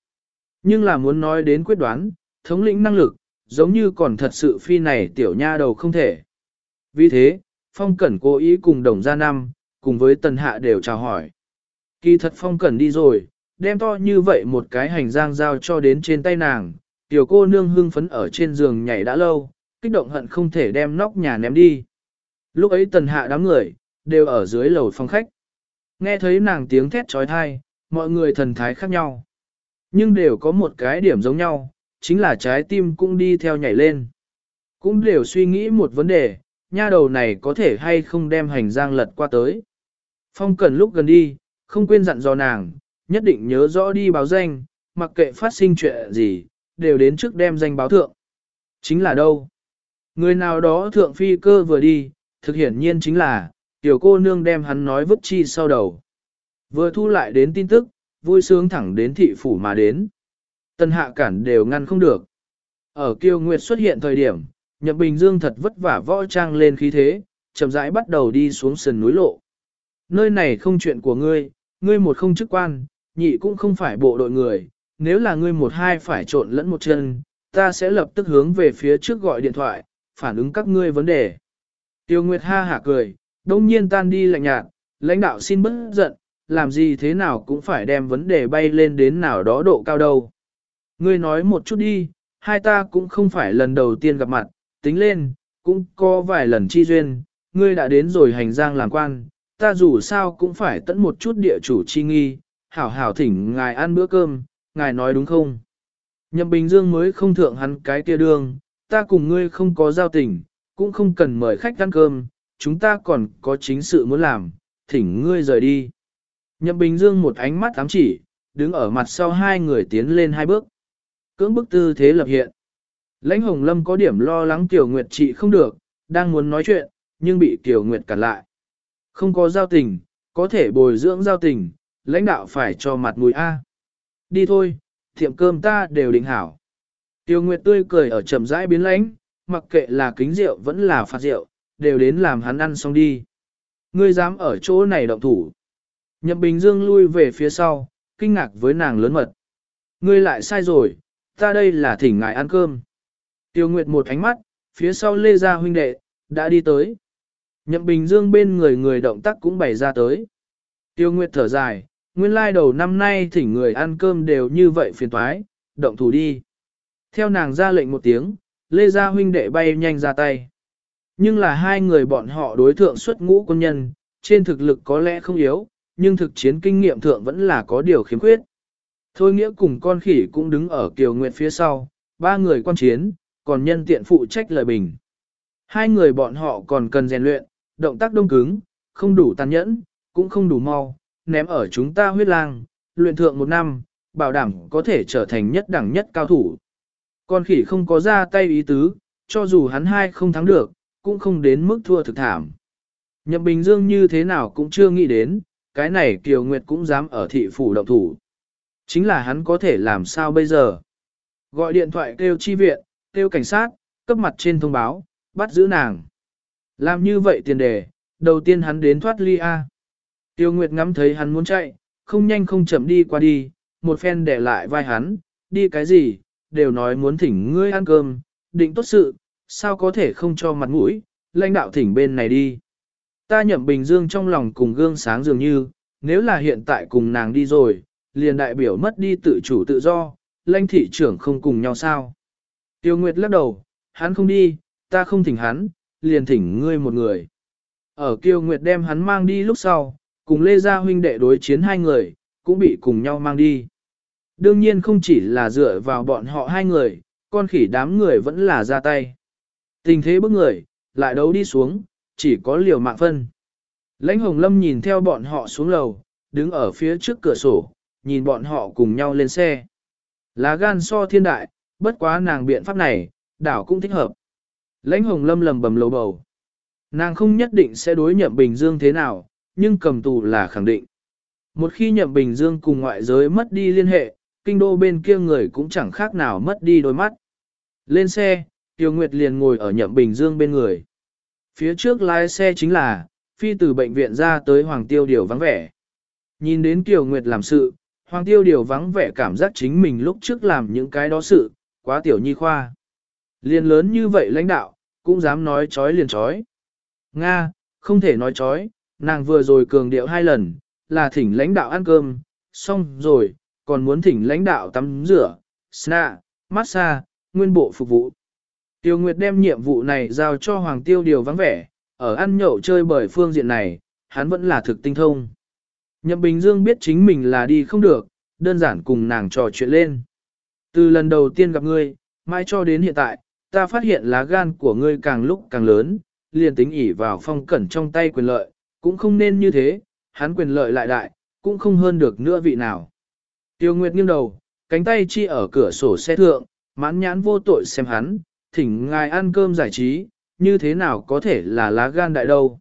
Nhưng là muốn nói đến quyết đoán, thống lĩnh năng lực, giống như còn thật sự phi này tiểu nha đầu không thể. Vì thế, Phong Cẩn cố ý cùng đồng gia năm, cùng với Tần Hạ đều chào hỏi. Kỳ thật Phong Cẩn đi rồi, đem to như vậy một cái hành giang giao cho đến trên tay nàng, tiểu cô nương hưng phấn ở trên giường nhảy đã lâu, kích động hận không thể đem nóc nhà ném đi. Lúc ấy Tần Hạ đám người, đều ở dưới lầu phòng khách. Nghe thấy nàng tiếng thét trói thai, mọi người thần thái khác nhau. Nhưng đều có một cái điểm giống nhau, chính là trái tim cũng đi theo nhảy lên. Cũng đều suy nghĩ một vấn đề, nha đầu này có thể hay không đem hành giang lật qua tới. Phong cần lúc gần đi, không quên dặn dò nàng, nhất định nhớ rõ đi báo danh, mặc kệ phát sinh chuyện gì, đều đến trước đem danh báo thượng. Chính là đâu? Người nào đó thượng phi cơ vừa đi, thực hiển nhiên chính là, tiểu cô nương đem hắn nói vứt chi sau đầu. Vừa thu lại đến tin tức, vui sướng thẳng đến thị phủ mà đến. Tân hạ cản đều ngăn không được. Ở kiêu nguyệt xuất hiện thời điểm, Nhậm Bình Dương thật vất vả võ trang lên khí thế, chậm rãi bắt đầu đi xuống sườn núi lộ. Nơi này không chuyện của ngươi, ngươi một không chức quan, nhị cũng không phải bộ đội người, nếu là ngươi một hai phải trộn lẫn một chân, ta sẽ lập tức hướng về phía trước gọi điện thoại, phản ứng các ngươi vấn đề. Tiêu Nguyệt ha hả cười, đông nhiên tan đi lạnh nhạt, lãnh đạo xin bớt giận, làm gì thế nào cũng phải đem vấn đề bay lên đến nào đó độ cao đâu. Ngươi nói một chút đi, hai ta cũng không phải lần đầu tiên gặp mặt, tính lên, cũng có vài lần chi duyên, ngươi đã đến rồi hành giang làm quan, ta dù sao cũng phải tận một chút địa chủ chi nghi, hảo hảo thỉnh ngài ăn bữa cơm, ngài nói đúng không? Nhậm Bình Dương mới không thượng hắn cái kia đường, ta cùng ngươi không có giao tình, cũng không cần mời khách ăn cơm, chúng ta còn có chính sự muốn làm, thỉnh ngươi rời đi. Nhậm Bình Dương một ánh mắt ám chỉ, đứng ở mặt sau hai người tiến lên hai bước. Cưỡng bức tư thế lập hiện. Lãnh Hồng Lâm có điểm lo lắng Tiểu Nguyệt trị không được, đang muốn nói chuyện, nhưng bị Tiểu Nguyệt cản lại. Không có giao tình, có thể bồi dưỡng giao tình, lãnh đạo phải cho mặt mũi A. Đi thôi, tiệm cơm ta đều định hảo. Tiêu Nguyệt tươi cười ở chậm rãi biến lãnh, mặc kệ là kính rượu vẫn là phạt rượu, đều đến làm hắn ăn xong đi. Ngươi dám ở chỗ này động thủ. Nhậm Bình Dương lui về phía sau, kinh ngạc với nàng lớn mật. Ngươi lại sai rồi, ta đây là thỉnh ngài ăn cơm. Tiêu Nguyệt một ánh mắt, phía sau Lê Gia huynh đệ, đã đi tới. Nhậm Bình Dương bên người người động tác cũng bày ra tới. Tiêu Nguyệt thở dài, nguyên lai đầu năm nay thỉnh người ăn cơm đều như vậy phiền toái, động thủ đi. Theo nàng ra lệnh một tiếng, Lê Gia huynh đệ bay nhanh ra tay. Nhưng là hai người bọn họ đối thượng xuất ngũ quân nhân, trên thực lực có lẽ không yếu, nhưng thực chiến kinh nghiệm thượng vẫn là có điều khiếm khuyết. Thôi nghĩa cùng con khỉ cũng đứng ở Kiều Nguyệt phía sau, ba người quan chiến, còn nhân tiện phụ trách lời bình. Hai người bọn họ còn cần rèn luyện, động tác đông cứng, không đủ tàn nhẫn, cũng không đủ mau, ném ở chúng ta huyết lang, luyện thượng một năm, bảo đảm có thể trở thành nhất đẳng nhất cao thủ. Con khỉ không có ra tay ý tứ, cho dù hắn hai không thắng được, cũng không đến mức thua thực thảm. Nhậm Bình Dương như thế nào cũng chưa nghĩ đến, cái này Kiều Nguyệt cũng dám ở thị phủ động thủ. Chính là hắn có thể làm sao bây giờ? Gọi điện thoại kêu chi viện, kêu cảnh sát, cấp mặt trên thông báo, bắt giữ nàng. Làm như vậy tiền đề, Đầu tiên hắn đến thoát ly A. Tiêu Nguyệt ngắm thấy hắn muốn chạy, không nhanh không chậm đi qua đi, một phen để lại vai hắn, đi cái gì, đều nói muốn thỉnh ngươi ăn cơm, định tốt sự, sao có thể không cho mặt mũi, lãnh đạo thỉnh bên này đi. Ta nhậm Bình Dương trong lòng cùng gương sáng dường như, nếu là hiện tại cùng nàng đi rồi, liền đại biểu mất đi tự chủ tự do, lãnh thị trưởng không cùng nhau sao. Tiêu Nguyệt lắc đầu, hắn không đi, ta không thỉnh hắn, liền thỉnh ngươi một người. Ở Kiều Nguyệt đem hắn mang đi lúc sau, cùng Lê Gia huynh đệ đối chiến hai người, cũng bị cùng nhau mang đi. Đương nhiên không chỉ là dựa vào bọn họ hai người, con khỉ đám người vẫn là ra tay. Tình thế bức người, lại đấu đi xuống, chỉ có liều mạng phân. Lãnh Hồng Lâm nhìn theo bọn họ xuống lầu, đứng ở phía trước cửa sổ, nhìn bọn họ cùng nhau lên xe. Lá gan so thiên đại, bất quá nàng biện pháp này, đảo cũng thích hợp. Lãnh Hồng Lâm lầm bầm lầu bầu. Nàng không nhất định sẽ đối nhậm Bình Dương thế nào, nhưng cầm tù là khẳng định. Một khi nhậm Bình Dương cùng ngoại giới mất đi liên hệ, kinh đô bên kia người cũng chẳng khác nào mất đi đôi mắt. Lên xe, Tiêu Nguyệt liền ngồi ở nhậm Bình Dương bên người. Phía trước lái xe chính là, phi từ bệnh viện ra tới Hoàng Tiêu Điều vắng vẻ. Nhìn đến Kiều Nguyệt làm sự, Hoàng Tiêu Điều vắng vẻ cảm giác chính mình lúc trước làm những cái đó sự, quá tiểu nhi khoa. Liền lớn như vậy lãnh đạo, cũng dám nói chói liền chói. Nga, không thể nói chói, nàng vừa rồi cường điệu hai lần, là thỉnh lãnh đạo ăn cơm, xong rồi, còn muốn thỉnh lãnh đạo tắm rửa, sna, massage, nguyên bộ phục vụ. Tiêu Nguyệt đem nhiệm vụ này giao cho Hoàng Tiêu điều vắng vẻ, ở ăn nhậu chơi bởi phương diện này, hắn vẫn là thực tinh thông. Nhậm Bình Dương biết chính mình là đi không được, đơn giản cùng nàng trò chuyện lên. Từ lần đầu tiên gặp ngươi, mãi cho đến hiện tại, ta phát hiện lá gan của ngươi càng lúc càng lớn, liền tính ỉ vào phong cẩn trong tay quyền lợi, cũng không nên như thế, hắn quyền lợi lại đại, cũng không hơn được nữa vị nào. Tiêu Nguyệt nghiêng đầu, cánh tay chi ở cửa sổ xe thượng, mãn nhãn vô tội xem hắn, thỉnh ngài ăn cơm giải trí, như thế nào có thể là lá gan đại đâu.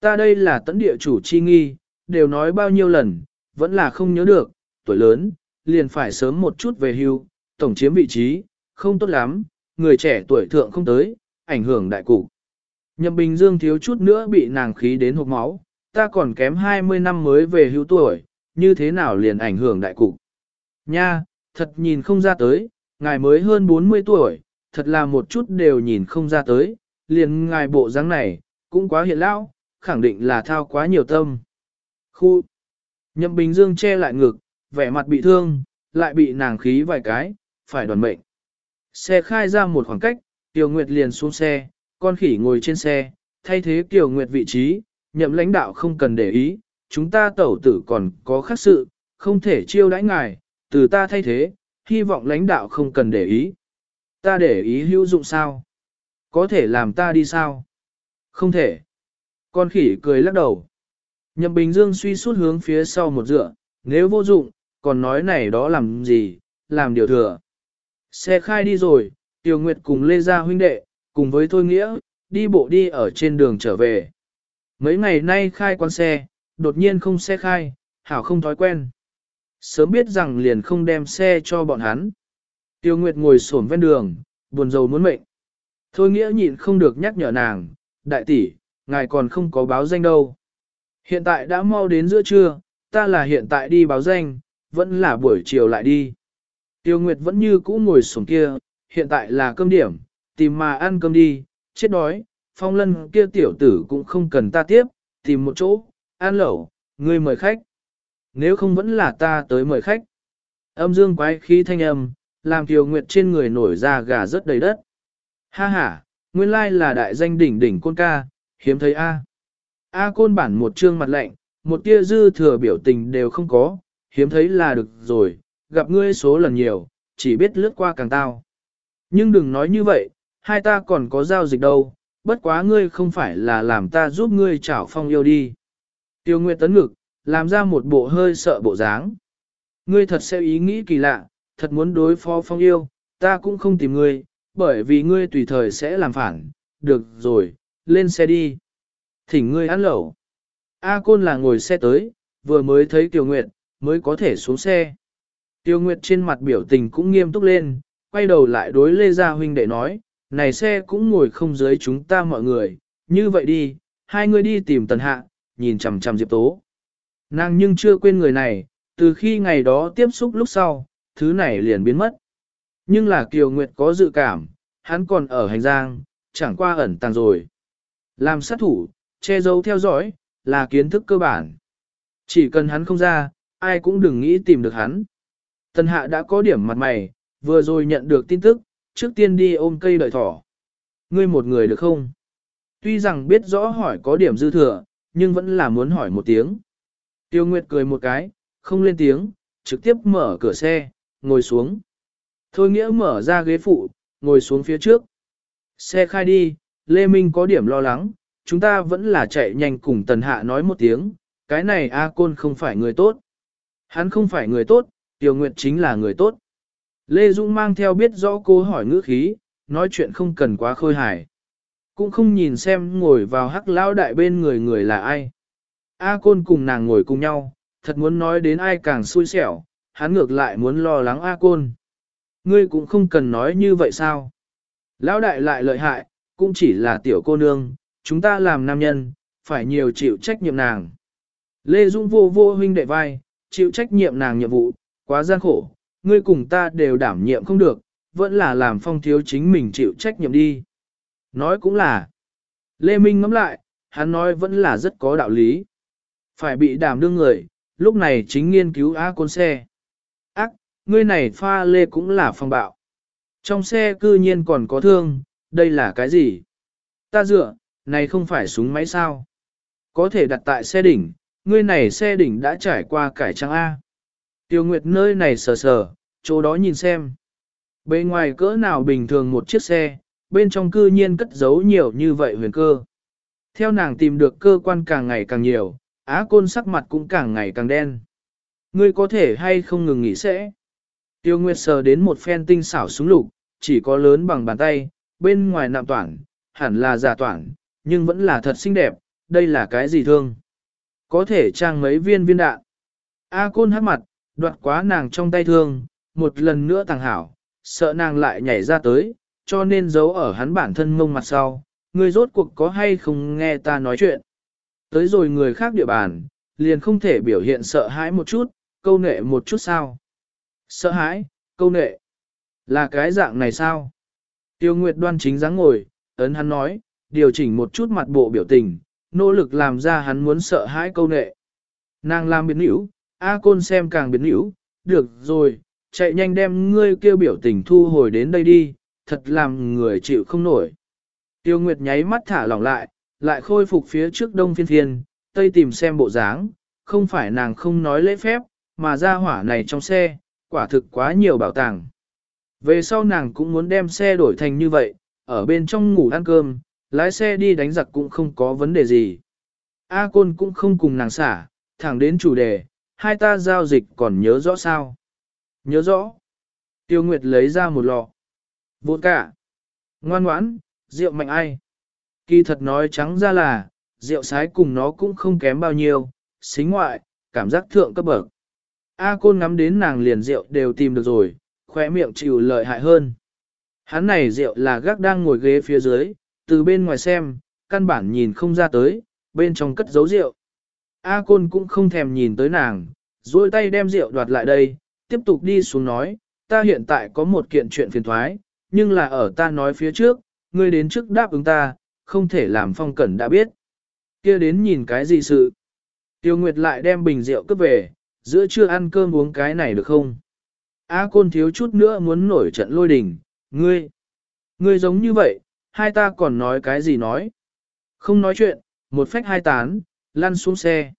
Ta đây là tấn địa chủ chi nghi, đều nói bao nhiêu lần, vẫn là không nhớ được, tuổi lớn, liền phải sớm một chút về hưu, tổng chiếm vị trí, không tốt lắm, người trẻ tuổi thượng không tới, ảnh hưởng đại cục. Nhậm Bình Dương thiếu chút nữa bị nàng khí đến hộp máu, ta còn kém 20 năm mới về hưu tuổi, như thế nào liền ảnh hưởng đại cục. Nha, thật nhìn không ra tới, ngài mới hơn 40 tuổi, thật là một chút đều nhìn không ra tới, liền ngài bộ dáng này, cũng quá hiện lão, khẳng định là thao quá nhiều tâm. Khu Nhậm Bình Dương che lại ngực, vẻ mặt bị thương, lại bị nàng khí vài cái, phải đoàn mệnh. Xe khai ra một khoảng cách, Tiêu Nguyệt liền xuống xe, con khỉ ngồi trên xe, thay thế Tiêu Nguyệt vị trí, nhậm lãnh đạo không cần để ý, chúng ta tẩu tử còn có khác sự, không thể chiêu đãi ngài, từ ta thay thế, hy vọng lãnh đạo không cần để ý. Ta để ý hữu dụng sao? Có thể làm ta đi sao? Không thể. Con khỉ cười lắc đầu. Nhậm Bình Dương suy suốt hướng phía sau một dựa, nếu vô dụng, còn nói này đó làm gì, làm điều thừa. Xe khai đi rồi, Tiêu Nguyệt cùng Lê Gia huynh đệ, cùng với Thôi Nghĩa, đi bộ đi ở trên đường trở về. Mấy ngày nay khai quan xe, đột nhiên không xe khai, hảo không thói quen. Sớm biết rằng liền không đem xe cho bọn hắn. Tiêu Nguyệt ngồi xổm ven đường, buồn rầu muốn mệnh. Thôi nghĩa nhịn không được nhắc nhở nàng, đại tỷ, ngài còn không có báo danh đâu. Hiện tại đã mau đến giữa trưa, ta là hiện tại đi báo danh, vẫn là buổi chiều lại đi. Tiêu Nguyệt vẫn như cũ ngồi xuống kia, hiện tại là cơm điểm, tìm mà ăn cơm đi, chết đói, phong lân kia tiểu tử cũng không cần ta tiếp, tìm một chỗ, ăn lẩu, ngươi mời khách. Nếu không vẫn là ta tới mời khách. Âm dương quái khí thanh âm, làm Tiêu Nguyệt trên người nổi ra gà rất đầy đất. Ha ha, nguyên lai là đại danh đỉnh đỉnh côn ca, hiếm thấy A. A côn bản một trương mặt lạnh, một tia dư thừa biểu tình đều không có, hiếm thấy là được rồi, gặp ngươi số lần nhiều, chỉ biết lướt qua càng tao. Nhưng đừng nói như vậy, hai ta còn có giao dịch đâu, bất quá ngươi không phải là làm ta giúp ngươi chảo phong yêu đi. Tiêu Nguyệt tấn ngực, làm ra một bộ hơi sợ bộ dáng. Ngươi thật sẽ ý nghĩ kỳ lạ, thật muốn đối phó phong yêu, ta cũng không tìm ngươi, bởi vì ngươi tùy thời sẽ làm phản, được rồi, lên xe đi. Thỉnh ngươi ăn lẩu. A Côn là ngồi xe tới, vừa mới thấy Tiêu Nguyệt, mới có thể xuống xe. Tiêu Nguyệt trên mặt biểu tình cũng nghiêm túc lên, quay đầu lại đối Lê Gia Huynh để nói, này xe cũng ngồi không dưới chúng ta mọi người, như vậy đi, hai người đi tìm tần hạ, nhìn chằm chằm Diệp Tố. Nàng nhưng chưa quên người này, từ khi ngày đó tiếp xúc lúc sau, thứ này liền biến mất. Nhưng là Kiều Nguyệt có dự cảm, hắn còn ở hành giang, chẳng qua ẩn tàng rồi. Làm sát thủ, che giấu theo dõi, là kiến thức cơ bản. Chỉ cần hắn không ra, ai cũng đừng nghĩ tìm được hắn. Tần hạ đã có điểm mặt mày, vừa rồi nhận được tin tức, trước tiên đi ôm cây đợi thỏ. Ngươi một người được không? Tuy rằng biết rõ hỏi có điểm dư thừa, nhưng vẫn là muốn hỏi một tiếng. Tiêu Nguyệt cười một cái, không lên tiếng, trực tiếp mở cửa xe, ngồi xuống. Thôi nghĩa mở ra ghế phụ, ngồi xuống phía trước. Xe khai đi, Lê Minh có điểm lo lắng, chúng ta vẫn là chạy nhanh cùng Tần Hạ nói một tiếng, cái này A Côn không phải người tốt. Hắn không phải người tốt, Tiểu Nguyệt chính là người tốt. Lê Dung mang theo biết rõ cô hỏi ngữ khí, nói chuyện không cần quá khôi hài. Cũng không nhìn xem ngồi vào hắc lão đại bên người người là ai. A Côn cùng nàng ngồi cùng nhau, thật muốn nói đến ai càng xui xẻo, hắn ngược lại muốn lo lắng A Côn. Ngươi cũng không cần nói như vậy sao? Lão đại lại lợi hại, cũng chỉ là tiểu cô nương, chúng ta làm nam nhân, phải nhiều chịu trách nhiệm nàng. Lê Dung vô vô huynh đệ vai, chịu trách nhiệm nàng nhiệm vụ, quá gian khổ, ngươi cùng ta đều đảm nhiệm không được, vẫn là làm phong thiếu chính mình chịu trách nhiệm đi. Nói cũng là, Lê Minh ngẫm lại, hắn nói vẫn là rất có đạo lý. Phải bị đảm đương người, lúc này chính nghiên cứu á côn xe. Ác, ngươi này pha lê cũng là phong bạo. Trong xe cư nhiên còn có thương, đây là cái gì? Ta dựa, này không phải súng máy sao? Có thể đặt tại xe đỉnh, ngươi này xe đỉnh đã trải qua cải trang A. Tiêu Nguyệt nơi này sờ sờ, chỗ đó nhìn xem. Bên ngoài cỡ nào bình thường một chiếc xe, bên trong cư nhiên cất giấu nhiều như vậy huyền cơ. Theo nàng tìm được cơ quan càng ngày càng nhiều, á côn sắc mặt cũng càng ngày càng đen. Ngươi có thể hay không ngừng nghỉ sẽ. Tiêu Nguyệt sờ đến một phen tinh xảo súng lục, chỉ có lớn bằng bàn tay, bên ngoài nạm toản, hẳn là giả toản, nhưng vẫn là thật xinh đẹp, đây là cái gì thương? Có thể trang mấy viên viên đạn. A côn hát mặt, đoạt quá nàng trong tay thương, một lần nữa tàng hảo, sợ nàng lại nhảy ra tới, cho nên giấu ở hắn bản thân mông mặt sau, người rốt cuộc có hay không nghe ta nói chuyện. Tới rồi người khác địa bàn, liền không thể biểu hiện sợ hãi một chút, câu nệ một chút sao. Sợ hãi, câu nệ. Là cái dạng này sao? Tiêu Nguyệt đoan chính dáng ngồi, ấn hắn nói, điều chỉnh một chút mặt bộ biểu tình, nỗ lực làm ra hắn muốn sợ hãi câu nệ. Nàng làm biến hữu, A Côn xem càng biến hữu, được rồi, chạy nhanh đem ngươi kêu biểu tình thu hồi đến đây đi, thật làm người chịu không nổi. Tiêu Nguyệt nháy mắt thả lỏng lại, lại khôi phục phía trước đông phiên thiên, tây tìm xem bộ dáng, không phải nàng không nói lễ phép, mà ra hỏa này trong xe, quả thực quá nhiều bảo tàng. Về sau nàng cũng muốn đem xe đổi thành như vậy, ở bên trong ngủ ăn cơm, lái xe đi đánh giặc cũng không có vấn đề gì. A Côn cũng không cùng nàng xả, thẳng đến chủ đề, hai ta giao dịch còn nhớ rõ sao. Nhớ rõ. Tiêu Nguyệt lấy ra một lọ. Vốn cả. Ngoan ngoãn, rượu mạnh ai. Kỳ thật nói trắng ra là, rượu sái cùng nó cũng không kém bao nhiêu, xính ngoại, cảm giác thượng cấp bậc. A Côn ngắm đến nàng liền rượu đều tìm được rồi, khóe miệng chịu lợi hại hơn. Hắn này rượu là gác đang ngồi ghế phía dưới, từ bên ngoài xem, căn bản nhìn không ra tới, bên trong cất giấu rượu. A Côn cũng không thèm nhìn tới nàng, duỗi tay đem rượu đoạt lại đây, tiếp tục đi xuống nói, ta hiện tại có một kiện chuyện phiền thoái, nhưng là ở ta nói phía trước, ngươi đến trước đáp ứng ta, không thể làm phong cẩn đã biết. kia đến nhìn cái gì sự. Tiêu Nguyệt lại đem bình rượu cướp về, giữa trưa ăn cơm uống cái này được không? A Côn thiếu chút nữa muốn nổi trận lôi đình, ngươi, ngươi giống như vậy, hai ta còn nói cái gì nói? Không nói chuyện, một phách hai tán, lăn xuống xe.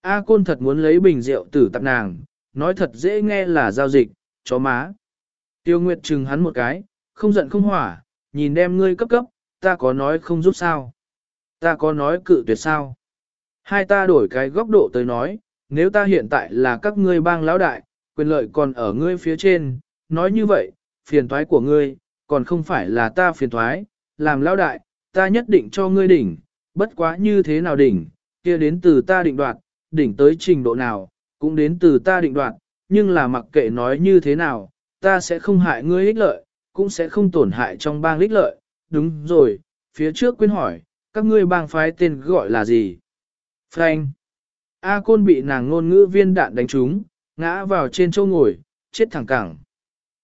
A Côn thật muốn lấy bình rượu tử tặng nàng, nói thật dễ nghe là giao dịch, chó má. Tiêu Nguyệt chừng hắn một cái, không giận không hỏa, nhìn đem ngươi cấp cấp, ta có nói không giúp sao? Ta có nói cự tuyệt sao? Hai ta đổi cái góc độ tới nói, nếu ta hiện tại là các ngươi bang lão đại, quyền lợi còn ở ngươi phía trên, nói như vậy, phiền toái của ngươi, còn không phải là ta phiền toái, làm lão đại, ta nhất định cho ngươi đỉnh, bất quá như thế nào đỉnh, kia đến từ ta định đoạt, đỉnh tới trình độ nào, cũng đến từ ta định đoạt, nhưng là mặc kệ nói như thế nào, ta sẽ không hại ngươi ích lợi, cũng sẽ không tổn hại trong bang ích lợi, đúng rồi, phía trước quên hỏi, các ngươi bang phái tên gọi là gì? Frank. A Côn bị nàng ngôn ngữ viên đạn đánh trúng, ngã vào trên châu ngồi, chết thẳng cẳng.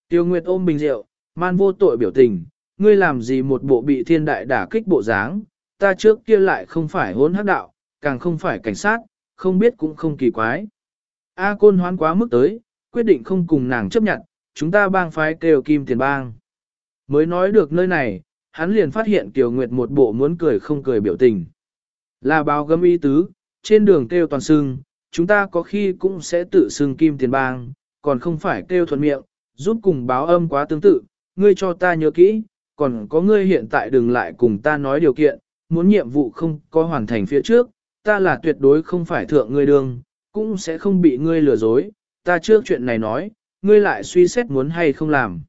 Tiêu Nguyệt ôm bình rượu, man vô tội biểu tình, ngươi làm gì một bộ bị thiên đại đả kích bộ dáng, ta trước kia lại không phải hốn hắc đạo, càng không phải cảnh sát, không biết cũng không kỳ quái. A Côn hoán quá mức tới, quyết định không cùng nàng chấp nhận, chúng ta bang phái kêu kim tiền bang. Mới nói được nơi này, hắn liền phát hiện Kiều Nguyệt một bộ muốn cười không cười biểu tình. Là báo gấm y tứ, trên đường kêu toàn sưng, chúng ta có khi cũng sẽ tự xưng kim tiền bang, còn không phải kêu thuận miệng, giúp cùng báo âm quá tương tự, ngươi cho ta nhớ kỹ, còn có ngươi hiện tại đừng lại cùng ta nói điều kiện, muốn nhiệm vụ không có hoàn thành phía trước, ta là tuyệt đối không phải thượng ngươi đường, cũng sẽ không bị ngươi lừa dối, ta trước chuyện này nói, ngươi lại suy xét muốn hay không làm.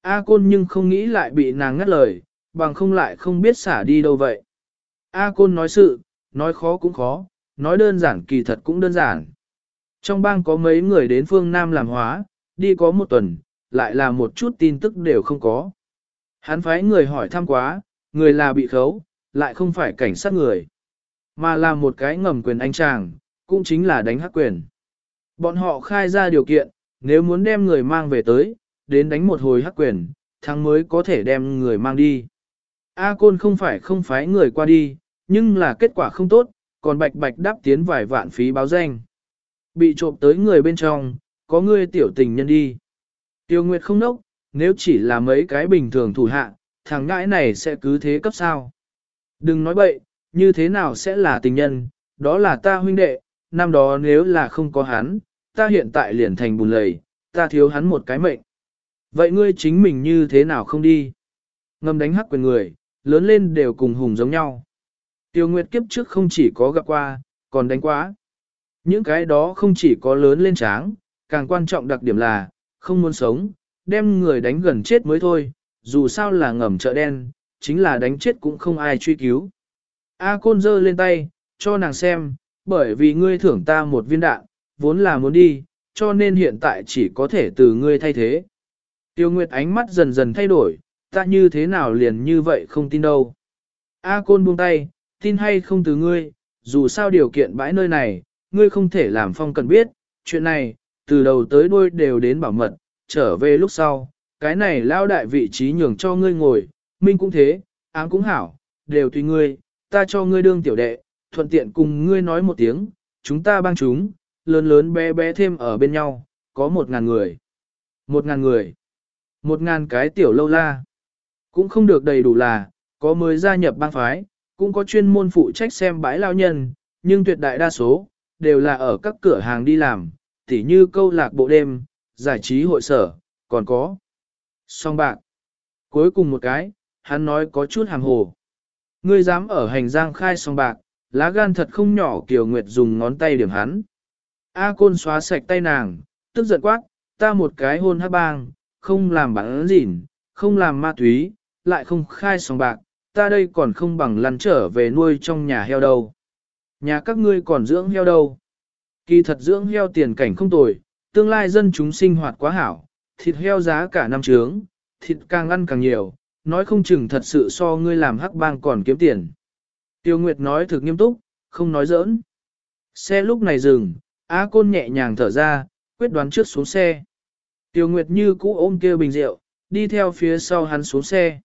A Côn nhưng không nghĩ lại bị nàng ngắt lời, bằng không lại không biết xả đi đâu vậy. A Côn nói sự, nói khó cũng khó, nói đơn giản kỳ thật cũng đơn giản. Trong bang có mấy người đến phương Nam làm hóa, đi có một tuần, lại là một chút tin tức đều không có. Hắn phái người hỏi thăm quá, người là bị khấu, lại không phải cảnh sát người, mà là một cái ngầm quyền anh chàng, cũng chính là đánh hắc quyền. Bọn họ khai ra điều kiện, nếu muốn đem người mang về tới, đến đánh một hồi hắc quyền, thắng mới có thể đem người mang đi. A Côn không phải không phái người qua đi, nhưng là kết quả không tốt, còn bạch bạch đáp tiến vài vạn phí báo danh. Bị trộm tới người bên trong, có người tiểu tình nhân đi. Tiêu Nguyệt không nốc, nếu chỉ là mấy cái bình thường thủ hạ, thằng ngãi này sẽ cứ thế cấp sao. Đừng nói bậy, như thế nào sẽ là tình nhân, đó là ta huynh đệ, năm đó nếu là không có hắn, ta hiện tại liền thành bùn lầy, ta thiếu hắn một cái mệnh. Vậy ngươi chính mình như thế nào không đi? Ngầm đánh hắc quyền người, lớn lên đều cùng hùng giống nhau. Tiêu Nguyệt kiếp trước không chỉ có gặp qua, còn đánh quá. Những cái đó không chỉ có lớn lên tráng, càng quan trọng đặc điểm là, không muốn sống, đem người đánh gần chết mới thôi, dù sao là ngầm chợ đen, chính là đánh chết cũng không ai truy cứu. A Côn giơ lên tay, cho nàng xem, bởi vì ngươi thưởng ta một viên đạn, vốn là muốn đi, cho nên hiện tại chỉ có thể từ ngươi thay thế. Tiêu Nguyệt ánh mắt dần dần thay đổi, ta như thế nào liền như vậy không tin đâu. A Côn buông tay, tin hay không từ ngươi, dù sao điều kiện bãi nơi này, ngươi không thể làm phong cần biết, chuyện này, từ đầu tới đuôi đều đến bảo mật, trở về lúc sau, cái này lao đại vị trí nhường cho ngươi ngồi, minh cũng thế, áng cũng hảo, đều tùy ngươi, ta cho ngươi đương tiểu đệ, thuận tiện cùng ngươi nói một tiếng, chúng ta bang chúng, lớn lớn bé bé thêm ở bên nhau, có một ngàn người. Một ngàn người. Một ngàn cái tiểu lâu la. Cũng không được đầy đủ là, có mới gia nhập bang phái, cũng có chuyên môn phụ trách xem bãi lao nhân, nhưng tuyệt đại đa số, đều là ở các cửa hàng đi làm, tỉ như câu lạc bộ đêm, giải trí hội sở, còn có song bạc. Cuối cùng một cái, hắn nói có chút hàng hồ. Ngươi dám ở hành giang khai song bạc, lá gan thật không nhỏ Kiều Nguyệt dùng ngón tay điểm hắn. A Côn xóa sạch tay nàng, tức giận quát, ta một cái hôn hát bang, không làm bản gìn, không làm ma túy, lại không khai sòng bạc, ta đây còn không bằng lăn trở về nuôi trong nhà heo đâu. Nhà các ngươi còn dưỡng heo đâu. Kỳ thật dưỡng heo tiền cảnh không tồi, tương lai dân chúng sinh hoạt quá hảo, thịt heo giá cả năm trướng, thịt càng ăn càng nhiều, nói không chừng thật sự so ngươi làm hắc bang còn kiếm tiền. Tiêu Nguyệt nói thực nghiêm túc, không nói giỡn. Xe lúc này dừng, Á Côn nhẹ nhàng thở ra, quyết đoán trước xuống xe. Tiêu Nguyệt như cũ ôm kia bình rượu, đi theo phía sau hắn xuống xe.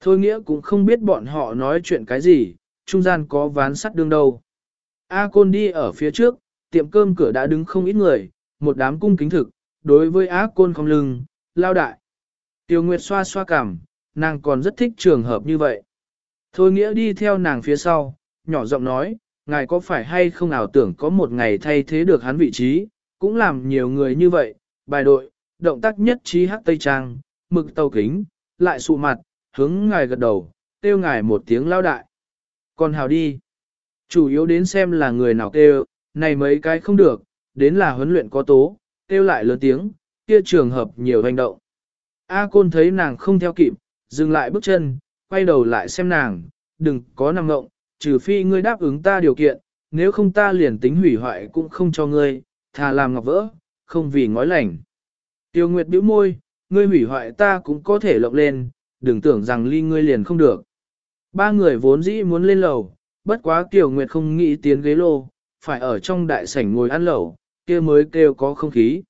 Thôi nghĩa cũng không biết bọn họ nói chuyện cái gì, trung gian có ván sắt đương đâu. A Côn đi ở phía trước, tiệm cơm cửa đã đứng không ít người, một đám cung kính thực, đối với A Côn không lưng, lao đại. Tiêu Nguyệt xoa xoa cảm, nàng còn rất thích trường hợp như vậy. Thôi nghĩa đi theo nàng phía sau, nhỏ giọng nói, ngài có phải hay không ảo tưởng có một ngày thay thế được hắn vị trí, cũng làm nhiều người như vậy, bài đội, động tác nhất trí hát tây trang, mực tàu kính, lại sụ mặt, hướng ngài gật đầu, kêu ngài một tiếng lao đại. Còn hào đi. Chủ yếu đến xem là người nào kêu, này mấy cái không được, đến là huấn luyện có tố, kêu lại lớn tiếng, kia trường hợp nhiều hành động. A Côn thấy nàng không theo kịp, dừng lại bước chân, quay đầu lại xem nàng, đừng có nằm ngộng, trừ phi ngươi đáp ứng ta điều kiện, nếu không ta liền tính hủy hoại cũng không cho ngươi, thà làm ngọc vỡ, không vì ngói lành. Tiêu Nguyệt bĩu môi, ngươi hủy hoại ta cũng có thể lộng lên, đừng tưởng rằng ly ngươi liền không được. Ba người vốn dĩ muốn lên lầu, bất quá Tiêu Nguyệt không nghĩ tiến ghế lô, phải ở trong đại sảnh ngồi ăn lẩu, kia mới kêu có không khí.